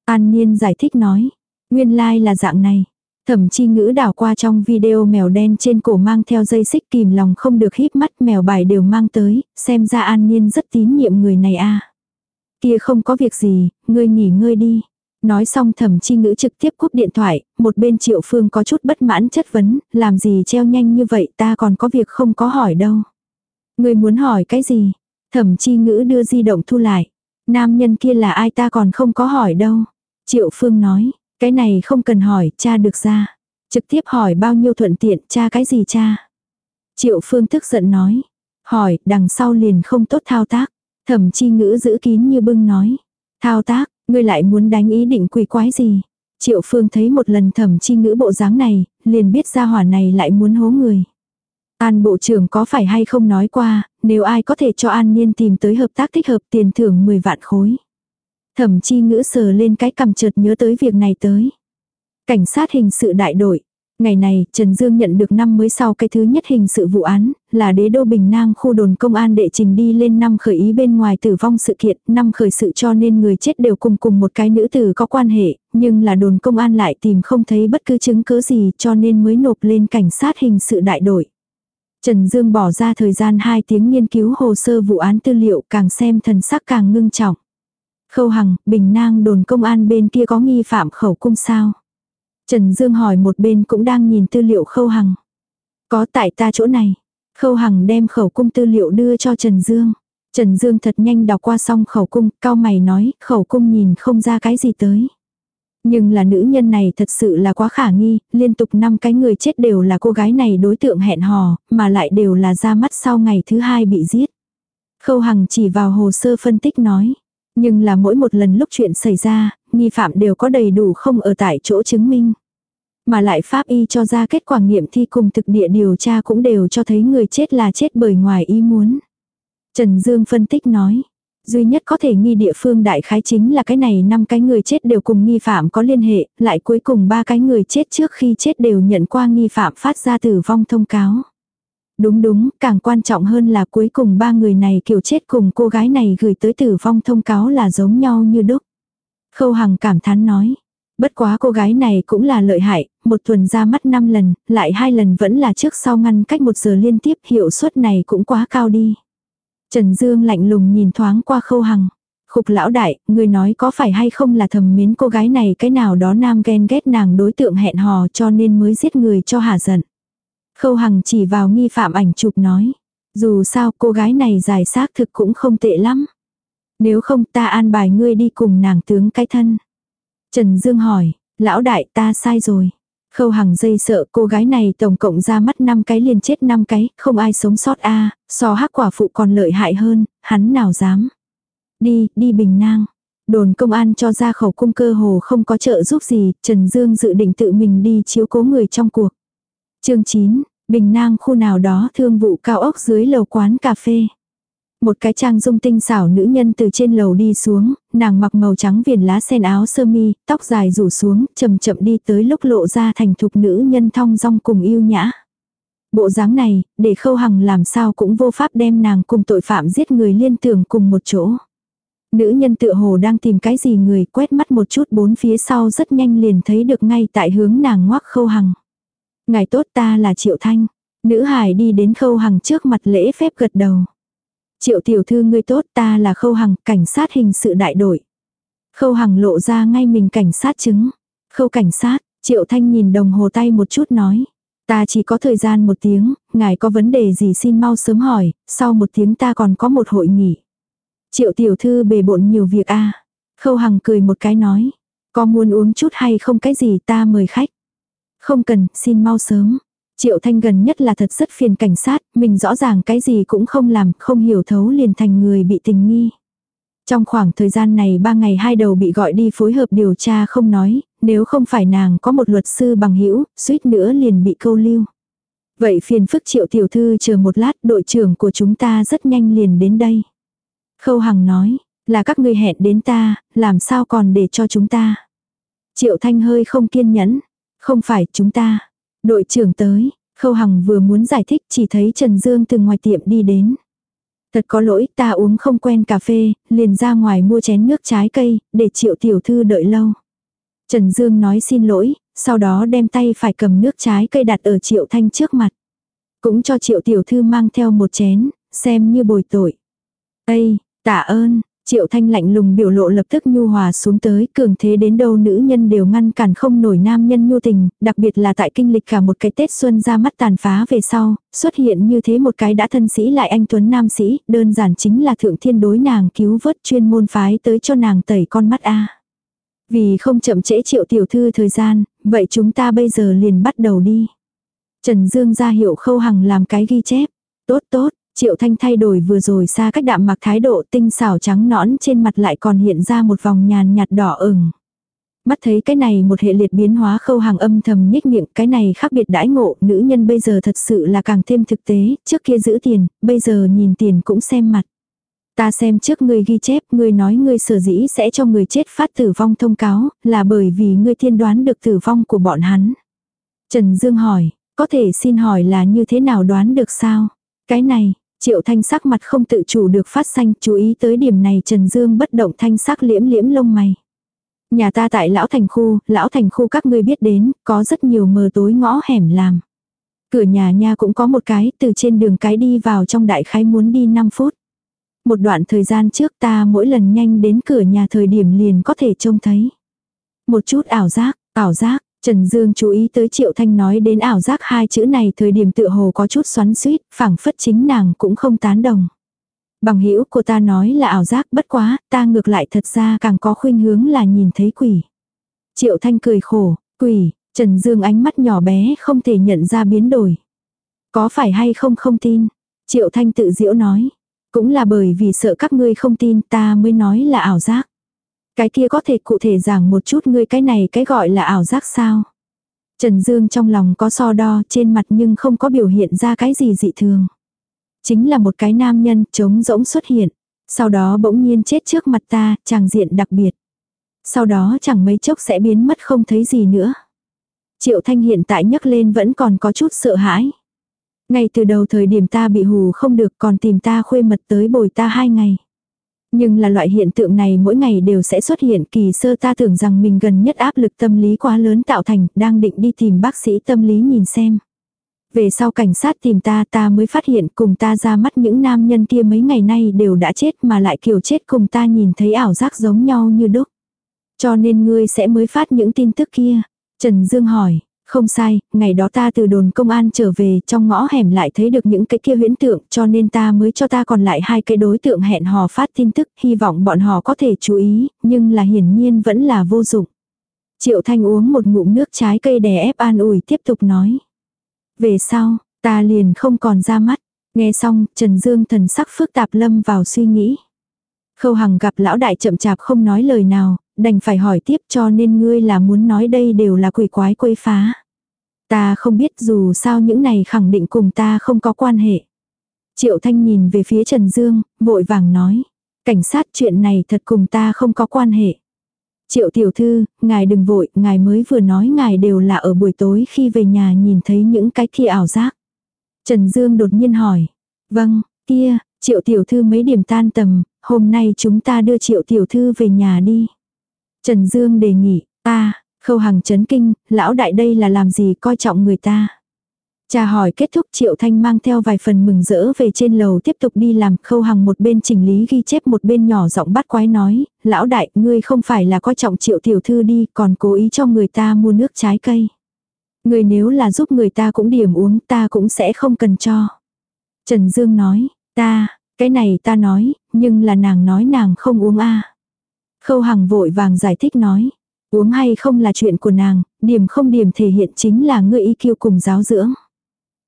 An Niên giải thích nói. Nguyên lai like là dạng này. Thẩm chi ngữ đảo qua trong video mèo đen trên cổ mang theo dây xích kìm lòng không được híp mắt mèo bài đều mang tới, xem ra An Niên rất tín nhiệm người này a Kia không có việc gì, ngươi nghỉ ngơi đi. Nói xong thẩm chi ngữ trực tiếp cúp điện thoại, một bên triệu phương có chút bất mãn chất vấn, làm gì treo nhanh như vậy ta còn có việc không có hỏi đâu. Ngươi muốn hỏi cái gì? Thẩm chi ngữ đưa di động thu lại. Nam nhân kia là ai ta còn không có hỏi đâu. Triệu Phương nói, cái này không cần hỏi, cha được ra. Trực tiếp hỏi bao nhiêu thuận tiện, cha cái gì cha. Triệu Phương tức giận nói, hỏi, đằng sau liền không tốt thao tác. Thẩm chi ngữ giữ kín như bưng nói. Thao tác, ngươi lại muốn đánh ý định quỷ quái gì. Triệu Phương thấy một lần thẩm chi ngữ bộ dáng này, liền biết ra hỏa này lại muốn hố người. An Bộ trưởng có phải hay không nói qua, nếu ai có thể cho An Niên tìm tới hợp tác thích hợp tiền thưởng 10 vạn khối. Thẩm chi ngữ sờ lên cái cầm chợt nhớ tới việc này tới. Cảnh sát hình sự đại đội. Ngày này, Trần Dương nhận được năm mới sau cái thứ nhất hình sự vụ án, là đế đô Bình Nang khu đồn công an đệ trình đi lên năm khởi ý bên ngoài tử vong sự kiện, năm khởi sự cho nên người chết đều cùng cùng một cái nữ tử có quan hệ, nhưng là đồn công an lại tìm không thấy bất cứ chứng cứ gì cho nên mới nộp lên cảnh sát hình sự đại đội. Trần Dương bỏ ra thời gian 2 tiếng nghiên cứu hồ sơ vụ án tư liệu càng xem thần sắc càng ngưng trọng. Khâu Hằng, Bình Nang đồn công an bên kia có nghi phạm khẩu cung sao? Trần Dương hỏi một bên cũng đang nhìn tư liệu Khâu Hằng. Có tại ta chỗ này. Khâu Hằng đem khẩu cung tư liệu đưa cho Trần Dương. Trần Dương thật nhanh đọc qua xong khẩu cung, cao mày nói, khẩu cung nhìn không ra cái gì tới. Nhưng là nữ nhân này thật sự là quá khả nghi, liên tục năm cái người chết đều là cô gái này đối tượng hẹn hò, mà lại đều là ra mắt sau ngày thứ hai bị giết. Khâu Hằng chỉ vào hồ sơ phân tích nói. Nhưng là mỗi một lần lúc chuyện xảy ra, nghi phạm đều có đầy đủ không ở tại chỗ chứng minh. Mà lại pháp y cho ra kết quả nghiệm thi cùng thực địa điều tra cũng đều cho thấy người chết là chết bởi ngoài ý muốn. Trần Dương phân tích nói. Duy nhất có thể nghi địa phương đại khái chính là cái này năm cái người chết đều cùng nghi phạm có liên hệ, lại cuối cùng ba cái người chết trước khi chết đều nhận qua nghi phạm phát ra tử vong thông cáo. Đúng đúng, càng quan trọng hơn là cuối cùng ba người này kiểu chết cùng cô gái này gửi tới tử vong thông cáo là giống nhau như đúc. Khâu Hằng cảm thán nói. Bất quá cô gái này cũng là lợi hại, một tuần ra mắt 5 lần, lại hai lần vẫn là trước sau ngăn cách một giờ liên tiếp hiệu suất này cũng quá cao đi. Trần Dương lạnh lùng nhìn thoáng qua khâu hằng. Khục lão đại, người nói có phải hay không là thầm mến cô gái này cái nào đó nam ghen ghét nàng đối tượng hẹn hò cho nên mới giết người cho hả giận. Khâu hằng chỉ vào nghi phạm ảnh chụp nói. Dù sao cô gái này giải xác thực cũng không tệ lắm. Nếu không ta an bài ngươi đi cùng nàng tướng cái thân. Trần Dương hỏi, lão đại ta sai rồi. Khâu Hằng dây sợ cô gái này tổng cộng ra mắt 5 cái liền chết 5 cái, không ai sống sót a so hắc quả phụ còn lợi hại hơn, hắn nào dám. Đi, đi bình nang. Đồn công an cho ra khẩu cung cơ hồ không có trợ giúp gì, Trần Dương dự định tự mình đi chiếu cố người trong cuộc chương 9, Bình Nang khu nào đó thương vụ cao ốc dưới lầu quán cà phê. Một cái trang dung tinh xảo nữ nhân từ trên lầu đi xuống, nàng mặc màu trắng viền lá sen áo sơ mi, tóc dài rủ xuống, chậm chậm đi tới lúc lộ ra thành thục nữ nhân thong dong cùng yêu nhã. Bộ dáng này, để khâu hằng làm sao cũng vô pháp đem nàng cùng tội phạm giết người liên tưởng cùng một chỗ. Nữ nhân tựa hồ đang tìm cái gì người quét mắt một chút bốn phía sau rất nhanh liền thấy được ngay tại hướng nàng ngoác khâu hằng. Ngài tốt ta là Triệu Thanh. Nữ hải đi đến khâu hằng trước mặt lễ phép gật đầu. Triệu tiểu thư ngươi tốt ta là khâu hằng, cảnh sát hình sự đại đội. Khâu hằng lộ ra ngay mình cảnh sát chứng. Khâu cảnh sát, triệu thanh nhìn đồng hồ tay một chút nói. Ta chỉ có thời gian một tiếng, ngài có vấn đề gì xin mau sớm hỏi, sau một tiếng ta còn có một hội nghỉ. Triệu tiểu thư bề bộn nhiều việc a Khâu hằng cười một cái nói. Có muốn uống chút hay không cái gì ta mời khách. Không cần, xin mau sớm. Triệu Thanh gần nhất là thật rất phiền cảnh sát, mình rõ ràng cái gì cũng không làm, không hiểu thấu liền thành người bị tình nghi. Trong khoảng thời gian này ba ngày hai đầu bị gọi đi phối hợp điều tra không nói, nếu không phải nàng có một luật sư bằng hữu suýt nữa liền bị câu lưu. Vậy phiền phức triệu tiểu thư chờ một lát đội trưởng của chúng ta rất nhanh liền đến đây. Khâu Hằng nói, là các ngươi hẹn đến ta, làm sao còn để cho chúng ta. Triệu Thanh hơi không kiên nhẫn, không phải chúng ta. Đội trưởng tới, Khâu Hằng vừa muốn giải thích chỉ thấy Trần Dương từ ngoài tiệm đi đến. Thật có lỗi ta uống không quen cà phê, liền ra ngoài mua chén nước trái cây, để triệu tiểu thư đợi lâu. Trần Dương nói xin lỗi, sau đó đem tay phải cầm nước trái cây đặt ở triệu thanh trước mặt. Cũng cho triệu tiểu thư mang theo một chén, xem như bồi tội. Ây, tạ ơn, Triệu Thanh lạnh lùng biểu lộ lập tức nhu hòa xuống tới, cường thế đến đâu nữ nhân đều ngăn cản không nổi nam nhân nhu tình, đặc biệt là tại kinh lịch cả một cái Tết xuân ra mắt tàn phá về sau, xuất hiện như thế một cái đã thân sĩ lại anh tuấn nam sĩ, đơn giản chính là thượng thiên đối nàng cứu vớt chuyên môn phái tới cho nàng tẩy con mắt a. Vì không chậm trễ Triệu tiểu thư thời gian, vậy chúng ta bây giờ liền bắt đầu đi. Trần Dương ra hiệu Khâu Hằng làm cái ghi chép. Tốt tốt, Triệu Thanh thay đổi vừa rồi xa cách đạm mặc thái độ tinh xảo trắng nõn trên mặt lại còn hiện ra một vòng nhàn nhạt đỏ ửng. Mắt thấy cái này một hệ liệt biến hóa khâu hàng âm thầm nhếch miệng, cái này khác biệt đãi ngộ, nữ nhân bây giờ thật sự là càng thêm thực tế, trước kia giữ tiền, bây giờ nhìn tiền cũng xem mặt. Ta xem trước ngươi ghi chép, ngươi nói ngươi sở dĩ sẽ cho người chết phát tử vong thông cáo, là bởi vì ngươi thiên đoán được tử vong của bọn hắn. Trần Dương hỏi, có thể xin hỏi là như thế nào đoán được sao? Cái này, Triệu thanh sắc mặt không tự chủ được phát xanh, chú ý tới điểm này Trần Dương bất động thanh sắc liễm liễm lông mày. Nhà ta tại lão thành khu, lão thành khu các ngươi biết đến, có rất nhiều mờ tối ngõ hẻm làm. Cửa nhà nha cũng có một cái, từ trên đường cái đi vào trong đại khái muốn đi 5 phút. Một đoạn thời gian trước ta mỗi lần nhanh đến cửa nhà thời điểm liền có thể trông thấy. Một chút ảo giác, ảo giác, Trần Dương chú ý tới Triệu Thanh nói đến ảo giác hai chữ này thời điểm tựa hồ có chút xoắn suýt, phảng phất chính nàng cũng không tán đồng. Bằng hữu của ta nói là ảo giác bất quá, ta ngược lại thật ra càng có khuynh hướng là nhìn thấy quỷ. Triệu Thanh cười khổ, quỷ, Trần Dương ánh mắt nhỏ bé không thể nhận ra biến đổi. Có phải hay không không tin? Triệu Thanh tự diễu nói. Cũng là bởi vì sợ các ngươi không tin ta mới nói là ảo giác. Cái kia có thể cụ thể giảng một chút ngươi cái này cái gọi là ảo giác sao? Trần Dương trong lòng có so đo trên mặt nhưng không có biểu hiện ra cái gì dị thường. Chính là một cái nam nhân trống rỗng xuất hiện. Sau đó bỗng nhiên chết trước mặt ta, chàng diện đặc biệt. Sau đó chẳng mấy chốc sẽ biến mất không thấy gì nữa. Triệu Thanh hiện tại nhấc lên vẫn còn có chút sợ hãi. Ngay từ đầu thời điểm ta bị hù không được còn tìm ta khuê mật tới bồi ta hai ngày. Nhưng là loại hiện tượng này mỗi ngày đều sẽ xuất hiện kỳ sơ ta tưởng rằng mình gần nhất áp lực tâm lý quá lớn tạo thành, đang định đi tìm bác sĩ tâm lý nhìn xem. Về sau cảnh sát tìm ta ta mới phát hiện cùng ta ra mắt những nam nhân kia mấy ngày nay đều đã chết mà lại kiểu chết cùng ta nhìn thấy ảo giác giống nhau như đúc. Cho nên ngươi sẽ mới phát những tin tức kia. Trần Dương hỏi, không sai, ngày đó ta từ đồn công an trở về trong ngõ hẻm lại thấy được những cái kia huyễn tượng cho nên ta mới cho ta còn lại hai cái đối tượng hẹn hò phát tin tức, hy vọng bọn họ có thể chú ý, nhưng là hiển nhiên vẫn là vô dụng. Triệu Thanh uống một ngụm nước trái cây đè ép an ủi tiếp tục nói. Về sau, ta liền không còn ra mắt. Nghe xong, Trần Dương thần sắc phức tạp lâm vào suy nghĩ. Khâu Hằng gặp lão đại chậm chạp không nói lời nào, đành phải hỏi tiếp cho nên ngươi là muốn nói đây đều là quỷ quái quấy phá. Ta không biết dù sao những này khẳng định cùng ta không có quan hệ. Triệu Thanh nhìn về phía Trần Dương, vội vàng nói. Cảnh sát chuyện này thật cùng ta không có quan hệ. Triệu tiểu thư, ngài đừng vội, ngài mới vừa nói ngài đều là ở buổi tối khi về nhà nhìn thấy những cái kia ảo giác. Trần Dương đột nhiên hỏi. Vâng, kia, triệu tiểu thư mấy điểm tan tầm, hôm nay chúng ta đưa triệu tiểu thư về nhà đi. Trần Dương đề nghị, ta, khâu hằng chấn kinh, lão đại đây là làm gì coi trọng người ta. Cha hỏi kết thúc Triệu Thanh mang theo vài phần mừng rỡ về trên lầu tiếp tục đi làm khâu hằng một bên chỉnh lý ghi chép một bên nhỏ giọng bắt quái nói, lão đại, ngươi không phải là coi trọng Triệu Tiểu Thư đi còn cố ý cho người ta mua nước trái cây. Ngươi nếu là giúp người ta cũng điểm uống ta cũng sẽ không cần cho. Trần Dương nói, ta, cái này ta nói, nhưng là nàng nói nàng không uống a Khâu Hằng vội vàng giải thích nói. Uống hay không là chuyện của nàng, điểm không điểm thể hiện chính là ngươi y kiêu cùng giáo dưỡng.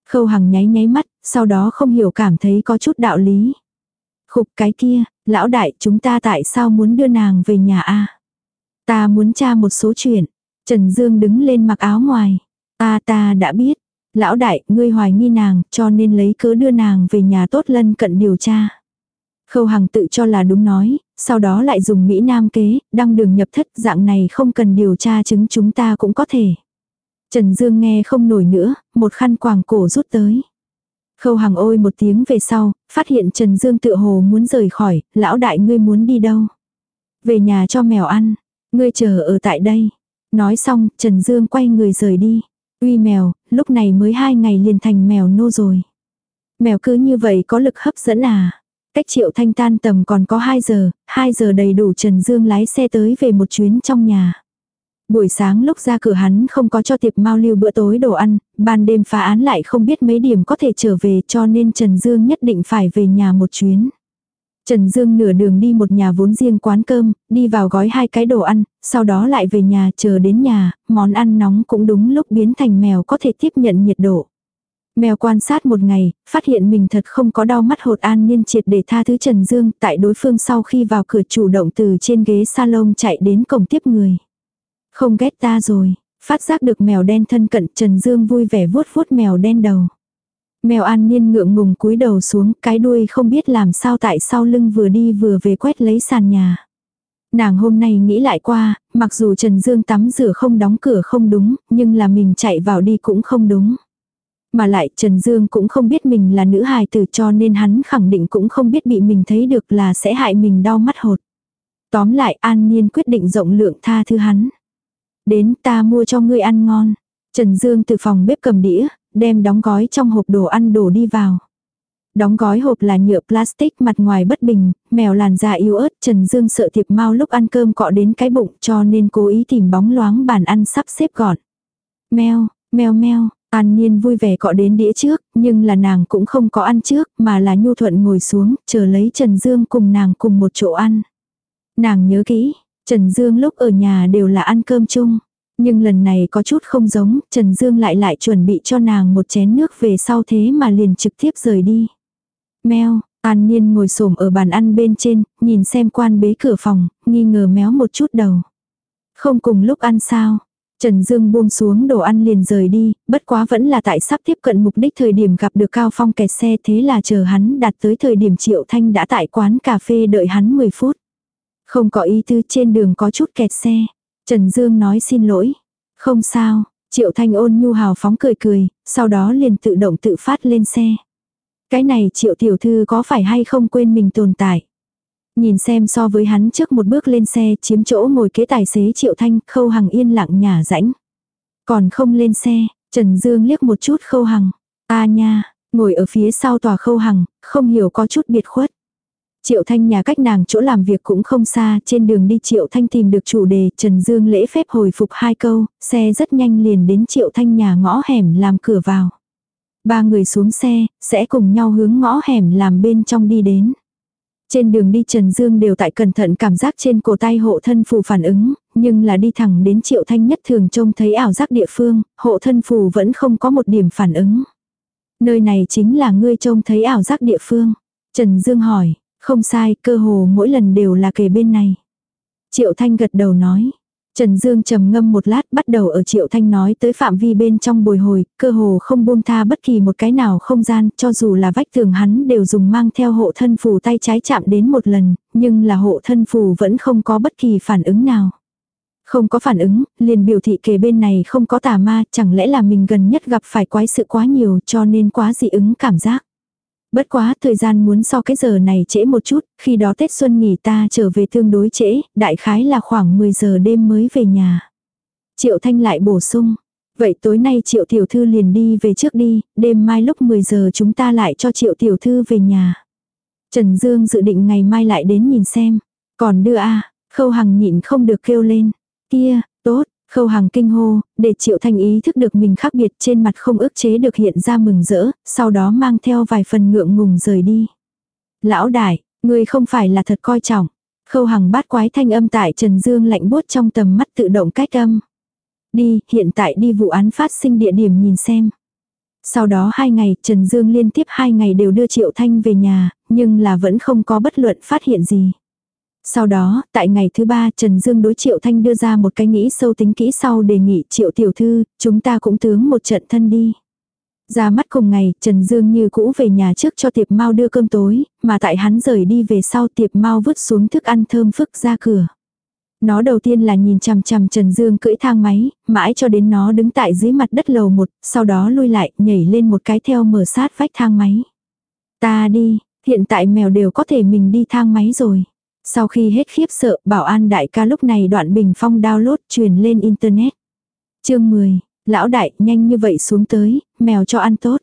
Khâu Hằng nháy nháy mắt, sau đó không hiểu cảm thấy có chút đạo lý. Khục cái kia, lão đại chúng ta tại sao muốn đưa nàng về nhà a Ta muốn tra một số chuyện. Trần Dương đứng lên mặc áo ngoài. Ta ta đã biết. Lão đại, ngươi hoài nghi nàng, cho nên lấy cớ đưa nàng về nhà tốt lân cận điều tra. Khâu Hằng tự cho là đúng nói, sau đó lại dùng Mỹ Nam kế, đăng đường nhập thất dạng này không cần điều tra chứng chúng ta cũng có thể. Trần Dương nghe không nổi nữa, một khăn quàng cổ rút tới. Khâu Hằng ôi một tiếng về sau, phát hiện Trần Dương tự hồ muốn rời khỏi, lão đại ngươi muốn đi đâu? Về nhà cho mèo ăn, ngươi chờ ở tại đây. Nói xong, Trần Dương quay người rời đi. Uy mèo, lúc này mới hai ngày liền thành mèo nô rồi. Mèo cứ như vậy có lực hấp dẫn à? Cách triệu thanh tan tầm còn có 2 giờ, 2 giờ đầy đủ Trần Dương lái xe tới về một chuyến trong nhà. Buổi sáng lúc ra cửa hắn không có cho tiệp mau lưu bữa tối đồ ăn, ban đêm phá án lại không biết mấy điểm có thể trở về cho nên Trần Dương nhất định phải về nhà một chuyến. Trần Dương nửa đường đi một nhà vốn riêng quán cơm, đi vào gói hai cái đồ ăn, sau đó lại về nhà chờ đến nhà, món ăn nóng cũng đúng lúc biến thành mèo có thể tiếp nhận nhiệt độ. Mèo quan sát một ngày, phát hiện mình thật không có đau mắt hột an niên triệt để tha thứ Trần Dương tại đối phương sau khi vào cửa chủ động từ trên ghế salon chạy đến cổng tiếp người. Không ghét ta rồi, phát giác được mèo đen thân cận Trần Dương vui vẻ vuốt vuốt mèo đen đầu. Mèo an niên ngượng ngùng cúi đầu xuống, cái đuôi không biết làm sao tại sau lưng vừa đi vừa về quét lấy sàn nhà. Nàng hôm nay nghĩ lại qua, mặc dù Trần Dương tắm rửa không đóng cửa không đúng, nhưng là mình chạy vào đi cũng không đúng. Mà lại Trần Dương cũng không biết mình là nữ hài tử cho nên hắn khẳng định cũng không biết bị mình thấy được là sẽ hại mình đau mắt hột. Tóm lại An Niên quyết định rộng lượng tha thứ hắn. Đến ta mua cho ngươi ăn ngon. Trần Dương từ phòng bếp cầm đĩa, đem đóng gói trong hộp đồ ăn đổ đi vào. Đóng gói hộp là nhựa plastic mặt ngoài bất bình, mèo làn da yếu ớt Trần Dương sợ thiệp mau lúc ăn cơm cọ đến cái bụng cho nên cố ý tìm bóng loáng bàn ăn sắp xếp gọn. Mèo, mèo mèo, An Niên vui vẻ cọ đến đĩa trước, nhưng là nàng cũng không có ăn trước, mà là nhu thuận ngồi xuống, chờ lấy Trần Dương cùng nàng cùng một chỗ ăn. Nàng nhớ kỹ, Trần Dương lúc ở nhà đều là ăn cơm chung. Nhưng lần này có chút không giống, Trần Dương lại lại chuẩn bị cho nàng một chén nước về sau thế mà liền trực tiếp rời đi. Mèo, An Niên ngồi xổm ở bàn ăn bên trên, nhìn xem quan bế cửa phòng, nghi ngờ méo một chút đầu. Không cùng lúc ăn sao, Trần Dương buông xuống đồ ăn liền rời đi, bất quá vẫn là tại sắp tiếp cận mục đích thời điểm gặp được Cao Phong kẹt xe thế là chờ hắn đạt tới thời điểm Triệu Thanh đã tại quán cà phê đợi hắn 10 phút. Không có ý tư trên đường có chút kẹt xe. Trần Dương nói xin lỗi. Không sao, Triệu Thanh ôn nhu hào phóng cười cười, sau đó liền tự động tự phát lên xe. Cái này Triệu Tiểu Thư có phải hay không quên mình tồn tại? Nhìn xem so với hắn trước một bước lên xe chiếm chỗ ngồi kế tài xế Triệu Thanh, Khâu Hằng yên lặng nhả rãnh. Còn không lên xe, Trần Dương liếc một chút Khâu Hằng. a nha, ngồi ở phía sau tòa Khâu Hằng, không hiểu có chút biệt khuất. Triệu Thanh nhà cách nàng chỗ làm việc cũng không xa, trên đường đi Triệu Thanh tìm được chủ đề, Trần Dương lễ phép hồi phục hai câu, xe rất nhanh liền đến Triệu Thanh nhà ngõ hẻm làm cửa vào. Ba người xuống xe, sẽ cùng nhau hướng ngõ hẻm làm bên trong đi đến. Trên đường đi Trần Dương đều tại cẩn thận cảm giác trên cổ tay hộ thân phù phản ứng, nhưng là đi thẳng đến triệu thanh nhất thường trông thấy ảo giác địa phương, hộ thân phù vẫn không có một điểm phản ứng. Nơi này chính là ngươi trông thấy ảo giác địa phương. Trần Dương hỏi, không sai, cơ hồ mỗi lần đều là kề bên này. Triệu Thanh gật đầu nói. Trần Dương trầm ngâm một lát bắt đầu ở Triệu Thanh nói tới phạm vi bên trong bồi hồi, cơ hồ không buông tha bất kỳ một cái nào không gian, cho dù là vách tường hắn đều dùng mang theo hộ thân phù tay trái chạm đến một lần, nhưng là hộ thân phù vẫn không có bất kỳ phản ứng nào. Không có phản ứng, liền biểu thị kề bên này không có tà ma, chẳng lẽ là mình gần nhất gặp phải quái sự quá nhiều cho nên quá dị ứng cảm giác. Bất quá thời gian muốn so cái giờ này trễ một chút, khi đó Tết Xuân nghỉ ta trở về tương đối trễ, đại khái là khoảng 10 giờ đêm mới về nhà. Triệu Thanh lại bổ sung. Vậy tối nay Triệu Tiểu Thư liền đi về trước đi, đêm mai lúc 10 giờ chúng ta lại cho Triệu Tiểu Thư về nhà. Trần Dương dự định ngày mai lại đến nhìn xem. Còn đưa a khâu hằng nhịn không được kêu lên. Kia, tốt, Khâu hàng kinh hô, để triệu thanh ý thức được mình khác biệt trên mặt không ức chế được hiện ra mừng rỡ, sau đó mang theo vài phần ngượng ngùng rời đi. Lão đại, người không phải là thật coi trọng. Khâu hàng bát quái thanh âm tại Trần Dương lạnh buốt trong tầm mắt tự động cách âm. Đi, hiện tại đi vụ án phát sinh địa điểm nhìn xem. Sau đó hai ngày, Trần Dương liên tiếp hai ngày đều đưa Triệu Thanh về nhà, nhưng là vẫn không có bất luận phát hiện gì. Sau đó, tại ngày thứ ba Trần Dương đối Triệu Thanh đưa ra một cái nghĩ sâu tính kỹ sau đề nghị Triệu Tiểu Thư, chúng ta cũng tướng một trận thân đi. Ra mắt cùng ngày, Trần Dương như cũ về nhà trước cho tiệp mau đưa cơm tối, mà tại hắn rời đi về sau tiệp mau vứt xuống thức ăn thơm phức ra cửa. Nó đầu tiên là nhìn chằm chằm Trần Dương cưỡi thang máy, mãi cho đến nó đứng tại dưới mặt đất lầu một, sau đó lui lại, nhảy lên một cái theo mở sát vách thang máy. Ta đi, hiện tại mèo đều có thể mình đi thang máy rồi. Sau khi hết khiếp sợ, bảo an đại ca lúc này đoạn bình phong download truyền lên internet. Chương 10, lão đại, nhanh như vậy xuống tới, mèo cho ăn tốt.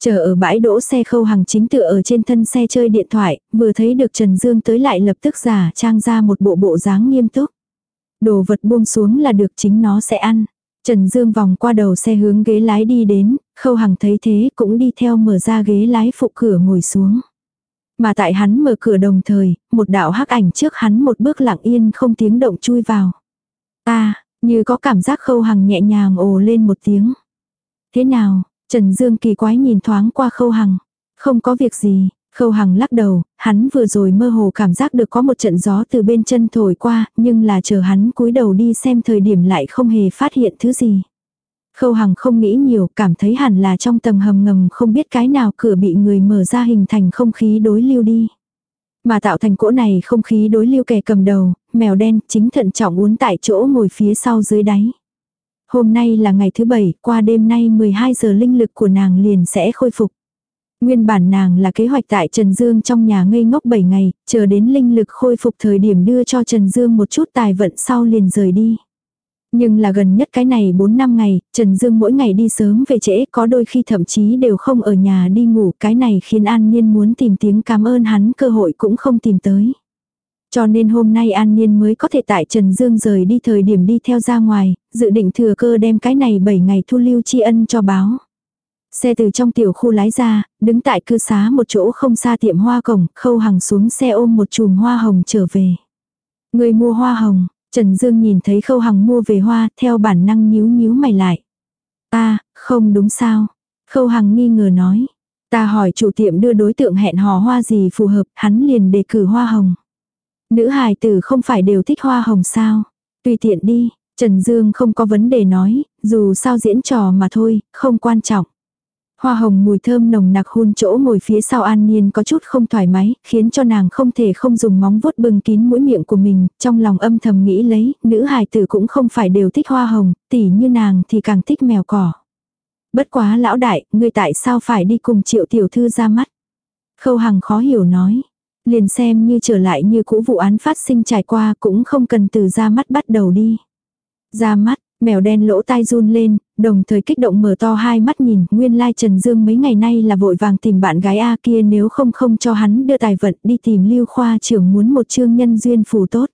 Chờ ở bãi đỗ xe khâu hàng chính tựa ở trên thân xe chơi điện thoại, vừa thấy được Trần Dương tới lại lập tức giả trang ra một bộ bộ dáng nghiêm túc. Đồ vật buông xuống là được chính nó sẽ ăn. Trần Dương vòng qua đầu xe hướng ghế lái đi đến, khâu hàng thấy thế cũng đi theo mở ra ghế lái phụ cửa ngồi xuống. Mà tại hắn mở cửa đồng thời, một đạo hắc ảnh trước hắn một bước lặng yên không tiếng động chui vào. Ta, như có cảm giác khâu hằng nhẹ nhàng ồ lên một tiếng. Thế nào, Trần Dương kỳ quái nhìn thoáng qua khâu hằng. Không có việc gì, khâu hằng lắc đầu, hắn vừa rồi mơ hồ cảm giác được có một trận gió từ bên chân thổi qua, nhưng là chờ hắn cúi đầu đi xem thời điểm lại không hề phát hiện thứ gì. Khâu Hằng không nghĩ nhiều, cảm thấy hẳn là trong tầng hầm ngầm không biết cái nào cửa bị người mở ra hình thành không khí đối lưu đi. Mà tạo thành cỗ này không khí đối lưu kẻ cầm đầu, mèo đen chính thận trọng uốn tại chỗ ngồi phía sau dưới đáy. Hôm nay là ngày thứ bảy, qua đêm nay 12 giờ linh lực của nàng liền sẽ khôi phục. Nguyên bản nàng là kế hoạch tại Trần Dương trong nhà ngây ngốc 7 ngày, chờ đến linh lực khôi phục thời điểm đưa cho Trần Dương một chút tài vận sau liền rời đi. Nhưng là gần nhất cái này 4 năm ngày, Trần Dương mỗi ngày đi sớm về trễ có đôi khi thậm chí đều không ở nhà đi ngủ. Cái này khiến An Niên muốn tìm tiếng cảm ơn hắn cơ hội cũng không tìm tới. Cho nên hôm nay An Niên mới có thể tại Trần Dương rời đi thời điểm đi theo ra ngoài, dự định thừa cơ đem cái này 7 ngày thu lưu tri ân cho báo. Xe từ trong tiểu khu lái ra, đứng tại cư xá một chỗ không xa tiệm hoa cổng, khâu hàng xuống xe ôm một chùm hoa hồng trở về. Người mua hoa hồng, Trần Dương nhìn thấy khâu hằng mua về hoa, theo bản năng nhíu nhíu mày lại. Ta, không đúng sao. Khâu hằng nghi ngờ nói. Ta hỏi chủ tiệm đưa đối tượng hẹn hò hoa gì phù hợp, hắn liền đề cử hoa hồng. Nữ hài tử không phải đều thích hoa hồng sao. Tùy tiện đi, Trần Dương không có vấn đề nói, dù sao diễn trò mà thôi, không quan trọng. Hoa hồng mùi thơm nồng nặc hun chỗ ngồi phía sau An Niên có chút không thoải mái, khiến cho nàng không thể không dùng móng vuốt bưng kín mũi miệng của mình, trong lòng âm thầm nghĩ lấy, nữ hài tử cũng không phải đều thích hoa hồng, tỉ như nàng thì càng thích mèo cỏ. Bất quá lão đại, người tại sao phải đi cùng triệu tiểu thư ra mắt? Khâu hằng khó hiểu nói. Liền xem như trở lại như cũ vụ án phát sinh trải qua cũng không cần từ ra mắt bắt đầu đi. Ra mắt, mèo đen lỗ tai run lên, đồng thời kích động mở to hai mắt nhìn, nguyên lai Trần Dương mấy ngày nay là vội vàng tìm bạn gái A kia nếu không không cho hắn đưa tài vận đi tìm lưu khoa trưởng muốn một chương nhân duyên phù tốt.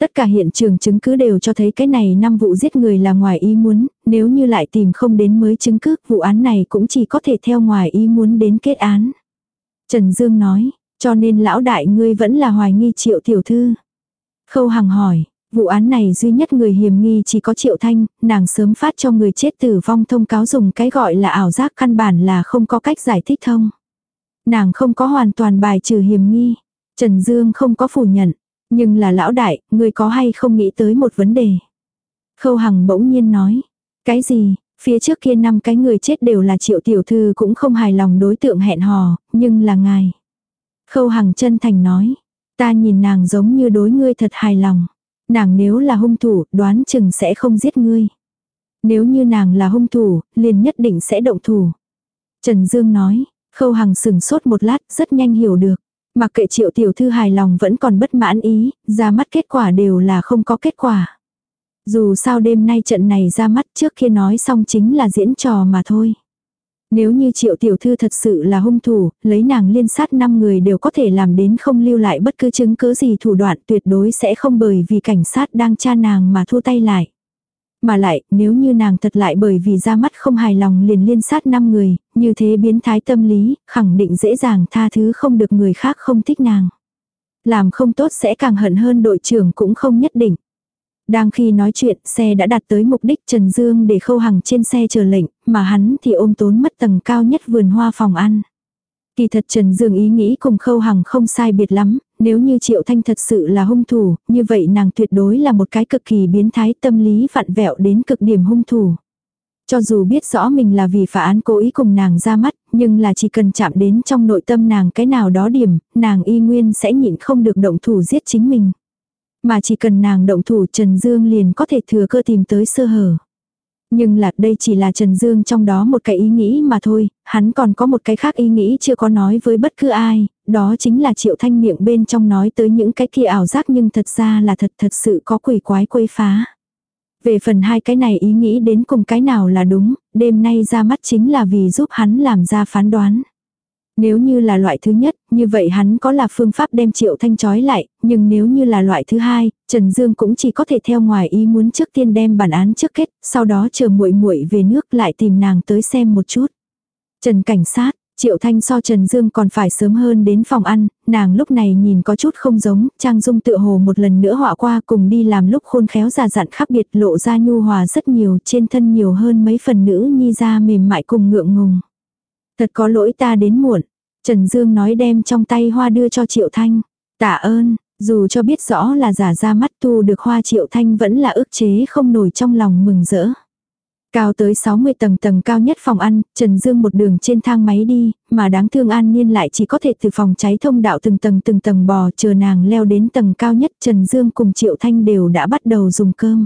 Tất cả hiện trường chứng cứ đều cho thấy cái này năm vụ giết người là ngoài ý muốn, nếu như lại tìm không đến mới chứng cứ, vụ án này cũng chỉ có thể theo ngoài ý muốn đến kết án. Trần Dương nói, cho nên lão đại ngươi vẫn là hoài nghi triệu tiểu thư. Khâu Hằng hỏi, vụ án này duy nhất người hiểm nghi chỉ có triệu thanh, nàng sớm phát cho người chết tử vong thông cáo dùng cái gọi là ảo giác căn bản là không có cách giải thích thông. Nàng không có hoàn toàn bài trừ hiểm nghi. Trần Dương không có phủ nhận. Nhưng là lão đại, người có hay không nghĩ tới một vấn đề. Khâu Hằng bỗng nhiên nói. Cái gì, phía trước kia năm cái người chết đều là triệu tiểu thư cũng không hài lòng đối tượng hẹn hò, nhưng là ngài. Khâu Hằng chân thành nói. Ta nhìn nàng giống như đối ngươi thật hài lòng. Nàng nếu là hung thủ, đoán chừng sẽ không giết ngươi. Nếu như nàng là hung thủ, liền nhất định sẽ động thủ. Trần Dương nói, Khâu Hằng sừng sốt một lát, rất nhanh hiểu được. Mặc kệ triệu tiểu thư hài lòng vẫn còn bất mãn ý, ra mắt kết quả đều là không có kết quả. Dù sao đêm nay trận này ra mắt trước khi nói xong chính là diễn trò mà thôi. Nếu như triệu tiểu thư thật sự là hung thủ, lấy nàng liên sát 5 người đều có thể làm đến không lưu lại bất cứ chứng cứ gì thủ đoạn tuyệt đối sẽ không bởi vì cảnh sát đang tra nàng mà thua tay lại. Mà lại, nếu như nàng thật lại bởi vì ra mắt không hài lòng liền liên sát 5 người, như thế biến thái tâm lý, khẳng định dễ dàng tha thứ không được người khác không thích nàng. Làm không tốt sẽ càng hận hơn đội trưởng cũng không nhất định. Đang khi nói chuyện, xe đã đạt tới mục đích Trần Dương để khâu hàng trên xe chờ lệnh, mà hắn thì ôm tốn mất tầng cao nhất vườn hoa phòng ăn. Kỳ thật Trần Dương ý nghĩ cùng khâu hằng không sai biệt lắm, nếu như Triệu Thanh thật sự là hung thủ, như vậy nàng tuyệt đối là một cái cực kỳ biến thái tâm lý vặn vẹo đến cực điểm hung thủ. Cho dù biết rõ mình là vì phá án cố ý cùng nàng ra mắt, nhưng là chỉ cần chạm đến trong nội tâm nàng cái nào đó điểm, nàng y nguyên sẽ nhịn không được động thủ giết chính mình. Mà chỉ cần nàng động thủ Trần Dương liền có thể thừa cơ tìm tới sơ hở. Nhưng là đây chỉ là Trần Dương trong đó một cái ý nghĩ mà thôi, hắn còn có một cái khác ý nghĩ chưa có nói với bất cứ ai, đó chính là Triệu Thanh miệng bên trong nói tới những cái kia ảo giác nhưng thật ra là thật thật sự có quỷ quái quấy phá. Về phần hai cái này ý nghĩ đến cùng cái nào là đúng, đêm nay ra mắt chính là vì giúp hắn làm ra phán đoán. Nếu như là loại thứ nhất, như vậy hắn có là phương pháp đem Triệu Thanh trói lại, nhưng nếu như là loại thứ hai, Trần Dương cũng chỉ có thể theo ngoài ý muốn trước tiên đem bản án trước kết, sau đó chờ muội muội về nước lại tìm nàng tới xem một chút. Trần cảnh sát, Triệu Thanh so Trần Dương còn phải sớm hơn đến phòng ăn, nàng lúc này nhìn có chút không giống, Trang Dung tựa hồ một lần nữa họa qua cùng đi làm lúc khôn khéo già dặn khác biệt lộ ra nhu hòa rất nhiều trên thân nhiều hơn mấy phần nữ nhi ra mềm mại cùng ngượng ngùng. Thật có lỗi ta đến muộn. Trần Dương nói đem trong tay hoa đưa cho Triệu Thanh. Tạ ơn, dù cho biết rõ là giả ra mắt tu được hoa Triệu Thanh vẫn là ức chế không nổi trong lòng mừng rỡ. Cao tới 60 tầng tầng cao nhất phòng ăn, Trần Dương một đường trên thang máy đi, mà đáng thương An Nhiên lại chỉ có thể từ phòng cháy thông đạo từng tầng từng tầng bò chờ nàng leo đến tầng cao nhất Trần Dương cùng Triệu Thanh đều đã bắt đầu dùng cơm.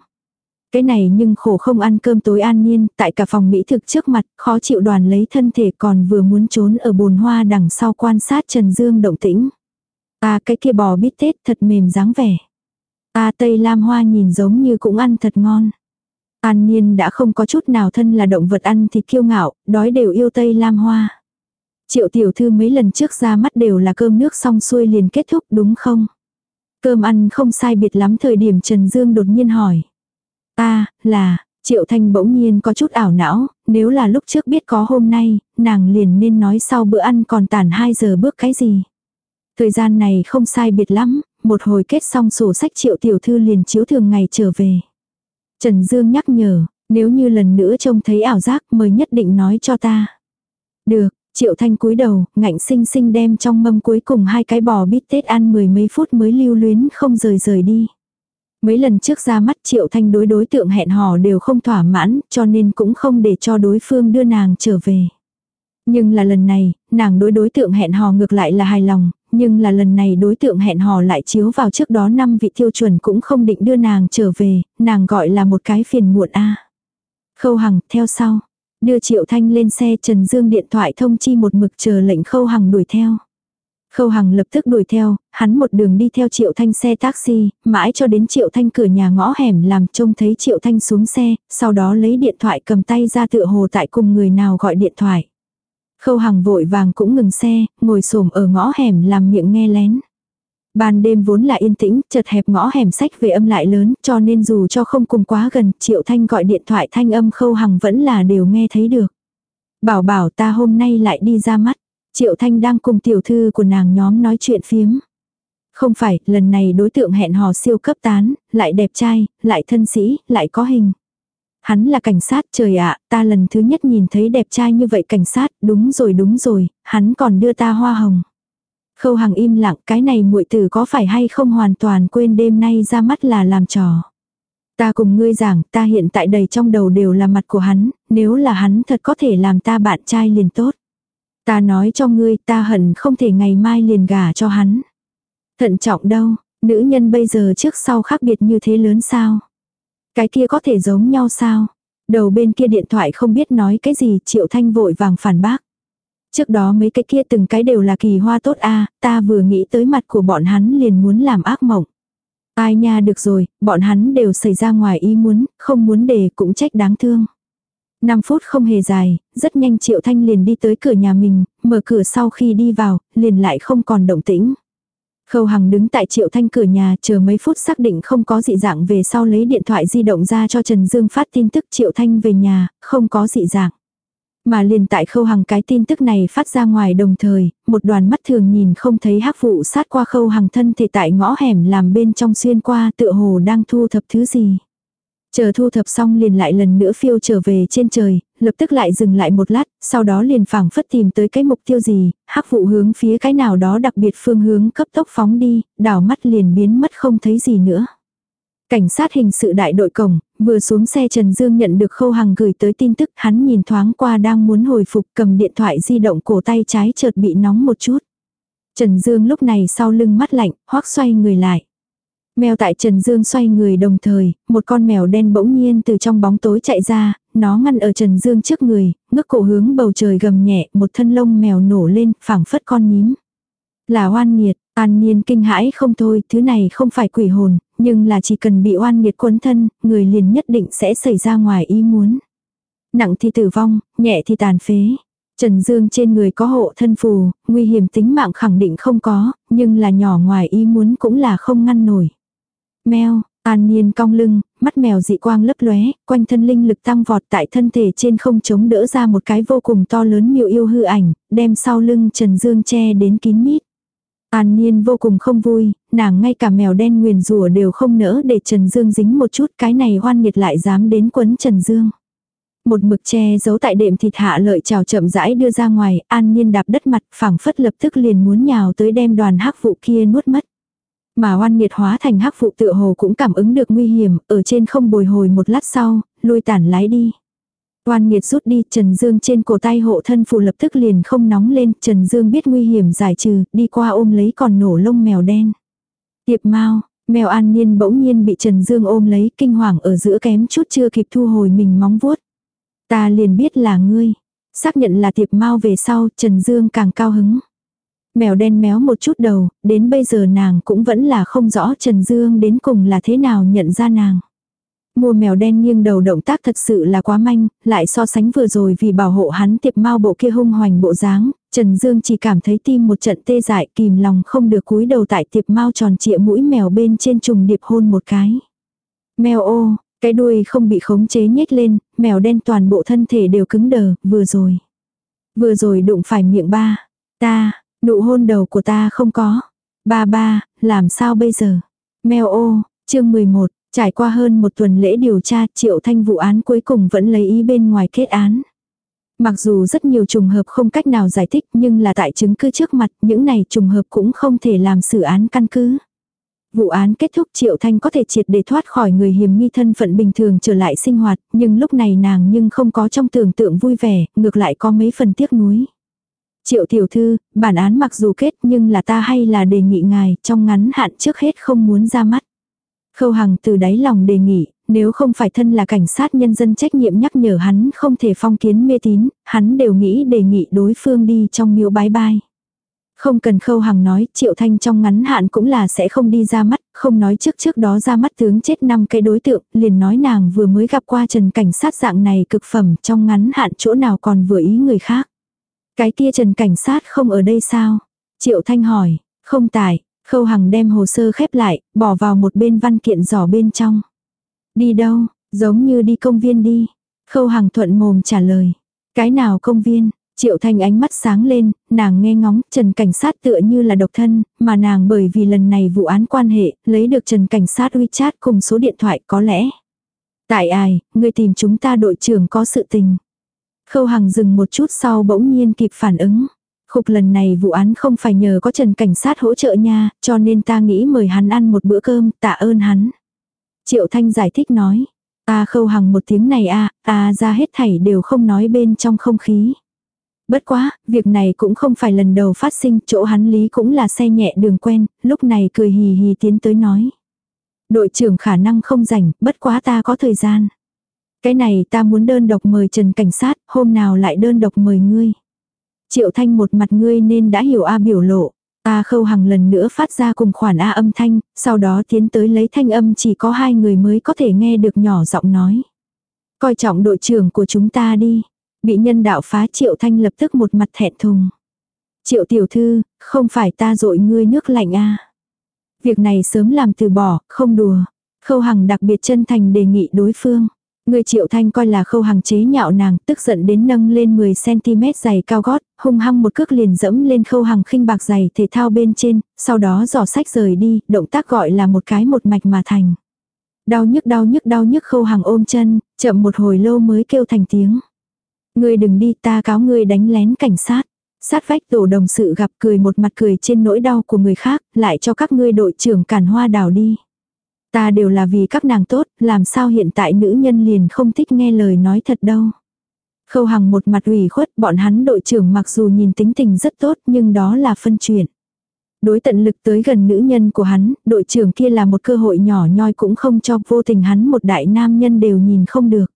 Cái này nhưng khổ không ăn cơm tối an nhiên, tại cả phòng mỹ thực trước mặt, khó chịu đoàn lấy thân thể còn vừa muốn trốn ở bồn hoa đằng sau quan sát Trần Dương động tĩnh. À cái kia bò bít tết thật mềm dáng vẻ. À tây lam hoa nhìn giống như cũng ăn thật ngon. An Niên đã không có chút nào thân là động vật ăn thì kiêu ngạo, đói đều yêu tây lam hoa. Triệu tiểu thư mấy lần trước ra mắt đều là cơm nước xong xuôi liền kết thúc đúng không? Cơm ăn không sai biệt lắm thời điểm Trần Dương đột nhiên hỏi. Ta, là, Triệu Thanh bỗng nhiên có chút ảo não, nếu là lúc trước biết có hôm nay, nàng liền nên nói sau bữa ăn còn tàn 2 giờ bước cái gì. Thời gian này không sai biệt lắm, một hồi kết xong sổ sách Triệu Tiểu Thư liền chiếu thường ngày trở về. Trần Dương nhắc nhở, nếu như lần nữa trông thấy ảo giác mới nhất định nói cho ta. Được, Triệu Thanh cúi đầu, ngạnh sinh sinh đem trong mâm cuối cùng hai cái bò bít tết ăn mười mấy phút mới lưu luyến không rời rời đi. Mấy lần trước ra mắt Triệu Thanh đối đối tượng hẹn hò đều không thỏa mãn, cho nên cũng không để cho đối phương đưa nàng trở về. Nhưng là lần này, nàng đối đối tượng hẹn hò ngược lại là hài lòng, nhưng là lần này đối tượng hẹn hò lại chiếu vào trước đó năm vị tiêu chuẩn cũng không định đưa nàng trở về, nàng gọi là một cái phiền muộn a. Khâu Hằng theo sau, đưa Triệu Thanh lên xe Trần Dương điện thoại thông chi một mực chờ lệnh Khâu Hằng đuổi theo. Khâu Hằng lập tức đuổi theo, hắn một đường đi theo Triệu Thanh xe taxi, mãi cho đến Triệu Thanh cửa nhà ngõ hẻm làm trông thấy Triệu Thanh xuống xe, sau đó lấy điện thoại cầm tay ra tựa hồ tại cùng người nào gọi điện thoại. Khâu Hằng vội vàng cũng ngừng xe, ngồi xổm ở ngõ hẻm làm miệng nghe lén. Ban đêm vốn là yên tĩnh, chật hẹp ngõ hẻm sách về âm lại lớn, cho nên dù cho không cùng quá gần, Triệu Thanh gọi điện thoại thanh âm Khâu Hằng vẫn là đều nghe thấy được. Bảo bảo ta hôm nay lại đi ra mắt. Triệu Thanh đang cùng tiểu thư của nàng nhóm nói chuyện phiếm. Không phải, lần này đối tượng hẹn hò siêu cấp tán, lại đẹp trai, lại thân sĩ, lại có hình. Hắn là cảnh sát, trời ạ, ta lần thứ nhất nhìn thấy đẹp trai như vậy cảnh sát, đúng rồi đúng rồi, hắn còn đưa ta hoa hồng. Khâu Hằng im lặng, cái này muội tử có phải hay không hoàn toàn quên đêm nay ra mắt là làm trò. Ta cùng ngươi giảng, ta hiện tại đầy trong đầu đều là mặt của hắn, nếu là hắn thật có thể làm ta bạn trai liền tốt. Ta nói cho ngươi, ta hận không thể ngày mai liền gả cho hắn. Thận trọng đâu, nữ nhân bây giờ trước sau khác biệt như thế lớn sao? Cái kia có thể giống nhau sao? Đầu bên kia điện thoại không biết nói cái gì, Triệu Thanh vội vàng phản bác. Trước đó mấy cái kia từng cái đều là kỳ hoa tốt a ta vừa nghĩ tới mặt của bọn hắn liền muốn làm ác mộng. Ai nha được rồi, bọn hắn đều xảy ra ngoài ý muốn, không muốn để cũng trách đáng thương. 5 phút không hề dài, rất nhanh Triệu Thanh liền đi tới cửa nhà mình, mở cửa sau khi đi vào, liền lại không còn động tĩnh. Khâu Hằng đứng tại Triệu Thanh cửa nhà chờ mấy phút xác định không có dị dạng về sau lấy điện thoại di động ra cho Trần Dương phát tin tức Triệu Thanh về nhà, không có dị dạng. Mà liền tại khâu hằng cái tin tức này phát ra ngoài đồng thời, một đoàn mắt thường nhìn không thấy hắc vụ sát qua khâu hằng thân thể tại ngõ hẻm làm bên trong xuyên qua tựa hồ đang thu thập thứ gì. Chờ thu thập xong liền lại lần nữa phiêu trở về trên trời, lập tức lại dừng lại một lát, sau đó liền phảng phất tìm tới cái mục tiêu gì, hắc vụ hướng phía cái nào đó đặc biệt phương hướng cấp tốc phóng đi, đảo mắt liền biến mất không thấy gì nữa. Cảnh sát hình sự đại đội cổng, vừa xuống xe Trần Dương nhận được khâu hằng gửi tới tin tức hắn nhìn thoáng qua đang muốn hồi phục cầm điện thoại di động cổ tay trái chợt bị nóng một chút. Trần Dương lúc này sau lưng mắt lạnh, hoác xoay người lại. Mèo tại Trần Dương xoay người đồng thời, một con mèo đen bỗng nhiên từ trong bóng tối chạy ra, nó ngăn ở Trần Dương trước người, ngước cổ hướng bầu trời gầm nhẹ, một thân lông mèo nổ lên, phảng phất con nhím. Là oan nghiệt, an niên kinh hãi không thôi, thứ này không phải quỷ hồn, nhưng là chỉ cần bị oan nghiệt quấn thân, người liền nhất định sẽ xảy ra ngoài ý muốn. Nặng thì tử vong, nhẹ thì tàn phế. Trần Dương trên người có hộ thân phù, nguy hiểm tính mạng khẳng định không có, nhưng là nhỏ ngoài ý muốn cũng là không ngăn nổi. Mèo, an niên cong lưng, mắt mèo dị quang lấp lóe, quanh thân linh lực tăng vọt tại thân thể trên không chống đỡ ra một cái vô cùng to lớn miêu yêu hư ảnh, đem sau lưng Trần Dương che đến kín mít. An Niên vô cùng không vui, nàng ngay cả mèo đen nguyền rủa đều không nỡ để Trần Dương dính một chút cái này hoan nghiệt lại dám đến quấn Trần Dương. Một mực che giấu tại đệm thịt hạ lợi trào chậm rãi đưa ra ngoài, An Niên đạp đất mặt phẳng phất lập tức liền muốn nhào tới đem đoàn hắc vụ kia nuốt mất. Mà oan nghiệt hóa thành hắc vụ tựa hồ cũng cảm ứng được nguy hiểm, ở trên không bồi hồi một lát sau, lui tản lái đi. Oan nghiệt rút đi, Trần Dương trên cổ tay hộ thân phù lập tức liền không nóng lên, Trần Dương biết nguy hiểm giải trừ, đi qua ôm lấy còn nổ lông mèo đen. Tiệp mau, mèo an nhiên bỗng nhiên bị Trần Dương ôm lấy, kinh hoàng ở giữa kém chút chưa kịp thu hồi mình móng vuốt. Ta liền biết là ngươi. Xác nhận là tiệp mau về sau, Trần Dương càng cao hứng. Mèo đen méo một chút đầu, đến bây giờ nàng cũng vẫn là không rõ Trần Dương đến cùng là thế nào nhận ra nàng. Mua mèo đen nghiêng đầu động tác thật sự là quá manh, lại so sánh vừa rồi vì bảo hộ hắn tiệp mau bộ kia hung hoành bộ dáng, Trần Dương chỉ cảm thấy tim một trận tê dại kìm lòng không được cúi đầu tại tiệp mau tròn trịa mũi mèo bên trên trùng điệp hôn một cái. Mèo ô, cái đuôi không bị khống chế nhếch lên, mèo đen toàn bộ thân thể đều cứng đờ, vừa rồi. Vừa rồi đụng phải miệng ba. Ta, nụ hôn đầu của ta không có. Ba ba, làm sao bây giờ? Mèo ô, chương 11, Trải qua hơn một tuần lễ điều tra, Triệu Thanh vụ án cuối cùng vẫn lấy ý bên ngoài kết án. Mặc dù rất nhiều trùng hợp không cách nào giải thích nhưng là tại chứng cứ trước mặt những này trùng hợp cũng không thể làm xử án căn cứ. Vụ án kết thúc Triệu Thanh có thể triệt để thoát khỏi người hiểm nghi thân phận bình thường trở lại sinh hoạt, nhưng lúc này nàng nhưng không có trong tưởng tượng vui vẻ, ngược lại có mấy phần tiếc nuối. Triệu tiểu thư, bản án mặc dù kết nhưng là ta hay là đề nghị ngài trong ngắn hạn trước hết không muốn ra mắt. Khâu Hằng từ đáy lòng đề nghị, nếu không phải thân là cảnh sát nhân dân trách nhiệm nhắc nhở hắn không thể phong kiến mê tín, hắn đều nghĩ đề nghị đối phương đi trong miếu bái bai. Không cần khâu hằng nói, triệu thanh trong ngắn hạn cũng là sẽ không đi ra mắt, không nói trước trước đó ra mắt tướng chết năm cái đối tượng, liền nói nàng vừa mới gặp qua trần cảnh sát dạng này cực phẩm trong ngắn hạn chỗ nào còn vừa ý người khác. Cái kia trần cảnh sát không ở đây sao? Triệu thanh hỏi, không tại, khâu hằng đem hồ sơ khép lại, bỏ vào một bên văn kiện giỏ bên trong. Đi đâu, giống như đi công viên đi. Khâu hằng thuận mồm trả lời. Cái nào công viên, Triệu Thanh ánh mắt sáng lên, nàng nghe ngóng, Trần Cảnh sát tựa như là độc thân, mà nàng bởi vì lần này vụ án quan hệ, lấy được Trần Cảnh sát WeChat cùng số điện thoại có lẽ. Tại ai, người tìm chúng ta đội trưởng có sự tình. Khâu Hằng dừng một chút sau bỗng nhiên kịp phản ứng. Khúc lần này vụ án không phải nhờ có Trần Cảnh sát hỗ trợ nha, cho nên ta nghĩ mời hắn ăn một bữa cơm, tạ ơn hắn. Triệu Thanh giải thích nói. Ta khâu hằng một tiếng này a ta ra hết thảy đều không nói bên trong không khí. Bất quá, việc này cũng không phải lần đầu phát sinh, chỗ hắn lý cũng là xe nhẹ đường quen, lúc này cười hì hì tiến tới nói. Đội trưởng khả năng không rảnh, bất quá ta có thời gian. Cái này ta muốn đơn độc mời Trần Cảnh sát, hôm nào lại đơn độc mời ngươi. Triệu Thanh một mặt ngươi nên đã hiểu A biểu lộ. A khâu hằng lần nữa phát ra cùng khoản A âm thanh, sau đó tiến tới lấy thanh âm chỉ có hai người mới có thể nghe được nhỏ giọng nói. Coi trọng đội trưởng của chúng ta đi. Bị nhân đạo phá triệu thanh lập tức một mặt thẹn thùng. Triệu tiểu thư, không phải ta dội ngươi nước lạnh a Việc này sớm làm từ bỏ, không đùa. Khâu hằng đặc biệt chân thành đề nghị đối phương. Người triệu thanh coi là khâu hàng chế nhạo nàng, tức giận đến nâng lên 10cm giày cao gót, hung hăng một cước liền dẫm lên khâu hàng khinh bạc giày thể thao bên trên, sau đó giỏ sách rời đi, động tác gọi là một cái một mạch mà thành. Đau nhức đau nhức đau nhức khâu hàng ôm chân, chậm một hồi lâu mới kêu thành tiếng. người đừng đi ta cáo người đánh lén cảnh sát. Sát vách tổ đồng sự gặp cười một mặt cười trên nỗi đau của người khác, lại cho các ngươi đội trưởng cản hoa đào đi. Ta đều là vì các nàng tốt, làm sao hiện tại nữ nhân liền không thích nghe lời nói thật đâu. Khâu Hằng một mặt ủy khuất, bọn hắn đội trưởng mặc dù nhìn tính tình rất tốt nhưng đó là phân chuyện. Đối tận lực tới gần nữ nhân của hắn, đội trưởng kia là một cơ hội nhỏ nhoi cũng không cho vô tình hắn một đại nam nhân đều nhìn không được.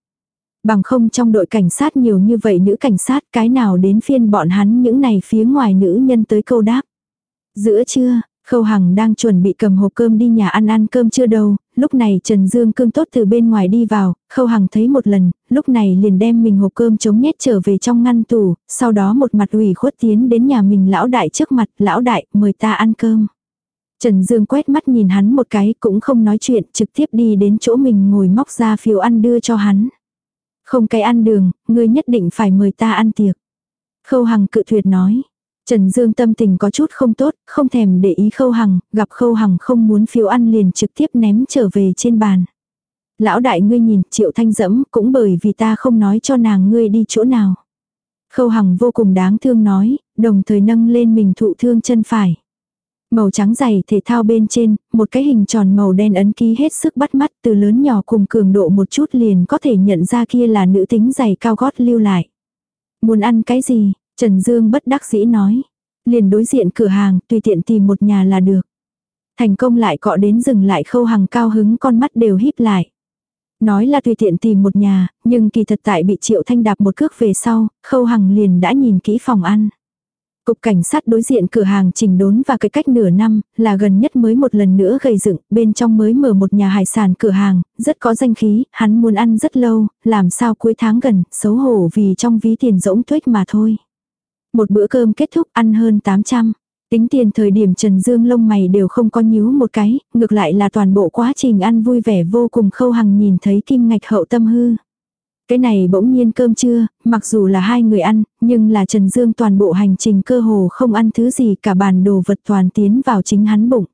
Bằng không trong đội cảnh sát nhiều như vậy nữ cảnh sát cái nào đến phiên bọn hắn những này phía ngoài nữ nhân tới câu đáp. Giữa trưa, Khâu Hằng đang chuẩn bị cầm hộp cơm đi nhà ăn ăn cơm chưa đâu, lúc này Trần Dương cương tốt từ bên ngoài đi vào, Khâu Hằng thấy một lần, lúc này liền đem mình hộp cơm chống nhét trở về trong ngăn tủ, sau đó một mặt ủy khuất tiến đến nhà mình lão đại trước mặt, lão đại, mời ta ăn cơm. Trần Dương quét mắt nhìn hắn một cái cũng không nói chuyện, trực tiếp đi đến chỗ mình ngồi móc ra phiếu ăn đưa cho hắn. Không cái ăn đường, ngươi nhất định phải mời ta ăn tiệc. Khâu Hằng cự tuyệt nói. Trần Dương tâm tình có chút không tốt, không thèm để ý Khâu Hằng, gặp Khâu Hằng không muốn phiếu ăn liền trực tiếp ném trở về trên bàn. Lão đại ngươi nhìn, Triệu Thanh dẫm, cũng bởi vì ta không nói cho nàng ngươi đi chỗ nào. Khâu Hằng vô cùng đáng thương nói, đồng thời nâng lên mình thụ thương chân phải. Màu trắng dày thể thao bên trên, một cái hình tròn màu đen ấn ký hết sức bắt mắt từ lớn nhỏ cùng cường độ một chút liền có thể nhận ra kia là nữ tính giày cao gót lưu lại. Muốn ăn cái gì? Trần Dương bất đắc dĩ nói. Liền đối diện cửa hàng, tùy tiện tìm một nhà là được. Thành công lại cọ đến dừng lại khâu hàng cao hứng con mắt đều híp lại. Nói là tùy tiện tìm một nhà, nhưng kỳ thật tại bị triệu thanh đạp một cước về sau, khâu hằng liền đã nhìn kỹ phòng ăn. Cục cảnh sát đối diện cửa hàng chỉnh đốn và cái cách nửa năm, là gần nhất mới một lần nữa gây dựng, bên trong mới mở một nhà hải sản cửa hàng, rất có danh khí, hắn muốn ăn rất lâu, làm sao cuối tháng gần, xấu hổ vì trong ví tiền rỗng tuếch mà thôi. Một bữa cơm kết thúc ăn hơn 800. Tính tiền thời điểm Trần Dương lông mày đều không có nhíu một cái, ngược lại là toàn bộ quá trình ăn vui vẻ vô cùng khâu hằng nhìn thấy kim ngạch hậu tâm hư. Cái này bỗng nhiên cơm trưa, mặc dù là hai người ăn, nhưng là Trần Dương toàn bộ hành trình cơ hồ không ăn thứ gì cả bàn đồ vật toàn tiến vào chính hắn bụng.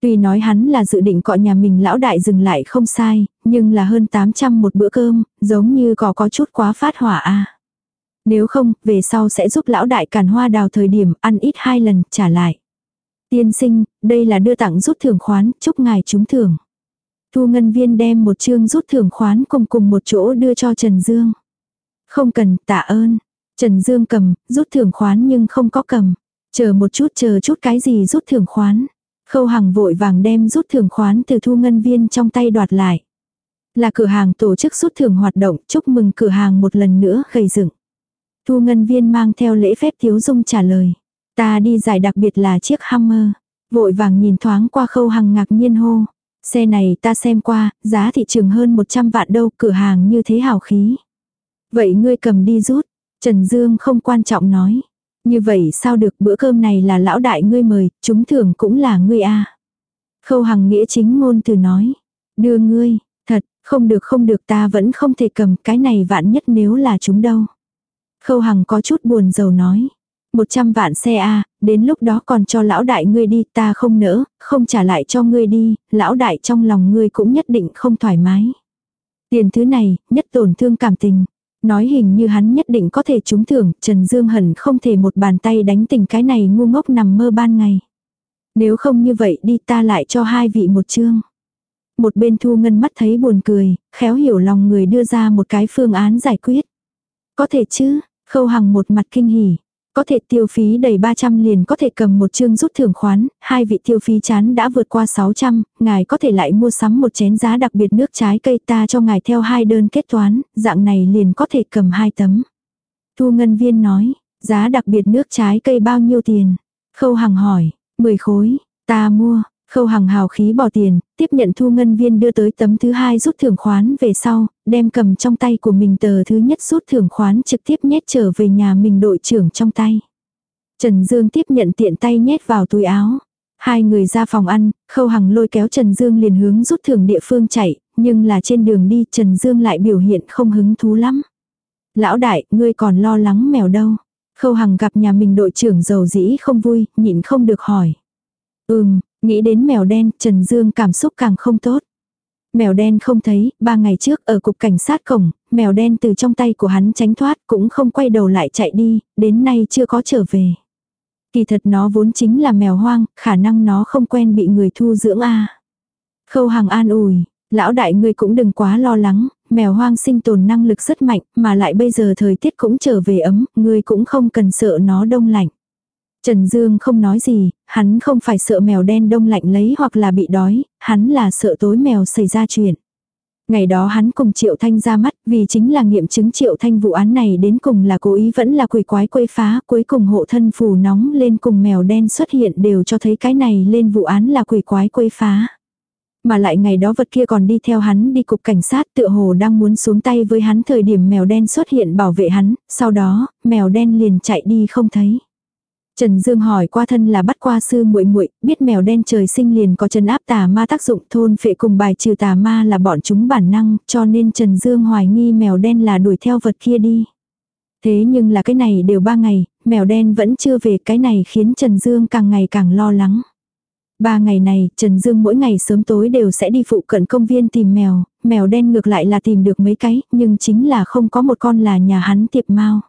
Tuy nói hắn là dự định cọ nhà mình lão đại dừng lại không sai, nhưng là hơn 800 một bữa cơm, giống như có có chút quá phát hỏa a nếu không, về sau sẽ giúp lão đại càn hoa đào thời điểm ăn ít hai lần, trả lại. Tiên sinh, đây là đưa tặng rút thưởng khoán, chúc ngài trúng thưởng. Thu ngân viên đem một chương rút thưởng khoán cùng cùng một chỗ đưa cho Trần Dương. Không cần, tạ ơn. Trần Dương cầm, rút thưởng khoán nhưng không có cầm. Chờ một chút chờ chút cái gì rút thưởng khoán. Khâu Hằng vội vàng đem rút thưởng khoán từ thu ngân viên trong tay đoạt lại. Là cửa hàng tổ chức rút thưởng hoạt động, chúc mừng cửa hàng một lần nữa gây dựng. Thu ngân viên mang theo lễ phép thiếu dung trả lời. Ta đi giải đặc biệt là chiếc Hammer. Vội vàng nhìn thoáng qua khâu hằng ngạc nhiên hô. Xe này ta xem qua, giá thị trường hơn 100 vạn đâu, cửa hàng như thế hào khí. Vậy ngươi cầm đi rút. Trần Dương không quan trọng nói. Như vậy sao được bữa cơm này là lão đại ngươi mời, chúng thưởng cũng là ngươi a Khâu hằng nghĩa chính ngôn từ nói. Đưa ngươi, thật, không được không được ta vẫn không thể cầm cái này vạn nhất nếu là chúng đâu. Khâu hằng có chút buồn rầu nói. Một trăm vạn xe a đến lúc đó còn cho lão đại ngươi đi ta không nỡ, không trả lại cho ngươi đi, lão đại trong lòng ngươi cũng nhất định không thoải mái. Tiền thứ này, nhất tổn thương cảm tình. Nói hình như hắn nhất định có thể trúng thưởng, Trần Dương hẳn không thể một bàn tay đánh tình cái này ngu ngốc nằm mơ ban ngày. Nếu không như vậy đi ta lại cho hai vị một chương. Một bên thu ngân mắt thấy buồn cười, khéo hiểu lòng người đưa ra một cái phương án giải quyết. Có thể chứ, khâu hằng một mặt kinh hỉ. Có thể tiêu phí đầy 300 liền có thể cầm một chương rút thưởng khoán, hai vị tiêu phí chán đã vượt qua 600, ngài có thể lại mua sắm một chén giá đặc biệt nước trái cây ta cho ngài theo hai đơn kết toán, dạng này liền có thể cầm hai tấm. Thu ngân viên nói, giá đặc biệt nước trái cây bao nhiêu tiền? Khâu hằng hỏi, 10 khối, ta mua, Khâu hằng hào khí bỏ tiền, tiếp nhận thu ngân viên đưa tới tấm thứ hai rút thưởng khoán về sau, đem cầm trong tay của mình tờ thứ nhất rút thưởng khoán trực tiếp nhét trở về nhà mình đội trưởng trong tay. Trần Dương tiếp nhận tiện tay nhét vào túi áo. Hai người ra phòng ăn, khâu hằng lôi kéo Trần Dương liền hướng rút thưởng địa phương chạy, nhưng là trên đường đi Trần Dương lại biểu hiện không hứng thú lắm. Lão đại, ngươi còn lo lắng mèo đâu. Khâu hằng gặp nhà mình đội trưởng giàu dĩ không vui, nhịn không được hỏi. Ừm, Nghĩ đến mèo đen, Trần Dương cảm xúc càng không tốt. Mèo đen không thấy, ba ngày trước ở cục cảnh sát cổng, mèo đen từ trong tay của hắn tránh thoát cũng không quay đầu lại chạy đi, đến nay chưa có trở về. Kỳ thật nó vốn chính là mèo hoang, khả năng nó không quen bị người thu dưỡng a Khâu hàng an ủi, lão đại ngươi cũng đừng quá lo lắng, mèo hoang sinh tồn năng lực rất mạnh, mà lại bây giờ thời tiết cũng trở về ấm, ngươi cũng không cần sợ nó đông lạnh. Trần Dương không nói gì, hắn không phải sợ mèo đen đông lạnh lấy hoặc là bị đói, hắn là sợ tối mèo xảy ra chuyện. Ngày đó hắn cùng Triệu Thanh ra mắt vì chính là nghiệm chứng Triệu Thanh vụ án này đến cùng là cố ý vẫn là quỷ quái quấy phá, cuối cùng hộ thân phù nóng lên cùng mèo đen xuất hiện đều cho thấy cái này lên vụ án là quỷ quái quấy phá. Mà lại ngày đó vật kia còn đi theo hắn đi cục cảnh sát tựa hồ đang muốn xuống tay với hắn thời điểm mèo đen xuất hiện bảo vệ hắn, sau đó, mèo đen liền chạy đi không thấy. Trần Dương hỏi qua thân là bắt qua sư muội muội, biết mèo đen trời sinh liền có chân áp tà ma tác dụng thôn phệ cùng bài trừ tà ma là bọn chúng bản năng, cho nên Trần Dương hoài nghi mèo đen là đuổi theo vật kia đi. Thế nhưng là cái này đều ba ngày, mèo đen vẫn chưa về cái này khiến Trần Dương càng ngày càng lo lắng. Ba ngày này, Trần Dương mỗi ngày sớm tối đều sẽ đi phụ cận công viên tìm mèo, mèo đen ngược lại là tìm được mấy cái, nhưng chính là không có một con là nhà hắn tiệp mau.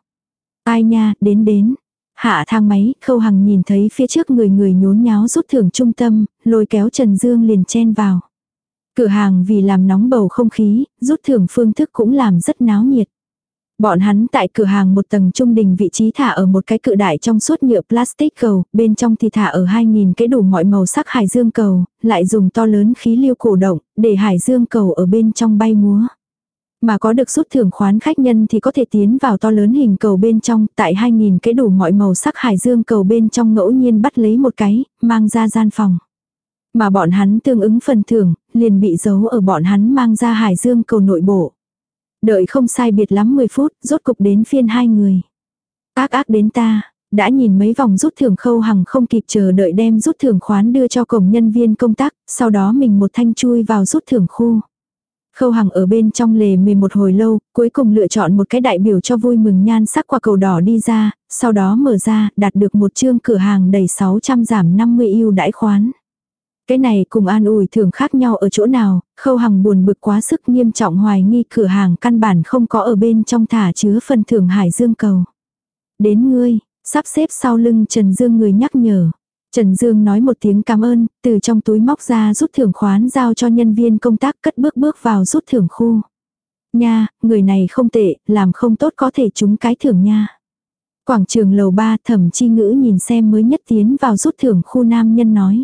Ai nha, đến đến, Hạ thang máy, khâu hằng nhìn thấy phía trước người người nhốn nháo rút thưởng trung tâm, lôi kéo Trần Dương liền chen vào. Cửa hàng vì làm nóng bầu không khí, rút thưởng phương thức cũng làm rất náo nhiệt. Bọn hắn tại cửa hàng một tầng trung đình vị trí thả ở một cái cự đại trong suốt nhựa plastic cầu, bên trong thì thả ở 2.000 cái đủ mọi màu sắc hải dương cầu, lại dùng to lớn khí lưu cổ động, để hải dương cầu ở bên trong bay múa. Mà có được rút thưởng khoán khách nhân thì có thể tiến vào to lớn hình cầu bên trong, tại 2.000 cái đủ mọi màu sắc hải dương cầu bên trong ngẫu nhiên bắt lấy một cái, mang ra gian phòng. Mà bọn hắn tương ứng phần thưởng, liền bị giấu ở bọn hắn mang ra hải dương cầu nội bộ. Đợi không sai biệt lắm 10 phút, rốt cục đến phiên hai người. Ác ác đến ta, đã nhìn mấy vòng rút thưởng khâu hằng không kịp chờ đợi đem rút thưởng khoán đưa cho cổng nhân viên công tác, sau đó mình một thanh chui vào rút thưởng khu. Khâu Hằng ở bên trong lề mề một hồi lâu, cuối cùng lựa chọn một cái đại biểu cho vui mừng nhan sắc qua cầu đỏ đi ra, sau đó mở ra, đạt được một chương cửa hàng đầy 600 giảm 50 ưu đãi khoán. Cái này cùng an ủi thường khác nhau ở chỗ nào, khâu hằng buồn bực quá sức nghiêm trọng hoài nghi cửa hàng căn bản không có ở bên trong thả chứa phần thưởng hải dương cầu. Đến ngươi, sắp xếp sau lưng Trần Dương người nhắc nhở. Trần Dương nói một tiếng cảm ơn, từ trong túi móc ra rút thưởng khoán giao cho nhân viên công tác cất bước bước vào rút thưởng khu. Nha, người này không tệ, làm không tốt có thể trúng cái thưởng nha. Quảng trường lầu 3 thẩm chi ngữ nhìn xem mới nhất tiến vào rút thưởng khu nam nhân nói.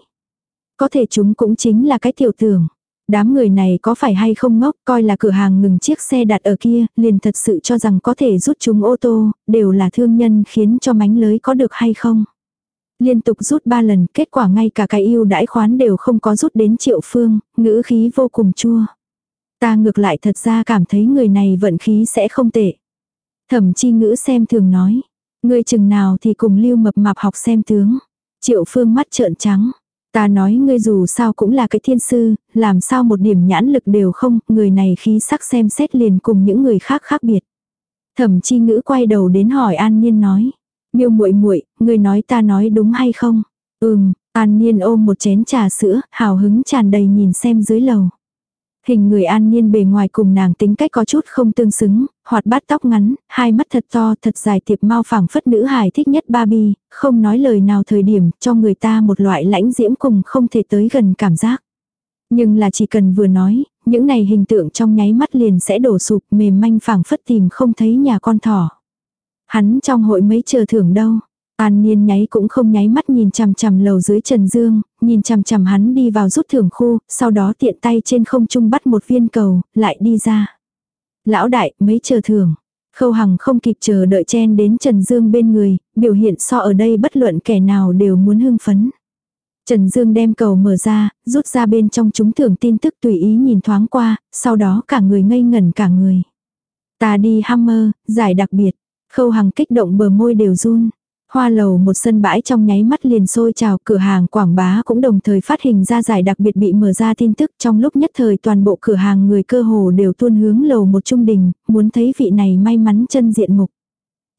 Có thể chúng cũng chính là cái tiểu tưởng. Đám người này có phải hay không ngốc coi là cửa hàng ngừng chiếc xe đặt ở kia, liền thật sự cho rằng có thể rút chúng ô tô, đều là thương nhân khiến cho mánh lới có được hay không. Liên tục rút ba lần, kết quả ngay cả cái yêu đãi khoán đều không có rút đến triệu phương, ngữ khí vô cùng chua. Ta ngược lại thật ra cảm thấy người này vận khí sẽ không tệ. Thẩm chi ngữ xem thường nói. người chừng nào thì cùng lưu mập mạp học xem tướng. Triệu phương mắt trợn trắng. Ta nói ngươi dù sao cũng là cái thiên sư, làm sao một điểm nhãn lực đều không, người này khí sắc xem xét liền cùng những người khác khác biệt. Thẩm chi ngữ quay đầu đến hỏi An nhiên nói. Miêu muội muội, ngươi nói ta nói đúng hay không? Ừm, An Niên ôm một chén trà sữa, hào hứng tràn đầy nhìn xem dưới lầu. Hình người an niên bề ngoài cùng nàng tính cách có chút không tương xứng, hoạt bát tóc ngắn, hai mắt thật to thật dài tiệp mau phẳng phất nữ hài thích nhất Barbie, không nói lời nào thời điểm cho người ta một loại lãnh diễm cùng không thể tới gần cảm giác. Nhưng là chỉ cần vừa nói, những này hình tượng trong nháy mắt liền sẽ đổ sụp mềm manh phẳng phất tìm không thấy nhà con thỏ. Hắn trong hội mấy chờ thưởng đâu, An Niên nháy cũng không nháy mắt nhìn chằm chằm lầu dưới Trần Dương, nhìn chằm chằm hắn đi vào rút thưởng khu, sau đó tiện tay trên không trung bắt một viên cầu, lại đi ra. Lão đại, mấy chờ thưởng. Khâu Hằng không kịp chờ đợi chen đến Trần Dương bên người, biểu hiện so ở đây bất luận kẻ nào đều muốn hưng phấn. Trần Dương đem cầu mở ra, rút ra bên trong chúng thưởng tin tức tùy ý nhìn thoáng qua, sau đó cả người ngây ngẩn cả người. Ta đi Hammer, giải đặc biệt. Khâu Hằng kích động bờ môi đều run. Hoa lầu một sân bãi trong nháy mắt liền sôi trào cửa hàng quảng bá cũng đồng thời phát hình ra giải đặc biệt bị mở ra tin tức trong lúc nhất thời toàn bộ cửa hàng người cơ hồ đều tuôn hướng lầu một trung đình, muốn thấy vị này may mắn chân diện mục.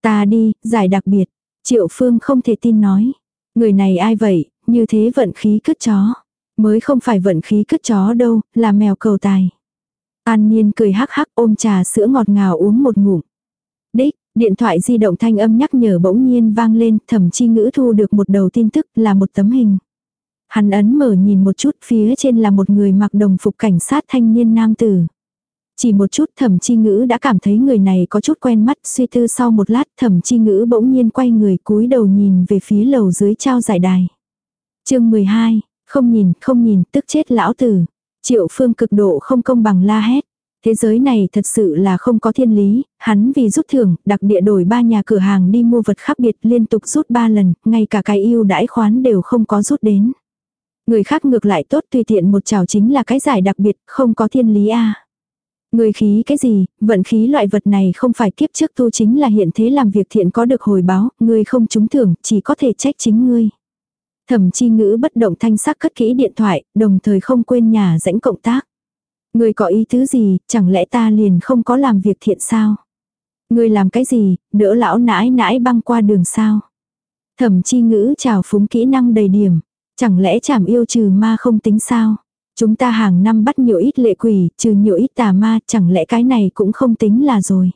Ta đi, giải đặc biệt. Triệu Phương không thể tin nói. Người này ai vậy, như thế vận khí cứt chó. Mới không phải vận khí cứt chó đâu, là mèo cầu tài. An Niên cười hắc hắc ôm trà sữa ngọt ngào uống một ngụm. Đích, Điện thoại di động thanh âm nhắc nhở bỗng nhiên vang lên, thẩm chi ngữ thu được một đầu tin tức là một tấm hình. Hắn ấn mở nhìn một chút phía trên là một người mặc đồng phục cảnh sát thanh niên nam tử. Chỉ một chút thẩm chi ngữ đã cảm thấy người này có chút quen mắt suy tư sau một lát thẩm chi ngữ bỗng nhiên quay người cúi đầu nhìn về phía lầu dưới trao giải đài. chương 12, không nhìn, không nhìn, tức chết lão tử. Triệu phương cực độ không công bằng la hét. Thế giới này thật sự là không có thiên lý, hắn vì rút thưởng, đặc địa đổi ba nhà cửa hàng đi mua vật khác biệt liên tục rút ba lần, ngay cả cái yêu đãi khoán đều không có rút đến. Người khác ngược lại tốt tùy tiện một chảo chính là cái giải đặc biệt, không có thiên lý a Người khí cái gì, vận khí loại vật này không phải kiếp trước tu chính là hiện thế làm việc thiện có được hồi báo, người không trúng thưởng, chỉ có thể trách chính ngươi. Thẩm chi ngữ bất động thanh sắc cất kỹ điện thoại, đồng thời không quên nhà rãnh cộng tác. Người có ý tứ gì, chẳng lẽ ta liền không có làm việc thiện sao? Người làm cái gì, đỡ lão nãi nãi băng qua đường sao? Thẩm chi ngữ trào phúng kỹ năng đầy điểm. Chẳng lẽ chảm yêu trừ ma không tính sao? Chúng ta hàng năm bắt nhiều ít lệ quỷ, trừ nhiều ít tà ma, chẳng lẽ cái này cũng không tính là rồi.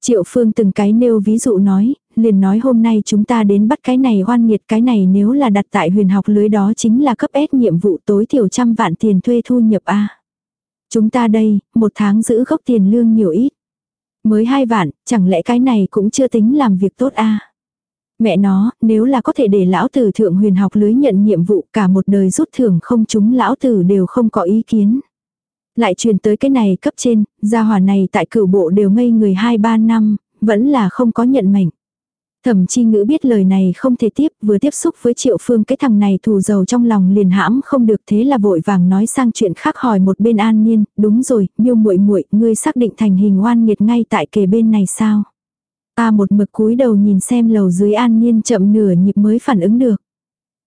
Triệu Phương từng cái nêu ví dụ nói, liền nói hôm nay chúng ta đến bắt cái này hoan nghiệt cái này nếu là đặt tại huyền học lưới đó chính là cấp S nhiệm vụ tối thiểu trăm vạn tiền thuê thu nhập A. Chúng ta đây, một tháng giữ gốc tiền lương nhiều ít. Mới hai vạn, chẳng lẽ cái này cũng chưa tính làm việc tốt a Mẹ nó, nếu là có thể để lão tử thượng huyền học lưới nhận nhiệm vụ cả một đời rút thưởng không chúng lão tử đều không có ý kiến. Lại truyền tới cái này cấp trên, gia hỏa này tại cửu bộ đều ngây người 2-3 năm, vẫn là không có nhận mệnh. Thẩm chi ngữ biết lời này không thể tiếp, vừa tiếp xúc với triệu phương cái thằng này thù dầu trong lòng liền hãm không được thế là vội vàng nói sang chuyện khác hỏi một bên an nhiên đúng rồi, miêu muội muội ngươi xác định thành hình oan nghiệt ngay tại kề bên này sao? Ta một mực cúi đầu nhìn xem lầu dưới an nhiên chậm nửa nhịp mới phản ứng được.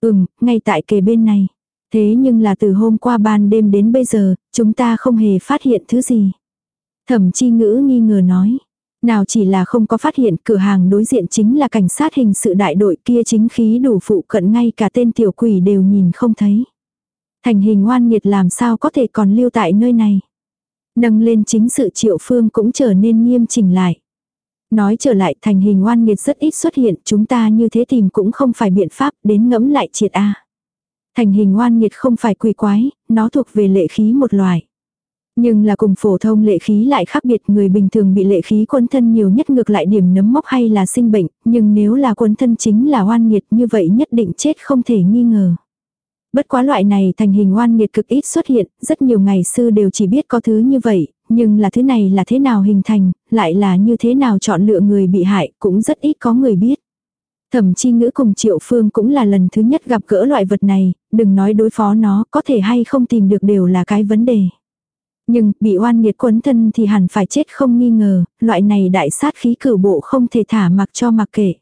Ừm, ngay tại kề bên này. Thế nhưng là từ hôm qua ban đêm đến bây giờ, chúng ta không hề phát hiện thứ gì. Thẩm chi ngữ nghi ngờ nói. Nào chỉ là không có phát hiện cửa hàng đối diện chính là cảnh sát hình sự đại đội kia chính khí đủ phụ cận ngay cả tên tiểu quỷ đều nhìn không thấy. Thành hình oan nghiệt làm sao có thể còn lưu tại nơi này. Nâng lên chính sự triệu phương cũng trở nên nghiêm chỉnh lại. Nói trở lại thành hình oan nghiệt rất ít xuất hiện chúng ta như thế tìm cũng không phải biện pháp đến ngẫm lại triệt A. Thành hình oan nghiệt không phải quỷ quái, nó thuộc về lệ khí một loài. Nhưng là cùng phổ thông lệ khí lại khác biệt người bình thường bị lệ khí quân thân nhiều nhất ngược lại điểm nấm mốc hay là sinh bệnh, nhưng nếu là quân thân chính là oan nghiệt như vậy nhất định chết không thể nghi ngờ. Bất quá loại này thành hình oan nghiệt cực ít xuất hiện, rất nhiều ngày sư đều chỉ biết có thứ như vậy, nhưng là thứ này là thế nào hình thành, lại là như thế nào chọn lựa người bị hại cũng rất ít có người biết. Thẩm chi ngữ cùng triệu phương cũng là lần thứ nhất gặp gỡ loại vật này, đừng nói đối phó nó có thể hay không tìm được đều là cái vấn đề. Nhưng bị oan nghiệt quấn thân thì hẳn phải chết không nghi ngờ, loại này đại sát khí cửu bộ không thể thả mặc cho mặc kệ.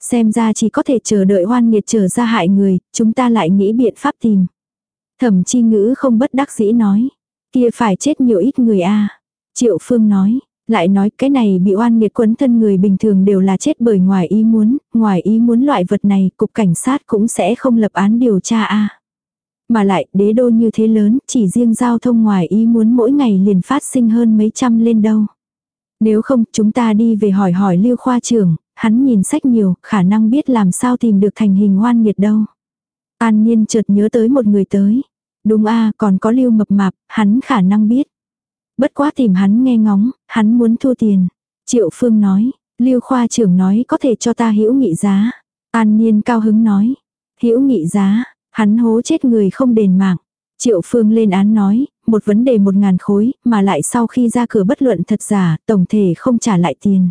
Xem ra chỉ có thể chờ đợi oan nghiệt trở ra hại người, chúng ta lại nghĩ biện pháp tìm. Thẩm chi ngữ không bất đắc dĩ nói. Kia phải chết nhiều ít người a Triệu Phương nói. Lại nói cái này bị oan nghiệt quấn thân người bình thường đều là chết bởi ngoài ý muốn, ngoài ý muốn loại vật này cục cảnh sát cũng sẽ không lập án điều tra a mà lại đế đô như thế lớn, chỉ riêng giao thông ngoài ý muốn mỗi ngày liền phát sinh hơn mấy trăm lên đâu. Nếu không chúng ta đi về hỏi hỏi lưu khoa trưởng, hắn nhìn sách nhiều, khả năng biết làm sao tìm được thành hình oan nghiệt đâu. An Nhiên chợt nhớ tới một người tới. Đúng a còn có lưu mập mạp, hắn khả năng biết. Bất quá tìm hắn nghe ngóng, hắn muốn thu tiền. Triệu Phương nói, lưu khoa trưởng nói có thể cho ta hữu nghị giá. An Nhiên cao hứng nói, hữu nghị giá, hắn hố chết người không đền mạng. Triệu Phương lên án nói, một vấn đề một ngàn khối, mà lại sau khi ra cửa bất luận thật giả, tổng thể không trả lại tiền.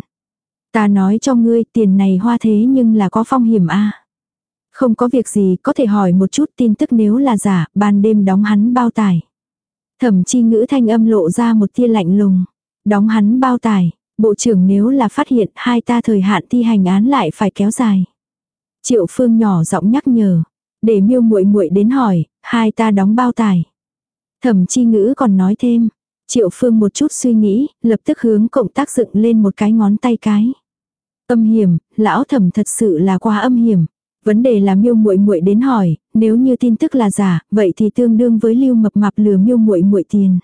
Ta nói cho ngươi tiền này hoa thế nhưng là có phong hiểm a Không có việc gì có thể hỏi một chút tin tức nếu là giả, ban đêm đóng hắn bao tài Thẩm chi ngữ thanh âm lộ ra một tia lạnh lùng. Đóng hắn bao tài bộ trưởng nếu là phát hiện hai ta thời hạn thi hành án lại phải kéo dài. Triệu phương nhỏ giọng nhắc nhở. Để miêu muội muội đến hỏi, hai ta đóng bao tài Thẩm chi ngữ còn nói thêm. Triệu phương một chút suy nghĩ, lập tức hướng cộng tác dựng lên một cái ngón tay cái. Âm hiểm, lão thẩm thật sự là quá âm hiểm. Vấn đề là miêu muội muội đến hỏi, nếu như tin tức là giả, vậy thì tương đương với lưu mập mạp lừa miêu muội muội tiền.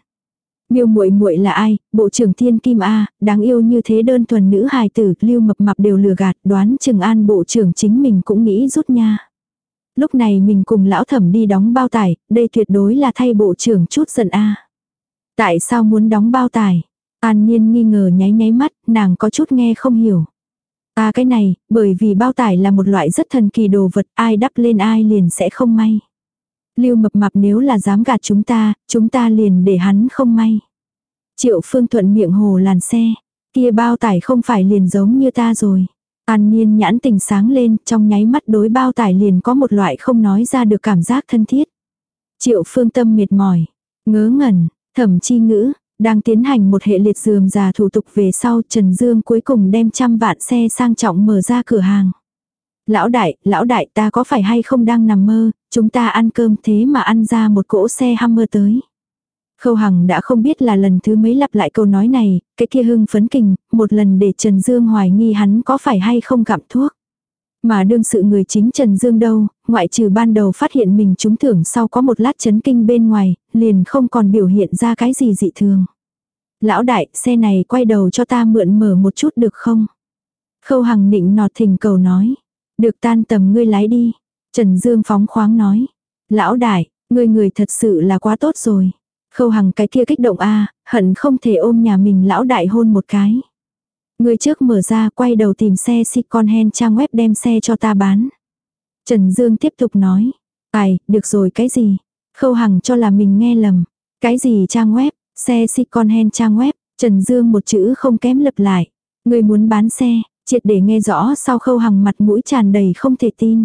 Miêu muội muội là ai? Bộ trưởng Thiên Kim A, đáng yêu như thế đơn thuần nữ hài tử, lưu mập mạp đều lừa gạt, đoán trường an bộ trưởng chính mình cũng nghĩ rút nha. Lúc này mình cùng lão thẩm đi đóng bao tải, đây tuyệt đối là thay bộ trưởng chút giận A. Tại sao muốn đóng bao tải? An Nhiên nghi ngờ nháy nháy mắt, nàng có chút nghe không hiểu. À cái này, bởi vì bao tải là một loại rất thần kỳ đồ vật, ai đắp lên ai liền sẽ không may. Lưu mập mạp nếu là dám gạt chúng ta, chúng ta liền để hắn không may. Triệu phương thuận miệng hồ làn xe, kia bao tải không phải liền giống như ta rồi. An niên nhãn tình sáng lên, trong nháy mắt đối bao tải liền có một loại không nói ra được cảm giác thân thiết. Triệu phương tâm mệt mỏi, ngớ ngẩn, thẩm chi ngữ, đang tiến hành một hệ liệt dườm già thủ tục về sau Trần Dương cuối cùng đem trăm vạn xe sang trọng mở ra cửa hàng. Lão đại, lão đại ta có phải hay không đang nằm mơ, chúng ta ăn cơm thế mà ăn ra một cỗ xe Hammer tới. Khâu Hằng đã không biết là lần thứ mấy lặp lại câu nói này, cái kia hưng phấn kình, một lần để Trần Dương hoài nghi hắn có phải hay không gặm thuốc. Mà đương sự người chính Trần Dương đâu, ngoại trừ ban đầu phát hiện mình trúng thưởng sau có một lát chấn kinh bên ngoài, liền không còn biểu hiện ra cái gì dị thường. Lão đại, xe này quay đầu cho ta mượn mở một chút được không? Khâu Hằng nịnh nọt thỉnh cầu nói. Được tan tầm ngươi lái đi. Trần Dương phóng khoáng nói. Lão đại, ngươi người thật sự là quá tốt rồi. Khâu Hằng cái kia kích động a hận không thể ôm nhà mình lão đại hôn một cái. Người trước mở ra quay đầu tìm xe con Hen trang web đem xe cho ta bán. Trần Dương tiếp tục nói. Ai, được rồi cái gì? Khâu Hằng cho là mình nghe lầm. Cái gì trang web? Xe con Hen trang web. Trần Dương một chữ không kém lập lại. Người muốn bán xe, triệt để nghe rõ sau khâu hằng mặt mũi tràn đầy không thể tin.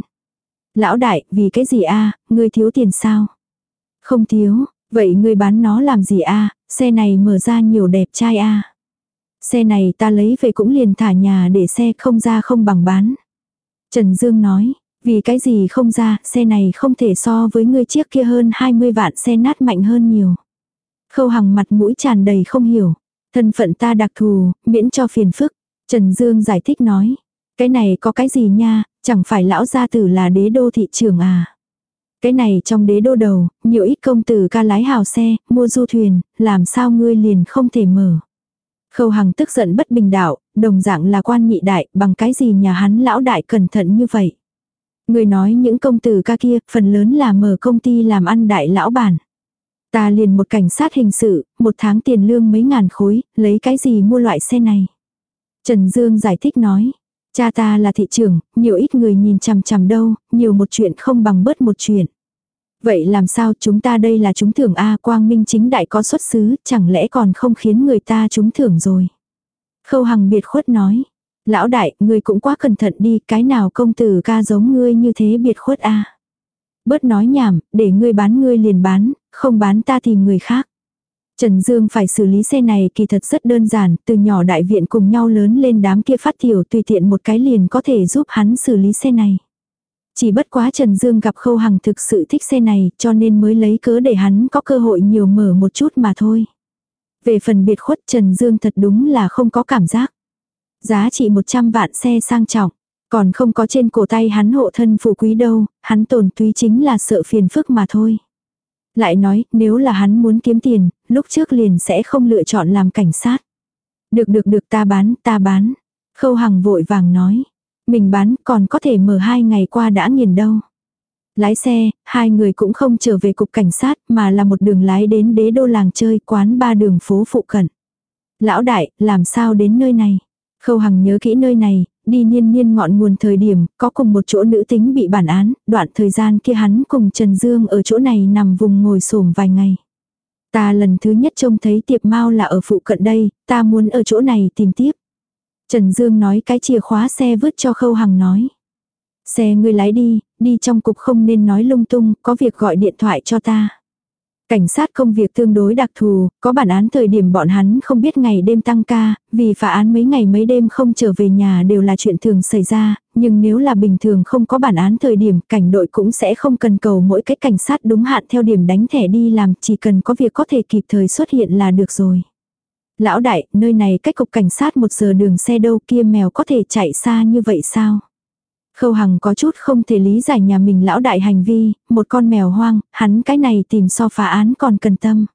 Lão đại, vì cái gì a ngươi thiếu tiền sao? Không thiếu, vậy ngươi bán nó làm gì a xe này mở ra nhiều đẹp trai a Xe này ta lấy về cũng liền thả nhà để xe không ra không bằng bán. Trần Dương nói, vì cái gì không ra, xe này không thể so với ngươi chiếc kia hơn 20 vạn xe nát mạnh hơn nhiều. Khâu hằng mặt mũi tràn đầy không hiểu. Thân phận ta đặc thù, miễn cho phiền phức. Trần Dương giải thích nói. Cái này có cái gì nha, chẳng phải lão gia tử là đế đô thị trường à. Cái này trong đế đô đầu, nhiều ít công tử ca lái hào xe, mua du thuyền, làm sao ngươi liền không thể mở. Khâu Hằng tức giận bất bình đạo, đồng dạng là quan nhị đại, bằng cái gì nhà hắn lão đại cẩn thận như vậy. Người nói những công tử ca kia, phần lớn là mở công ty làm ăn đại lão bản. Ta liền một cảnh sát hình sự, một tháng tiền lương mấy ngàn khối, lấy cái gì mua loại xe này. Trần Dương giải thích nói, cha ta là thị trưởng, nhiều ít người nhìn chằm chằm đâu, nhiều một chuyện không bằng bớt một chuyện. Vậy làm sao chúng ta đây là chúng thưởng A quang minh chính đại có xuất xứ, chẳng lẽ còn không khiến người ta chúng thưởng rồi. Khâu Hằng biệt khuất nói, Lão đại, ngươi cũng quá cẩn thận đi, cái nào công tử ca giống ngươi như thế biệt khuất a Bớt nói nhảm, để ngươi bán ngươi liền bán, không bán ta tìm người khác. Trần Dương phải xử lý xe này kỳ thật rất đơn giản, từ nhỏ đại viện cùng nhau lớn lên đám kia phát tiểu tùy tiện một cái liền có thể giúp hắn xử lý xe này. Chỉ bất quá Trần Dương gặp Khâu Hằng thực sự thích xe này cho nên mới lấy cớ để hắn có cơ hội nhiều mở một chút mà thôi. Về phần biệt khuất Trần Dương thật đúng là không có cảm giác. Giá trị 100 vạn xe sang trọng. Còn không có trên cổ tay hắn hộ thân phù quý đâu, hắn tổn túy chính là sợ phiền phức mà thôi. Lại nói, nếu là hắn muốn kiếm tiền, lúc trước liền sẽ không lựa chọn làm cảnh sát. Được được được ta bán, ta bán. Khâu Hằng vội vàng nói. Mình bán còn có thể mở hai ngày qua đã nghiền đâu. Lái xe, hai người cũng không trở về cục cảnh sát mà là một đường lái đến đế đô làng chơi quán ba đường phố phụ cận. Lão đại, làm sao đến nơi này? Khâu Hằng nhớ kỹ nơi này, đi niên niên ngọn nguồn thời điểm, có cùng một chỗ nữ tính bị bản án, đoạn thời gian kia hắn cùng Trần Dương ở chỗ này nằm vùng ngồi xổm vài ngày. Ta lần thứ nhất trông thấy tiệp mau là ở phụ cận đây, ta muốn ở chỗ này tìm tiếp. Trần Dương nói cái chìa khóa xe vứt cho Khâu Hằng nói. Xe ngươi lái đi, đi trong cục không nên nói lung tung, có việc gọi điện thoại cho ta. Cảnh sát công việc tương đối đặc thù, có bản án thời điểm bọn hắn không biết ngày đêm tăng ca, vì phá án mấy ngày mấy đêm không trở về nhà đều là chuyện thường xảy ra, nhưng nếu là bình thường không có bản án thời điểm, cảnh đội cũng sẽ không cần cầu mỗi cái cảnh sát đúng hạn theo điểm đánh thẻ đi làm, chỉ cần có việc có thể kịp thời xuất hiện là được rồi. Lão đại, nơi này cách cục cảnh sát một giờ đường xe đâu kia mèo có thể chạy xa như vậy sao? Khâu Hằng có chút không thể lý giải nhà mình lão đại hành vi, một con mèo hoang, hắn cái này tìm so phá án còn cần tâm.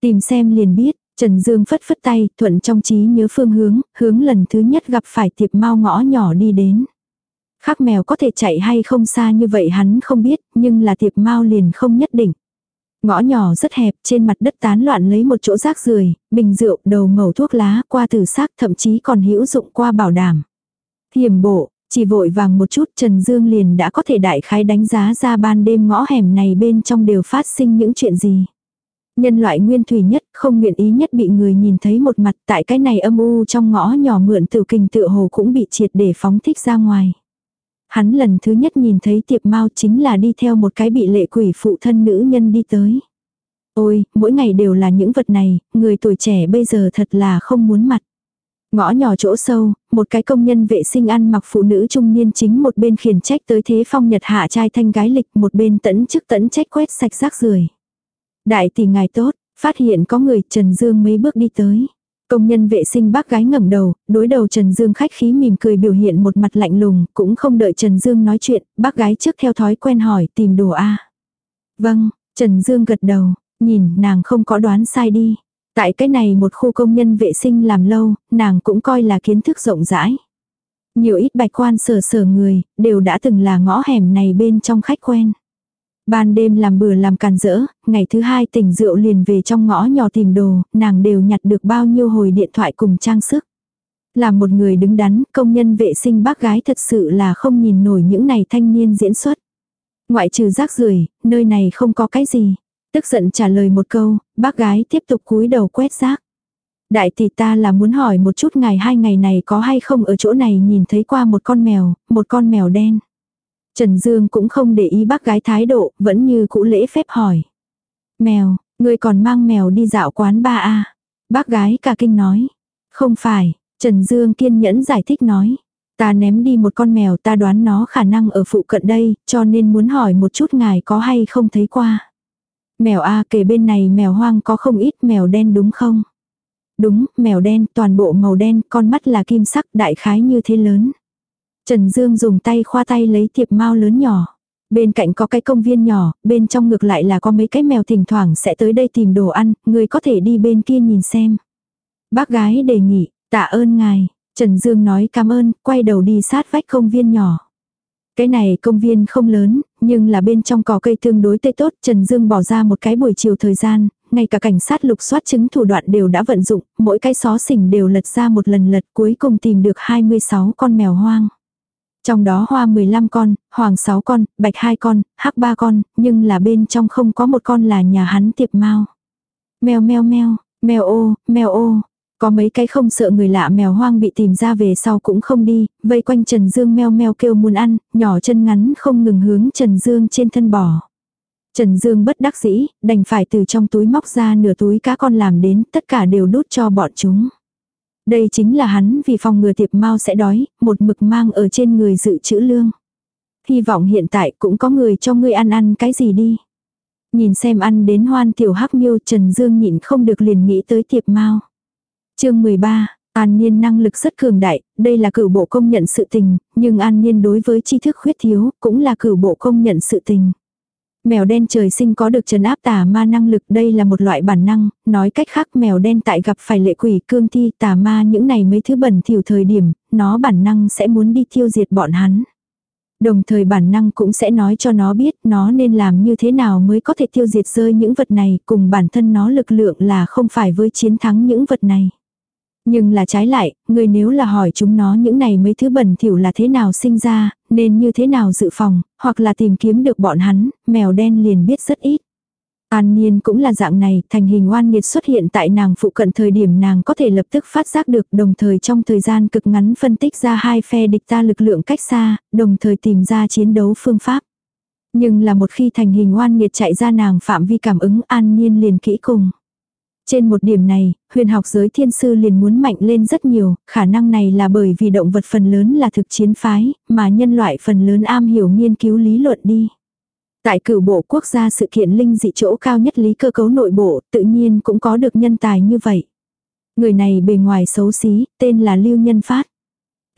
Tìm xem liền biết, Trần Dương phất phất tay, thuận trong trí nhớ phương hướng, hướng lần thứ nhất gặp phải tiệp mau ngõ nhỏ đi đến. Khác mèo có thể chạy hay không xa như vậy hắn không biết, nhưng là tiệp mau liền không nhất định. Ngõ nhỏ rất hẹp, trên mặt đất tán loạn lấy một chỗ rác rưởi bình rượu, đầu ngầu thuốc lá, qua tử xác thậm chí còn hữu dụng qua bảo đảm. Hiểm bộ, chỉ vội vàng một chút Trần Dương liền đã có thể đại khái đánh giá ra ban đêm ngõ hẻm này bên trong đều phát sinh những chuyện gì. Nhân loại nguyên thủy nhất không nguyện ý nhất bị người nhìn thấy một mặt tại cái này âm u trong ngõ nhỏ mượn tiểu kinh tựa hồ cũng bị triệt để phóng thích ra ngoài. Hắn lần thứ nhất nhìn thấy tiệp mau chính là đi theo một cái bị lệ quỷ phụ thân nữ nhân đi tới. Ôi, mỗi ngày đều là những vật này, người tuổi trẻ bây giờ thật là không muốn mặt. Ngõ nhỏ chỗ sâu, một cái công nhân vệ sinh ăn mặc phụ nữ trung niên chính một bên khiển trách tới thế phong nhật hạ trai thanh gái lịch một bên tẫn chức tẫn trách quét sạch rác rưởi Đại tỷ ngài tốt, phát hiện có người Trần Dương mấy bước đi tới. Công nhân vệ sinh bác gái ngẩng đầu, đối đầu Trần Dương khách khí mỉm cười biểu hiện một mặt lạnh lùng, cũng không đợi Trần Dương nói chuyện, bác gái trước theo thói quen hỏi tìm đồ A. Vâng, Trần Dương gật đầu, nhìn nàng không có đoán sai đi. Tại cái này một khu công nhân vệ sinh làm lâu, nàng cũng coi là kiến thức rộng rãi. Nhiều ít bạch quan sở sở người, đều đã từng là ngõ hẻm này bên trong khách quen. Ban đêm làm bừa làm càn rỡ, ngày thứ hai tỉnh rượu liền về trong ngõ nhỏ tìm đồ, nàng đều nhặt được bao nhiêu hồi điện thoại cùng trang sức. Là một người đứng đắn, công nhân vệ sinh bác gái thật sự là không nhìn nổi những này thanh niên diễn xuất. Ngoại trừ rác rưởi nơi này không có cái gì. Tức giận trả lời một câu, bác gái tiếp tục cúi đầu quét rác. Đại tỷ ta là muốn hỏi một chút ngày hai ngày này có hay không ở chỗ này nhìn thấy qua một con mèo, một con mèo đen. Trần Dương cũng không để ý bác gái thái độ, vẫn như cũ lễ phép hỏi. Mèo, người còn mang mèo đi dạo quán ba a Bác gái cả kinh nói. Không phải, Trần Dương kiên nhẫn giải thích nói. Ta ném đi một con mèo ta đoán nó khả năng ở phụ cận đây, cho nên muốn hỏi một chút ngài có hay không thấy qua. Mèo A kề bên này mèo hoang có không ít mèo đen đúng không? Đúng, mèo đen, toàn bộ màu đen, con mắt là kim sắc đại khái như thế lớn. Trần Dương dùng tay khoa tay lấy tiệp mau lớn nhỏ. Bên cạnh có cái công viên nhỏ, bên trong ngược lại là có mấy cái mèo thỉnh thoảng sẽ tới đây tìm đồ ăn, người có thể đi bên kia nhìn xem. Bác gái đề nghị, tạ ơn ngài. Trần Dương nói cảm ơn, quay đầu đi sát vách công viên nhỏ. Cái này công viên không lớn, nhưng là bên trong cỏ cây tương đối tươi tốt, Trần Dương bỏ ra một cái buổi chiều thời gian, ngay cả cảnh sát lục soát chứng thủ đoạn đều đã vận dụng, mỗi cái xó xỉnh đều lật ra một lần lật cuối cùng tìm được 26 con mèo hoang. Trong đó hoa 15 con, hoàng 6 con, bạch 2 con, hắc 3 con, nhưng là bên trong không có một con là nhà hắn tiệp mau. Mèo meo meo, mèo ô, mèo ô, có mấy cái không sợ người lạ mèo hoang bị tìm ra về sau cũng không đi, vây quanh Trần Dương meo meo kêu muốn ăn, nhỏ chân ngắn không ngừng hướng Trần Dương trên thân bò. Trần Dương bất đắc dĩ, đành phải từ trong túi móc ra nửa túi cá con làm đến, tất cả đều đút cho bọn chúng. Đây chính là hắn vì phòng ngừa tiệp mau sẽ đói, một mực mang ở trên người dự trữ lương. Hy vọng hiện tại cũng có người cho ngươi ăn ăn cái gì đi. Nhìn xem ăn đến hoan tiểu hắc miêu Trần Dương nhịn không được liền nghĩ tới tiệp mau chương 13, An Niên năng lực rất cường đại, đây là cửu bộ công nhận sự tình, nhưng An Niên đối với tri thức khuyết thiếu, cũng là cửu bộ công nhận sự tình. Mèo đen trời sinh có được trấn áp tà ma năng lực đây là một loại bản năng, nói cách khác mèo đen tại gặp phải lệ quỷ cương thi tà ma những này mấy thứ bẩn thỉu thời điểm, nó bản năng sẽ muốn đi tiêu diệt bọn hắn. Đồng thời bản năng cũng sẽ nói cho nó biết nó nên làm như thế nào mới có thể tiêu diệt rơi những vật này cùng bản thân nó lực lượng là không phải với chiến thắng những vật này. Nhưng là trái lại, người nếu là hỏi chúng nó những này mấy thứ bẩn thỉu là thế nào sinh ra, nên như thế nào dự phòng, hoặc là tìm kiếm được bọn hắn, mèo đen liền biết rất ít. An Niên cũng là dạng này, thành hình oan nghiệt xuất hiện tại nàng phụ cận thời điểm nàng có thể lập tức phát giác được đồng thời trong thời gian cực ngắn phân tích ra hai phe địch ta lực lượng cách xa, đồng thời tìm ra chiến đấu phương pháp. Nhưng là một khi thành hình oan nghiệt chạy ra nàng phạm vi cảm ứng An Niên liền kỹ cùng. Trên một điểm này, huyền học giới thiên sư liền muốn mạnh lên rất nhiều, khả năng này là bởi vì động vật phần lớn là thực chiến phái, mà nhân loại phần lớn am hiểu nghiên cứu lý luận đi. Tại cửu bộ quốc gia sự kiện linh dị chỗ cao nhất lý cơ cấu nội bộ, tự nhiên cũng có được nhân tài như vậy. Người này bề ngoài xấu xí, tên là Lưu Nhân Phát.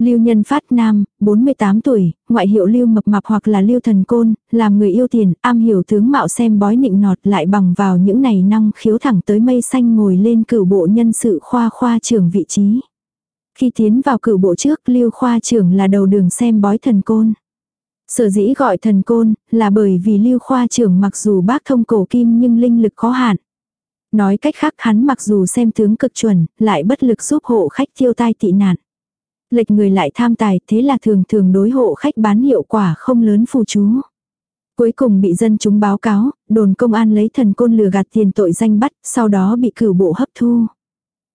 Lưu Nhân Phát Nam, 48 tuổi, ngoại hiệu Lưu Mập Mạp hoặc là Lưu Thần Côn, làm người yêu tiền, am hiểu tướng mạo xem bói nịnh nọt lại bằng vào những này năng khiếu thẳng tới mây xanh ngồi lên cửu bộ nhân sự khoa khoa trưởng vị trí. Khi tiến vào cửu bộ trước, Lưu khoa trưởng là đầu đường xem bói thần côn. Sở dĩ gọi thần côn, là bởi vì lưu khoa trưởng mặc dù bác thông cổ kim nhưng linh lực khó hạn. Nói cách khác hắn mặc dù xem tướng cực chuẩn, lại bất lực giúp hộ khách tiêu tai tị nạn. Lệch người lại tham tài, thế là thường thường đối hộ khách bán hiệu quả không lớn phù chú. Cuối cùng bị dân chúng báo cáo, đồn công an lấy thần côn lừa gạt tiền tội danh bắt, sau đó bị cửu bộ hấp thu.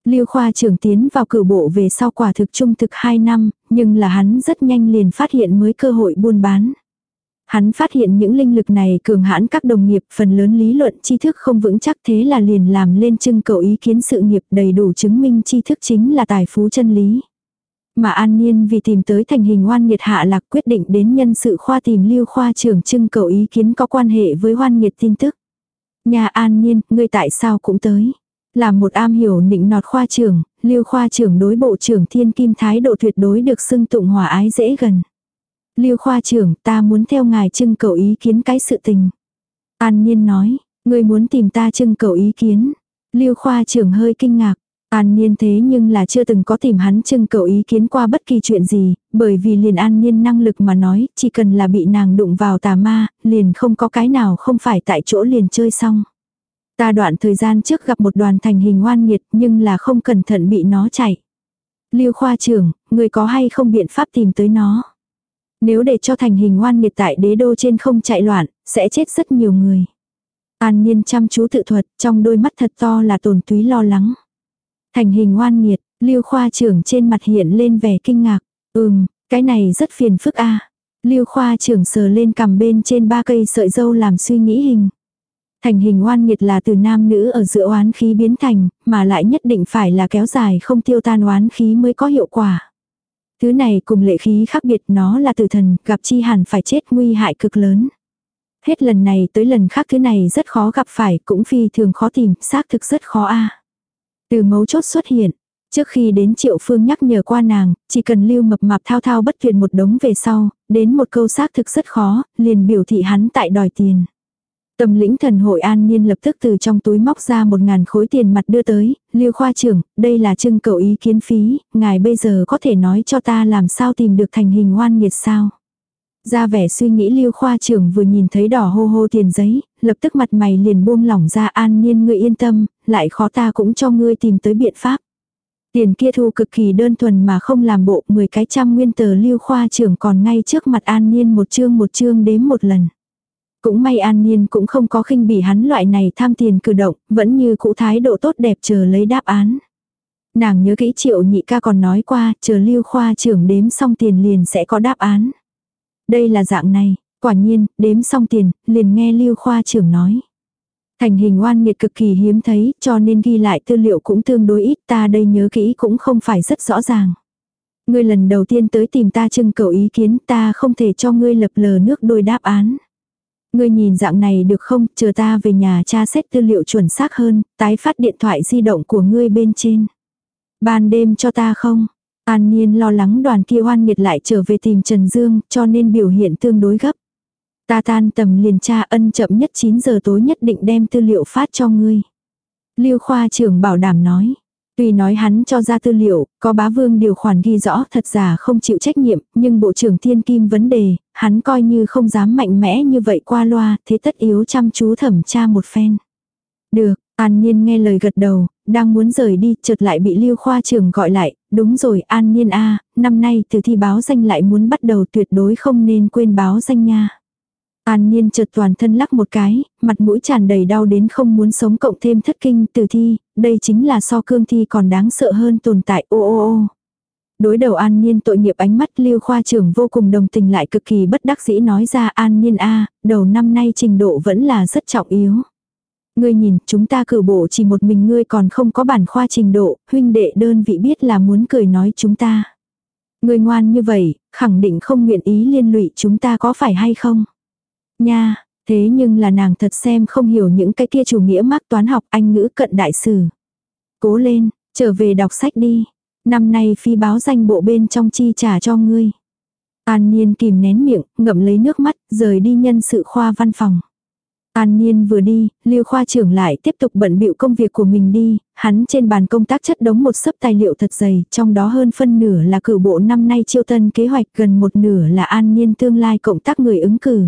Lưu khoa trưởng tiến vào cử bộ về sau quả thực trung thực 2 năm, nhưng là hắn rất nhanh liền phát hiện mới cơ hội buôn bán. Hắn phát hiện những linh lực này cường hãn các đồng nghiệp phần lớn lý luận tri thức không vững chắc thế là liền làm lên trưng cầu ý kiến sự nghiệp đầy đủ chứng minh tri thức chính là tài phú chân lý. Mà An Niên vì tìm tới thành hình hoan nghiệt hạ lạc quyết định đến nhân sự khoa tìm lưu khoa trưởng trưng cầu ý kiến có quan hệ với hoan nghiệt tin tức. Nhà An Niên, ngươi tại sao cũng tới. Là một am hiểu nịnh nọt khoa trưởng, lưu khoa trưởng đối bộ trưởng thiên kim thái độ tuyệt đối được xưng tụng hòa ái dễ gần. Lưu khoa trưởng ta muốn theo ngài trưng cầu ý kiến cái sự tình. An Niên nói, người muốn tìm ta trưng cầu ý kiến. Lưu khoa trưởng hơi kinh ngạc. An Niên thế nhưng là chưa từng có tìm hắn trưng cầu ý kiến qua bất kỳ chuyện gì, bởi vì liền An Niên năng lực mà nói, chỉ cần là bị nàng đụng vào tà ma, liền không có cái nào không phải tại chỗ liền chơi xong. Ta đoạn thời gian trước gặp một đoàn thành hình oan nghiệt nhưng là không cẩn thận bị nó chạy. Lưu khoa trưởng, người có hay không biện pháp tìm tới nó. Nếu để cho thành hình oan nghiệt tại đế đô trên không chạy loạn, sẽ chết rất nhiều người. An Niên chăm chú tự thuật, trong đôi mắt thật to là tồn túy lo lắng. Thành hình ngoan nghiệt, Lưu khoa trưởng trên mặt hiện lên vẻ kinh ngạc. Ừm, cái này rất phiền phức a. Lưu khoa trưởng sờ lên cầm bên trên ba cây sợi dâu làm suy nghĩ hình. Thành hình oan nghiệt là từ nam nữ ở giữa oán khí biến thành, mà lại nhất định phải là kéo dài không tiêu tan oán khí mới có hiệu quả. Thứ này cùng lệ khí khác biệt nó là từ thần, gặp chi hẳn phải chết nguy hại cực lớn. Hết lần này tới lần khác thứ này rất khó gặp phải, cũng phi thường khó tìm, xác thực rất khó a. Từ mấu chốt xuất hiện, trước khi đến triệu phương nhắc nhở qua nàng, chỉ cần lưu mập mạp thao thao bất tuyệt một đống về sau, đến một câu xác thực rất khó, liền biểu thị hắn tại đòi tiền. tầm lĩnh thần hội an niên lập tức từ trong túi móc ra một ngàn khối tiền mặt đưa tới, Lưu khoa trưởng, đây là trưng cầu ý kiến phí, ngài bây giờ có thể nói cho ta làm sao tìm được thành hình hoan nghiệt sao. Ra vẻ suy nghĩ Lưu khoa trưởng vừa nhìn thấy đỏ hô hô tiền giấy, lập tức mặt mày liền buông lỏng ra an niên ngươi yên tâm, lại khó ta cũng cho ngươi tìm tới biện pháp. Tiền kia thu cực kỳ đơn thuần mà không làm bộ 10 cái trăm nguyên tờ lưu khoa trưởng còn ngay trước mặt an niên một chương một chương đếm một lần. Cũng may an nhiên cũng không có khinh bỉ hắn loại này tham tiền cử động, vẫn như cũ thái độ tốt đẹp chờ lấy đáp án. Nàng nhớ kỹ triệu nhị ca còn nói qua, chờ lưu khoa trưởng đếm xong tiền liền sẽ có đáp án. Đây là dạng này, quả nhiên, đếm xong tiền, liền nghe lưu khoa trưởng nói. Thành hình oan nghiệt cực kỳ hiếm thấy, cho nên ghi lại tư liệu cũng tương đối ít, ta đây nhớ kỹ cũng không phải rất rõ ràng. Ngươi lần đầu tiên tới tìm ta trưng cầu ý kiến, ta không thể cho ngươi lập lờ nước đôi đáp án. Ngươi nhìn dạng này được không, chờ ta về nhà tra xét tư liệu chuẩn xác hơn, tái phát điện thoại di động của ngươi bên trên. Ban đêm cho ta không? An Niên lo lắng đoàn kia hoan nghiệt lại trở về tìm Trần Dương, cho nên biểu hiện tương đối gấp. Ta tan tầm liền tra ân chậm nhất 9 giờ tối nhất định đem tư liệu phát cho ngươi. Lưu khoa trưởng bảo đảm nói. Tuy nói hắn cho ra tư liệu, có bá vương điều khoản ghi rõ thật giả không chịu trách nhiệm, nhưng bộ trưởng thiên kim vấn đề, hắn coi như không dám mạnh mẽ như vậy qua loa, thế tất yếu chăm chú thẩm tra một phen. Được, An Niên nghe lời gật đầu, đang muốn rời đi, chợt lại bị Lưu khoa trưởng gọi lại, đúng rồi An Niên a, năm nay từ thi báo danh lại muốn bắt đầu tuyệt đối không nên quên báo danh nha. An Niên chợt toàn thân lắc một cái, mặt mũi tràn đầy đau đến không muốn sống cộng thêm thất kinh từ thi, đây chính là so cương thi còn đáng sợ hơn tồn tại ô ô ô. Đối đầu An Niên tội nghiệp ánh mắt Lưu khoa trưởng vô cùng đồng tình lại cực kỳ bất đắc dĩ nói ra An Niên a, đầu năm nay trình độ vẫn là rất trọng yếu. Ngươi nhìn, chúng ta cử bộ chỉ một mình ngươi còn không có bản khoa trình độ, huynh đệ đơn vị biết là muốn cười nói chúng ta. Ngươi ngoan như vậy, khẳng định không nguyện ý liên lụy chúng ta có phải hay không? Nha, thế nhưng là nàng thật xem không hiểu những cái kia chủ nghĩa mắc toán học anh ngữ cận đại sử. Cố lên, trở về đọc sách đi. Năm nay phi báo danh bộ bên trong chi trả cho ngươi. An Niên kìm nén miệng, ngậm lấy nước mắt, rời đi nhân sự khoa văn phòng. An Niên vừa đi, Lưu khoa trưởng lại tiếp tục bận bịu công việc của mình đi, hắn trên bàn công tác chất đống một sấp tài liệu thật dày, trong đó hơn phân nửa là cử bộ năm nay chiêu tân kế hoạch, gần một nửa là An Niên tương lai cộng tác người ứng cử.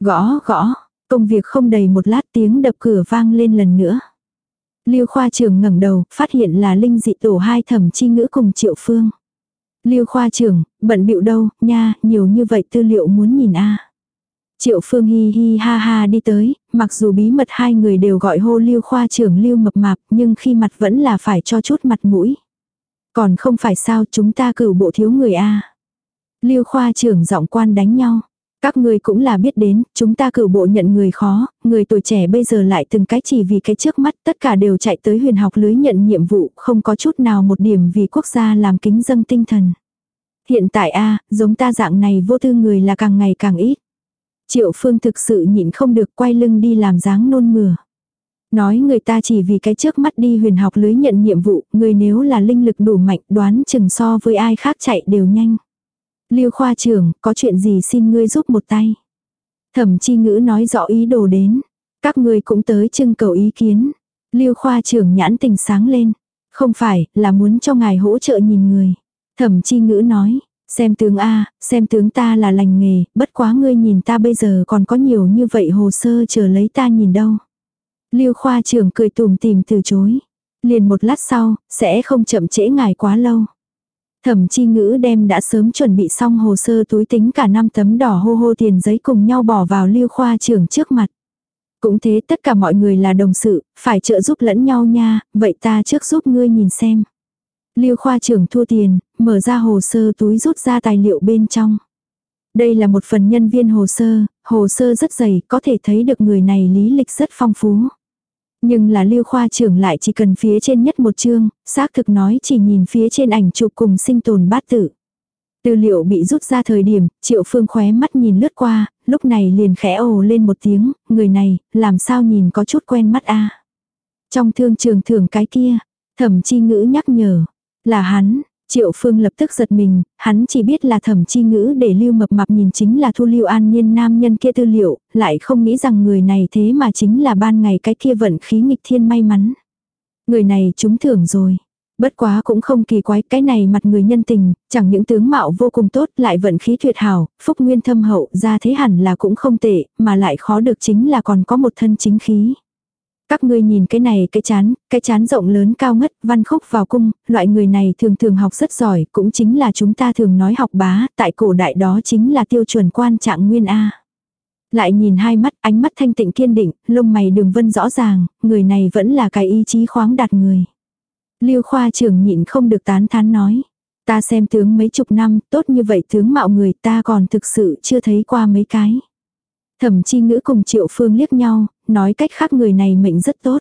Gõ, gõ, công việc không đầy một lát tiếng đập cửa vang lên lần nữa. Lưu khoa trưởng ngẩng đầu, phát hiện là Linh dị tổ hai thẩm chi ngữ cùng Triệu Phương. Lưu khoa trưởng, bận bịu đâu, nha, nhiều như vậy tư liệu muốn nhìn a. Triệu Phương hi hi ha ha đi tới, mặc dù bí mật hai người đều gọi hô Lưu khoa trưởng Lưu mập mạp, nhưng khi mặt vẫn là phải cho chút mặt mũi. Còn không phải sao chúng ta cử bộ thiếu người a. Lưu khoa trưởng giọng quan đánh nhau. Các người cũng là biết đến, chúng ta cử bộ nhận người khó, người tuổi trẻ bây giờ lại từng cái chỉ vì cái trước mắt tất cả đều chạy tới huyền học lưới nhận nhiệm vụ, không có chút nào một điểm vì quốc gia làm kính dâng tinh thần. Hiện tại a giống ta dạng này vô tư người là càng ngày càng ít. Triệu phương thực sự nhịn không được quay lưng đi làm dáng nôn mửa. Nói người ta chỉ vì cái trước mắt đi huyền học lưới nhận nhiệm vụ, người nếu là linh lực đủ mạnh đoán chừng so với ai khác chạy đều nhanh. Lưu khoa trưởng, có chuyện gì xin ngươi giúp một tay. Thẩm chi ngữ nói rõ ý đồ đến. Các ngươi cũng tới trưng cầu ý kiến. Lưu khoa trưởng nhãn tình sáng lên. Không phải, là muốn cho ngài hỗ trợ nhìn người. Thẩm chi ngữ nói, xem tướng A, xem tướng ta là lành nghề, bất quá ngươi nhìn ta bây giờ còn có nhiều như vậy hồ sơ chờ lấy ta nhìn đâu. Lưu khoa trưởng cười tùm tìm từ chối. Liền một lát sau, sẽ không chậm trễ ngài quá lâu. Thẩm chi ngữ đem đã sớm chuẩn bị xong hồ sơ túi tính cả năm tấm đỏ hô hô tiền giấy cùng nhau bỏ vào lưu khoa trưởng trước mặt. Cũng thế tất cả mọi người là đồng sự, phải trợ giúp lẫn nhau nha, vậy ta trước giúp ngươi nhìn xem. Lưu khoa trưởng thua tiền, mở ra hồ sơ túi rút ra tài liệu bên trong. Đây là một phần nhân viên hồ sơ, hồ sơ rất dày, có thể thấy được người này lý lịch rất phong phú. Nhưng là lưu khoa trưởng lại chỉ cần phía trên nhất một chương, xác thực nói chỉ nhìn phía trên ảnh chụp cùng sinh tồn bát tử. Tư liệu bị rút ra thời điểm, triệu phương khóe mắt nhìn lướt qua, lúc này liền khẽ ồ lên một tiếng, người này, làm sao nhìn có chút quen mắt a Trong thương trường thưởng cái kia, thẩm chi ngữ nhắc nhở, là hắn, Triệu Phương lập tức giật mình, hắn chỉ biết là thẩm chi ngữ để lưu mập mạp nhìn chính là thu lưu an nhiên nam nhân kia tư liệu, lại không nghĩ rằng người này thế mà chính là ban ngày cái kia vận khí nghịch thiên may mắn. Người này trúng thưởng rồi. Bất quá cũng không kỳ quái, cái này mặt người nhân tình, chẳng những tướng mạo vô cùng tốt lại vận khí tuyệt hảo, phúc nguyên thâm hậu, ra thế hẳn là cũng không tệ, mà lại khó được chính là còn có một thân chính khí. Các ngươi nhìn cái này cái chán, cái chán rộng lớn cao ngất, văn khúc vào cung, loại người này thường thường học rất giỏi, cũng chính là chúng ta thường nói học bá, tại cổ đại đó chính là tiêu chuẩn quan trạng nguyên A. Lại nhìn hai mắt, ánh mắt thanh tịnh kiên định, lông mày đường vân rõ ràng, người này vẫn là cái ý chí khoáng đạt người. Lưu khoa trưởng nhịn không được tán thán nói. Ta xem tướng mấy chục năm, tốt như vậy tướng mạo người ta còn thực sự chưa thấy qua mấy cái. Thẩm chi ngữ cùng triệu phương liếc nhau, nói cách khác người này mệnh rất tốt.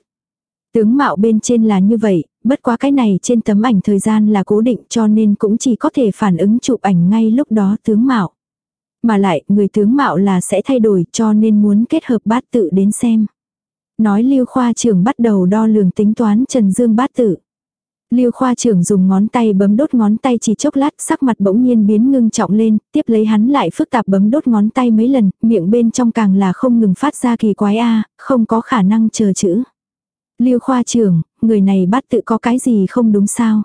Tướng mạo bên trên là như vậy, bất quá cái này trên tấm ảnh thời gian là cố định cho nên cũng chỉ có thể phản ứng chụp ảnh ngay lúc đó tướng mạo. Mà lại, người tướng mạo là sẽ thay đổi cho nên muốn kết hợp bát tự đến xem. Nói Lưu Khoa trưởng bắt đầu đo lường tính toán Trần Dương bát tự. Lưu khoa trưởng dùng ngón tay bấm đốt ngón tay chỉ chốc lát, sắc mặt bỗng nhiên biến ngưng trọng lên, tiếp lấy hắn lại phức tạp bấm đốt ngón tay mấy lần, miệng bên trong càng là không ngừng phát ra kỳ quái a, không có khả năng chờ chữ. Lưu khoa trưởng, người này bắt tự có cái gì không đúng sao?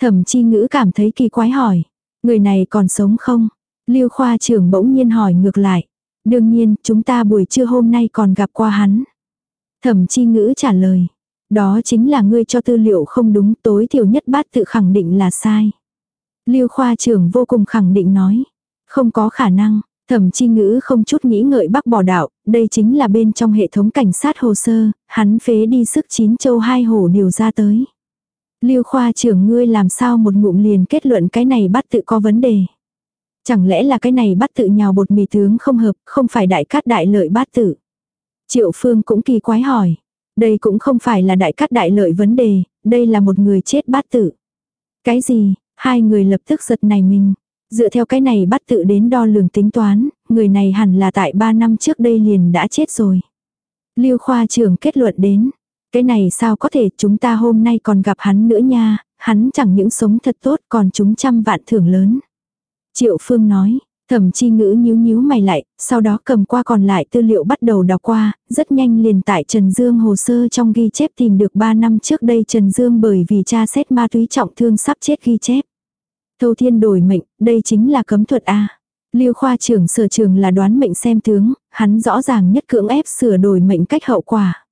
Thẩm chi ngữ cảm thấy kỳ quái hỏi, người này còn sống không? Lưu khoa trưởng bỗng nhiên hỏi ngược lại. Đương nhiên, chúng ta buổi trưa hôm nay còn gặp qua hắn. Thẩm chi ngữ trả lời. Đó chính là ngươi cho tư liệu không đúng tối thiểu nhất bát tự khẳng định là sai. Lưu khoa trưởng vô cùng khẳng định nói. Không có khả năng, thẩm chi ngữ không chút nghĩ ngợi bác bỏ đạo, đây chính là bên trong hệ thống cảnh sát hồ sơ, hắn phế đi sức chín châu hai hổ điều ra tới. Lưu khoa trưởng ngươi làm sao một ngụm liền kết luận cái này bắt tự có vấn đề. Chẳng lẽ là cái này bắt tự nhào bột mì tướng không hợp, không phải đại cát đại lợi bát tự. Triệu phương cũng kỳ quái hỏi. Đây cũng không phải là đại cát đại lợi vấn đề, đây là một người chết bát tự. Cái gì, hai người lập tức giật này mình. Dựa theo cái này bắt tự đến đo lường tính toán, người này hẳn là tại 3 năm trước đây liền đã chết rồi. Lưu khoa trưởng kết luận đến, cái này sao có thể chúng ta hôm nay còn gặp hắn nữa nha, hắn chẳng những sống thật tốt còn chúng trăm vạn thưởng lớn. Triệu Phương nói, Thẩm chi ngữ nhíu nhíu mày lại, sau đó cầm qua còn lại tư liệu bắt đầu đọc qua, rất nhanh liền tại Trần Dương hồ sơ trong ghi chép tìm được 3 năm trước đây Trần Dương bởi vì cha xét ma túy trọng thương sắp chết ghi chép. Thâu thiên đổi mệnh, đây chính là cấm thuật A. Lưu khoa trưởng sở trường là đoán mệnh xem tướng, hắn rõ ràng nhất cưỡng ép sửa đổi mệnh cách hậu quả.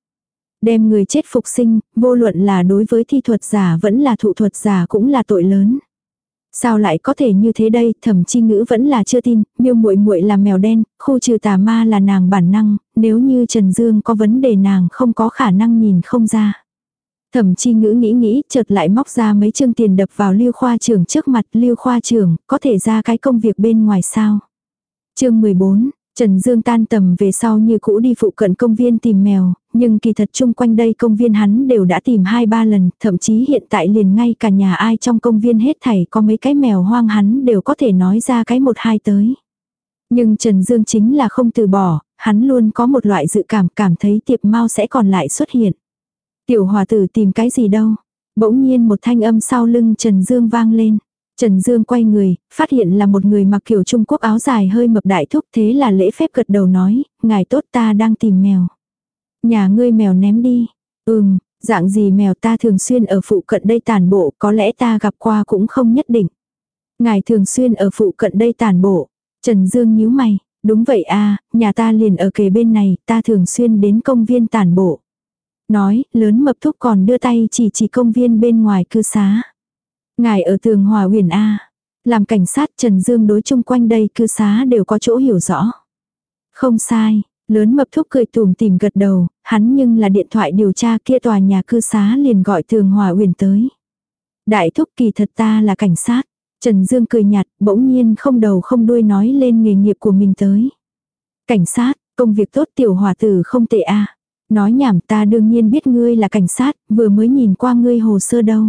Đem người chết phục sinh, vô luận là đối với thi thuật giả vẫn là thụ thuật giả cũng là tội lớn. Sao lại có thể như thế đây, thẩm chi ngữ vẫn là chưa tin, miêu muội muội là mèo đen, khu trừ tà ma là nàng bản năng, nếu như Trần Dương có vấn đề nàng không có khả năng nhìn không ra. Thẩm chi ngữ nghĩ nghĩ, chợt lại móc ra mấy chương tiền đập vào lưu khoa trưởng trước mặt lưu khoa trưởng, có thể ra cái công việc bên ngoài sao. chương 14, Trần Dương tan tầm về sau như cũ đi phụ cận công viên tìm mèo, nhưng kỳ thật chung quanh đây công viên hắn đều đã tìm hai ba lần, thậm chí hiện tại liền ngay cả nhà ai trong công viên hết thảy có mấy cái mèo hoang hắn đều có thể nói ra cái một hai tới. Nhưng Trần Dương chính là không từ bỏ, hắn luôn có một loại dự cảm cảm thấy tiệp mau sẽ còn lại xuất hiện. Tiểu hòa tử tìm cái gì đâu. Bỗng nhiên một thanh âm sau lưng Trần Dương vang lên. Trần Dương quay người, phát hiện là một người mặc kiểu Trung Quốc áo dài hơi mập đại thúc thế là lễ phép gật đầu nói, ngài tốt ta đang tìm mèo. Nhà ngươi mèo ném đi. Ừm, dạng gì mèo ta thường xuyên ở phụ cận đây tàn bộ, có lẽ ta gặp qua cũng không nhất định. Ngài thường xuyên ở phụ cận đây tàn bộ. Trần Dương nhíu mày, đúng vậy a nhà ta liền ở kề bên này, ta thường xuyên đến công viên tàn bộ. Nói, lớn mập thúc còn đưa tay chỉ chỉ công viên bên ngoài cư xá. Ngài ở tường hòa huyền A. Làm cảnh sát Trần Dương đối chung quanh đây cư xá đều có chỗ hiểu rõ. Không sai, lớn mập thúc cười tùm tìm gật đầu, hắn nhưng là điện thoại điều tra kia tòa nhà cư xá liền gọi tường hòa huyền tới. Đại thúc kỳ thật ta là cảnh sát. Trần Dương cười nhạt, bỗng nhiên không đầu không đuôi nói lên nghề nghiệp của mình tới. Cảnh sát, công việc tốt tiểu hòa tử không tệ a Nói nhảm ta đương nhiên biết ngươi là cảnh sát, vừa mới nhìn qua ngươi hồ sơ đâu.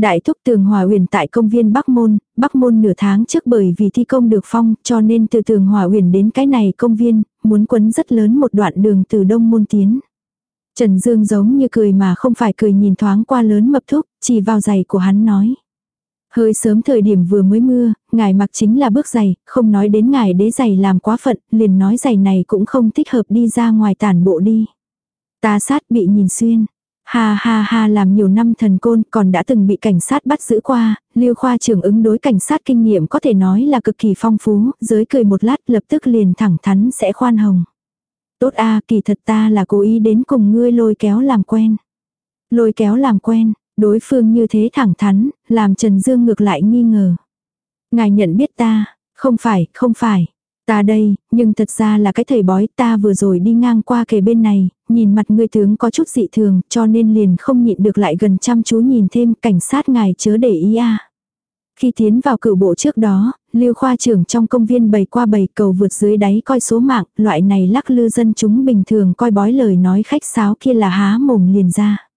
Đại thúc tường hòa huyền tại công viên Bắc Môn, Bắc Môn nửa tháng trước bởi vì thi công được phong cho nên từ tường hòa huyền đến cái này công viên, muốn quấn rất lớn một đoạn đường từ Đông Môn tiến. Trần Dương giống như cười mà không phải cười nhìn thoáng qua lớn mập thúc, chỉ vào giày của hắn nói. Hơi sớm thời điểm vừa mới mưa, ngài mặc chính là bước giày, không nói đến ngài đế giày làm quá phận, liền nói giày này cũng không thích hợp đi ra ngoài tản bộ đi. Ta sát bị nhìn xuyên. Ha ha ha làm nhiều năm thần côn còn đã từng bị cảnh sát bắt giữ qua, Lưu Khoa trưởng ứng đối cảnh sát kinh nghiệm có thể nói là cực kỳ phong phú, giới cười một lát lập tức liền thẳng thắn sẽ khoan hồng. Tốt a kỳ thật ta là cố ý đến cùng ngươi lôi kéo làm quen. Lôi kéo làm quen, đối phương như thế thẳng thắn, làm Trần Dương ngược lại nghi ngờ. Ngài nhận biết ta, không phải, không phải. Ta đây, nhưng thật ra là cái thầy bói ta vừa rồi đi ngang qua kề bên này, nhìn mặt người tướng có chút dị thường, cho nên liền không nhịn được lại gần chăm chú nhìn thêm cảnh sát ngài chớ để ý a Khi tiến vào cửu bộ trước đó, lưu khoa trưởng trong công viên bày qua bầy cầu vượt dưới đáy coi số mạng, loại này lắc lư dân chúng bình thường coi bói lời nói khách sáo kia là há mồm liền ra.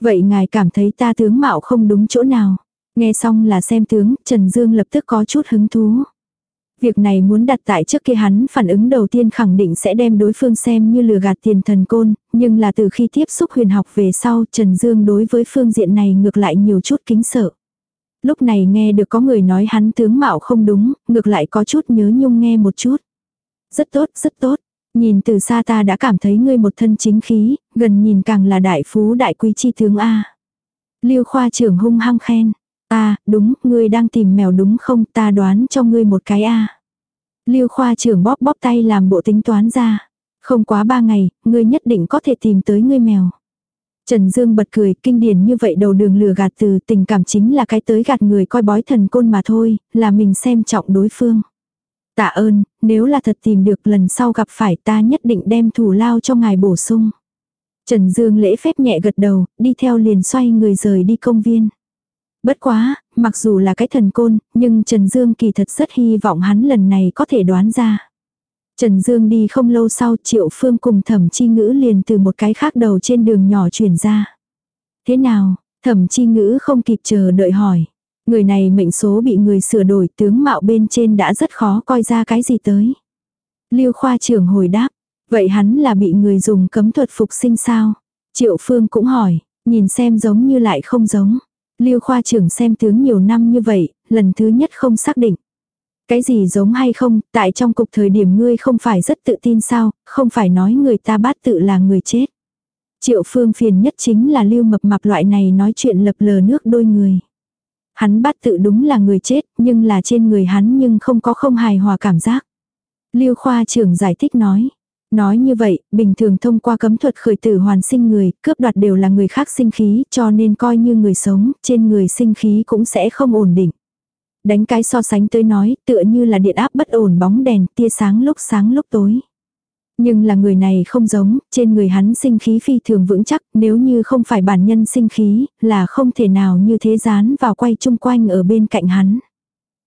Vậy ngài cảm thấy ta tướng mạo không đúng chỗ nào. Nghe xong là xem tướng, Trần Dương lập tức có chút hứng thú. Việc này muốn đặt tại trước kia hắn phản ứng đầu tiên khẳng định sẽ đem đối phương xem như lừa gạt tiền thần côn, nhưng là từ khi tiếp xúc huyền học về sau Trần Dương đối với phương diện này ngược lại nhiều chút kính sợ. Lúc này nghe được có người nói hắn tướng mạo không đúng, ngược lại có chút nhớ nhung nghe một chút. Rất tốt, rất tốt. Nhìn từ xa ta đã cảm thấy ngươi một thân chính khí, gần nhìn càng là đại phú đại quý chi tướng A. liêu khoa trưởng hung hăng khen. À, đúng, ngươi đang tìm mèo đúng không, ta đoán cho ngươi một cái a. Lưu khoa trưởng bóp bóp tay làm bộ tính toán ra. Không quá ba ngày, ngươi nhất định có thể tìm tới ngươi mèo. Trần Dương bật cười, kinh điển như vậy đầu đường lừa gạt từ tình cảm chính là cái tới gạt người coi bói thần côn mà thôi, là mình xem trọng đối phương. Tạ ơn, nếu là thật tìm được lần sau gặp phải ta nhất định đem thủ lao cho ngài bổ sung. Trần Dương lễ phép nhẹ gật đầu, đi theo liền xoay người rời đi công viên. Bất quá, mặc dù là cái thần côn, nhưng Trần Dương kỳ thật rất hy vọng hắn lần này có thể đoán ra. Trần Dương đi không lâu sau Triệu Phương cùng thẩm chi ngữ liền từ một cái khác đầu trên đường nhỏ chuyển ra. Thế nào, thẩm chi ngữ không kịp chờ đợi hỏi. Người này mệnh số bị người sửa đổi tướng mạo bên trên đã rất khó coi ra cái gì tới. Lưu khoa trưởng hồi đáp, vậy hắn là bị người dùng cấm thuật phục sinh sao? Triệu Phương cũng hỏi, nhìn xem giống như lại không giống. Lưu khoa trưởng xem tướng nhiều năm như vậy, lần thứ nhất không xác định. Cái gì giống hay không, tại trong cục thời điểm ngươi không phải rất tự tin sao, không phải nói người ta bát tự là người chết. Triệu phương phiền nhất chính là lưu mập mạp loại này nói chuyện lập lờ nước đôi người. Hắn bát tự đúng là người chết, nhưng là trên người hắn nhưng không có không hài hòa cảm giác. Lưu khoa trưởng giải thích nói. Nói như vậy, bình thường thông qua cấm thuật khởi tử hoàn sinh người, cướp đoạt đều là người khác sinh khí, cho nên coi như người sống, trên người sinh khí cũng sẽ không ổn định. Đánh cái so sánh tới nói, tựa như là điện áp bất ổn bóng đèn, tia sáng lúc sáng lúc tối. Nhưng là người này không giống, trên người hắn sinh khí phi thường vững chắc, nếu như không phải bản nhân sinh khí, là không thể nào như thế dán vào quay chung quanh ở bên cạnh hắn.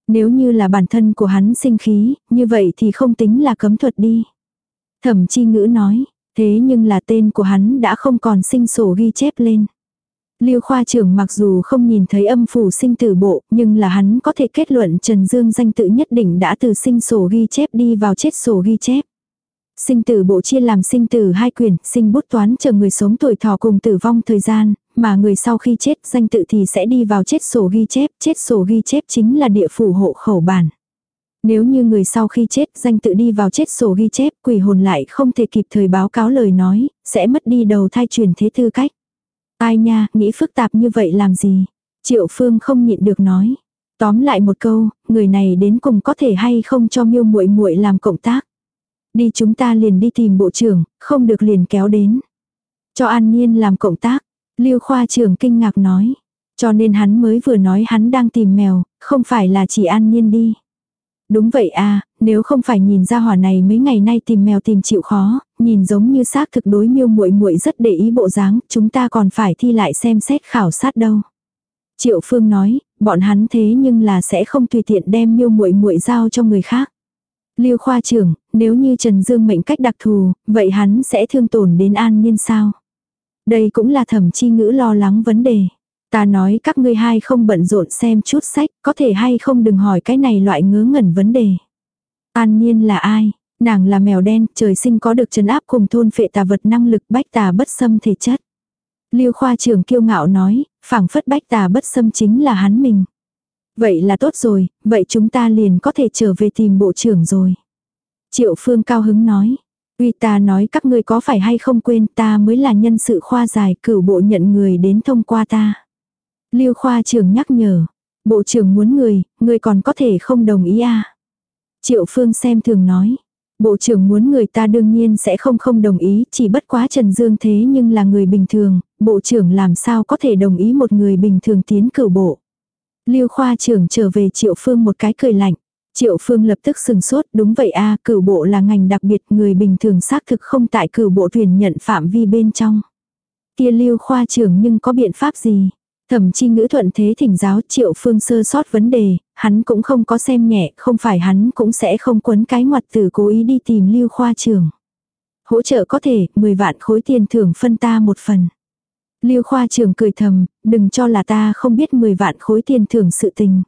Nếu như là bản thân của hắn sinh khí, như vậy thì không tính là cấm thuật đi. Thẩm chi ngữ nói, thế nhưng là tên của hắn đã không còn sinh sổ ghi chép lên. liêu khoa trưởng mặc dù không nhìn thấy âm phủ sinh tử bộ, nhưng là hắn có thể kết luận Trần Dương danh tự nhất định đã từ sinh sổ ghi chép đi vào chết sổ ghi chép. Sinh tử bộ chia làm sinh tử hai quyền, sinh bút toán chờ người sống tuổi thọ cùng tử vong thời gian, mà người sau khi chết danh tự thì sẽ đi vào chết sổ ghi chép, chết sổ ghi chép chính là địa phủ hộ khẩu bản. Nếu như người sau khi chết danh tự đi vào chết sổ ghi chép quỷ hồn lại không thể kịp thời báo cáo lời nói, sẽ mất đi đầu thai truyền thế tư cách. Ai nha, nghĩ phức tạp như vậy làm gì? Triệu Phương không nhịn được nói. Tóm lại một câu, người này đến cùng có thể hay không cho miêu muội muội làm cộng tác. Đi chúng ta liền đi tìm bộ trưởng, không được liền kéo đến. Cho An Nhiên làm cộng tác. Lưu khoa trưởng kinh ngạc nói. Cho nên hắn mới vừa nói hắn đang tìm mèo, không phải là chỉ An Nhiên đi. Đúng vậy à, nếu không phải nhìn ra hỏa này mấy ngày nay tìm mèo tìm chịu khó, nhìn giống như xác thực đối miêu muội muội rất để ý bộ dáng, chúng ta còn phải thi lại xem xét khảo sát đâu. Triệu Phương nói, bọn hắn thế nhưng là sẽ không tùy tiện đem miêu muội muội giao cho người khác. Lưu khoa trưởng, nếu như Trần Dương mệnh cách đặc thù, vậy hắn sẽ thương tổn đến an nhiên sao? Đây cũng là thẩm chi ngữ lo lắng vấn đề. Ta nói các ngươi hai không bận rộn xem chút sách, có thể hay không đừng hỏi cái này loại ngớ ngẩn vấn đề. An Nhiên là ai? Nàng là mèo đen, trời sinh có được trấn áp cùng thôn phệ tà vật năng lực bách tà bất xâm thể chất. Lưu khoa trưởng kiêu ngạo nói, phảng phất bách tà bất xâm chính là hắn mình. Vậy là tốt rồi, vậy chúng ta liền có thể trở về tìm bộ trưởng rồi. Triệu phương cao hứng nói. Uy ta nói các ngươi có phải hay không quên ta mới là nhân sự khoa giải cửu bộ nhận người đến thông qua ta. Lưu khoa trưởng nhắc nhở. Bộ trưởng muốn người, người còn có thể không đồng ý à. Triệu Phương xem thường nói. Bộ trưởng muốn người ta đương nhiên sẽ không không đồng ý, chỉ bất quá Trần Dương thế nhưng là người bình thường, bộ trưởng làm sao có thể đồng ý một người bình thường tiến cử bộ. Lưu khoa trưởng trở về Triệu Phương một cái cười lạnh. Triệu Phương lập tức sừng sốt, đúng vậy a cửu bộ là ngành đặc biệt, người bình thường xác thực không tại cửu bộ tuyển nhận phạm vi bên trong. Kia lưu khoa trưởng nhưng có biện pháp gì? Thẩm chi ngữ thuận thế thỉnh giáo Triệu Phương sơ sót vấn đề, hắn cũng không có xem nhẹ, không phải hắn cũng sẽ không quấn cái ngoặt tử cố ý đi tìm lưu khoa trường Hỗ trợ có thể, 10 vạn khối tiền thưởng phân ta một phần. Lưu khoa trường cười thầm, đừng cho là ta không biết 10 vạn khối tiền thưởng sự tình.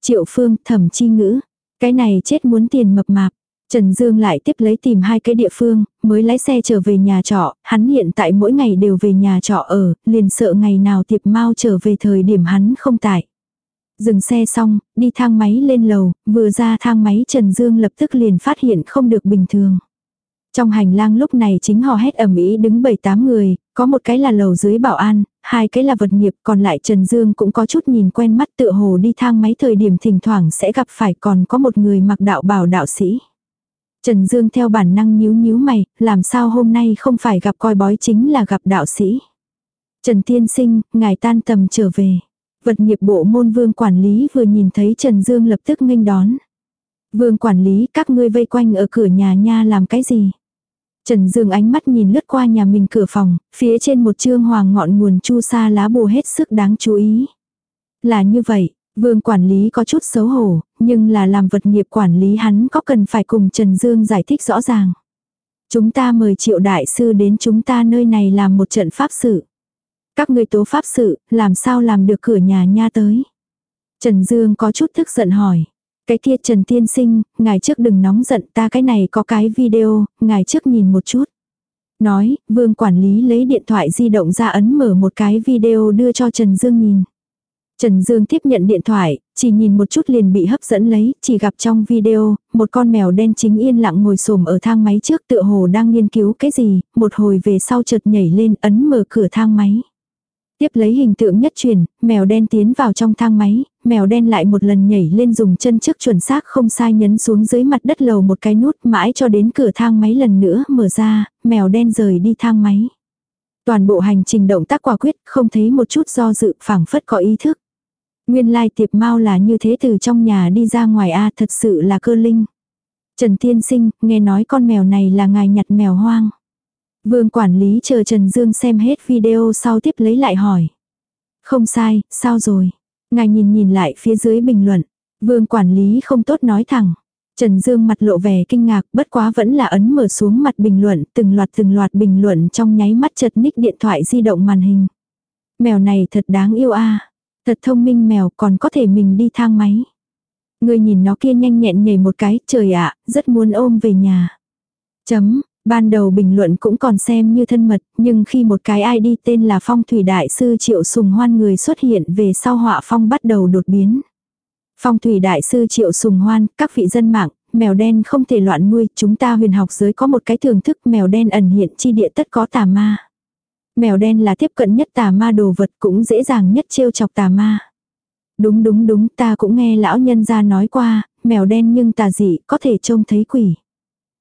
Triệu Phương thẩm chi ngữ, cái này chết muốn tiền mập mạp. Trần Dương lại tiếp lấy tìm hai cái địa phương, mới lái xe trở về nhà trọ, hắn hiện tại mỗi ngày đều về nhà trọ ở, liền sợ ngày nào tiệp mau trở về thời điểm hắn không tại. Dừng xe xong, đi thang máy lên lầu, vừa ra thang máy Trần Dương lập tức liền phát hiện không được bình thường. Trong hành lang lúc này chính hò hét ầm ĩ đứng bảy tám người, có một cái là lầu dưới bảo an, hai cái là vật nghiệp, còn lại Trần Dương cũng có chút nhìn quen mắt tựa hồ đi thang máy thời điểm thỉnh thoảng sẽ gặp phải còn có một người mặc đạo bảo đạo sĩ. Trần Dương theo bản năng nhíu nhíu mày, làm sao hôm nay không phải gặp coi bói chính là gặp đạo sĩ. Trần Tiên Sinh, ngài tan tầm trở về. Vật nghiệp bộ môn vương quản lý vừa nhìn thấy Trần Dương lập tức nghênh đón. Vương quản lý các ngươi vây quanh ở cửa nhà nha làm cái gì? Trần Dương ánh mắt nhìn lướt qua nhà mình cửa phòng, phía trên một chương hoàng ngọn nguồn chu sa lá bù hết sức đáng chú ý. Là như vậy, vương quản lý có chút xấu hổ, nhưng là làm vật nghiệp quản lý hắn có cần phải cùng Trần Dương giải thích rõ ràng. Chúng ta mời triệu đại sư đến chúng ta nơi này làm một trận pháp sự. Các người tố pháp sự, làm sao làm được cửa nhà nha tới. Trần Dương có chút thức giận hỏi. Cái kia Trần Tiên Sinh, ngài trước đừng nóng giận ta cái này có cái video, ngài trước nhìn một chút. Nói, vương quản lý lấy điện thoại di động ra ấn mở một cái video đưa cho Trần Dương nhìn. Trần Dương tiếp nhận điện thoại, chỉ nhìn một chút liền bị hấp dẫn lấy, chỉ gặp trong video, một con mèo đen chính yên lặng ngồi xổm ở thang máy trước tựa hồ đang nghiên cứu cái gì, một hồi về sau chợt nhảy lên ấn mở cửa thang máy. Tiếp lấy hình tượng nhất truyền, mèo đen tiến vào trong thang máy, mèo đen lại một lần nhảy lên dùng chân trước chuẩn xác không sai nhấn xuống dưới mặt đất lầu một cái nút mãi cho đến cửa thang máy lần nữa mở ra, mèo đen rời đi thang máy. Toàn bộ hành trình động tác quả quyết, không thấy một chút do dự, phảng phất có ý thức. Nguyên lai tiệp mau là như thế từ trong nhà đi ra ngoài a thật sự là cơ linh. Trần Tiên Sinh, nghe nói con mèo này là ngài nhặt mèo hoang. Vương quản lý chờ Trần Dương xem hết video sau tiếp lấy lại hỏi. Không sai, sao rồi? Ngài nhìn nhìn lại phía dưới bình luận. Vương quản lý không tốt nói thẳng. Trần Dương mặt lộ vẻ kinh ngạc bất quá vẫn là ấn mở xuống mặt bình luận từng loạt từng loạt bình luận trong nháy mắt chật ních điện thoại di động màn hình. Mèo này thật đáng yêu a Thật thông minh mèo còn có thể mình đi thang máy. Người nhìn nó kia nhanh nhẹn nhảy một cái, trời ạ, rất muốn ôm về nhà. Chấm, Ban đầu bình luận cũng còn xem như thân mật, nhưng khi một cái ID tên là Phong Thủy Đại Sư Triệu Sùng Hoan người xuất hiện về sau họa phong bắt đầu đột biến. Phong Thủy Đại Sư Triệu Sùng Hoan, các vị dân mạng, mèo đen không thể loạn nuôi, chúng ta huyền học giới có một cái thưởng thức mèo đen ẩn hiện chi địa tất có tà ma. Mèo đen là tiếp cận nhất tà ma đồ vật cũng dễ dàng nhất trêu chọc tà ma. Đúng đúng đúng ta cũng nghe lão nhân gia nói qua, mèo đen nhưng tà dị có thể trông thấy quỷ.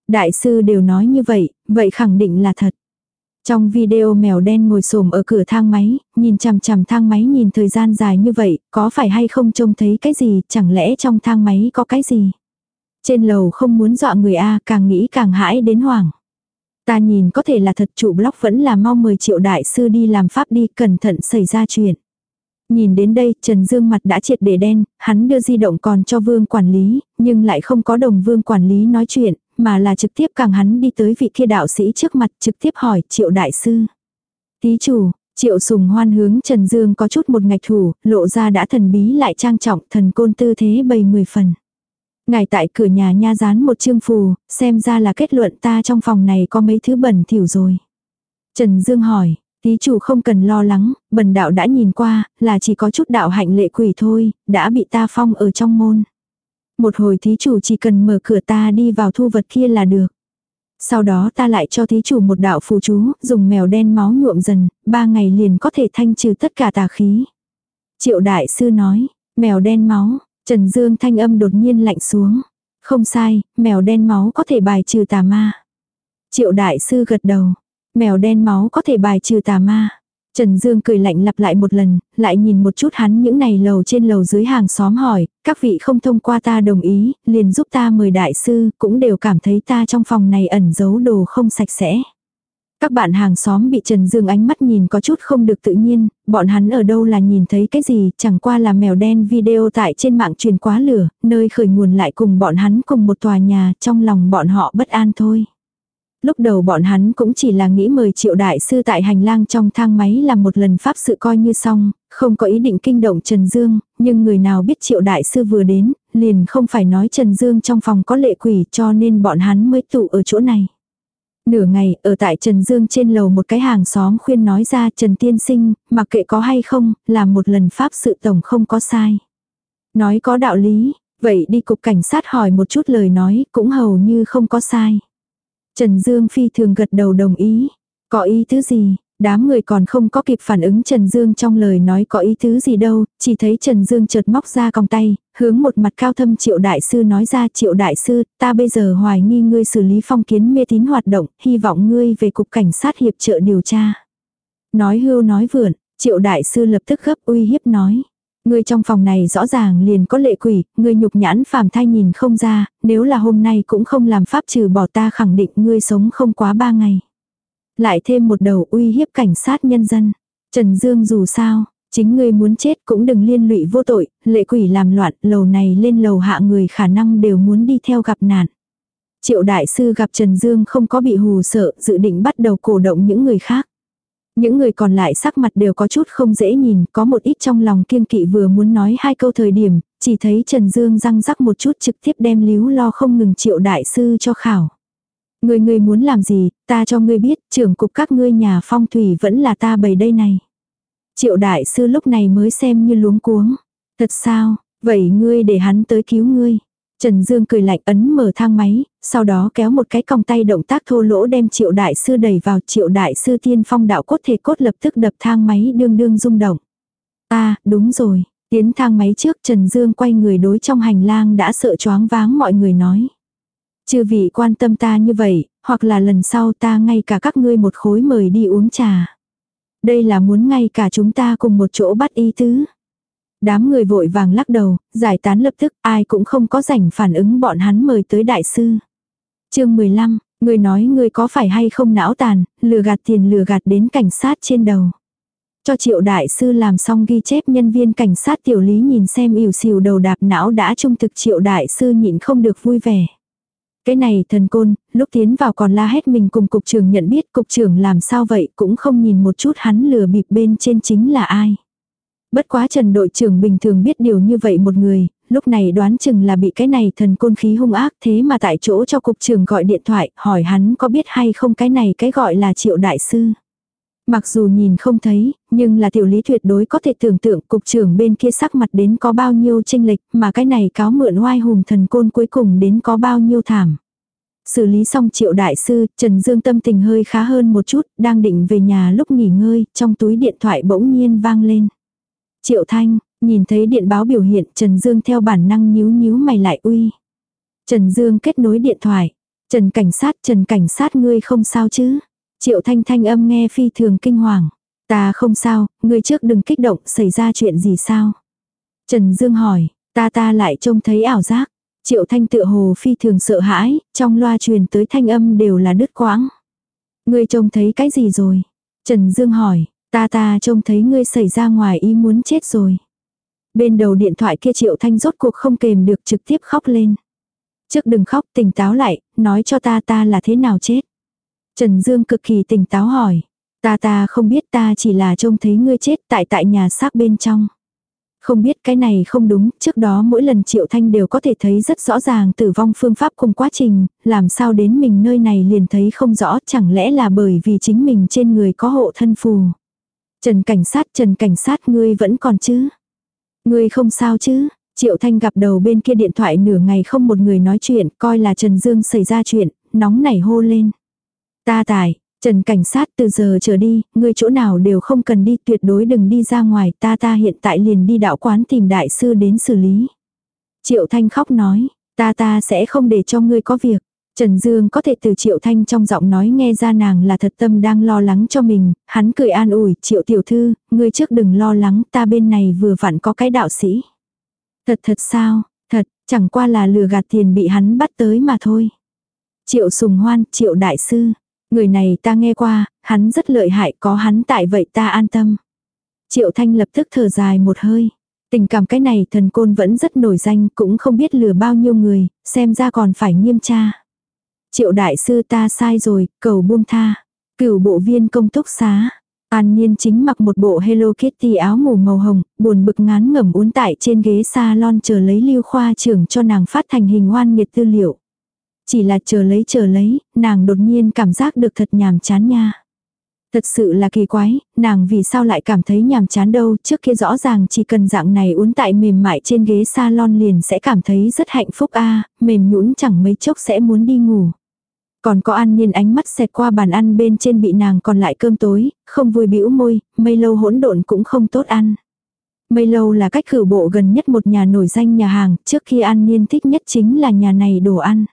Đại sư đều nói như vậy, vậy khẳng định là thật. Trong video mèo đen ngồi xổm ở cửa thang máy, nhìn chằm chằm thang máy nhìn thời gian dài như vậy, có phải hay không trông thấy cái gì, chẳng lẽ trong thang máy có cái gì. Trên lầu không muốn dọa người A càng nghĩ càng hãi đến hoảng. Ta nhìn có thể là thật chủ blog vẫn là mau 10 triệu đại sư đi làm pháp đi cẩn thận xảy ra chuyện. Nhìn đến đây, Trần Dương mặt đã triệt để đen, hắn đưa di động còn cho vương quản lý, nhưng lại không có đồng vương quản lý nói chuyện, mà là trực tiếp càng hắn đi tới vị kia đạo sĩ trước mặt trực tiếp hỏi triệu đại sư. Tí chủ, triệu sùng hoan hướng Trần Dương có chút một ngạch thủ, lộ ra đã thần bí lại trang trọng thần côn tư thế bầy mười phần. Ngài tại cửa nhà nha dán một chương phù, xem ra là kết luận ta trong phòng này có mấy thứ bẩn thỉu rồi. Trần Dương hỏi, tí chủ không cần lo lắng, bần đạo đã nhìn qua, là chỉ có chút đạo hạnh lệ quỷ thôi, đã bị ta phong ở trong môn. Một hồi thí chủ chỉ cần mở cửa ta đi vào thu vật kia là được. Sau đó ta lại cho thí chủ một đạo phù chú, dùng mèo đen máu nhuộm dần, ba ngày liền có thể thanh trừ tất cả tà khí. Triệu đại sư nói, mèo đen máu, Trần Dương thanh âm đột nhiên lạnh xuống. Không sai, mèo đen máu có thể bài trừ tà ma. Triệu đại sư gật đầu, mèo đen máu có thể bài trừ tà ma. Trần Dương cười lạnh lặp lại một lần, lại nhìn một chút hắn những này lầu trên lầu dưới hàng xóm hỏi, các vị không thông qua ta đồng ý, liền giúp ta mời đại sư, cũng đều cảm thấy ta trong phòng này ẩn giấu đồ không sạch sẽ. Các bạn hàng xóm bị Trần Dương ánh mắt nhìn có chút không được tự nhiên, bọn hắn ở đâu là nhìn thấy cái gì, chẳng qua là mèo đen video tại trên mạng truyền quá lửa, nơi khởi nguồn lại cùng bọn hắn cùng một tòa nhà, trong lòng bọn họ bất an thôi. Lúc đầu bọn hắn cũng chỉ là nghĩ mời triệu đại sư tại hành lang trong thang máy làm một lần pháp sự coi như xong, không có ý định kinh động Trần Dương, nhưng người nào biết triệu đại sư vừa đến, liền không phải nói Trần Dương trong phòng có lệ quỷ cho nên bọn hắn mới tụ ở chỗ này. Nửa ngày, ở tại Trần Dương trên lầu một cái hàng xóm khuyên nói ra Trần Tiên Sinh, mặc kệ có hay không, làm một lần pháp sự tổng không có sai. Nói có đạo lý, vậy đi cục cảnh sát hỏi một chút lời nói, cũng hầu như không có sai. Trần Dương phi thường gật đầu đồng ý. Có ý thứ gì, đám người còn không có kịp phản ứng Trần Dương trong lời nói có ý thứ gì đâu, chỉ thấy Trần Dương chợt móc ra còng tay, hướng một mặt cao thâm triệu đại sư nói ra triệu đại sư, ta bây giờ hoài nghi ngươi xử lý phong kiến mê tín hoạt động, hy vọng ngươi về cục cảnh sát hiệp trợ điều tra. Nói hưu nói vượn, triệu đại sư lập tức gấp uy hiếp nói. Ngươi trong phòng này rõ ràng liền có lệ quỷ, ngươi nhục nhãn phàm thai nhìn không ra, nếu là hôm nay cũng không làm pháp trừ bỏ ta khẳng định ngươi sống không quá ba ngày. Lại thêm một đầu uy hiếp cảnh sát nhân dân. Trần Dương dù sao, chính ngươi muốn chết cũng đừng liên lụy vô tội, lệ quỷ làm loạn, lầu này lên lầu hạ người khả năng đều muốn đi theo gặp nạn. Triệu đại sư gặp Trần Dương không có bị hù sợ, dự định bắt đầu cổ động những người khác. Những người còn lại sắc mặt đều có chút không dễ nhìn, có một ít trong lòng kiêng kỵ vừa muốn nói hai câu thời điểm, chỉ thấy Trần Dương răng rắc một chút trực tiếp đem líu lo không ngừng triệu đại sư cho khảo. Người người muốn làm gì, ta cho ngươi biết, trưởng cục các ngươi nhà phong thủy vẫn là ta bày đây này. Triệu đại sư lúc này mới xem như luống cuống. Thật sao, vậy ngươi để hắn tới cứu ngươi. Trần Dương cười lạnh ấn mở thang máy, sau đó kéo một cái còng tay động tác thô lỗ đem triệu đại sư đẩy vào triệu đại sư tiên phong đạo cốt thể cốt lập tức đập thang máy đương đương rung động. À, đúng rồi, tiến thang máy trước Trần Dương quay người đối trong hành lang đã sợ choáng váng mọi người nói. Chư vị quan tâm ta như vậy, hoặc là lần sau ta ngay cả các ngươi một khối mời đi uống trà. Đây là muốn ngay cả chúng ta cùng một chỗ bắt y tứ. Đám người vội vàng lắc đầu, giải tán lập tức, ai cũng không có rảnh phản ứng bọn hắn mời tới đại sư. chương 15, người nói người có phải hay không não tàn, lừa gạt tiền lừa gạt đến cảnh sát trên đầu. Cho triệu đại sư làm xong ghi chép nhân viên cảnh sát tiểu lý nhìn xem ỉu xìu đầu đạp não đã trung thực triệu đại sư nhịn không được vui vẻ. Cái này thần côn, lúc tiến vào còn la hét mình cùng cục trưởng nhận biết cục trưởng làm sao vậy cũng không nhìn một chút hắn lừa bịp bên trên chính là ai. Bất quá Trần đội trưởng bình thường biết điều như vậy một người, lúc này đoán chừng là bị cái này thần côn khí hung ác thế mà tại chỗ cho cục trưởng gọi điện thoại hỏi hắn có biết hay không cái này cái gọi là triệu đại sư. Mặc dù nhìn không thấy, nhưng là tiểu lý tuyệt đối có thể tưởng tượng cục trưởng bên kia sắc mặt đến có bao nhiêu tranh lệch mà cái này cáo mượn oai hùng thần côn cuối cùng đến có bao nhiêu thảm. Xử lý xong triệu đại sư, Trần Dương tâm tình hơi khá hơn một chút, đang định về nhà lúc nghỉ ngơi, trong túi điện thoại bỗng nhiên vang lên. Triệu Thanh, nhìn thấy điện báo biểu hiện Trần Dương theo bản năng nhíu nhíu mày lại uy. Trần Dương kết nối điện thoại. Trần cảnh sát, Trần cảnh sát ngươi không sao chứ? Triệu Thanh thanh âm nghe phi thường kinh hoàng. Ta không sao, người trước đừng kích động, xảy ra chuyện gì sao? Trần Dương hỏi, ta ta lại trông thấy ảo giác. Triệu Thanh tựa hồ phi thường sợ hãi, trong loa truyền tới thanh âm đều là đứt quãng. Ngươi trông thấy cái gì rồi? Trần Dương hỏi, Ta ta trông thấy ngươi xảy ra ngoài ý muốn chết rồi. Bên đầu điện thoại kia triệu thanh rốt cuộc không kềm được trực tiếp khóc lên. Trước đừng khóc tỉnh táo lại, nói cho ta ta là thế nào chết. Trần Dương cực kỳ tỉnh táo hỏi. Ta ta không biết ta chỉ là trông thấy ngươi chết tại tại nhà xác bên trong. Không biết cái này không đúng, trước đó mỗi lần Triệu Thanh đều có thể thấy rất rõ ràng tử vong phương pháp cùng quá trình, làm sao đến mình nơi này liền thấy không rõ, chẳng lẽ là bởi vì chính mình trên người có hộ thân phù. Trần cảnh sát, Trần cảnh sát ngươi vẫn còn chứ? Ngươi không sao chứ? Triệu Thanh gặp đầu bên kia điện thoại nửa ngày không một người nói chuyện, coi là Trần Dương xảy ra chuyện, nóng nảy hô lên. Ta tài, Trần cảnh sát từ giờ trở đi, ngươi chỗ nào đều không cần đi, tuyệt đối đừng đi ra ngoài, ta ta hiện tại liền đi đạo quán tìm đại sư đến xử lý. Triệu Thanh khóc nói, ta ta sẽ không để cho ngươi có việc. Trần Dương có thể từ Triệu Thanh trong giọng nói nghe ra nàng là thật tâm đang lo lắng cho mình, hắn cười an ủi, Triệu tiểu thư, ngươi trước đừng lo lắng, ta bên này vừa vặn có cái đạo sĩ. Thật thật sao, thật, chẳng qua là lừa gạt tiền bị hắn bắt tới mà thôi. Triệu sùng hoan, triệu đại sư, người này ta nghe qua, hắn rất lợi hại có hắn tại vậy ta an tâm. Triệu Thanh lập tức thở dài một hơi. Tình cảm cái này thần côn vẫn rất nổi danh cũng không biết lừa bao nhiêu người, xem ra còn phải nghiêm tra. Triệu đại sư ta sai rồi, cầu buông tha. Cửu bộ viên công túc xá. An Niên chính mặc một bộ Hello Kitty áo ngủ màu hồng, buồn bực ngán ngẩm uốn tại trên ghế salon chờ lấy lưu khoa trưởng cho nàng phát thành hình hoan nghiệt tư liệu. Chỉ là chờ lấy chờ lấy, nàng đột nhiên cảm giác được thật nhàm chán nha. Thật sự là kỳ quái, nàng vì sao lại cảm thấy nhàm chán đâu, trước kia rõ ràng chỉ cần dạng này uốn tại mềm mại trên ghế salon liền sẽ cảm thấy rất hạnh phúc a mềm nhũn chẳng mấy chốc sẽ muốn đi ngủ. Còn có an niên ánh mắt xẹt qua bàn ăn bên trên bị nàng còn lại cơm tối, không vui bĩu môi, mây lâu hỗn độn cũng không tốt ăn. Mây lâu là cách khử bộ gần nhất một nhà nổi danh nhà hàng, trước khi an niên thích nhất chính là nhà này đồ ăn.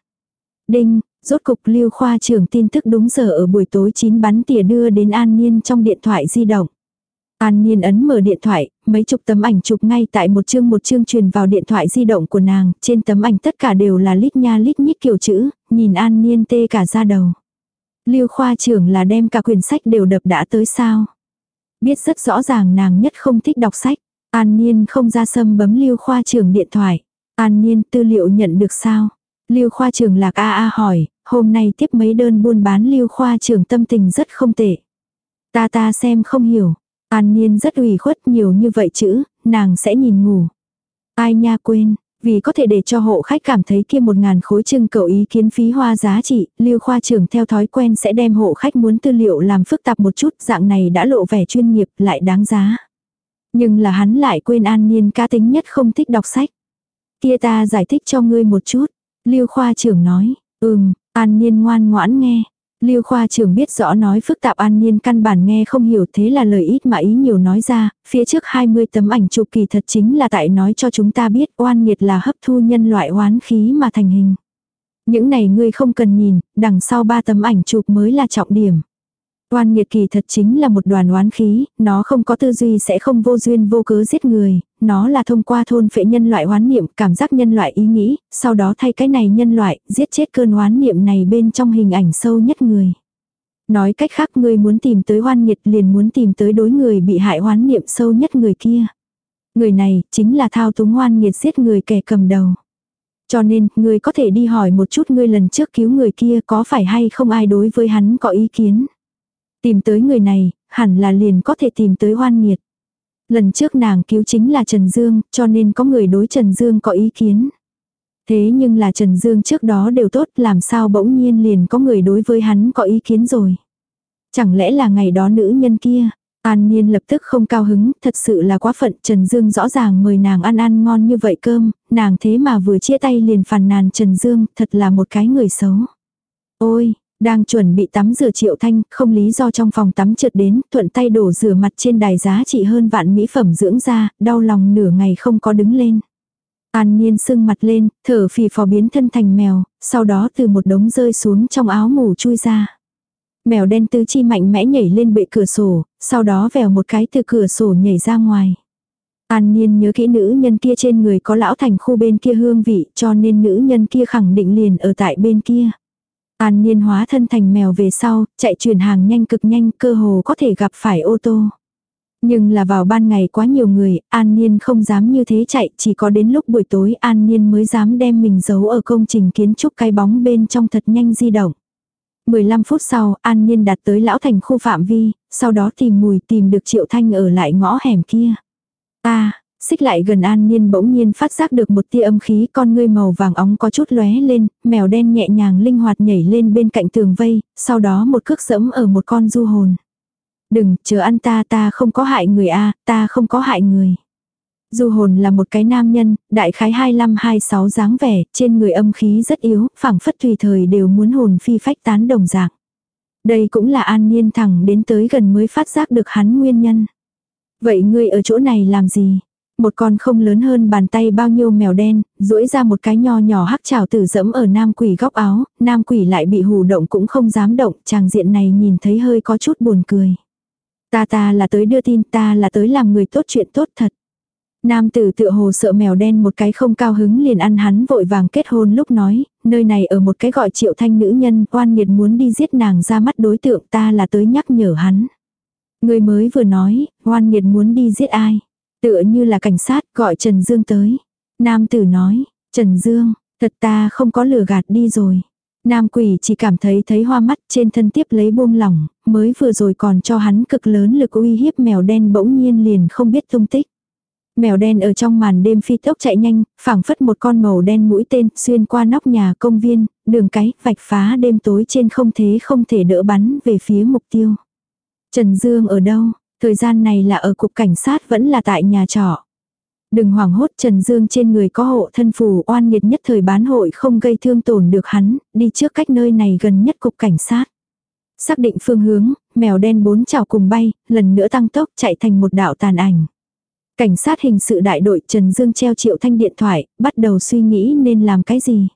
Đinh, rốt cục lưu khoa trưởng tin tức đúng giờ ở buổi tối chín bắn tỉa đưa đến an niên trong điện thoại di động. An Niên ấn mở điện thoại, mấy chục tấm ảnh chụp ngay tại một chương một chương truyền vào điện thoại di động của nàng, trên tấm ảnh tất cả đều là lít nha lít nhít kiểu chữ, nhìn An Niên tê cả ra đầu. Lưu khoa trưởng là đem cả quyển sách đều đập đã tới sao. Biết rất rõ ràng nàng nhất không thích đọc sách. An Niên không ra sâm bấm Lưu khoa trưởng điện thoại. An Niên tư liệu nhận được sao? Lưu khoa trưởng lạc a a hỏi, hôm nay tiếp mấy đơn buôn bán Lưu khoa trưởng tâm tình rất không tệ. Ta ta xem không hiểu, An Niên rất ủy khuất nhiều như vậy chữ, nàng sẽ nhìn ngủ. Ai nha quên, vì có thể để cho hộ khách cảm thấy kia một ngàn khối trưng cầu ý kiến phí hoa giá trị, lưu khoa trưởng theo thói quen sẽ đem hộ khách muốn tư liệu làm phức tạp một chút, dạng này đã lộ vẻ chuyên nghiệp lại đáng giá. Nhưng là hắn lại quên an niên cá tính nhất không thích đọc sách. Kia ta giải thích cho ngươi một chút, lưu khoa trưởng nói, ừm, an nhiên ngoan ngoãn nghe, Lưu khoa trưởng biết rõ nói phức tạp an nhiên căn bản nghe không hiểu thế là lời ít mà ý nhiều nói ra, phía trước 20 tấm ảnh chụp kỳ thật chính là tại nói cho chúng ta biết oan nghiệt là hấp thu nhân loại oán khí mà thành hình. Những này ngươi không cần nhìn, đằng sau ba tấm ảnh chụp mới là trọng điểm. Oan nghiệt kỳ thật chính là một đoàn oán khí, nó không có tư duy sẽ không vô duyên vô cớ giết người, nó là thông qua thôn phệ nhân loại oán niệm, cảm giác nhân loại ý nghĩ, sau đó thay cái này nhân loại, giết chết cơn oán niệm này bên trong hình ảnh sâu nhất người. Nói cách khác người muốn tìm tới hoan nghiệt liền muốn tìm tới đối người bị hại oán niệm sâu nhất người kia. Người này chính là thao túng hoan nghiệt giết người kẻ cầm đầu. Cho nên, người có thể đi hỏi một chút ngươi lần trước cứu người kia có phải hay không ai đối với hắn có ý kiến. Tìm tới người này, hẳn là liền có thể tìm tới hoan nghiệt. Lần trước nàng cứu chính là Trần Dương, cho nên có người đối Trần Dương có ý kiến. Thế nhưng là Trần Dương trước đó đều tốt làm sao bỗng nhiên liền có người đối với hắn có ý kiến rồi. Chẳng lẽ là ngày đó nữ nhân kia, An Niên lập tức không cao hứng, thật sự là quá phận, Trần Dương rõ ràng mời nàng ăn ăn ngon như vậy cơm, nàng thế mà vừa chia tay liền phàn nàn Trần Dương, thật là một cái người xấu. Ôi, đang chuẩn bị tắm rửa triệu thanh, không lý do trong phòng tắm trượt đến, thuận tay đổ rửa mặt trên đài giá trị hơn vạn mỹ phẩm dưỡng da, đau lòng nửa ngày không có đứng lên. An nhiên sưng mặt lên, thở phì phò biến thân thành mèo, sau đó từ một đống rơi xuống trong áo ngủ chui ra. Mèo đen tứ chi mạnh mẽ nhảy lên bệ cửa sổ, sau đó vèo một cái từ cửa sổ nhảy ra ngoài. An nhiên nhớ kỹ nữ nhân kia trên người có lão thành khu bên kia hương vị cho nên nữ nhân kia khẳng định liền ở tại bên kia. An Niên hóa thân thành mèo về sau, chạy chuyển hàng nhanh cực nhanh cơ hồ có thể gặp phải ô tô. Nhưng là vào ban ngày quá nhiều người, An Niên không dám như thế chạy, chỉ có đến lúc buổi tối An Niên mới dám đem mình giấu ở công trình kiến trúc cái bóng bên trong thật nhanh di động. 15 phút sau, An Niên đạt tới lão thành khu phạm vi, sau đó tìm mùi tìm được Triệu Thanh ở lại ngõ hẻm kia. Ta, Xích lại gần an nhiên bỗng nhiên phát giác được một tia âm khí con ngươi màu vàng óng có chút lóe lên, mèo đen nhẹ nhàng linh hoạt nhảy lên bên cạnh tường vây, sau đó một cước dẫm ở một con du hồn. Đừng, chờ ăn ta ta không có hại người a ta không có hại người. Du hồn là một cái nam nhân, đại khái 25-26 dáng vẻ, trên người âm khí rất yếu, phảng phất tùy thời đều muốn hồn phi phách tán đồng dạng. Đây cũng là an nhiên thẳng đến tới gần mới phát giác được hắn nguyên nhân. Vậy ngươi ở chỗ này làm gì? Một con không lớn hơn bàn tay bao nhiêu mèo đen, duỗi ra một cái nho nhỏ hắc trảo tử dẫm ở nam quỷ góc áo, nam quỷ lại bị hù động cũng không dám động, chàng diện này nhìn thấy hơi có chút buồn cười. Ta ta là tới đưa tin, ta là tới làm người tốt chuyện tốt thật. Nam tử tựa hồ sợ mèo đen một cái không cao hứng liền ăn hắn vội vàng kết hôn lúc nói, nơi này ở một cái gọi triệu thanh nữ nhân, oan nghiệt muốn đi giết nàng ra mắt đối tượng ta là tới nhắc nhở hắn. Người mới vừa nói, oan nghiệt muốn đi giết ai. Tựa như là cảnh sát gọi Trần Dương tới. Nam tử nói, Trần Dương, thật ta không có lừa gạt đi rồi. Nam quỷ chỉ cảm thấy thấy hoa mắt trên thân tiếp lấy buông lỏng, mới vừa rồi còn cho hắn cực lớn lực uy hiếp mèo đen bỗng nhiên liền không biết tung tích. Mèo đen ở trong màn đêm phi tốc chạy nhanh, phảng phất một con màu đen mũi tên xuyên qua nóc nhà công viên, đường cái, vạch phá đêm tối trên không thế không thể đỡ bắn về phía mục tiêu. Trần Dương ở đâu? Thời gian này là ở cục cảnh sát vẫn là tại nhà trọ. Đừng hoảng hốt Trần Dương trên người có hộ thân phù oan nghiệt nhất thời bán hội không gây thương tổn được hắn, đi trước cách nơi này gần nhất cục cảnh sát. Xác định phương hướng, mèo đen bốn chảo cùng bay, lần nữa tăng tốc chạy thành một đạo tàn ảnh. Cảnh sát hình sự đại đội Trần Dương treo triệu thanh điện thoại, bắt đầu suy nghĩ nên làm cái gì.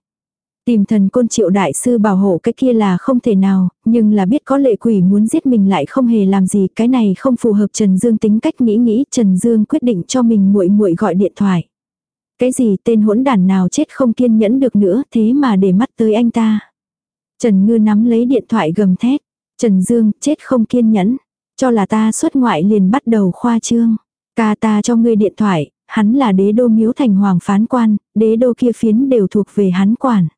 Tìm thần côn triệu đại sư bảo hộ cái kia là không thể nào, nhưng là biết có lệ quỷ muốn giết mình lại không hề làm gì, cái này không phù hợp Trần Dương tính cách nghĩ nghĩ, Trần Dương quyết định cho mình muội muội gọi điện thoại. Cái gì tên hỗn đản nào chết không kiên nhẫn được nữa, thế mà để mắt tới anh ta. Trần Ngư nắm lấy điện thoại gầm thét. Trần Dương, chết không kiên nhẫn. Cho là ta xuất ngoại liền bắt đầu khoa trương. Ca ta cho ngươi điện thoại, hắn là đế đô miếu thành hoàng phán quan, đế đô kia phiến đều thuộc về hắn quản.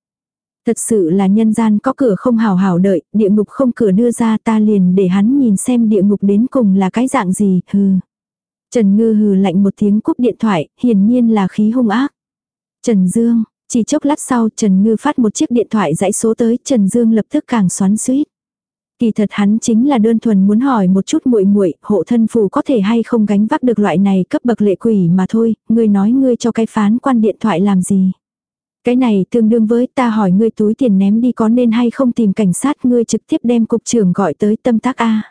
Thật sự là nhân gian có cửa không hào hào đợi, địa ngục không cửa đưa ra ta liền để hắn nhìn xem địa ngục đến cùng là cái dạng gì, hừ. Trần Ngư hừ lạnh một tiếng cúp điện thoại, hiển nhiên là khí hung ác. Trần Dương, chỉ chốc lát sau Trần Ngư phát một chiếc điện thoại dãy số tới, Trần Dương lập tức càng xoắn suýt. Kỳ thật hắn chính là đơn thuần muốn hỏi một chút muội muội, hộ thân phù có thể hay không gánh vác được loại này cấp bậc lệ quỷ mà thôi, ngươi nói ngươi cho cái phán quan điện thoại làm gì. Cái này tương đương với ta hỏi ngươi túi tiền ném đi có nên hay không tìm cảnh sát ngươi trực tiếp đem cục trưởng gọi tới tâm tác A.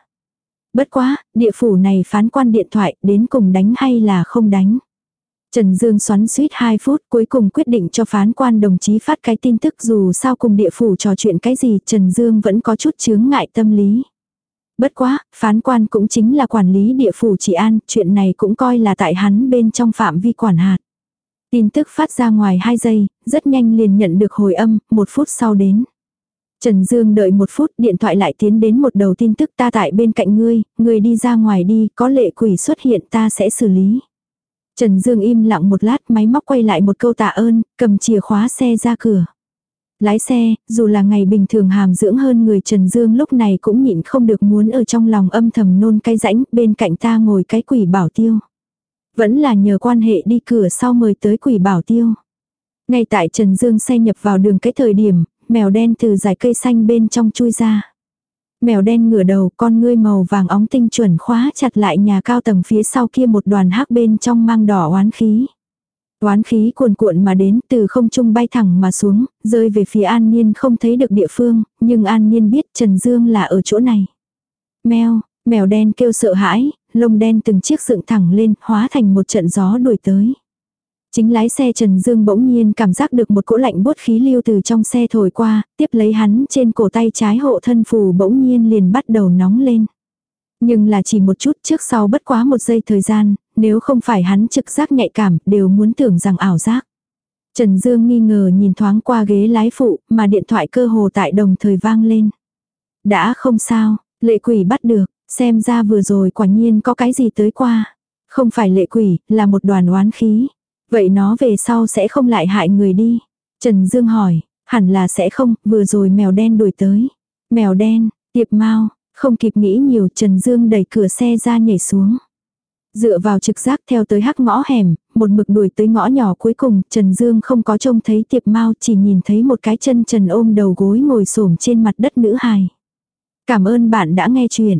Bất quá, địa phủ này phán quan điện thoại đến cùng đánh hay là không đánh. Trần Dương xoắn suýt 2 phút cuối cùng quyết định cho phán quan đồng chí phát cái tin tức dù sao cùng địa phủ trò chuyện cái gì Trần Dương vẫn có chút chướng ngại tâm lý. Bất quá, phán quan cũng chính là quản lý địa phủ trị an, chuyện này cũng coi là tại hắn bên trong phạm vi quản hạt. Tin tức phát ra ngoài 2 giây, rất nhanh liền nhận được hồi âm, một phút sau đến. Trần Dương đợi một phút điện thoại lại tiến đến một đầu tin tức ta tại bên cạnh ngươi, ngươi đi ra ngoài đi, có lệ quỷ xuất hiện ta sẽ xử lý. Trần Dương im lặng một lát máy móc quay lại một câu tạ ơn, cầm chìa khóa xe ra cửa. Lái xe, dù là ngày bình thường hàm dưỡng hơn người Trần Dương lúc này cũng nhịn không được muốn ở trong lòng âm thầm nôn cái rãnh, bên cạnh ta ngồi cái quỷ bảo tiêu. Vẫn là nhờ quan hệ đi cửa sau mời tới quỷ bảo tiêu. Ngay tại Trần Dương xe nhập vào đường cái thời điểm, mèo đen từ dải cây xanh bên trong chui ra. Mèo đen ngửa đầu, con ngươi màu vàng óng tinh chuẩn khóa chặt lại nhà cao tầng phía sau kia một đoàn hắc bên trong mang đỏ oán khí. Oán khí cuồn cuộn mà đến từ không trung bay thẳng mà xuống, rơi về phía An Niên không thấy được địa phương, nhưng An Niên biết Trần Dương là ở chỗ này. Mèo, mèo đen kêu sợ hãi, lông đen từng chiếc dựng thẳng lên, hóa thành một trận gió đuổi tới. Chính lái xe Trần Dương bỗng nhiên cảm giác được một cỗ lạnh bốt khí lưu từ trong xe thổi qua, tiếp lấy hắn trên cổ tay trái hộ thân phù bỗng nhiên liền bắt đầu nóng lên. Nhưng là chỉ một chút trước sau bất quá một giây thời gian, nếu không phải hắn trực giác nhạy cảm đều muốn tưởng rằng ảo giác. Trần Dương nghi ngờ nhìn thoáng qua ghế lái phụ mà điện thoại cơ hồ tại đồng thời vang lên. Đã không sao, lệ quỷ bắt được, xem ra vừa rồi quả nhiên có cái gì tới qua. Không phải lệ quỷ, là một đoàn oán khí. Vậy nó về sau sẽ không lại hại người đi. Trần Dương hỏi, hẳn là sẽ không, vừa rồi mèo đen đuổi tới. Mèo đen, tiệp mau, không kịp nghĩ nhiều Trần Dương đẩy cửa xe ra nhảy xuống. Dựa vào trực giác theo tới hắc ngõ hẻm, một mực đuổi tới ngõ nhỏ cuối cùng, Trần Dương không có trông thấy tiệp mau chỉ nhìn thấy một cái chân trần ôm đầu gối ngồi xổm trên mặt đất nữ hài. Cảm ơn bạn đã nghe chuyện.